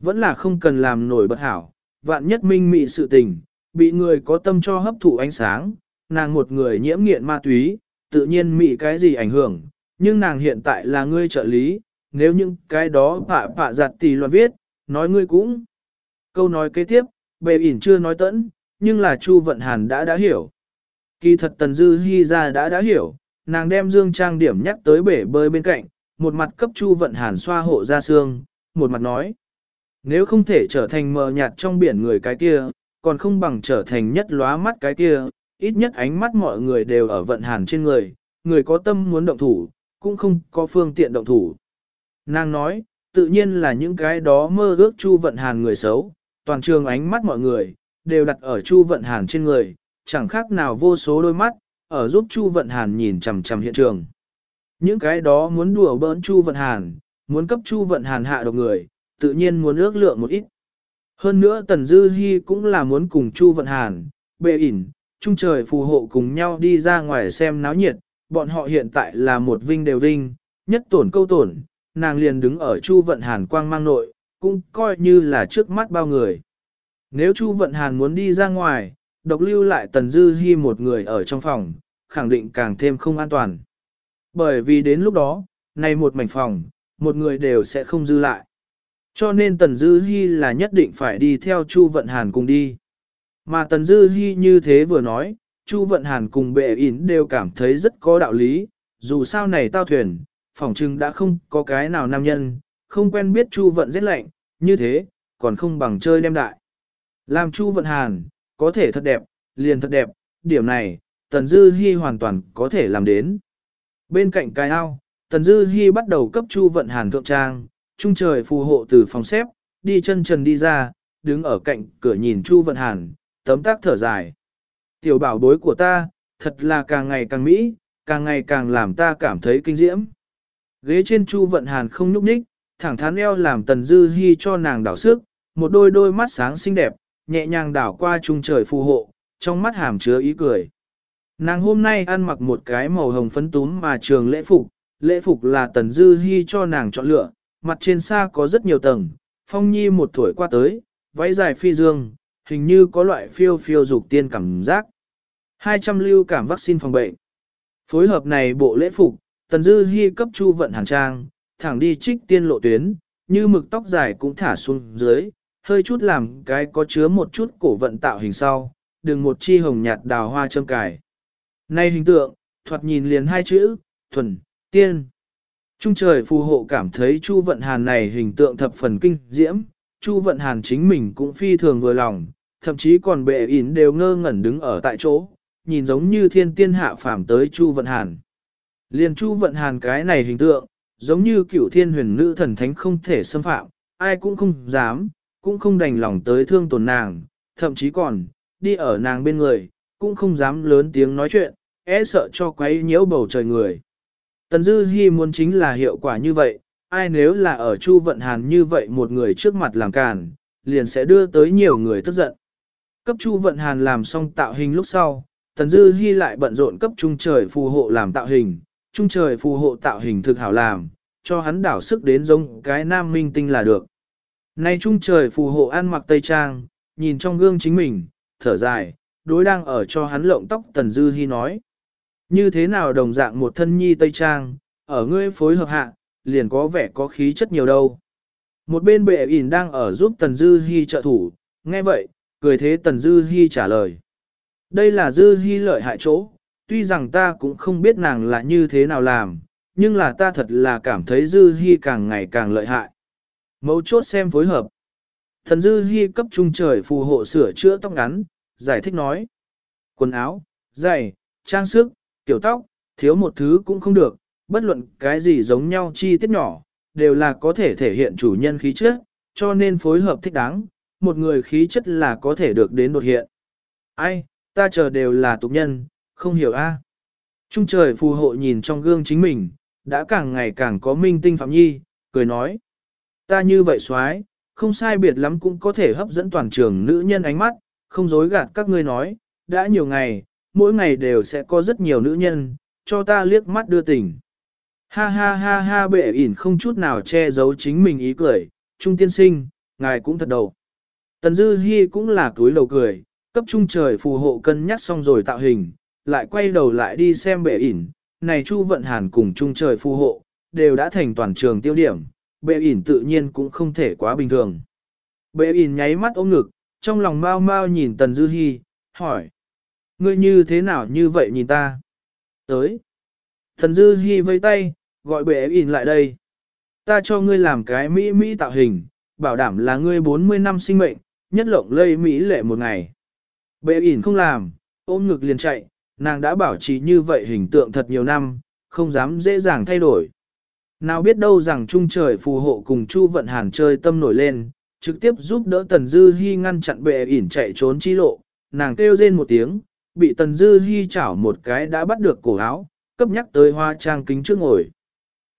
vẫn là không cần làm nổi bật hảo, vạn nhất minh mị sự tình, bị người có tâm cho hấp thụ ánh sáng, nàng một người nhiễm nghiện ma túy, tự nhiên mị cái gì ảnh hưởng, nhưng nàng hiện tại là ngươi trợ lý, nếu những cái đó phạ phạ giặt tỷ loạn viết, nói ngươi cũng. Câu nói kế tiếp, bề ỉn chưa nói tẫn, nhưng là Chu Vận Hàn đã đã hiểu. Kỳ thật Tần Dư Hi ra đã đã hiểu, nàng đem dương trang điểm nhắc tới bể bơi bên cạnh, một mặt cấp Chu Vận Hàn xoa hộ ra xương, một mặt nói. Nếu không thể trở thành mờ nhạt trong biển người cái kia, còn không bằng trở thành nhất lóa mắt cái kia, ít nhất ánh mắt mọi người đều ở vận hàn trên người, người có tâm muốn động thủ, cũng không có phương tiện động thủ. Nàng nói, tự nhiên là những cái đó mơ ước Chu Vận Hàn người xấu, toàn trường ánh mắt mọi người, đều đặt ở Chu Vận Hàn trên người, chẳng khác nào vô số đôi mắt, ở giúp Chu Vận Hàn nhìn chằm chằm hiện trường. Những cái đó muốn đùa bỡn Chu Vận Hàn, muốn cấp Chu Vận Hàn hạ độc người, tự nhiên muốn ước lượng một ít. Hơn nữa Tần Dư Hi cũng là muốn cùng Chu Vận Hàn, bệ ỉn, trung trời phù hộ cùng nhau đi ra ngoài xem náo nhiệt, bọn họ hiện tại là một vinh đều vinh, nhất tổn câu tổn, nàng liền đứng ở Chu Vận Hàn quang mang nội, cũng coi như là trước mắt bao người. Nếu Chu Vận Hàn muốn đi ra ngoài, độc lưu lại Tần Dư Hi một người ở trong phòng, khẳng định càng thêm không an toàn. Bởi vì đến lúc đó, này một mảnh phòng, một người đều sẽ không dư lại. Cho nên Tần Dư Hi là nhất định phải đi theo Chu Vận Hàn cùng đi. Mà Tần Dư Hi như thế vừa nói, Chu Vận Hàn cùng bệ Ín đều cảm thấy rất có đạo lý, dù sao này tao thuyền, phỏng chừng đã không có cái nào nam nhân, không quen biết Chu Vận rất lạnh, như thế, còn không bằng chơi đem đại. Làm Chu Vận Hàn, có thể thật đẹp, liền thật đẹp, điểm này, Tần Dư Hi hoàn toàn có thể làm đến. Bên cạnh cái ao, Tần Dư Hi bắt đầu cấp Chu Vận Hàn thượng trang, trung trời phù hộ từ phòng xếp, đi chân trần đi ra, đứng ở cạnh cửa nhìn Chu Vận Hàn, tấm tác thở dài. Tiểu bảo bối của ta, thật là càng ngày càng mỹ, càng ngày càng làm ta cảm thấy kinh diễm. Ghế trên Chu Vận Hàn không nhúc nhích, thẳng thắn eo làm Tần Dư Hi cho nàng đảo sức, một đôi đôi mắt sáng xinh đẹp, nhẹ nhàng đảo qua trung trời phù hộ, trong mắt hàm chứa ý cười. Nàng hôm nay ăn mặc một cái màu hồng phấn túm mà trường lễ phục, lễ phục là Tần Dư Hi cho nàng chọn lựa, mặt trên xa có rất nhiều tầng, phong nhi một tuổi qua tới, váy dài phi dương, hình như có loại phiêu phiêu dục tiên cảm giác. 200 lưu cảm vaccine phòng bệnh. Phối hợp này bộ lễ phục, Tần Dư Hi cấp Chu vận hàng trang, thẳng đi trích tiên lộ tuyến, như mực tóc dài cũng thả xuống dưới, hơi chút làm cái có chứa một chút cổ vận tạo hình sau, đường một chi hồng nhạt đào hoa châm cài. Nay hình tượng, thoạt nhìn liền hai chữ, thuần, tiên. Trung trời phù hộ cảm thấy Chu Vận Hàn này hình tượng thập phần kinh diễm, Chu Vận Hàn chính mình cũng phi thường vừa lòng, thậm chí còn bệ ỉn đều ngơ ngẩn đứng ở tại chỗ, nhìn giống như thiên tiên hạ phàm tới Chu Vận Hàn. Liền Chu Vận Hàn cái này hình tượng, giống như cửu thiên huyền nữ thần thánh không thể xâm phạm, ai cũng không dám, cũng không đành lòng tới thương tổn nàng, thậm chí còn, đi ở nàng bên người, cũng không dám lớn tiếng nói chuyện, e sợ cho quấy nhiễu bầu trời người. Tần Dư Hi muốn chính là hiệu quả như vậy, ai nếu là ở Chu Vận Hàn như vậy một người trước mặt làm càn, liền sẽ đưa tới nhiều người tức giận. Cấp Chu Vận Hàn làm xong tạo hình lúc sau, Tần Dư Hi lại bận rộn cấp Trung Trời phù hộ làm tạo hình, Trung Trời phù hộ tạo hình thực hảo làm, cho hắn đảo sức đến giống cái nam minh tinh là được. Nay Trung Trời phù hộ ăn mặc tây trang, nhìn trong gương chính mình, thở dài, đối đang ở cho hắn lộng tóc Tần Dư Hi nói. Như thế nào đồng dạng một thân nhi tây trang, ở ngươi phối hợp hạ, liền có vẻ có khí chất nhiều đâu. Một bên bệ ỉn đang ở giúp Tần Dư Hi trợ thủ, nghe vậy, cười thế Tần Dư Hi trả lời. Đây là Dư Hi lợi hại chỗ, tuy rằng ta cũng không biết nàng là như thế nào làm, nhưng là ta thật là cảm thấy Dư Hi càng ngày càng lợi hại. Mấu chốt xem phối hợp. Thần Dư Hi cấp trung trời phù hộ sửa chữa tóc ngắn, giải thích nói. Quần áo, giày, trang sức, tiểu tóc, thiếu một thứ cũng không được, bất luận cái gì giống nhau chi tiết nhỏ, đều là có thể thể hiện chủ nhân khí chất, cho nên phối hợp thích đáng, một người khí chất là có thể được đến đột hiện. Ai, ta chờ đều là tục nhân, không hiểu a. Trung trời phù hộ nhìn trong gương chính mình, đã càng ngày càng có minh tinh phạm nhi, cười nói. Ta như vậy xoái, không sai biệt lắm cũng có thể hấp dẫn toàn trường nữ nhân ánh mắt, không dối gạt các ngươi nói, đã nhiều ngày, mỗi ngày đều sẽ có rất nhiều nữ nhân, cho ta liếc mắt đưa tình. Ha ha ha ha bệ ỉn không chút nào che giấu chính mình ý cười, trung tiên sinh, ngài cũng thật đầu. Tần Dư Hi cũng là túi lầu cười, cấp trung trời phù hộ cân nhắc xong rồi tạo hình, lại quay đầu lại đi xem bệ ỉn, này Chu Vận Hàn cùng trung trời phù hộ, đều đã thành toàn trường tiêu điểm, bệ ỉn tự nhiên cũng không thể quá bình thường. Bệ ỉn nháy mắt ôm ngực, trong lòng mau mau nhìn Tần Dư Hi, hỏi. Ngươi như thế nào như vậy nhìn ta? Tới. Thần Dư Hi vây tay, gọi bệ in lại đây. Ta cho ngươi làm cái mỹ mỹ tạo hình, bảo đảm là ngươi 40 năm sinh mệnh, nhất lộng lây mỹ lệ một ngày. Bệ in không làm, ôm ngực liền chạy, nàng đã bảo trì như vậy hình tượng thật nhiều năm, không dám dễ dàng thay đổi. Nào biết đâu rằng trung trời phù hộ cùng Chu Vận Hàn chơi tâm nổi lên, trực tiếp giúp đỡ Tần Dư Hi ngăn chặn bệ ỉn chạy trốn chi lộ, nàng kêu rên một tiếng, bị Tần Dư Hi chảo một cái đã bắt được cổ áo, cấp nhắc tới hoa trang kính trước ngồi.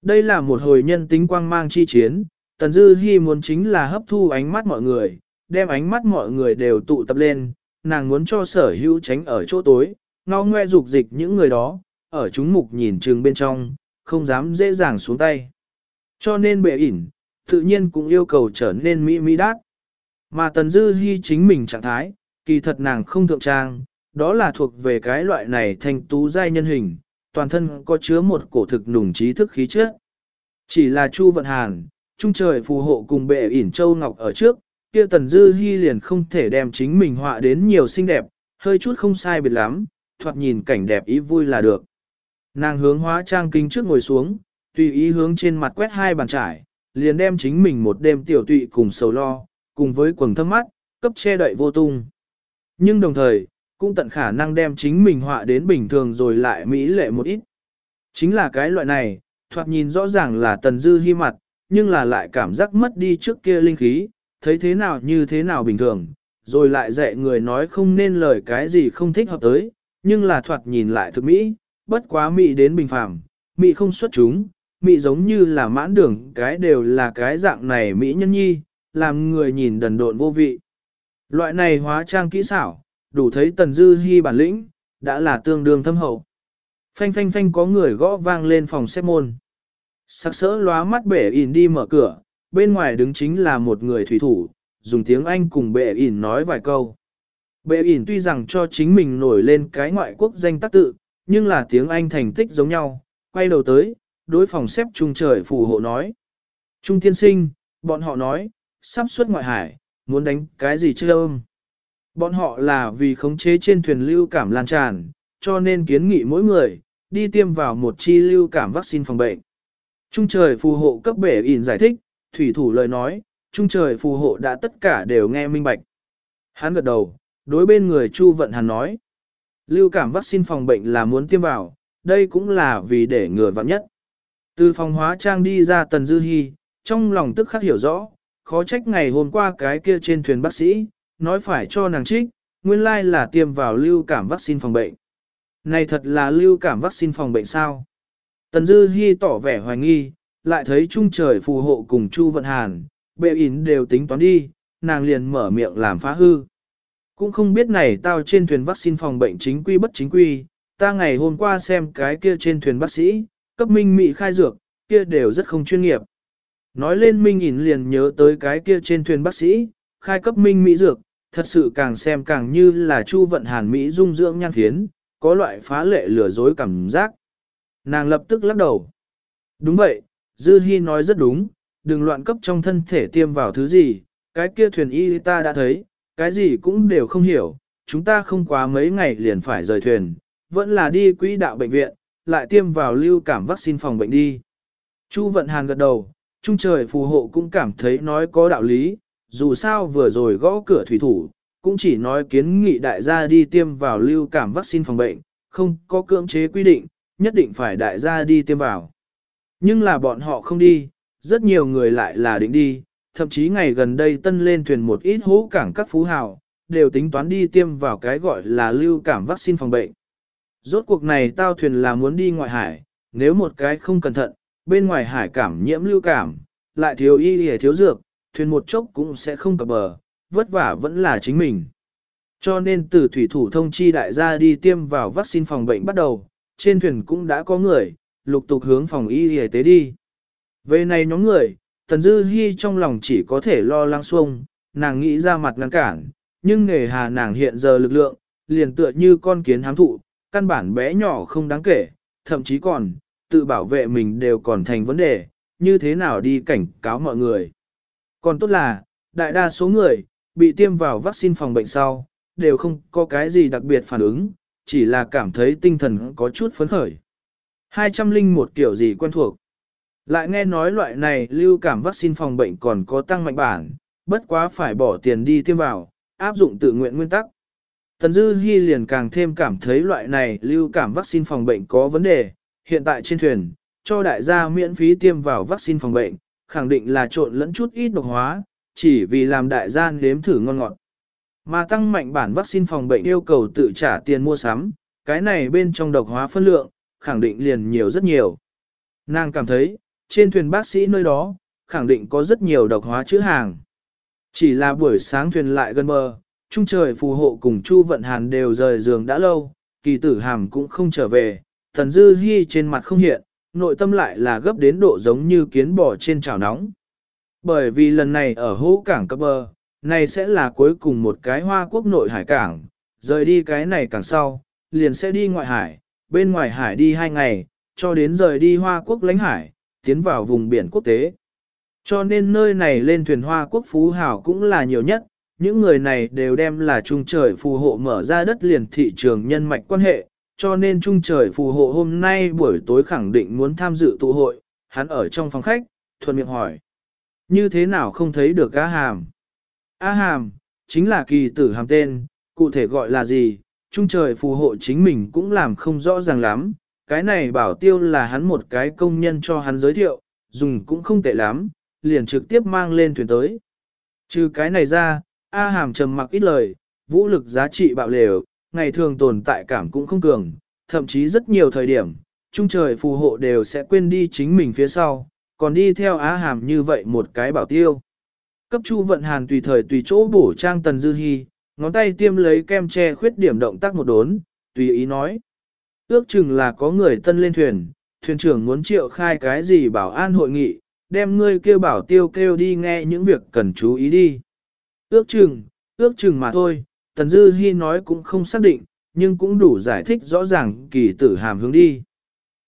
Đây là một hồi nhân tính quang mang chi chiến, Tần Dư Hi muốn chính là hấp thu ánh mắt mọi người, đem ánh mắt mọi người đều tụ tập lên, nàng muốn cho sở hữu tránh ở chỗ tối, ngao ngoe dục dịch những người đó, ở chúng mục nhìn trường bên trong, không dám dễ dàng xuống tay. Cho nên bệ ỉn, tự nhiên cũng yêu cầu trở nên mỹ mỹ đát. Mà Tần Dư Hi chính mình trạng thái, kỳ thật nàng không thượng trang, đó là thuộc về cái loại này thanh tú giai nhân hình, toàn thân có chứa một cổ thực nùng trí thức khí chất. Chỉ là Chu Vận Hàn, trung trời phù hộ cùng bệ ỉn châu ngọc ở trước, kia Tần Dư Hi liền không thể đem chính mình họa đến nhiều xinh đẹp, hơi chút không sai biệt lắm, thoạt nhìn cảnh đẹp ý vui là được. Nàng hướng hóa trang kính trước ngồi xuống, tùy ý hướng trên mặt quét hai bàn trải, liền đem chính mình một đêm tiểu tụy cùng sầu lo, cùng với quần thâm mắt, cấp che đậy vô tung. Nhưng đồng thời, cũng tận khả năng đem chính mình họa đến bình thường rồi lại mỹ lệ một ít. Chính là cái loại này, thoạt nhìn rõ ràng là tần dư hy mặt, nhưng là lại cảm giác mất đi trước kia linh khí, thấy thế nào như thế nào bình thường, rồi lại dạy người nói không nên lời cái gì không thích hợp tới, nhưng là thoạt nhìn lại thực mỹ, bất quá mỹ đến bình phàm, mỹ không xuất chúng, mỹ giống như là mãn đường cái đều là cái dạng này mỹ nhân nhi, làm người nhìn đần độn vô vị. Loại này hóa trang kỹ xảo, đủ thấy tần dư hy bản lĩnh, đã là tương đương thâm hậu. Phanh phanh phanh có người gõ vang lên phòng xếp môn. Sắc sỡ lóa mắt bể ỉn đi mở cửa, bên ngoài đứng chính là một người thủy thủ, dùng tiếng Anh cùng bệ ỉn nói vài câu. Bệ ỉn tuy rằng cho chính mình nổi lên cái ngoại quốc danh tác tự, nhưng là tiếng Anh thành tích giống nhau, quay đầu tới, đối phòng xếp trung trời phù hộ nói. Trung tiên sinh, bọn họ nói, sắp xuất ngoại hải, muốn đánh cái gì chơi ôm. Bọn họ là vì khống chế trên thuyền lưu cảm lan tràn, cho nên kiến nghị mỗi người, đi tiêm vào một chi lưu cảm vaccine phòng bệnh. Trung trời phù hộ cấp bể ỉn giải thích, thủy thủ lời nói, trung trời phù hộ đã tất cả đều nghe minh bạch. Hắn gật đầu, đối bên người Chu Vận Hàn nói, lưu cảm vaccine phòng bệnh là muốn tiêm vào, đây cũng là vì để người vặn nhất. Từ phòng hóa trang đi ra Tần Dư Hi, trong lòng tức khắc hiểu rõ, khó trách ngày hôm qua cái kia trên thuyền bác sĩ, nói phải cho nàng trích, nguyên lai là tiêm vào lưu cảm vaccine phòng bệnh. Này thật là lưu cảm vaccine phòng bệnh sao? Tần Dư Hi tỏ vẻ hoài nghi, lại thấy trung trời phù hộ cùng Chu Vận Hàn, bệ ín đều tính toán đi, nàng liền mở miệng làm phá hư. Cũng không biết này tao trên thuyền vaccine phòng bệnh chính quy bất chính quy, ta ngày hôm qua xem cái kia trên thuyền bác sĩ, cấp minh mị khai dược, kia đều rất không chuyên nghiệp. Nói lên minh ỉn liền nhớ tới cái kia trên thuyền bác sĩ, khai cấp minh mỹ dược, thật sự càng xem càng như là chu vận hàn Mỹ dung dưỡng nhan thiến, có loại phá lệ lừa dối cảm giác. Nàng lập tức lắc đầu. Đúng vậy, Dư Hi nói rất đúng, đừng loạn cấp trong thân thể tiêm vào thứ gì, cái kia thuyền y ta đã thấy, cái gì cũng đều không hiểu, chúng ta không quá mấy ngày liền phải rời thuyền, vẫn là đi quỹ đạo bệnh viện, lại tiêm vào lưu cảm vaccine phòng bệnh đi. Chu Vận Hàn gật đầu, Trung trời phù hộ cũng cảm thấy nói có đạo lý, dù sao vừa rồi gõ cửa thủy thủ, cũng chỉ nói kiến nghị đại gia đi tiêm vào lưu cảm vaccine phòng bệnh, không có cưỡng chế quy định, nhất định phải đại gia đi tiêm vào. Nhưng là bọn họ không đi, rất nhiều người lại là định đi, thậm chí ngày gần đây tân lên thuyền một ít hố cảng các phú hào, đều tính toán đi tiêm vào cái gọi là lưu cảm vaccine phòng bệnh. Rốt cuộc này tao thuyền là muốn đi ngoại hải, nếu một cái không cẩn thận, bên ngoài hải cảm nhiễm lưu cảm, lại thiếu y hề thiếu dược, thuyền một chốc cũng sẽ không cập bờ, vất vả vẫn là chính mình. Cho nên từ thủy thủ thông chi đại gia đi tiêm vào vaccine phòng bệnh bắt đầu, trên thuyền cũng đã có người, lục tục hướng phòng y y tế đi. Về này nhóm người, Tần Dư Hi trong lòng chỉ có thể lo lắng xuông, nàng nghĩ ra mặt ngăn cản, nhưng nghề hà nàng hiện giờ lực lượng, liền tựa như con kiến hám thụ, căn bản bé nhỏ không đáng kể, thậm chí còn, tự bảo vệ mình đều còn thành vấn đề, như thế nào đi cảnh cáo mọi người. Còn tốt là, đại đa số người, bị tiêm vào vaccine phòng bệnh sau, đều không có cái gì đặc biệt phản ứng, chỉ là cảm thấy tinh thần có chút phấn khởi. 201 kiểu gì quen thuộc. Lại nghe nói loại này lưu cảm vaccine phòng bệnh còn có tăng mạnh bản, bất quá phải bỏ tiền đi tiêm vào, áp dụng tự nguyện nguyên tắc. Tần Dư Hi liền càng thêm cảm thấy loại này lưu cảm vaccine phòng bệnh có vấn đề, hiện tại trên thuyền, cho đại gia miễn phí tiêm vào vaccine phòng bệnh, khẳng định là trộn lẫn chút ít độc hóa, chỉ vì làm đại gia nếm thử ngon ngọt. Mà tăng mạnh bản vaccine phòng bệnh yêu cầu tự trả tiền mua sắm, cái này bên trong độc hóa phân lượng, khẳng định liền nhiều rất nhiều. Nàng cảm thấy, trên thuyền bác sĩ nơi đó, khẳng định có rất nhiều độc hóa chữ hàng. Chỉ là buổi sáng thuyền lại gần bờ, trung trời phù hộ cùng Chu Vận Hàn đều rời giường đã lâu, kỳ tử hàm cũng không trở về, thần dư hy trên mặt không hiện, nội tâm lại là gấp đến độ giống như kiến bò trên chảo nóng. Bởi vì lần này ở hố cảng cấp bờ, này sẽ là cuối cùng một cái hoa quốc nội hải cảng, rời đi cái này càng sau, liền sẽ đi ngoại hải, bên ngoài hải đi hai ngày, cho đến rời đi hoa quốc lãnh hải, tiến vào vùng biển quốc tế. Cho nên nơi này lên thuyền hoa quốc phú hảo cũng là nhiều nhất, những người này đều đem là trung trời phù hộ mở ra đất liền thị trường nhân mạch quan hệ, cho nên trung trời phù hộ hôm nay buổi tối khẳng định muốn tham dự tụ hội, hắn ở trong phòng khách, thuận miệng hỏi. Như thế nào không thấy được A Hàm? A Hàm, chính là kỳ tử hàm tên, cụ thể gọi là gì, trung trời phù hộ chính mình cũng làm không rõ ràng lắm, cái này bảo tiêu là hắn một cái công nhân cho hắn giới thiệu, dùng cũng không tệ lắm, liền trực tiếp mang lên thuyền tới. Trừ cái này ra, A Hàm trầm mặc ít lời, vũ lực giá trị bạo lều, ngày thường tồn tại cảm cũng không cường, thậm chí rất nhiều thời điểm, trung trời phù hộ đều sẽ quên đi chính mình phía sau, còn đi theo Á Hàm như vậy một cái bảo tiêu. Cấp Chu Vận Hàn tùy thời tùy chỗ bổ trang Tần Dư hy, ngón tay tiêm lấy kem che khuyết điểm động tác một đốn, tùy ý nói. Ước chừng là có người tân lên thuyền, thuyền trưởng muốn triệu khai cái gì bảo an hội nghị, đem ngươi kêu bảo tiêu kêu đi nghe những việc cần chú ý đi. Ước chừng, ước chừng mà thôi, Tần Dư Hi nói cũng không xác định, nhưng cũng đủ giải thích rõ ràng kỳ tử hàm hướng đi.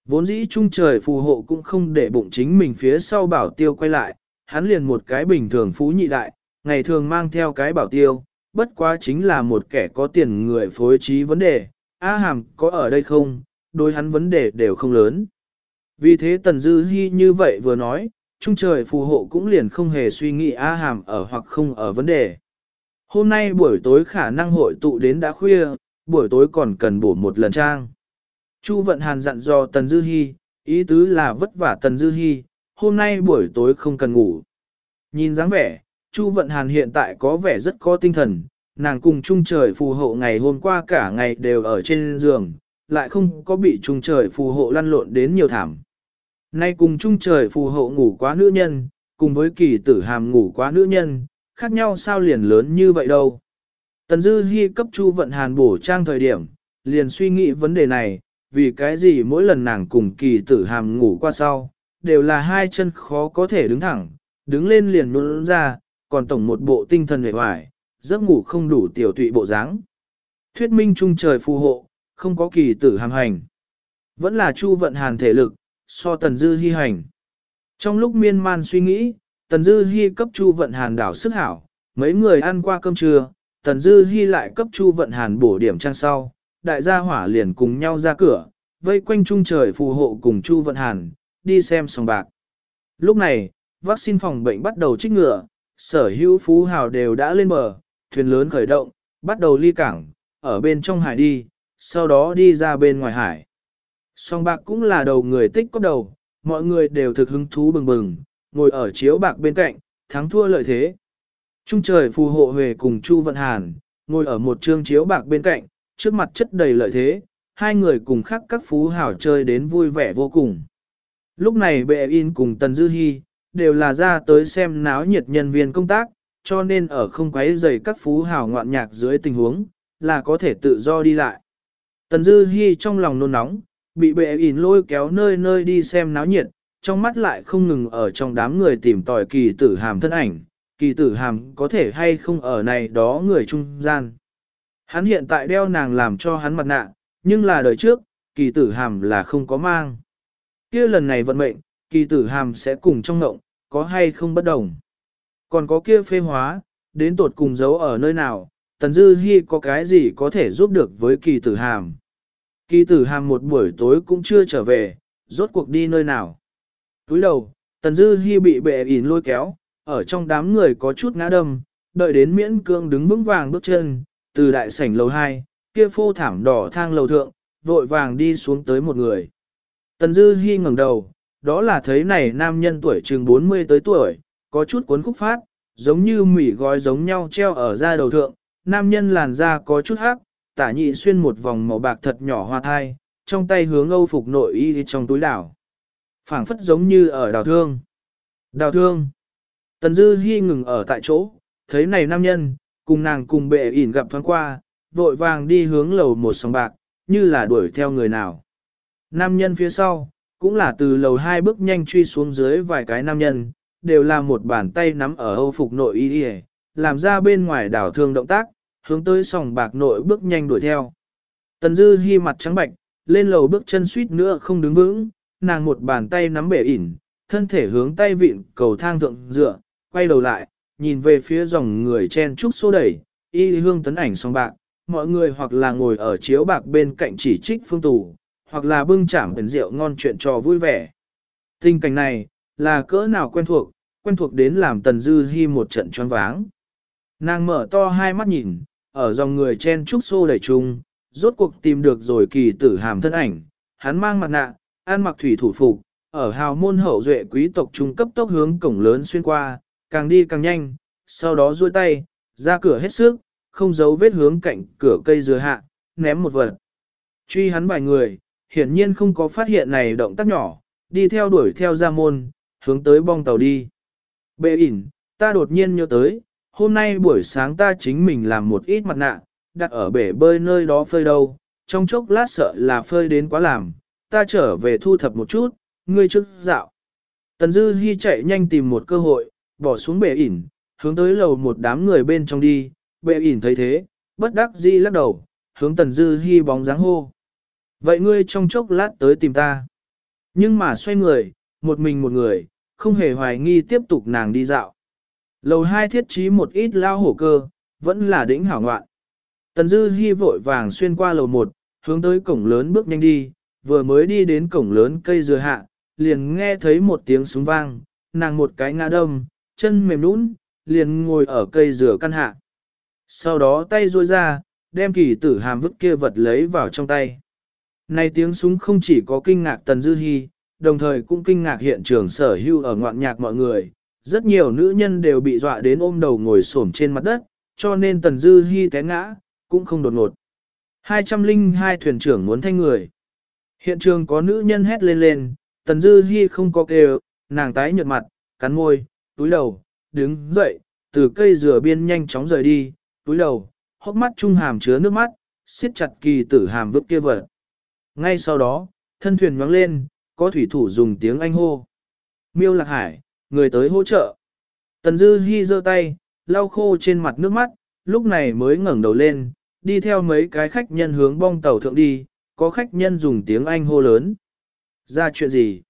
Vốn dĩ trung trời phù hộ cũng không để bụng chính mình phía sau bảo tiêu quay lại, hắn liền một cái bình thường phú nhị đại, ngày thường mang theo cái bảo tiêu, bất quá chính là một kẻ có tiền người phối trí vấn đề, A Hàm có ở đây không, đối hắn vấn đề đều không lớn. Vì thế Tần Dư Hi như vậy vừa nói, trung trời phù hộ cũng liền không hề suy nghĩ A Hàm ở hoặc không ở vấn đề. Hôm nay buổi tối khả năng hội tụ đến đã khuya, buổi tối còn cần bổ một lần trang. Chu Vận Hàn dặn dò Tần Dư Hi, ý tứ là vất vả Tần Dư Hi, hôm nay buổi tối không cần ngủ. Nhìn dáng vẻ, Chu Vận Hàn hiện tại có vẻ rất có tinh thần, nàng cùng Trung Trời phù hộ ngày hôm qua cả ngày đều ở trên giường, lại không có bị Trung Trời phù hộ lăn lộn đến nhiều thảm. Nay cùng Trung Trời phù hộ ngủ quá nữ nhân, cùng với kỳ tử hàm ngủ quá nữ nhân, khác nhau sao liền lớn như vậy đâu. Tần Dư Hi cấp Chu Vận Hàn bổ trang thời điểm, liền suy nghĩ vấn đề này, vì cái gì mỗi lần nàng cùng kỳ tử hàm ngủ qua sau, đều là hai chân khó có thể đứng thẳng, đứng lên liền nôn ra, còn tổng một bộ tinh thần hề hoài, giấc ngủ không đủ tiểu tụy bộ dáng. Thuyết minh trung trời phù hộ, không có kỳ tử hàm hành. Vẫn là Chu Vận Hàn thể lực, so Tần Dư Hi hành. Trong lúc miên man suy nghĩ, Tần Dư Hi cấp Chu Vận Hàn đảo sức hảo, mấy người ăn qua cơm trưa, Tần Dư Hi lại cấp Chu Vận Hàn bổ điểm trang sau, đại gia hỏa liền cùng nhau ra cửa, vây quanh trung trời phù hộ cùng Chu Vận Hàn, đi xem sòng bạc. Lúc này, vaccine phòng bệnh bắt đầu trích ngừa, sở hữu phú hào đều đã lên bờ, thuyền lớn khởi động, bắt đầu ly cảng, ở bên trong hải đi, sau đó đi ra bên ngoài hải. Song bạc cũng là đầu người tích có đầu, mọi người đều thực hứng thú bừng bừng, ngồi ở chiếu bạc bên cạnh, thắng thua lợi thế. Trung trời phù hộ về cùng Chu Vận Hàn, ngồi ở một trương chiếu bạc bên cạnh, trước mặt chất đầy lợi thế, hai người cùng khác các phú hảo chơi đến vui vẻ vô cùng. Lúc này bệ in cùng Tần Dư Hi, đều là ra tới xem náo nhiệt nhân viên công tác, cho nên ở không quấy rầy các phú hảo ngoạn nhạc dưới tình huống, là có thể tự do đi lại. Tần Dư Hi trong lòng nôn nóng, bị bệ in lôi kéo nơi nơi đi xem náo nhiệt, trong mắt lại không ngừng ở trong đám người tìm tòi kỳ tử hàm thân ảnh, kỳ tử hàm có thể hay không ở này đó người trung gian. Hắn hiện tại đeo nàng làm cho hắn mặt nạ, nhưng là đời trước, kỳ tử hàm là không có mang. kia lần này vận mệnh, kỳ tử hàm sẽ cùng trong ngộng, có hay không bất đồng. Còn có kia phê hóa, đến tột cùng giấu ở nơi nào, tần dư hy có cái gì có thể giúp được với kỳ tử hàm. Kỳ tử hàm một buổi tối cũng chưa trở về, rốt cuộc đi nơi nào. Túi đầu, tần dư hy bị bệ ỉn lôi kéo, ở trong đám người có chút ngã đâm, đợi đến miễn cương đứng vững vàng bước chân, từ đại sảnh lầu 2, kia phô thảm đỏ thang lầu thượng, vội vàng đi xuống tới một người. Tần Dư Hi ngẩng đầu, đó là thấy này nam nhân tuổi chừng 40 tới tuổi, có chút cuốn khúc phát, giống như mỉ gói giống nhau treo ở da đầu thượng, nam nhân làn da có chút hắc, tả nhị xuyên một vòng màu bạc thật nhỏ hoa thai, trong tay hướng âu phục nội y trong túi đảo phảng phất giống như ở đào thương. Đào thương. Tần Dư Hi ngừng ở tại chỗ, thấy này nam nhân, cùng nàng cùng bệ ỉn gặp thoáng qua, vội vàng đi hướng lầu một sòng bạc, như là đuổi theo người nào. Nam nhân phía sau, cũng là từ lầu hai bước nhanh truy xuống dưới vài cái nam nhân, đều là một bàn tay nắm ở âu phục nội y y, làm ra bên ngoài đảo thương động tác, hướng tới sòng bạc nội bước nhanh đuổi theo. Tần Dư Hi mặt trắng bạch, lên lầu bước chân suýt nữa không đứng vững, nàng một bàn tay nắm bể ỉn, thân thể hướng tay vịn cầu thang thượng dựa, quay đầu lại, nhìn về phía dòng người chen trúc xô đẩy, y hương tấn ảnh song bạc, mọi người hoặc là ngồi ở chiếu bạc bên cạnh chỉ trích phương tù, hoặc là bưng chảm ẩn rượu ngon chuyện trò vui vẻ. Tình cảnh này, là cỡ nào quen thuộc, quen thuộc đến làm Tần Dư Hi một trận choáng váng. Nàng mở to hai mắt nhìn, ở dòng người chen trúc xô đẩy chung, rốt cuộc tìm được rồi kỳ tử hàm thân ảnh, hắn mang mặt nạ, An mặc thủy thủ phục, ở hào môn hậu duệ quý tộc trung cấp tốc hướng cổng lớn xuyên qua, càng đi càng nhanh, sau đó duỗi tay, ra cửa hết sức, không giấu vết hướng cạnh cửa cây dừa hạ, ném một vật. Truy hắn vài người, hiển nhiên không có phát hiện này động tác nhỏ, đi theo đuổi theo ra môn, hướng tới bong tàu đi. Bệ ỉn, ta đột nhiên nhớ tới, hôm nay buổi sáng ta chính mình làm một ít mặt nạ, đặt ở bể bơi nơi đó phơi đâu, trong chốc lát sợ là phơi đến quá làm, ta trở về thu thập một chút, ngươi trước dạo. Tần Dư Hi chạy nhanh tìm một cơ hội, bỏ xuống bệ ỉn, hướng tới lầu một đám người bên trong đi, bệ ỉn thấy thế, bất đắc dĩ lắc đầu, hướng Tần Dư Hi bóng dáng hô. Vậy ngươi trong chốc lát tới tìm ta. Nhưng mà xoay người, một mình một người, không hề hoài nghi tiếp tục nàng đi dạo. Lầu hai thiết trí một ít lao hổ cơ, vẫn là đỉnh hảo ngoạn. Tần Dư Hi vội vàng xuyên qua lầu một, hướng tới cổng lớn bước nhanh đi, vừa mới đi đến cổng lớn cây dừa hạ, liền nghe thấy một tiếng súng vang, nàng một cái ngã đâm, chân mềm nũng, liền ngồi ở cây dừa căn hạ. Sau đó tay duỗi ra, đem kỳ tử hàm vứt kia vật lấy vào trong tay. Này tiếng súng không chỉ có kinh ngạc Tần Dư Hi, đồng thời cũng kinh ngạc hiện trường sở hưu ở ngoạn nhạc mọi người. Rất nhiều nữ nhân đều bị dọa đến ôm đầu ngồi xổm trên mặt đất, cho nên Tần Dư Hi té ngã, cũng không đột ngột. 202 thuyền trưởng muốn thanh người. Hiện trường có nữ nhân hét lên lên, Tần Dư Hi không có kêu, nàng tái nhợt mặt, cắn môi, túi đầu, đứng dậy, từ cây rửa biên nhanh chóng rời đi, túi đầu, hốc mắt trung hàm chứa nước mắt, siết chặt kỳ tử hàm vứt kia vật. Ngay sau đó, thân thuyền nhoáng lên, có thủy thủ dùng tiếng Anh hô. Miêu lạc hải, người tới hỗ trợ. Tần Dư Hi giơ tay, lau khô trên mặt nước mắt, lúc này mới ngẩng đầu lên, đi theo mấy cái khách nhân hướng bong tàu thượng đi, có khách nhân dùng tiếng Anh hô lớn. Ra chuyện gì?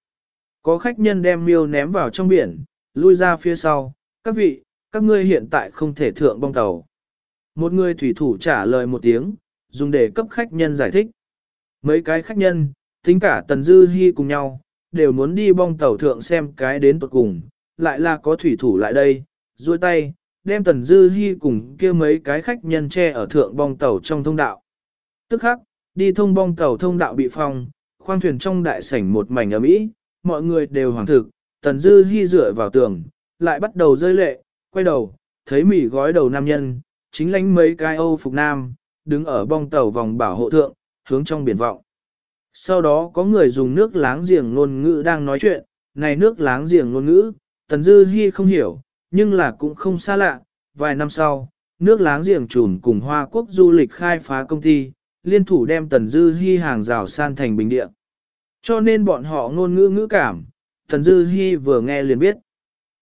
Có khách nhân đem miêu ném vào trong biển, lui ra phía sau, các vị, các ngươi hiện tại không thể thượng bong tàu. Một người thủy thủ trả lời một tiếng, dùng để cấp khách nhân giải thích. Mấy cái khách nhân, tính cả Tần Dư Hi cùng nhau, đều muốn đi bong tàu thượng xem cái đến tuột cùng, lại là có thủy thủ lại đây, duỗi tay, đem Tần Dư Hi cùng kia mấy cái khách nhân che ở thượng bong tàu trong thông đạo. Tức khắc, đi thông bong tàu thông đạo bị phong, khoang thuyền trong đại sảnh một mảnh ấm ý, mọi người đều hoàng thực, Tần Dư hy dựa vào tường, lại bắt đầu rơi lệ, quay đầu, thấy mỉ gói đầu nam nhân, chính lánh mấy cái Âu phục nam, đứng ở bong tàu vòng bảo hộ thượng, hướng trong biển vọng. Sau đó có người dùng nước láng giềng ngôn ngữ đang nói chuyện, này nước láng giềng ngôn ngữ, Tần Dư hy không hiểu, nhưng là cũng không xa lạ. Vài năm sau, nước láng giềng trùn cùng Hoa Quốc du lịch khai phá công ty, liên thủ đem Tần Dư Hi hàng rào san thành bình địa. Cho nên bọn họ ngôn ngữ ngữ cảm, Tần Dư Hi vừa nghe liền biết.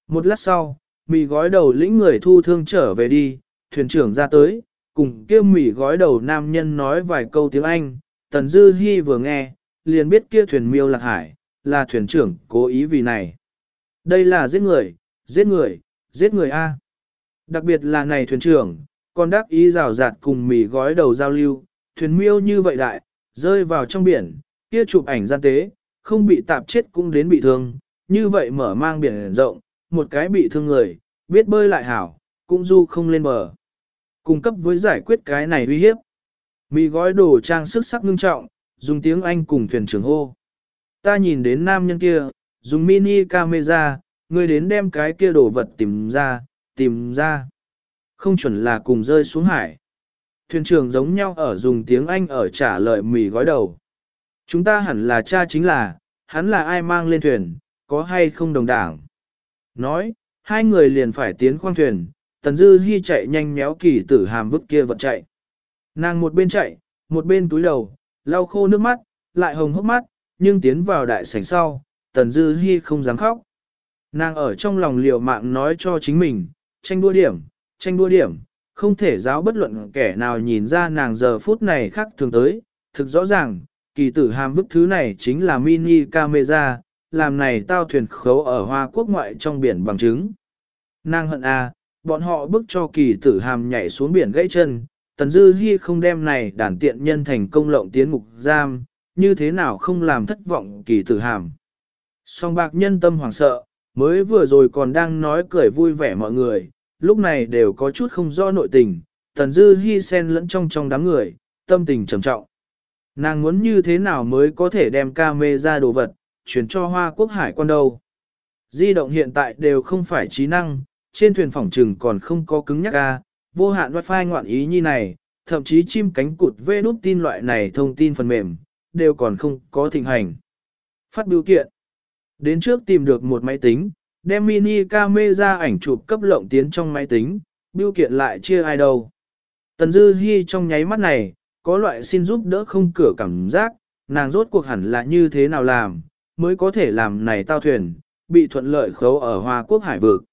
Một lát sau, mì gói đầu lĩnh người thu thương trở về đi, thuyền trưởng ra tới, cùng kia mỉ gói đầu nam nhân nói vài câu tiếng Anh, Tần Dư Hi vừa nghe, liền biết kia thuyền miêu lạc hải, là thuyền trưởng cố ý vì này. Đây là giết người, giết người, giết người A. Đặc biệt là này thuyền trưởng, còn đắc ý rào rạt cùng mỉ gói đầu giao lưu, thuyền miêu như vậy đại, rơi vào trong biển, kia chụp ảnh gian tế, không bị tạp chết cũng đến bị thương, như vậy mở mang biển rộng, một cái bị thương người, biết bơi lại hảo, cũng du không lên bờ cung cấp với giải quyết cái này uy hiếp. Mì gói đồ trang sức sắc ngưng trọng, dùng tiếng Anh cùng thuyền trưởng hô. Ta nhìn đến nam nhân kia, dùng mini camera, người đến đem cái kia đồ vật tìm ra, tìm ra. Không chuẩn là cùng rơi xuống hải. Thuyền trưởng giống nhau ở dùng tiếng Anh ở trả lời mì gói đầu. Chúng ta hẳn là cha chính là, hắn là ai mang lên thuyền, có hay không đồng đảng. Nói, hai người liền phải tiến khoang thuyền, Tần Dư Hi chạy nhanh méo kỳ tử hàm vứt kia vật chạy. Nàng một bên chạy, một bên túi đầu, lau khô nước mắt, lại hồng hốc mắt, nhưng tiến vào đại sảnh sau, Tần Dư Hi không dám khóc. Nàng ở trong lòng liều mạng nói cho chính mình, tranh đua điểm, tranh đua điểm, không thể giáo bất luận kẻ nào nhìn ra nàng giờ phút này khác thường tới. Thực rõ ràng, kỳ tử hàm vứt thứ này chính là mini camera, làm này tao thuyền khấu ở Hoa Quốc ngoại trong biển bằng chứng. Nàng hận à, bọn họ bức cho kỳ tử hàm nhảy xuống biển gãy chân, Tần Dư hy không đem này đàn tiện nhân thành công lộng tiến ngục giam, như thế nào không làm thất vọng kỳ tử hàm. Song bạc nhân tâm hoảng sợ, mới vừa rồi còn đang nói cười vui vẻ mọi người, lúc này đều có chút không do nội tình, Tần Dư hy sen lẫn trong trong đám người, tâm tình trầm trọng. Nàng muốn như thế nào mới có thể đem ca mê ra đồ vật, chuyển cho Hoa Quốc Hải quan đâu. Di động hiện tại đều không phải trí năng, trên thuyền phòng trừng còn không có cứng nhắc ca, vô hạn wifi ngoạn ý như này, thậm chí chim cánh cụt vê đút tin loại này thông tin phần mềm, đều còn không có thịnh hành. Phát biểu kiện. Đến trước tìm được một máy tính, đem mini camera ảnh chụp cấp lộng tiến trong máy tính, biêu kiện lại chia ai đâu. Tần Dư Hi trong nháy mắt này, có loại xin giúp đỡ không cửa cảm giác, nàng rốt cuộc hẳn là như thế nào làm, mới có thể làm này tao thuyền, bị thuận lợi khấu ở Hoa Quốc Hải vực.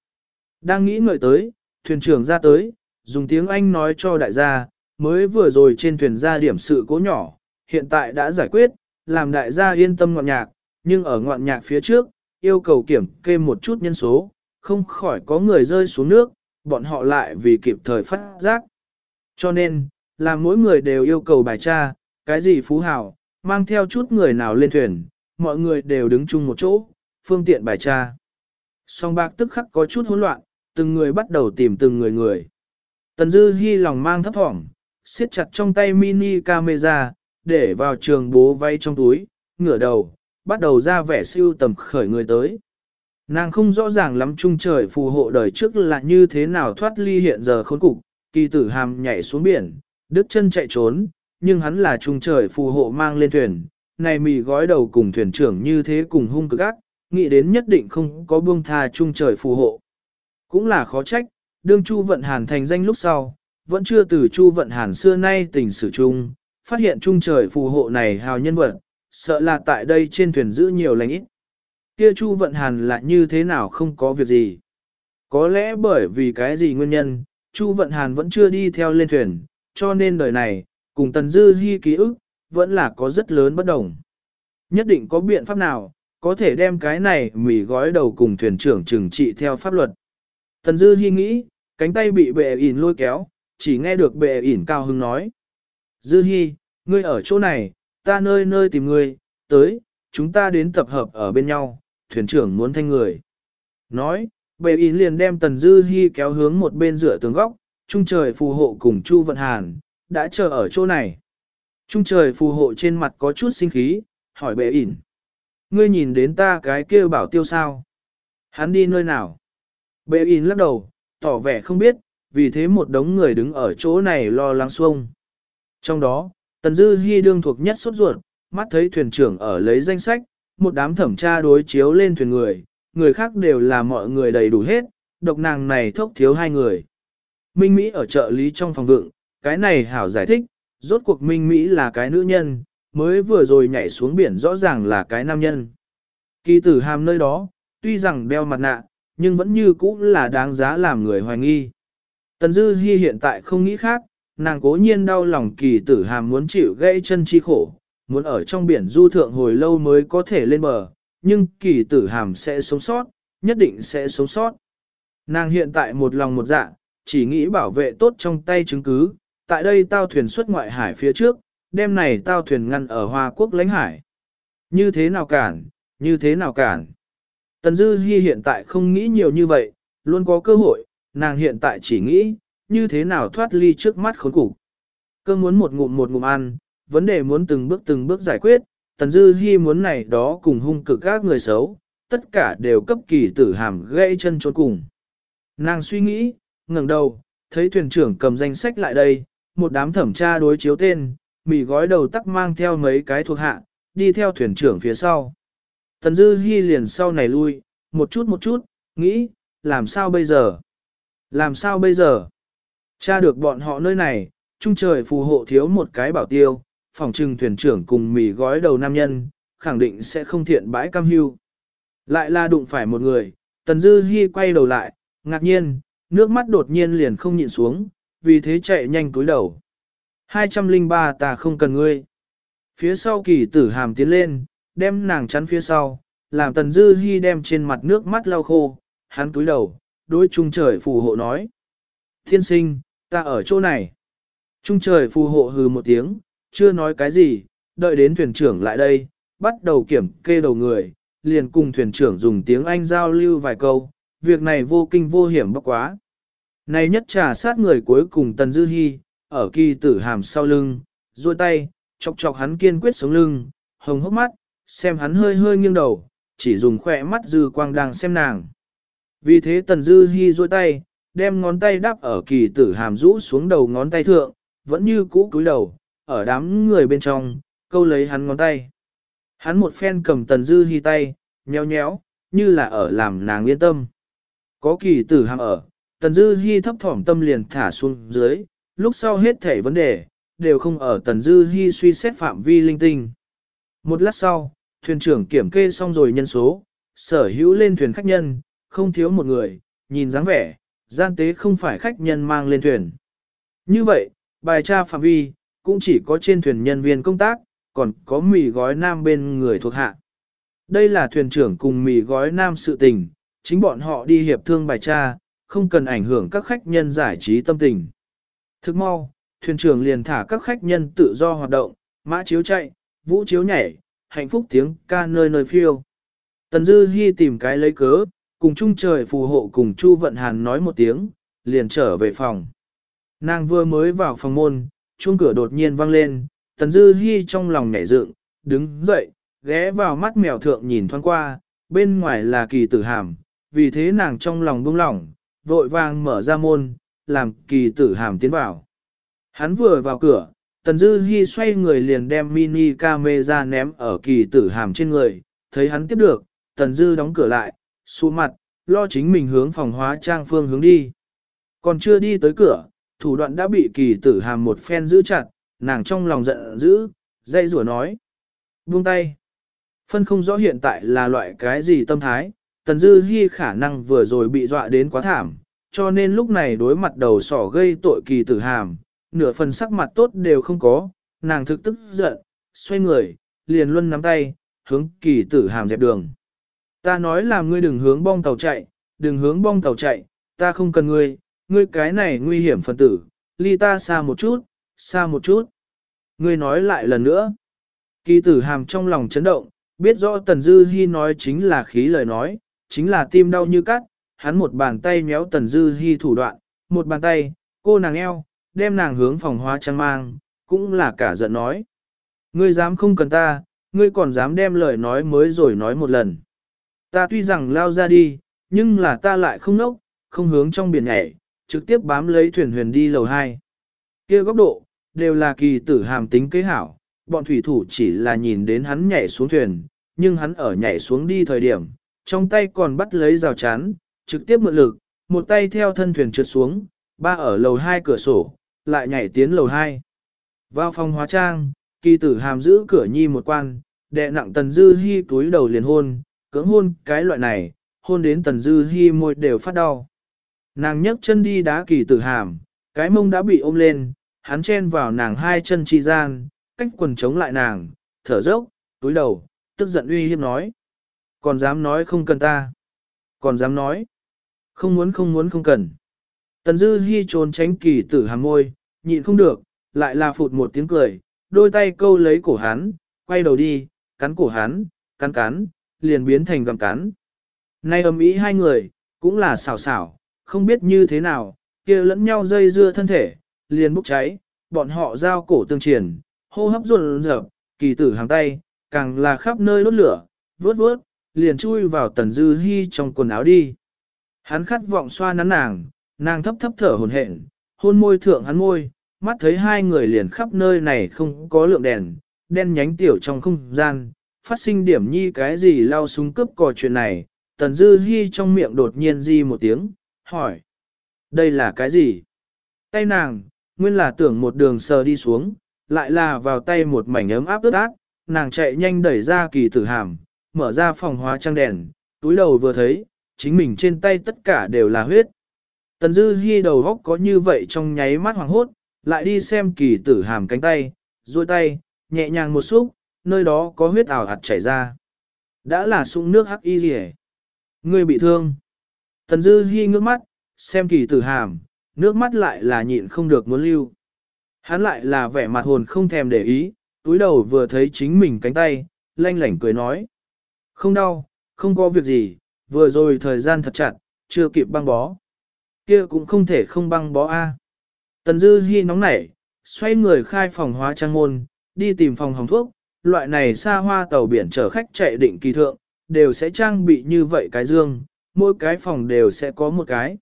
Đang nghĩ ngợi tới, thuyền trưởng ra tới, dùng tiếng Anh nói cho đại gia, mới vừa rồi trên thuyền ra điểm sự cố nhỏ, hiện tại đã giải quyết, làm đại gia yên tâm ngọn nhạc, nhưng ở ngọn nhạc phía trước, yêu cầu kiểm kê một chút nhân số, không khỏi có người rơi xuống nước, bọn họ lại vì kịp thời phát giác. Cho nên, là mỗi người đều yêu cầu bài tra, cái gì phú hào, mang theo chút người nào lên thuyền, mọi người đều đứng chung một chỗ, phương tiện bài tra. Song bạc tức khắc có chút hỗn loạn, từng người bắt đầu tìm từng người người. Tần Dư Hi lòng mang thấp thỏm, siết chặt trong tay mini camera, để vào trường bố vay trong túi, ngửa đầu, bắt đầu ra vẻ siêu tầm khởi người tới. Nàng không rõ ràng lắm trung trời phù hộ đời trước là như thế nào thoát ly hiện giờ khốn cục, kỳ tử hàm nhảy xuống biển, đứt chân chạy trốn, nhưng hắn là trung trời phù hộ mang lên thuyền, này mì gói đầu cùng thuyền trưởng như thế cùng hung cực ác, nghĩ đến nhất định không có buông tha trung trời phù hộ. Cũng là khó trách, đương Chu Vận Hàn thành danh lúc sau, vẫn chưa từ Chu Vận Hàn xưa nay tình sử chung, phát hiện trung trời phù hộ này hào nhân vật, sợ là tại đây trên thuyền giữ nhiều lành ít. Kia Chu Vận Hàn là như thế nào không có việc gì. Có lẽ bởi vì cái gì nguyên nhân, Chu Vận Hàn vẫn chưa đi theo lên thuyền, cho nên đời này, cùng Tần Dư Hi ký ức, vẫn là có rất lớn bất đồng. Nhất định có biện pháp nào, có thể đem cái này mỉ gói đầu cùng thuyền trưởng trừng trị theo pháp luật. Tần Dư Hi nghĩ, cánh tay bị bệ ỉn lôi kéo, chỉ nghe được bệ ỉn cao hưng nói. Dư Hi, ngươi ở chỗ này, ta nơi nơi tìm ngươi, tới, chúng ta đến tập hợp ở bên nhau, thuyền trưởng muốn thanh người. Nói, bệ ý liền đem Tần Dư Hi kéo hướng một bên rửa tường góc, trung trời phù hộ cùng Chu Vận Hàn, đã chờ ở chỗ này. Trung trời phù hộ trên mặt có chút sinh khí, hỏi bệ ỉn. Ngươi nhìn đến ta cái kia bảo tiêu sao? Hắn đi nơi nào? Bệ ỉn lắc đầu, tỏ vẻ không biết, vì thế một đống người đứng ở chỗ này lo lắng xuông. Trong đó, Tần Dư Hi đương thuộc nhất sốt ruột, mắt thấy thuyền trưởng ở lấy danh sách, một đám thẩm tra đối chiếu lên thuyền người, người khác đều là mọi người đầy đủ hết, độc nàng này thốc thiếu hai người. Minh Mỹ ở trợ lý trong phòng vượng, cái này hảo giải thích, rốt cuộc Minh Mỹ là cái nữ nhân, mới vừa rồi nhảy xuống biển rõ ràng là cái nam nhân. Kỳ tử hàm nơi đó, tuy rằng đeo mặt nạ, nhưng vẫn như cũ là đáng giá làm người hoài nghi. Tần Dư Hi hiện tại không nghĩ khác, nàng cố nhiên đau lòng kỳ tử hàm muốn chịu gãy chân chi khổ, muốn ở trong biển du thượng hồi lâu mới có thể lên bờ, nhưng kỳ tử hàm sẽ sống sót, nhất định sẽ sống sót. Nàng hiện tại một lòng một dạ, chỉ nghĩ bảo vệ tốt trong tay chứng cứ, tại đây tao thuyền xuất ngoại hải phía trước, đêm này tao thuyền ngăn ở Hoa Quốc lãnh hải. Như thế nào cản, như thế nào cản. Tần Dư Hi hiện tại không nghĩ nhiều như vậy, luôn có cơ hội, nàng hiện tại chỉ nghĩ, như thế nào thoát ly trước mắt khốn cục. Cơ muốn một ngụm một ngụm ăn, vấn đề muốn từng bước từng bước giải quyết, Tần Dư Hi muốn này đó cùng hung cực các người xấu, tất cả đều cấp kỳ tử hàm gãy chân trốn cùng. Nàng suy nghĩ, ngẩng đầu, thấy thuyền trưởng cầm danh sách lại đây, một đám thẩm tra đối chiếu tên, mì gói đầu tắc mang theo mấy cái thuộc hạ, đi theo thuyền trưởng phía sau. Tần Dư Hi liền sau này lui, một chút một chút, nghĩ, làm sao bây giờ? Làm sao bây giờ? Cha được bọn họ nơi này, trung trời phù hộ thiếu một cái bảo tiêu, phòng trừng thuyền trưởng cùng mì gói đầu nam nhân, khẳng định sẽ không thiện bãi cam hưu. Lại là đụng phải một người, Tần Dư Hi quay đầu lại, ngạc nhiên, nước mắt đột nhiên liền không nhịn xuống, vì thế chạy nhanh túi đầu. 203 ta không cần ngươi. Phía sau kỳ tử hàm tiến lên, đem nàng chắn phía sau, làm tần dư hy đem trên mặt nước mắt lau khô, hắn túi đầu, đối trung trời phù hộ nói. Thiên sinh, ta ở chỗ này. Trung trời phù hộ hừ một tiếng, chưa nói cái gì, đợi đến thuyền trưởng lại đây, bắt đầu kiểm kê đầu người, liền cùng thuyền trưởng dùng tiếng Anh giao lưu vài câu, việc này vô kinh vô hiểm bất quá. Này nhất trà sát người cuối cùng Tần Dư Hi, ở kỳ tử hàm sau lưng, duỗi tay, chọc chọc hắn kiên quyết sống lưng, hồng hốc mắt, xem hắn hơi hơi nghiêng đầu, chỉ dùng khỏe mắt dư quang đang xem nàng. Vì thế tần dư Hi duỗi tay, đem ngón tay đắp ở kỳ tử hàm rũ xuống đầu ngón tay thượng, vẫn như cũ cúi đầu, ở đám người bên trong, câu lấy hắn ngón tay. Hắn một phen cầm tần dư hy tay, nhéo nhéo, như là ở làm nàng yên tâm. Có kỳ tử hàm ở, tần dư hy thấp thỏm tâm liền thả xuống dưới, lúc sau hết thể vấn đề, đều không ở tần dư hy suy xét phạm vi linh tinh. Một lát sau, thuyền trưởng kiểm kê xong rồi nhân số, sở hữu lên thuyền khách nhân, không thiếu một người, nhìn dáng vẻ, gian tế không phải khách nhân mang lên thuyền. Như vậy, bài tra phạm vi, cũng chỉ có trên thuyền nhân viên công tác, còn có mì gói nam bên người thuộc hạ. Đây là thuyền trưởng cùng mì gói nam sự tình, chính bọn họ đi hiệp thương bài tra, không cần ảnh hưởng các khách nhân giải trí tâm tình. Thức mau, thuyền trưởng liền thả các khách nhân tự do hoạt động, mã chiếu chạy, vũ chiếu nhảy, hạnh phúc tiếng ca nơi nơi phiêu. Tần Dư Hi tìm cái lấy cớ, cùng chung trời phù hộ cùng Chu Vận Hàn nói một tiếng, liền trở về phòng. Nàng vừa mới vào phòng môn, chuông cửa đột nhiên vang lên, Tần Dư Hi trong lòng nhảy dựng, đứng dậy, ghé vào mắt mèo thượng nhìn thoáng qua, bên ngoài là kỳ tử hàm, vì thế nàng trong lòng buông lỏng, vội vàng mở ra môn, làm kỳ tử hàm tiến vào. Hắn vừa vào cửa, Tần Dư Hi xoay người liền đem mini camera ném ở kỳ tử hàm trên người, thấy hắn tiếp được, Tần Dư đóng cửa lại, xu mặt, lo chính mình hướng phòng hóa trang phương hướng đi. Còn chưa đi tới cửa, thủ đoạn đã bị kỳ tử hàm một phen giữ chặt, nàng trong lòng giận dữ, dây rủa nói. Buông tay. Phân không rõ hiện tại là loại cái gì tâm thái, Tần Dư hy khả năng vừa rồi bị dọa đến quá thảm, cho nên lúc này đối mặt đầu sỏ gây tội kỳ tử hàm, nửa phần sắc mặt tốt đều không có, nàng thực tức giận, xoay người, liền luân nắm tay, hướng kỳ tử hàm dẹp đường. Ta nói là ngươi đừng hướng bong tàu chạy, đừng hướng bong tàu chạy, ta không cần ngươi, ngươi cái này nguy hiểm phần tử, ly ta xa một chút, xa một chút. Ngươi nói lại lần nữa. Kỳ tử hàm trong lòng chấn động, biết rõ Tần Dư Hi nói chính là khí lời nói, chính là tim đau như cắt, hắn một bàn tay méo Tần Dư Hi thủ đoạn, một bàn tay, cô nàng eo, đem nàng hướng phòng hóa trang mang, cũng là cả giận nói. Ngươi dám không cần ta, ngươi còn dám đem lời nói mới rồi nói một lần. Ta tuy rằng lao ra đi, nhưng là ta lại không nốc, không hướng trong biển nhảy, trực tiếp bám lấy thuyền huyền đi lầu 2. Kia góc độ, đều là kỳ tử hàm tính kế hảo, bọn thủy thủ chỉ là nhìn đến hắn nhảy xuống thuyền, nhưng hắn ở nhảy xuống đi thời điểm, trong tay còn bắt lấy rào chắn, trực tiếp mượn lực, một tay theo thân thuyền trượt xuống, ba ở lầu 2 cửa sổ, lại nhảy tiến lầu 2. Vào phòng hóa trang, kỳ tử hàm giữ cửa nhi một quan, đệ nặng tần dư hy túi đầu liền hôn, cưỡng hôn cái loại này, hôn đến tần dư hy môi đều phát đau. Nàng nhấc chân đi đá kỳ tử hàm, cái mông đã bị ôm lên, hắn chen vào nàng hai chân chi gian, cách quần chống lại nàng, thở dốc, túi đầu, tức giận uy hiếp nói. Còn dám nói không cần ta. Còn dám nói. Không muốn không muốn không cần. Tần Dư Hi trốn tránh kỳ tử hàm môi, nhịn không được, lại là phụt một tiếng cười, đôi tay câu lấy cổ hắn, quay đầu đi, cắn cổ hắn, cắn cắn, liền biến thành gặm cắn. Nay ầm ý hai người, cũng là xảo xảo, không biết như thế nào, kia lẫn nhau dây dưa thân thể, liền bốc cháy, bọn họ giao cổ tương triển, hô hấp run rợp, kỳ tử hàng tay, càng là khắp nơi đốt lửa, vớt vớt, liền chui vào tần dư hy trong quần áo đi. Hắn khát vọng xoa nắn nàng, nàng thấp thấp thở hồn hển, hôn môi thượng hắn môi, mắt thấy hai người liền khắp nơi này không có lượng đèn, đen nhánh tiểu trong không gian, phát sinh điểm nhi cái gì lao súng cướp cò chuyện này, tần dư hy trong miệng đột nhiên di một tiếng, hỏi. Đây là cái gì? Tay nàng, nguyên là tưởng một đường sờ đi xuống, lại là vào tay một mảnh ấm áp ướt át, nàng chạy nhanh đẩy ra kỳ tử hàm, mở ra phòng hóa trang đèn, túi đầu vừa thấy, chính mình trên tay tất cả đều là huyết. Tần Dư Hi đầu góc có như vậy trong nháy mắt hoàng hốt, lại đi xem kỳ tử hàm cánh tay, duỗi tay, nhẹ nhàng một xúc, nơi đó có huyết ảo hạt chảy ra. Đã là sung nước hắc y rỉ. Người bị thương. Tần Dư Hi ngước mắt, xem kỳ tử hàm, nước mắt lại là nhịn không được muốn lưu. Hắn lại là vẻ mặt hồn không thèm để ý, túi đầu vừa thấy chính mình cánh tay, lanh lảnh cười nói. Không đau, không có việc gì, vừa rồi thời gian thật chặt, chưa kịp băng bó. Kia cũng không thể không băng bó A. Tần Dư Hi nóng nảy, xoay người khai phòng hóa trang môn, đi tìm phòng hồng thuốc, loại này xa hoa tàu biển chở khách chạy định kỳ thượng, đều sẽ trang bị như vậy cái dương, mỗi cái phòng đều sẽ có một cái.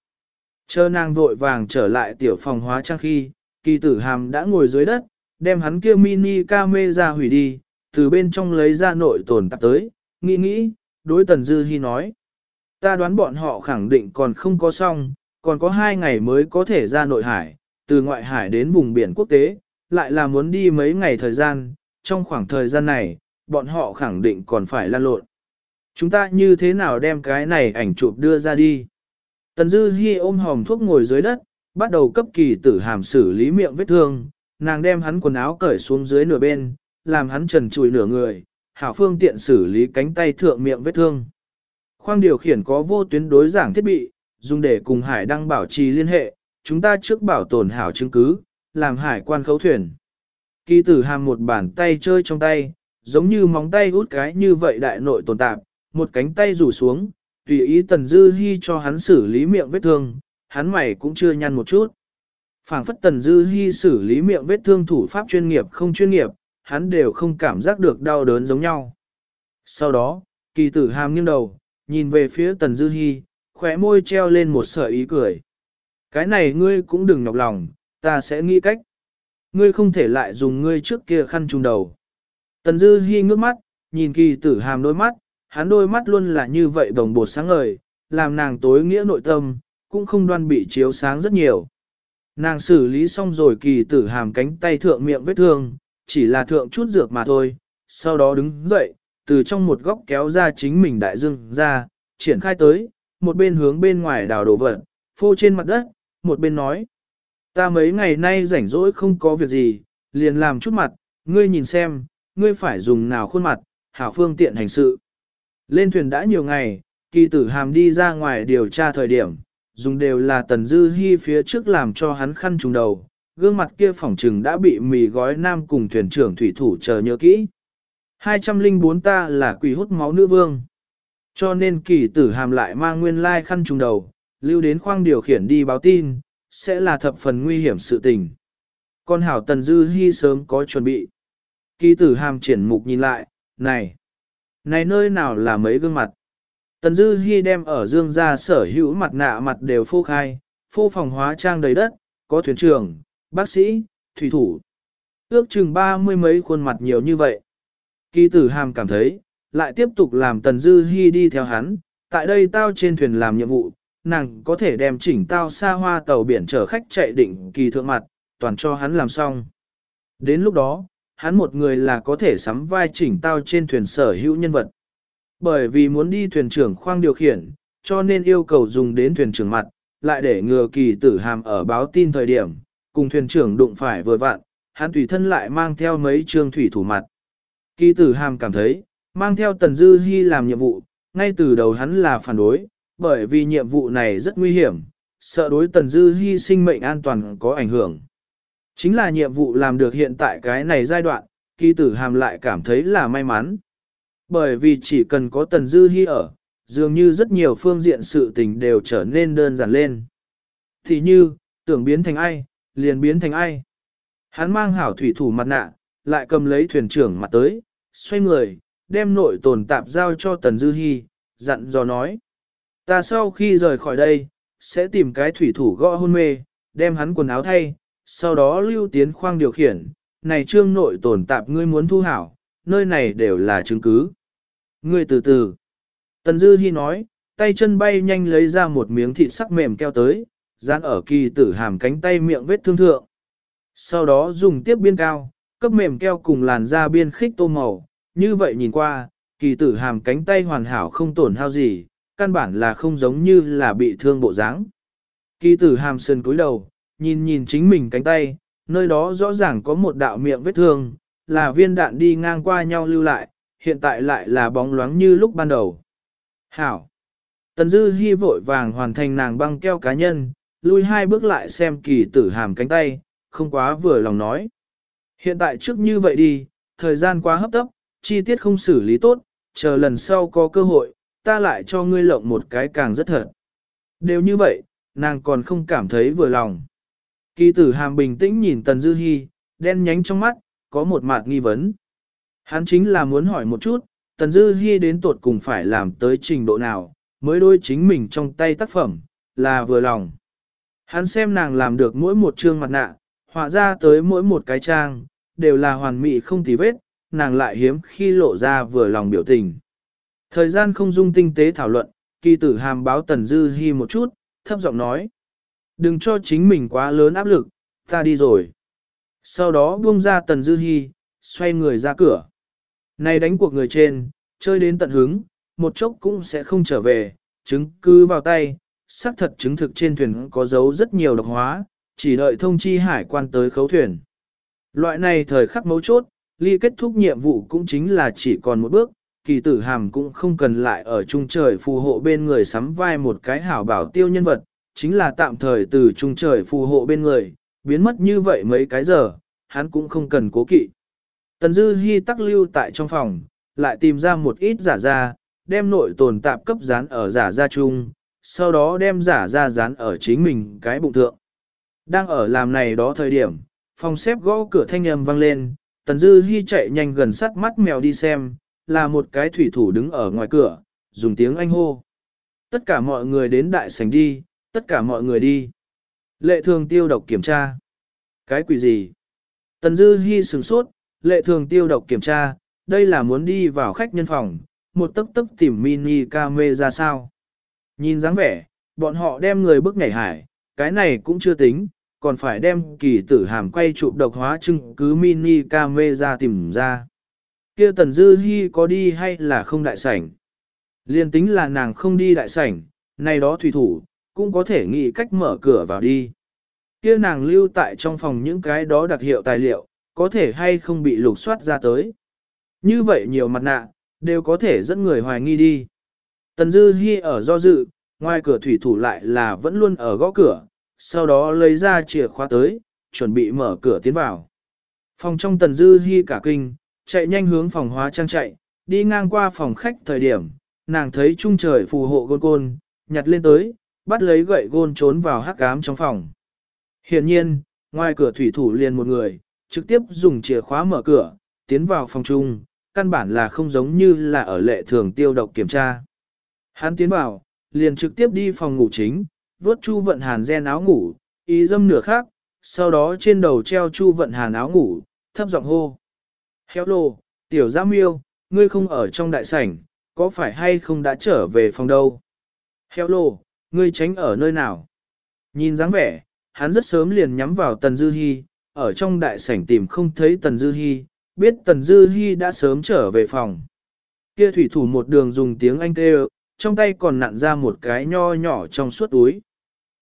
Chờ nàng vội vàng trở lại tiểu phòng hóa trang khi, kỳ tử hàm đã ngồi dưới đất, đem hắn kia mini camera hủy đi, từ bên trong lấy ra nội tồn tạp tới, nghĩ nghĩ, đối Tần Dư Hi nói. Ta đoán bọn họ khẳng định còn không có xong, còn có hai ngày mới có thể ra nội hải, từ ngoại hải đến vùng biển quốc tế, lại là muốn đi mấy ngày thời gian, trong khoảng thời gian này, bọn họ khẳng định còn phải lan lộn. Chúng ta như thế nào đem cái này ảnh chụp đưa ra đi? Tần Dư Hi ôm hòm thuốc ngồi dưới đất, bắt đầu cấp kỳ tử hàm xử lý miệng vết thương, nàng đem hắn quần áo cởi xuống dưới nửa bên, làm hắn trần trụi nửa người, hảo phương tiện xử lý cánh tay thượng miệng vết thương. Khoang điều khiển có vô tuyến đối giảng thiết bị, dùng để cùng hải đăng bảo trì liên hệ, chúng ta trước bảo tồn hảo chứng cứ, làm hải quan khấu thuyền. Kỳ tử hàm một bàn tay chơi trong tay, giống như móng tay út cái như vậy đại nội tồn tạp, một cánh tay rủ xuống, tùy ý tần dư hy cho hắn xử lý miệng vết thương, hắn mày cũng chưa nhăn một chút. phảng phất tần dư hy xử lý miệng vết thương thủ pháp chuyên nghiệp không chuyên nghiệp, hắn đều không cảm giác được đau đớn giống nhau. Sau đó, kỳ tử hàm nghiêng đầu, nhìn về phía tần dư hy, khóe môi treo lên một sợi ý cười. Cái này ngươi cũng đừng nhọc lòng, ta sẽ nghĩ cách. Ngươi không thể lại dùng ngươi trước kia khăn trùng đầu. Tần dư hy ngước mắt, nhìn kỳ tử hàm đôi mắt, hắn đôi mắt luôn là như vậy đồng bột sáng ngời, làm nàng tối nghĩa nội tâm, cũng không đoan bị chiếu sáng rất nhiều. Nàng xử lý xong rồi kỳ tử hàm cánh tay thượng miệng vết thương, chỉ là thượng chút dược mà thôi, sau đó đứng dậy, từ trong một góc kéo ra chính mình đại dương ra, triển khai tới, một bên hướng bên ngoài đào đồ vật, phô trên mặt đất, một bên nói. Ta mấy ngày nay rảnh rỗi không có việc gì, liền làm chút mặt, ngươi nhìn xem, ngươi phải dùng nào khuôn mặt, hảo phương tiện hành sự. Lên thuyền đã nhiều ngày, kỳ tử hàm đi ra ngoài điều tra thời điểm, dùng đều là tần dư hy phía trước làm cho hắn khăn trùng đầu, gương mặt kia phỏng trừng đã bị mì gói nam cùng thuyền trưởng thủy thủ chờ nhớ kỹ. 204 ta là quỷ hút máu nữ vương. Cho nên kỳ tử hàm lại mang nguyên lai khăn trùng đầu, lưu đến khoang điều khiển đi báo tin, sẽ là thập phần nguy hiểm sự tình. Con hảo tần dư hy sớm có chuẩn bị. Kỳ tử hàm triển mục nhìn lại, này, này nơi nào là mấy gương mặt. Tần dư hy đem ở dương gia sở hữu mặt nạ mặt đều phô khai, phô phòng hóa trang đầy đất, có thuyền trưởng, bác sĩ, thủy thủ. Ước chừng ba mươi mấy khuôn mặt nhiều như vậy. Kỳ tử hàm cảm thấy, lại tiếp tục làm tần dư hy đi theo hắn, tại đây tao trên thuyền làm nhiệm vụ, nàng có thể đem chỉnh tao xa hoa tàu biển chở khách chạy định kỳ thượng mặt, toàn cho hắn làm xong. Đến lúc đó, hắn một người là có thể sắm vai chỉnh tao trên thuyền sở hữu nhân vật. Bởi vì muốn đi thuyền trưởng khoang điều khiển, cho nên yêu cầu dùng đến thuyền trưởng mặt, lại để ngừa kỳ tử hàm ở báo tin thời điểm, cùng thuyền trưởng đụng phải vừa vặn, hắn tùy thân lại mang theo mấy trương thủy thủ mặt. Kỳ tử hàm cảm thấy, mang theo tần dư hy làm nhiệm vụ, ngay từ đầu hắn là phản đối, bởi vì nhiệm vụ này rất nguy hiểm, sợ đối tần dư hy sinh mệnh an toàn có ảnh hưởng. Chính là nhiệm vụ làm được hiện tại cái này giai đoạn, kỳ tử hàm lại cảm thấy là may mắn. Bởi vì chỉ cần có tần dư hy ở, dường như rất nhiều phương diện sự tình đều trở nên đơn giản lên. Thì như, tưởng biến thành ai, liền biến thành ai. Hắn mang hảo thủy thủ mặt nạ, lại cầm lấy thuyền trưởng mặt tới, xoay người, đem nội tồn tạp giao cho Tần Dư Hi, dặn dò nói. Ta sau khi rời khỏi đây, sẽ tìm cái thủy thủ gõ hôn mê, đem hắn quần áo thay, sau đó lưu tiến khoang điều khiển, này trương nội tồn tạp ngươi muốn thu hảo, nơi này đều là chứng cứ. Ngươi từ từ. Tần Dư Hi nói, tay chân bay nhanh lấy ra một miếng thịt sắc mềm keo tới, dán ở kỳ tử hàm cánh tay miệng vết thương thượng. Sau đó dùng tiếp biên cao, cấp mềm keo cùng làn da biên khích tô màu, như vậy nhìn qua, kỳ tử hàm cánh tay hoàn hảo không tổn hao gì, căn bản là không giống như là bị thương bộ dáng. Kỳ tử hàm sơn cúi đầu, nhìn nhìn chính mình cánh tay, nơi đó rõ ràng có một đạo miệng vết thương, là viên đạn đi ngang qua nhau lưu lại, hiện tại lại là bóng loáng như lúc ban đầu. Hảo! Tần Dư hy vội vàng hoàn thành nàng băng keo cá nhân, lui hai bước lại xem kỳ tử hàm cánh tay, không quá vừa lòng nói. Hiện tại trước như vậy đi, thời gian quá hấp tấp, chi tiết không xử lý tốt, chờ lần sau có cơ hội, ta lại cho ngươi lộng một cái càng rất thật. Đều như vậy, nàng còn không cảm thấy vừa lòng. Kỳ tử hàm bình tĩnh nhìn Tần Dư Hi, đen nhánh trong mắt, có một mạt nghi vấn. Hắn chính là muốn hỏi một chút, Tần Dư Hi đến tột cùng phải làm tới trình độ nào, mới đôi chính mình trong tay tác phẩm, là vừa lòng. Hắn xem nàng làm được mỗi một chương mặt nạ, họa ra tới mỗi một cái trang, đều là hoàn mỹ không tì vết, nàng lại hiếm khi lộ ra vừa lòng biểu tình. Thời gian không dung tinh tế thảo luận, kỳ tử hàm báo Tần Dư Hi một chút, thấp giọng nói. Đừng cho chính mình quá lớn áp lực, ta đi rồi. Sau đó buông ra Tần Dư Hi, xoay người ra cửa. Này đánh cuộc người trên, chơi đến tận hứng, một chốc cũng sẽ không trở về, chứng cứ vào tay, xác thật chứng thực trên thuyền có dấu rất nhiều độc hóa, chỉ đợi thông chi hải quan tới khấu thuyền. Loại này thời khắc mấu chốt, ly kết thúc nhiệm vụ cũng chính là chỉ còn một bước, kỳ tử hàm cũng không cần lại ở trung trời phù hộ bên người sắm vai một cái hảo bảo tiêu nhân vật, chính là tạm thời từ trung trời phù hộ bên người, biến mất như vậy mấy cái giờ, hắn cũng không cần cố kỵ. Tần Dư Hi tắc lưu tại trong phòng, lại tìm ra một ít giả da đem nội tồn tạp cấp dán ở giả da chung, sau đó đem giả da dán ở chính mình cái bụng thượng. Đang ở làm này đó thời điểm, phòng xếp gõ cửa thanh âm vang lên, Tần Dư Hi chạy nhanh gần sát mắt mèo đi xem, là một cái thủy thủ đứng ở ngoài cửa, dùng tiếng Anh hô. Tất cả mọi người đến đại sảnh đi, tất cả mọi người đi. Lệ thường tiêu độc kiểm tra. Cái quỷ gì? Tần Dư Hi sửng sốt, lệ thường tiêu độc kiểm tra, đây là muốn đi vào khách nhân phòng, một tấc tấc tìm mini camera sao. Nhìn dáng vẻ, bọn họ đem người bước nhảy hải, cái này cũng chưa tính, còn phải đem kỳ tử hàm quay chụp độc hóa chứng cứ mini camera tìm ra kia Tần Dư Hi có đi hay là không đại sảnh? Liên tính là nàng không đi đại sảnh, này đó thủy thủ, cũng có thể nghĩ cách mở cửa vào đi. kia nàng lưu tại trong phòng những cái đó đặc hiệu tài liệu, có thể hay không bị lục soát ra tới. Như vậy nhiều mặt nạ, đều có thể dẫn người hoài nghi đi. Tần Dư Hi ở do dự, ngoài cửa thủy thủ lại là vẫn luôn ở gõ cửa, sau đó lấy ra chìa khóa tới, chuẩn bị mở cửa tiến vào. Phòng trong Tần Dư Hi cả kinh, chạy nhanh hướng phòng hóa trang chạy, đi ngang qua phòng khách thời điểm, nàng thấy trung trời phù hộ gôn côn, nhặt lên tới, bắt lấy gậy gôn trốn vào hắc ám trong phòng. Hiện nhiên, ngoài cửa thủy thủ liền một người, trực tiếp dùng chìa khóa mở cửa, tiến vào phòng chung, căn bản là không giống như là ở lệ thường tiêu độc kiểm tra. Hắn tiến vào, liền trực tiếp đi phòng ngủ chính, vuốt chu vận hàn gen áo ngủ, ý dâm nửa khác, sau đó trên đầu treo chu vận hàn áo ngủ, thấp giọng hô. Khéo lô, tiểu giám miêu, ngươi không ở trong đại sảnh, có phải hay không đã trở về phòng đâu? Khéo lô, ngươi tránh ở nơi nào? Nhìn dáng vẻ, hắn rất sớm liền nhắm vào Tần Dư Hi, ở trong đại sảnh tìm không thấy Tần Dư Hi, biết Tần Dư Hi đã sớm trở về phòng. Kia thủy thủ một đường dùng tiếng Anh kêu, trong tay còn nặn ra một cái nho nhỏ trong suốt túi.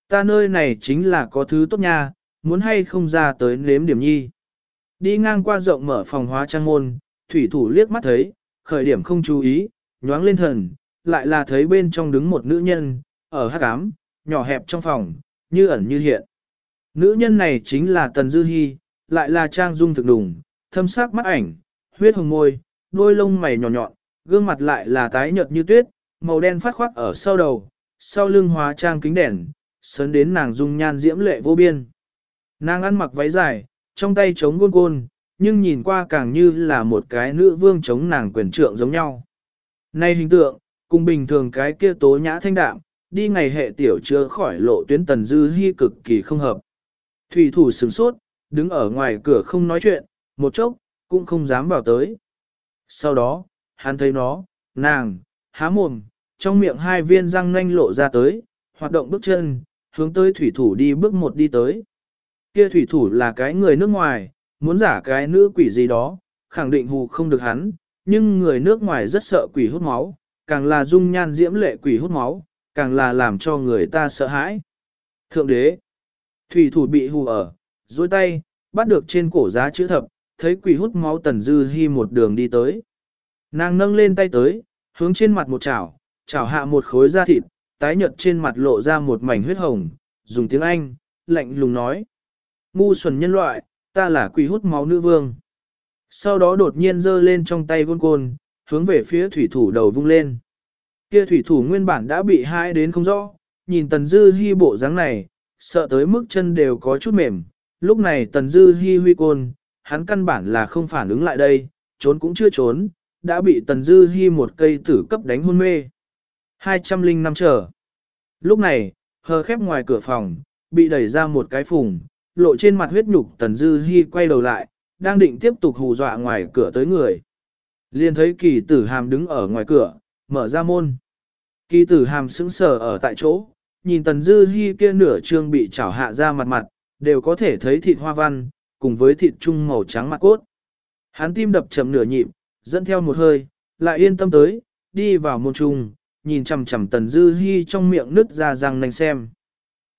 Ta nơi này chính là có thứ tốt nha, muốn hay không ra tới nếm điểm nhi. Đi ngang qua rộng mở phòng hóa trang môn, thủy thủ liếc mắt thấy, khởi điểm không chú ý, nhoáng lên thần, lại là thấy bên trong đứng một nữ nhân, ở hát ám, nhỏ hẹp trong phòng, như ẩn như hiện. Nữ nhân này chính là Tần Dư Hi, lại là trang dung thực đùng, thâm sắc mắt ảnh, huyết hồng môi, đôi lông mày nhỏ nhọn, gương mặt lại là tái nhợt như tuyết, màu đen phát khoác ở sau đầu, sau lưng hóa trang kính đèn, sớn đến nàng dung nhan diễm lệ vô biên. Nàng ăn mặc váy dài, trong tay chống gôn côn, nhưng nhìn qua càng như là một cái nữ vương chống nàng quyền trượng giống nhau. Nay hình tượng, cùng bình thường cái kia tố nhã thanh đạm, đi ngày hệ tiểu chưa khỏi lộ tuyến tần dư hy cực kỳ không hợp. Thủy thủ sửng sốt, đứng ở ngoài cửa không nói chuyện, một chốc, cũng không dám vào tới. Sau đó, hắn thấy nó, nàng, há mồm, trong miệng hai viên răng nanh lộ ra tới, hoạt động bước chân, hướng tới thủy thủ đi bước một đi tới. Kia thủy thủ là cái người nước ngoài, muốn giả cái nữ quỷ gì đó, khẳng định hù không được hắn, nhưng người nước ngoài rất sợ quỷ hút máu, càng là dung nhan diễm lệ quỷ hút máu, càng là làm cho người ta sợ hãi. Thượng đế, thủy thủ bị hù ở, dôi tay, bắt được trên cổ giá chữ thập, thấy quỷ hút máu tần dư hy một đường đi tới. Nàng nâng lên tay tới, hướng trên mặt một chảo, chảo hạ một khối da thịt, tái nhợt trên mặt lộ ra một mảnh huyết hồng, dùng tiếng Anh, lạnh lùng nói. Ngu xuẩn nhân loại, ta là quỷ hút máu nữ vương. Sau đó đột nhiên giơ lên trong tay gôn côn, hướng về phía thủy thủ đầu vung lên. Kia thủy thủ nguyên bản đã bị hai đến không rõ, nhìn tần dư hy bộ dáng này, sợ tới mức chân đều có chút mềm. Lúc này tần dư hy huy côn, hắn căn bản là không phản ứng lại đây, trốn cũng chưa trốn, đã bị Tần Dư Hi một cây tử cấp đánh hôn mê. 205 chờ. Lúc này, hờ khép ngoài cửa phòng, bị đẩy ra một cái phùng, lộ trên mặt huyết nhục Tần Dư Hi quay đầu lại, đang định tiếp tục hù dọa ngoài cửa tới người. Liền thấy kỳ tử hàm đứng ở ngoài cửa, mở ra môn. Kỳ tử hàm sững sờ ở tại chỗ, nhìn Tần Dư Hi kia nửa trương bị chảo hạ ra mặt mặt, đều có thể thấy thịt hoa văn, cùng với thịt trung màu trắng mặt cốt. Hắn tim đập chậm nửa nhịp, dẫn theo một hơi, lại yên tâm tới, đi vào môn trung, nhìn chằm chằm Tần Dư Hi trong miệng nứt ra răng nanh xem.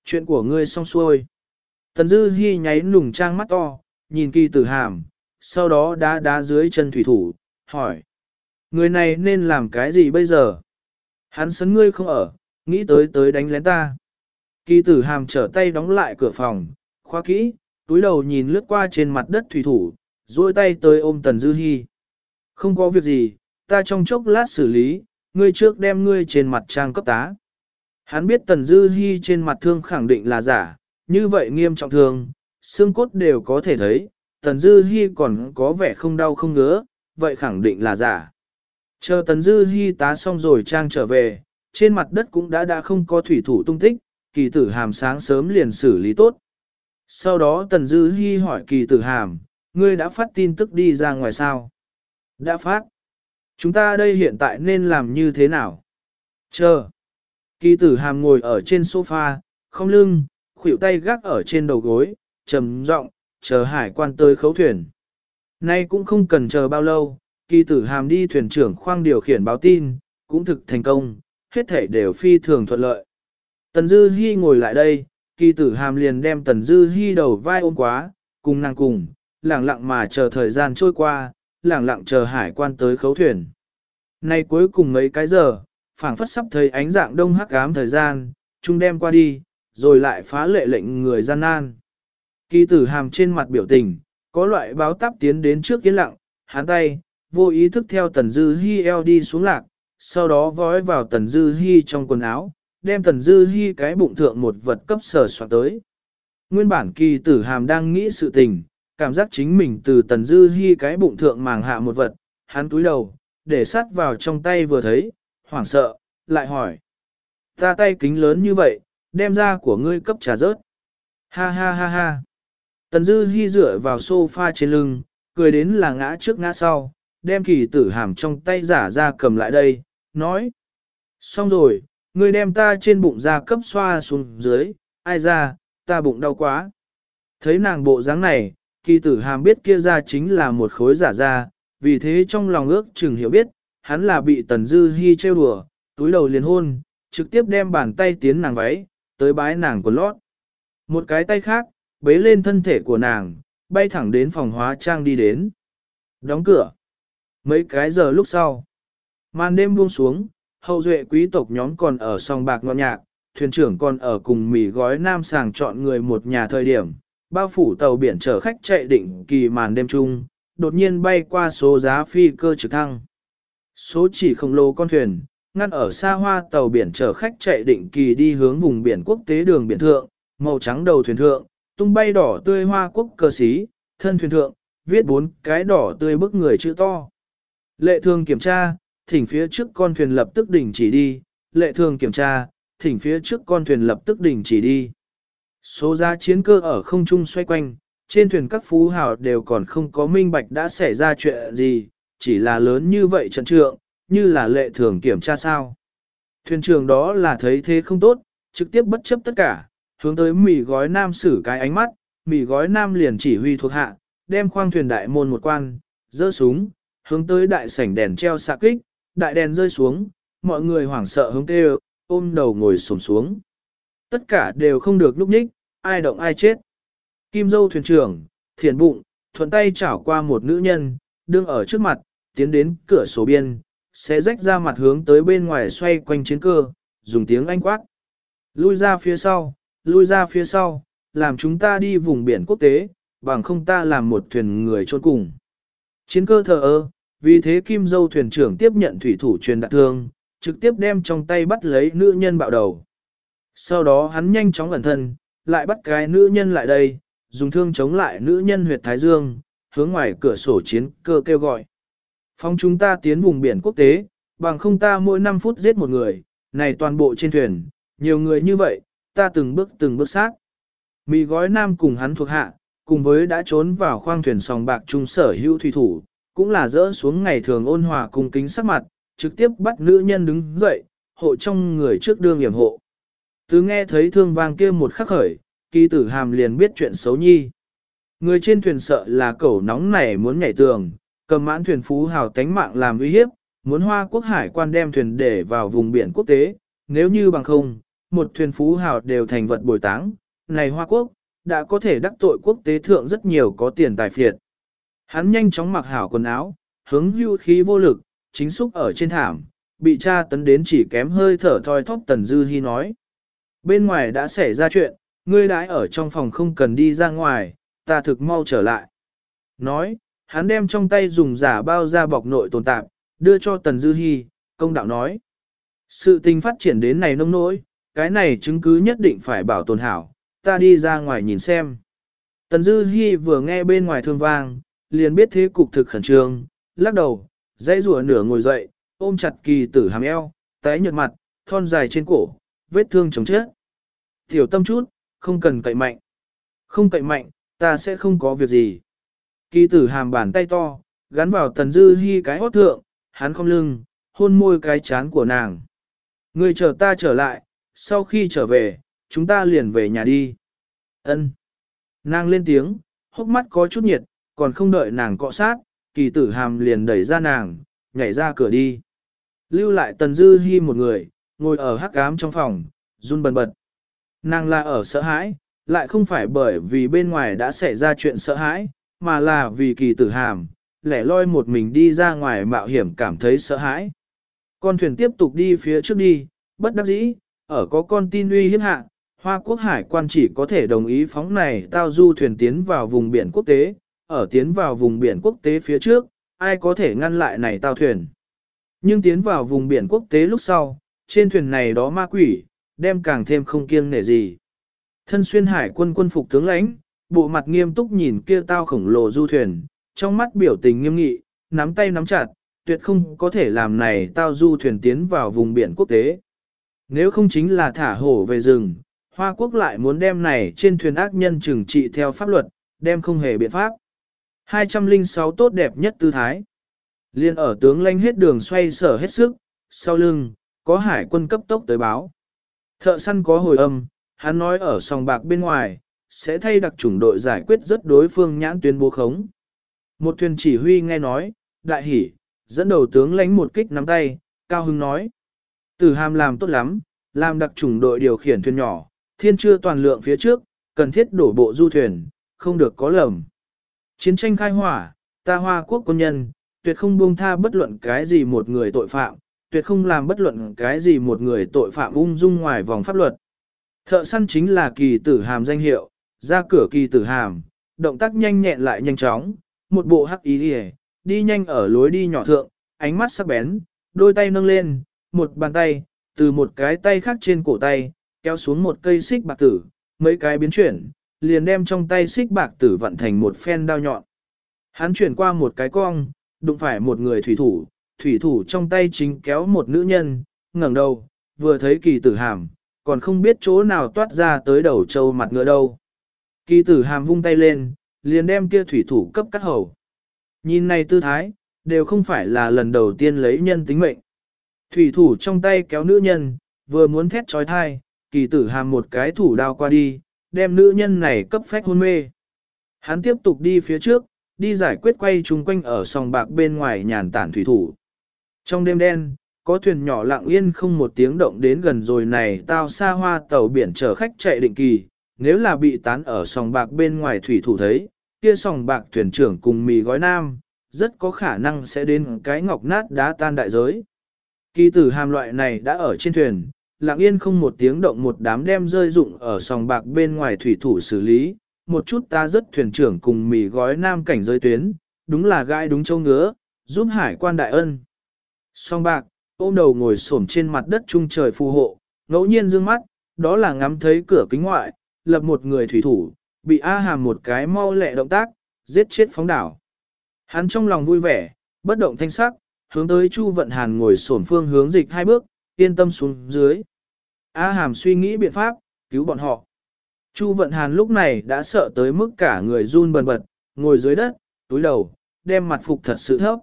Chuyện của ngươi xong xuôi. Tần Dư Hi nháy nùng trang mắt to, nhìn kỳ tử hàm, sau đó đá đá dưới chân thủy thủ, hỏi. Người này nên làm cái gì bây giờ? Hắn sấn ngươi không ở, nghĩ tới tới đánh lén ta. Kỳ tử hàm trở tay đóng lại cửa phòng, khóa kỹ, túi đầu nhìn lướt qua trên mặt đất thủy thủ, duỗi tay tới ôm Tần Dư Hi. Không có việc gì, ta trong chốc lát xử lý, ngươi trước đem ngươi trên mặt trang cấp tá. Hắn biết Tần Dư Hi trên mặt thương khẳng định là giả, như vậy nghiêm trọng thường xương cốt đều có thể thấy, Tần Dư Hi còn có vẻ không đau không ngứa, vậy khẳng định là giả. Chờ Tần Dư Hi tá xong rồi trang trở về, trên mặt đất cũng đã đã không có thủy thủ tung tích, kỳ tử hàm sáng sớm liền xử lý tốt. Sau đó Tần Dư Hi hỏi kỳ tử hàm, ngươi đã phát tin tức đi ra ngoài sao? Đã phát. Chúng ta đây hiện tại nên làm như thế nào? Chờ. Kỳ tử hàm ngồi ở trên sofa, không lưng, khuỷu tay gác ở trên đầu gối, trầm giọng, chờ hải quan tới khấu thuyền. Nay cũng không cần chờ bao lâu, kỳ tử hàm đi thuyền trưởng khoang điều khiển báo tin, cũng thực thành công, hết thể đều phi thường thuận lợi. Tần Dư Hi ngồi lại đây, kỳ tử hàm liền đem Tần Dư Hi đầu vai ôm quá, cùng nàng cùng, lặng lặng mà chờ thời gian trôi qua, lặng lặng chờ hải quan tới khấu thuyền. Nay cuối cùng mấy cái giờ, phảng phất sắp thấy ánh dạng đông hắc ám thời gian, chúng đem qua đi, rồi lại phá lệ lệnh người gian nan. Kỳ tử hàm trên mặt biểu tình, có loại báo táp tiến đến trước kiến lặng, hắn tay, vô ý thức theo tần dư hi eo đi xuống lạc, sau đó vói vào tần dư hi trong quần áo, đem tần dư hi cái bụng thượng một vật cấp sở soạn tới. Nguyên bản kỳ tử hàm đang nghĩ sự tình, cảm giác chính mình từ tần dư hi cái bụng thượng màng hạ một vật, hắn túi đầu, để sát vào trong tay vừa thấy, hoảng sợ, lại hỏi. Ta tay kính lớn như vậy, đem ra của ngươi cấp trà rớt. Ha ha ha ha. Tần dư hi dựa vào sofa trên lưng, cười đến là ngã trước ngã sau, đem kỳ tử hàm trong tay giả ra cầm lại đây, nói. Xong rồi, ngươi đem ta trên bụng ra cấp xoa xuống dưới, ai ra, ta bụng đau quá. Thấy nàng bộ dáng này, kỳ tử hàm biết kia ra chính là một khối giả ra, vì thế trong lòng ước chừng hiểu biết, hắn là bị tần dư hy trêu đùa, túi đầu liền hôn, trực tiếp đem bàn tay tiến nàng váy, tới bái nàng quần lót. Một cái tay khác, bế lên thân thể của nàng, bay thẳng đến phòng hóa trang đi đến. Đóng cửa. Mấy cái giờ lúc sau, màn đêm buông xuống, hậu duệ quý tộc nhóm còn ở song bạc ngọn nhạc, thuyền trưởng còn ở cùng mì gói nam sàng chọn người một nhà thời điểm, bao phủ tàu biển chở khách chạy định kỳ màn đêm chung, đột nhiên bay qua số giá phi cơ trực thăng. Số chỉ khổng lồ con thuyền, ngăn ở xa hoa tàu biển chở khách chạy định kỳ đi hướng vùng biển quốc tế đường biển thượng, màu trắng đầu thuyền thượng, tung bay đỏ tươi hoa quốc cờ xí, thân thuyền thượng, viết bốn cái đỏ tươi bức người chữ to. Lệ thường kiểm tra, thỉnh phía trước con thuyền lập tức đình chỉ đi, lệ thường kiểm tra, thỉnh phía trước con thuyền lập tức đình chỉ đi. Số giá chiến cơ ở không trung xoay quanh, trên thuyền các phú hào đều còn không có minh bạch đã xảy ra chuyện gì, chỉ là lớn như vậy trận trượng, như là lệ thường kiểm tra sao. Thuyền trưởng đó là thấy thế không tốt, trực tiếp bất chấp tất cả, hướng tới mì gói nam xử cái ánh mắt, mì gói nam liền chỉ huy thuộc hạ, đem khoang thuyền đại môn một quan, dơ súng, hướng tới đại sảnh đèn treo xạ kích, đại đèn rơi xuống, mọi người hoảng sợ hướng kêu, ôm đầu ngồi xổm xuống. Tất cả đều không được lúc nhích, ai động ai chết. Kim dâu thuyền trưởng, thiền bụng, thuận tay chảo qua một nữ nhân, đương ở trước mặt, tiến đến cửa sổ biên, sẽ rách ra mặt hướng tới bên ngoài xoay quanh chiến cơ, dùng tiếng anh quát. Lui ra phía sau, lui ra phía sau, làm chúng ta đi vùng biển quốc tế, bằng không ta làm một thuyền người trôn cùng. Chiến cơ thờ ơ, vì thế Kim Dâu thuyền trưởng tiếp nhận thủy thủ truyền đạn thương, trực tiếp đem trong tay bắt lấy nữ nhân bạo đầu. Sau đó hắn nhanh chóng ẩn thân, lại bắt cái nữ nhân lại đây, dùng thương chống lại nữ nhân huyệt thái dương, hướng ngoài cửa sổ chiến cơ kêu gọi. Phóng chúng ta tiến vùng biển quốc tế, bằng không ta mỗi 5 phút giết một người, này toàn bộ trên thuyền, nhiều người như vậy, ta từng bước từng bước sát. Mì gói nam cùng hắn thuộc hạ, cùng với đã trốn vào khoang thuyền sòng bạc trung sở hữu thủy thủ, cũng là dỡ xuống ngày thường ôn hòa cùng kính sắc mặt, trực tiếp bắt nữ nhân đứng dậy, hộ trong người trước đương hiểm hộ. Từ nghe thấy thương vang kia một khắc khởi, kỳ tử hàm liền biết chuyện xấu nhi. Người trên thuyền sợ là cẩu nóng này muốn nhảy tường, cầm mãn thuyền phú hào tánh mạng làm uy hiếp, muốn hoa quốc hải quan đem thuyền để vào vùng biển quốc tế, nếu như bằng không, một thuyền phú hào đều thành vật bồi táng, này hoa quốc, đã có thể đắc tội quốc tế thượng rất nhiều có tiền tài phiệt. Hắn nhanh chóng mặc hảo quần áo, hướng hưu khí vô lực, chính xúc ở trên thảm, bị cha tấn đến chỉ kém hơi thở thoi thóp Tần Dư Hi nói. Bên ngoài đã xảy ra chuyện, ngươi đãi ở trong phòng không cần đi ra ngoài, ta thực mau trở lại. Nói, hắn đem trong tay dùng giả bao ra bọc nội tồn tạp, đưa cho Tần Dư Hi, công đạo nói. Sự tình phát triển đến này nông nỗi, cái này chứng cứ nhất định phải bảo tồn hảo, ta đi ra ngoài nhìn xem. Tần Dư Hi vừa nghe bên ngoài thương vang, liền biết thế cục thực khẩn trương, lắc đầu, dãy rùa nửa ngồi dậy, ôm chặt kỳ tử hàm eo, tái nhợt mặt, thon dài trên cổ, vết thương chống chết. Tiểu tâm chút, không cần cậy mạnh. Không cậy mạnh, ta sẽ không có việc gì. Kỳ tử hàm bàn tay to, gắn vào tần dư hy cái hót thượng, hắn không lưng, hôn môi cái chán của nàng. Người chờ ta trở lại, sau khi trở về, chúng ta liền về nhà đi. Ân. Nàng lên tiếng, hốc mắt có chút nhiệt, còn không đợi nàng cọ sát, kỳ tử hàm liền đẩy ra nàng, nhảy ra cửa đi. Lưu lại tần dư hy một người, ngồi ở hắc ám trong phòng, run bần bật. Nàng là ở sợ hãi, lại không phải bởi vì bên ngoài đã xảy ra chuyện sợ hãi, mà là vì kỳ tử hàm, lẻ loi một mình đi ra ngoài mạo hiểm cảm thấy sợ hãi. Con thuyền tiếp tục đi phía trước đi, bất đắc dĩ, ở có con tin uy hiếp hạ, Hoa Quốc Hải quan chỉ có thể đồng ý phóng này tao du thuyền tiến vào vùng biển quốc tế, ở tiến vào vùng biển quốc tế phía trước, ai có thể ngăn lại này tao thuyền. Nhưng tiến vào vùng biển quốc tế lúc sau, trên thuyền này đó ma quỷ, đem càng thêm không kiêng nể gì. Thân xuyên hải quân quân phục tướng lãnh, bộ mặt nghiêm túc nhìn kia tao khổng lồ du thuyền, trong mắt biểu tình nghiêm nghị, nắm tay nắm chặt, tuyệt không có thể làm này tao du thuyền tiến vào vùng biển quốc tế. Nếu không chính là thả hổ về rừng, Hoa Quốc lại muốn đem này trên thuyền ác nhân trừng trị theo pháp luật, đem không hề biện pháp. 206 tốt đẹp nhất tư thái. Liên ở tướng lanh hết đường xoay sở hết sức, sau lưng, có hải quân cấp tốc tới báo. Thợ săn có hồi âm, hắn nói ở sòng bạc bên ngoài, sẽ thay đặc chủng đội giải quyết rất đối phương nhãn tuyên bố khống. Một thuyền chỉ huy nghe nói, đại hỉ, dẫn đầu tướng lãnh một kích nắm tay, cao hưng nói. Tử hàm làm tốt lắm, làm đặc chủng đội điều khiển thuyền nhỏ, thiên chưa toàn lượng phía trước, cần thiết đổ bộ du thuyền, không được có lầm. Chiến tranh khai hỏa, ta hoa quốc quân nhân, tuyệt không buông tha bất luận cái gì một người tội phạm, tuyệt không làm bất luận cái gì một người tội phạm ung dung ngoài vòng pháp luật. Thợ săn chính là kỳ tử hàm danh hiệu, ra cửa kỳ tử hàm, động tác nhanh nhẹn lại nhanh chóng, một bộ hắc ý đi đi nhanh ở lối đi nhỏ thượng, ánh mắt sắc bén, đôi tay nâng lên, một bàn tay, từ một cái tay khác trên cổ tay, kéo xuống một cây xích bạc tử, mấy cái biến chuyển, liền đem trong tay xích bạc tử vận thành một phen đao nhọn. Hắn chuyển qua một cái cong, đụng phải một người thủy thủ, thủy thủ trong tay chính kéo một nữ nhân, ngẩng đầu, vừa thấy kỳ tử hàm, còn không biết chỗ nào toát ra tới đầu trâu mặt ngựa đâu. Kỳ tử hàm vung tay lên, liền đem kia thủy thủ cấp cắt hầu. Nhìn này tư thái, đều không phải là lần đầu tiên lấy nhân tính mệnh. Thủy thủ trong tay kéo nữ nhân, vừa muốn thét trói thai, kỳ tử hàm một cái thủ đao qua đi, đem nữ nhân này cấp phách hôn mê. Hắn tiếp tục đi phía trước, đi giải quyết quay chung quanh ở sòng bạc bên ngoài nhàn tản thủy thủ. Trong đêm đen, có thuyền nhỏ lặng yên không một tiếng động đến gần rồi này tao xa hoa tàu biển chở khách chạy định kỳ, nếu là bị tán ở sòng bạc bên ngoài thủy thủ thấy, kia sòng bạc thuyền trưởng cùng mì gói nam, rất có khả năng sẽ đến cái ngọc nát đá tan đại giới. Kỳ tử hàm loại này đã ở trên thuyền, lặng yên không một tiếng động một đám đem rơi dụng ở sòng bạc bên ngoài thủy thủ xử lý, một chút ta rất thuyền trưởng cùng mì gói nam cảnh giới tuyến, đúng là gai đúng châu ngứa, giúp hải quan đại ân. Song bạc, ôm đầu ngồi xổm trên mặt đất trung trời phù hộ, ngẫu nhiên dương mắt, đó là ngắm thấy cửa kính ngoại, lập một người thủy thủ, bị A hàm một cái mau lẹ động tác, giết chết phóng đảo. Hắn trong lòng vui vẻ, bất động thanh sắc, hướng tới Chu Vận Hàn ngồi xổm phương hướng dịch hai bước, yên tâm xuống dưới. A Hàm suy nghĩ biện pháp, cứu bọn họ. Chu Vận Hàn lúc này đã sợ tới mức cả người run bần bật, ngồi dưới đất, túi đầu, đem mặt phục thật sự thấp.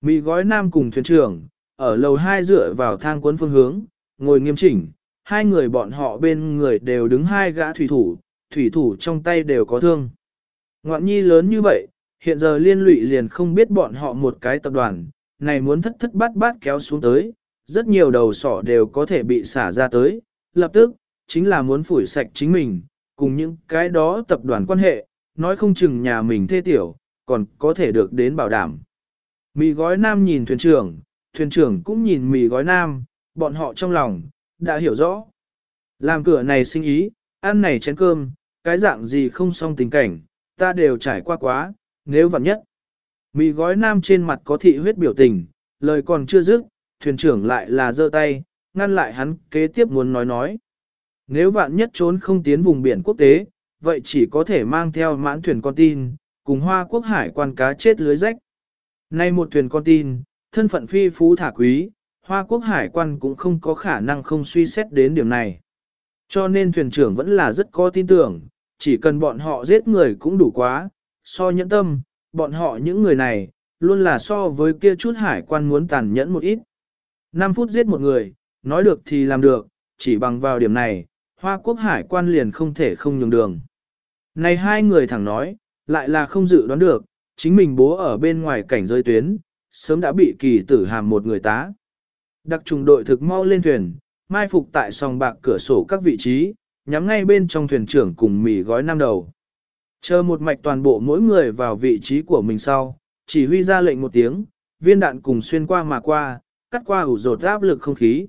Mì gói nam cùng thuyền trưởng, ở lầu hai dựa vào thang cuốn phương hướng, ngồi nghiêm chỉnh, hai người bọn họ bên người đều đứng hai gã thủy thủ, thủy thủ trong tay đều có thương. Ngoạn nhi lớn như vậy, hiện giờ liên lụy liền không biết bọn họ một cái tập đoàn, này muốn thất thất bát bát kéo xuống tới, rất nhiều đầu sỏ đều có thể bị xả ra tới, lập tức, chính là muốn phủi sạch chính mình, cùng những cái đó tập đoàn quan hệ, nói không chừng nhà mình thê tiểu, còn có thể được đến bảo đảm. Mì gói nam nhìn thuyền trưởng, thuyền trưởng cũng nhìn mì gói nam, bọn họ trong lòng, đã hiểu rõ. Làm cửa này sinh ý, ăn này chén cơm, cái dạng gì không xong tình cảnh, ta đều trải qua quá, nếu vặn nhất. Mì gói nam trên mặt có thị huyết biểu tình, lời còn chưa dứt, thuyền trưởng lại là giơ tay, ngăn lại hắn kế tiếp muốn nói nói. Nếu vạn nhất trốn không tiến vùng biển quốc tế, vậy chỉ có thể mang theo mãn thuyền con tin, cùng hoa quốc hải quan cá chết lưới rách. Nay một thuyền con tin, thân phận phi phú thả quý, hoa quốc hải quan cũng không có khả năng không suy xét đến điểm này. Cho nên thuyền trưởng vẫn là rất có tin tưởng, chỉ cần bọn họ giết người cũng đủ quá, so nhẫn tâm, bọn họ những người này, luôn là so với kia chút hải quan muốn tàn nhẫn một ít. 5 phút giết một người, nói được thì làm được, chỉ bằng vào điểm này, Hoa Quốc hải quan liền không thể không nhường đường. Này hai người thẳng nói, lại là không dự đoán được, chính mình bố ở bên ngoài cảnh rơi tuyến, sớm đã bị kỳ tử hàm một người tá. Đặc trùng đội thực mau lên thuyền, mai phục tại sòng bạc cửa sổ các vị trí, nhắm ngay bên trong thuyền trưởng cùng mì gói năm đầu. Chờ một mạch toàn bộ mỗi người vào vị trí của mình sau, chỉ huy ra lệnh một tiếng, viên đạn cùng xuyên qua mà qua, cắt qua ủ rột áp lực không khí.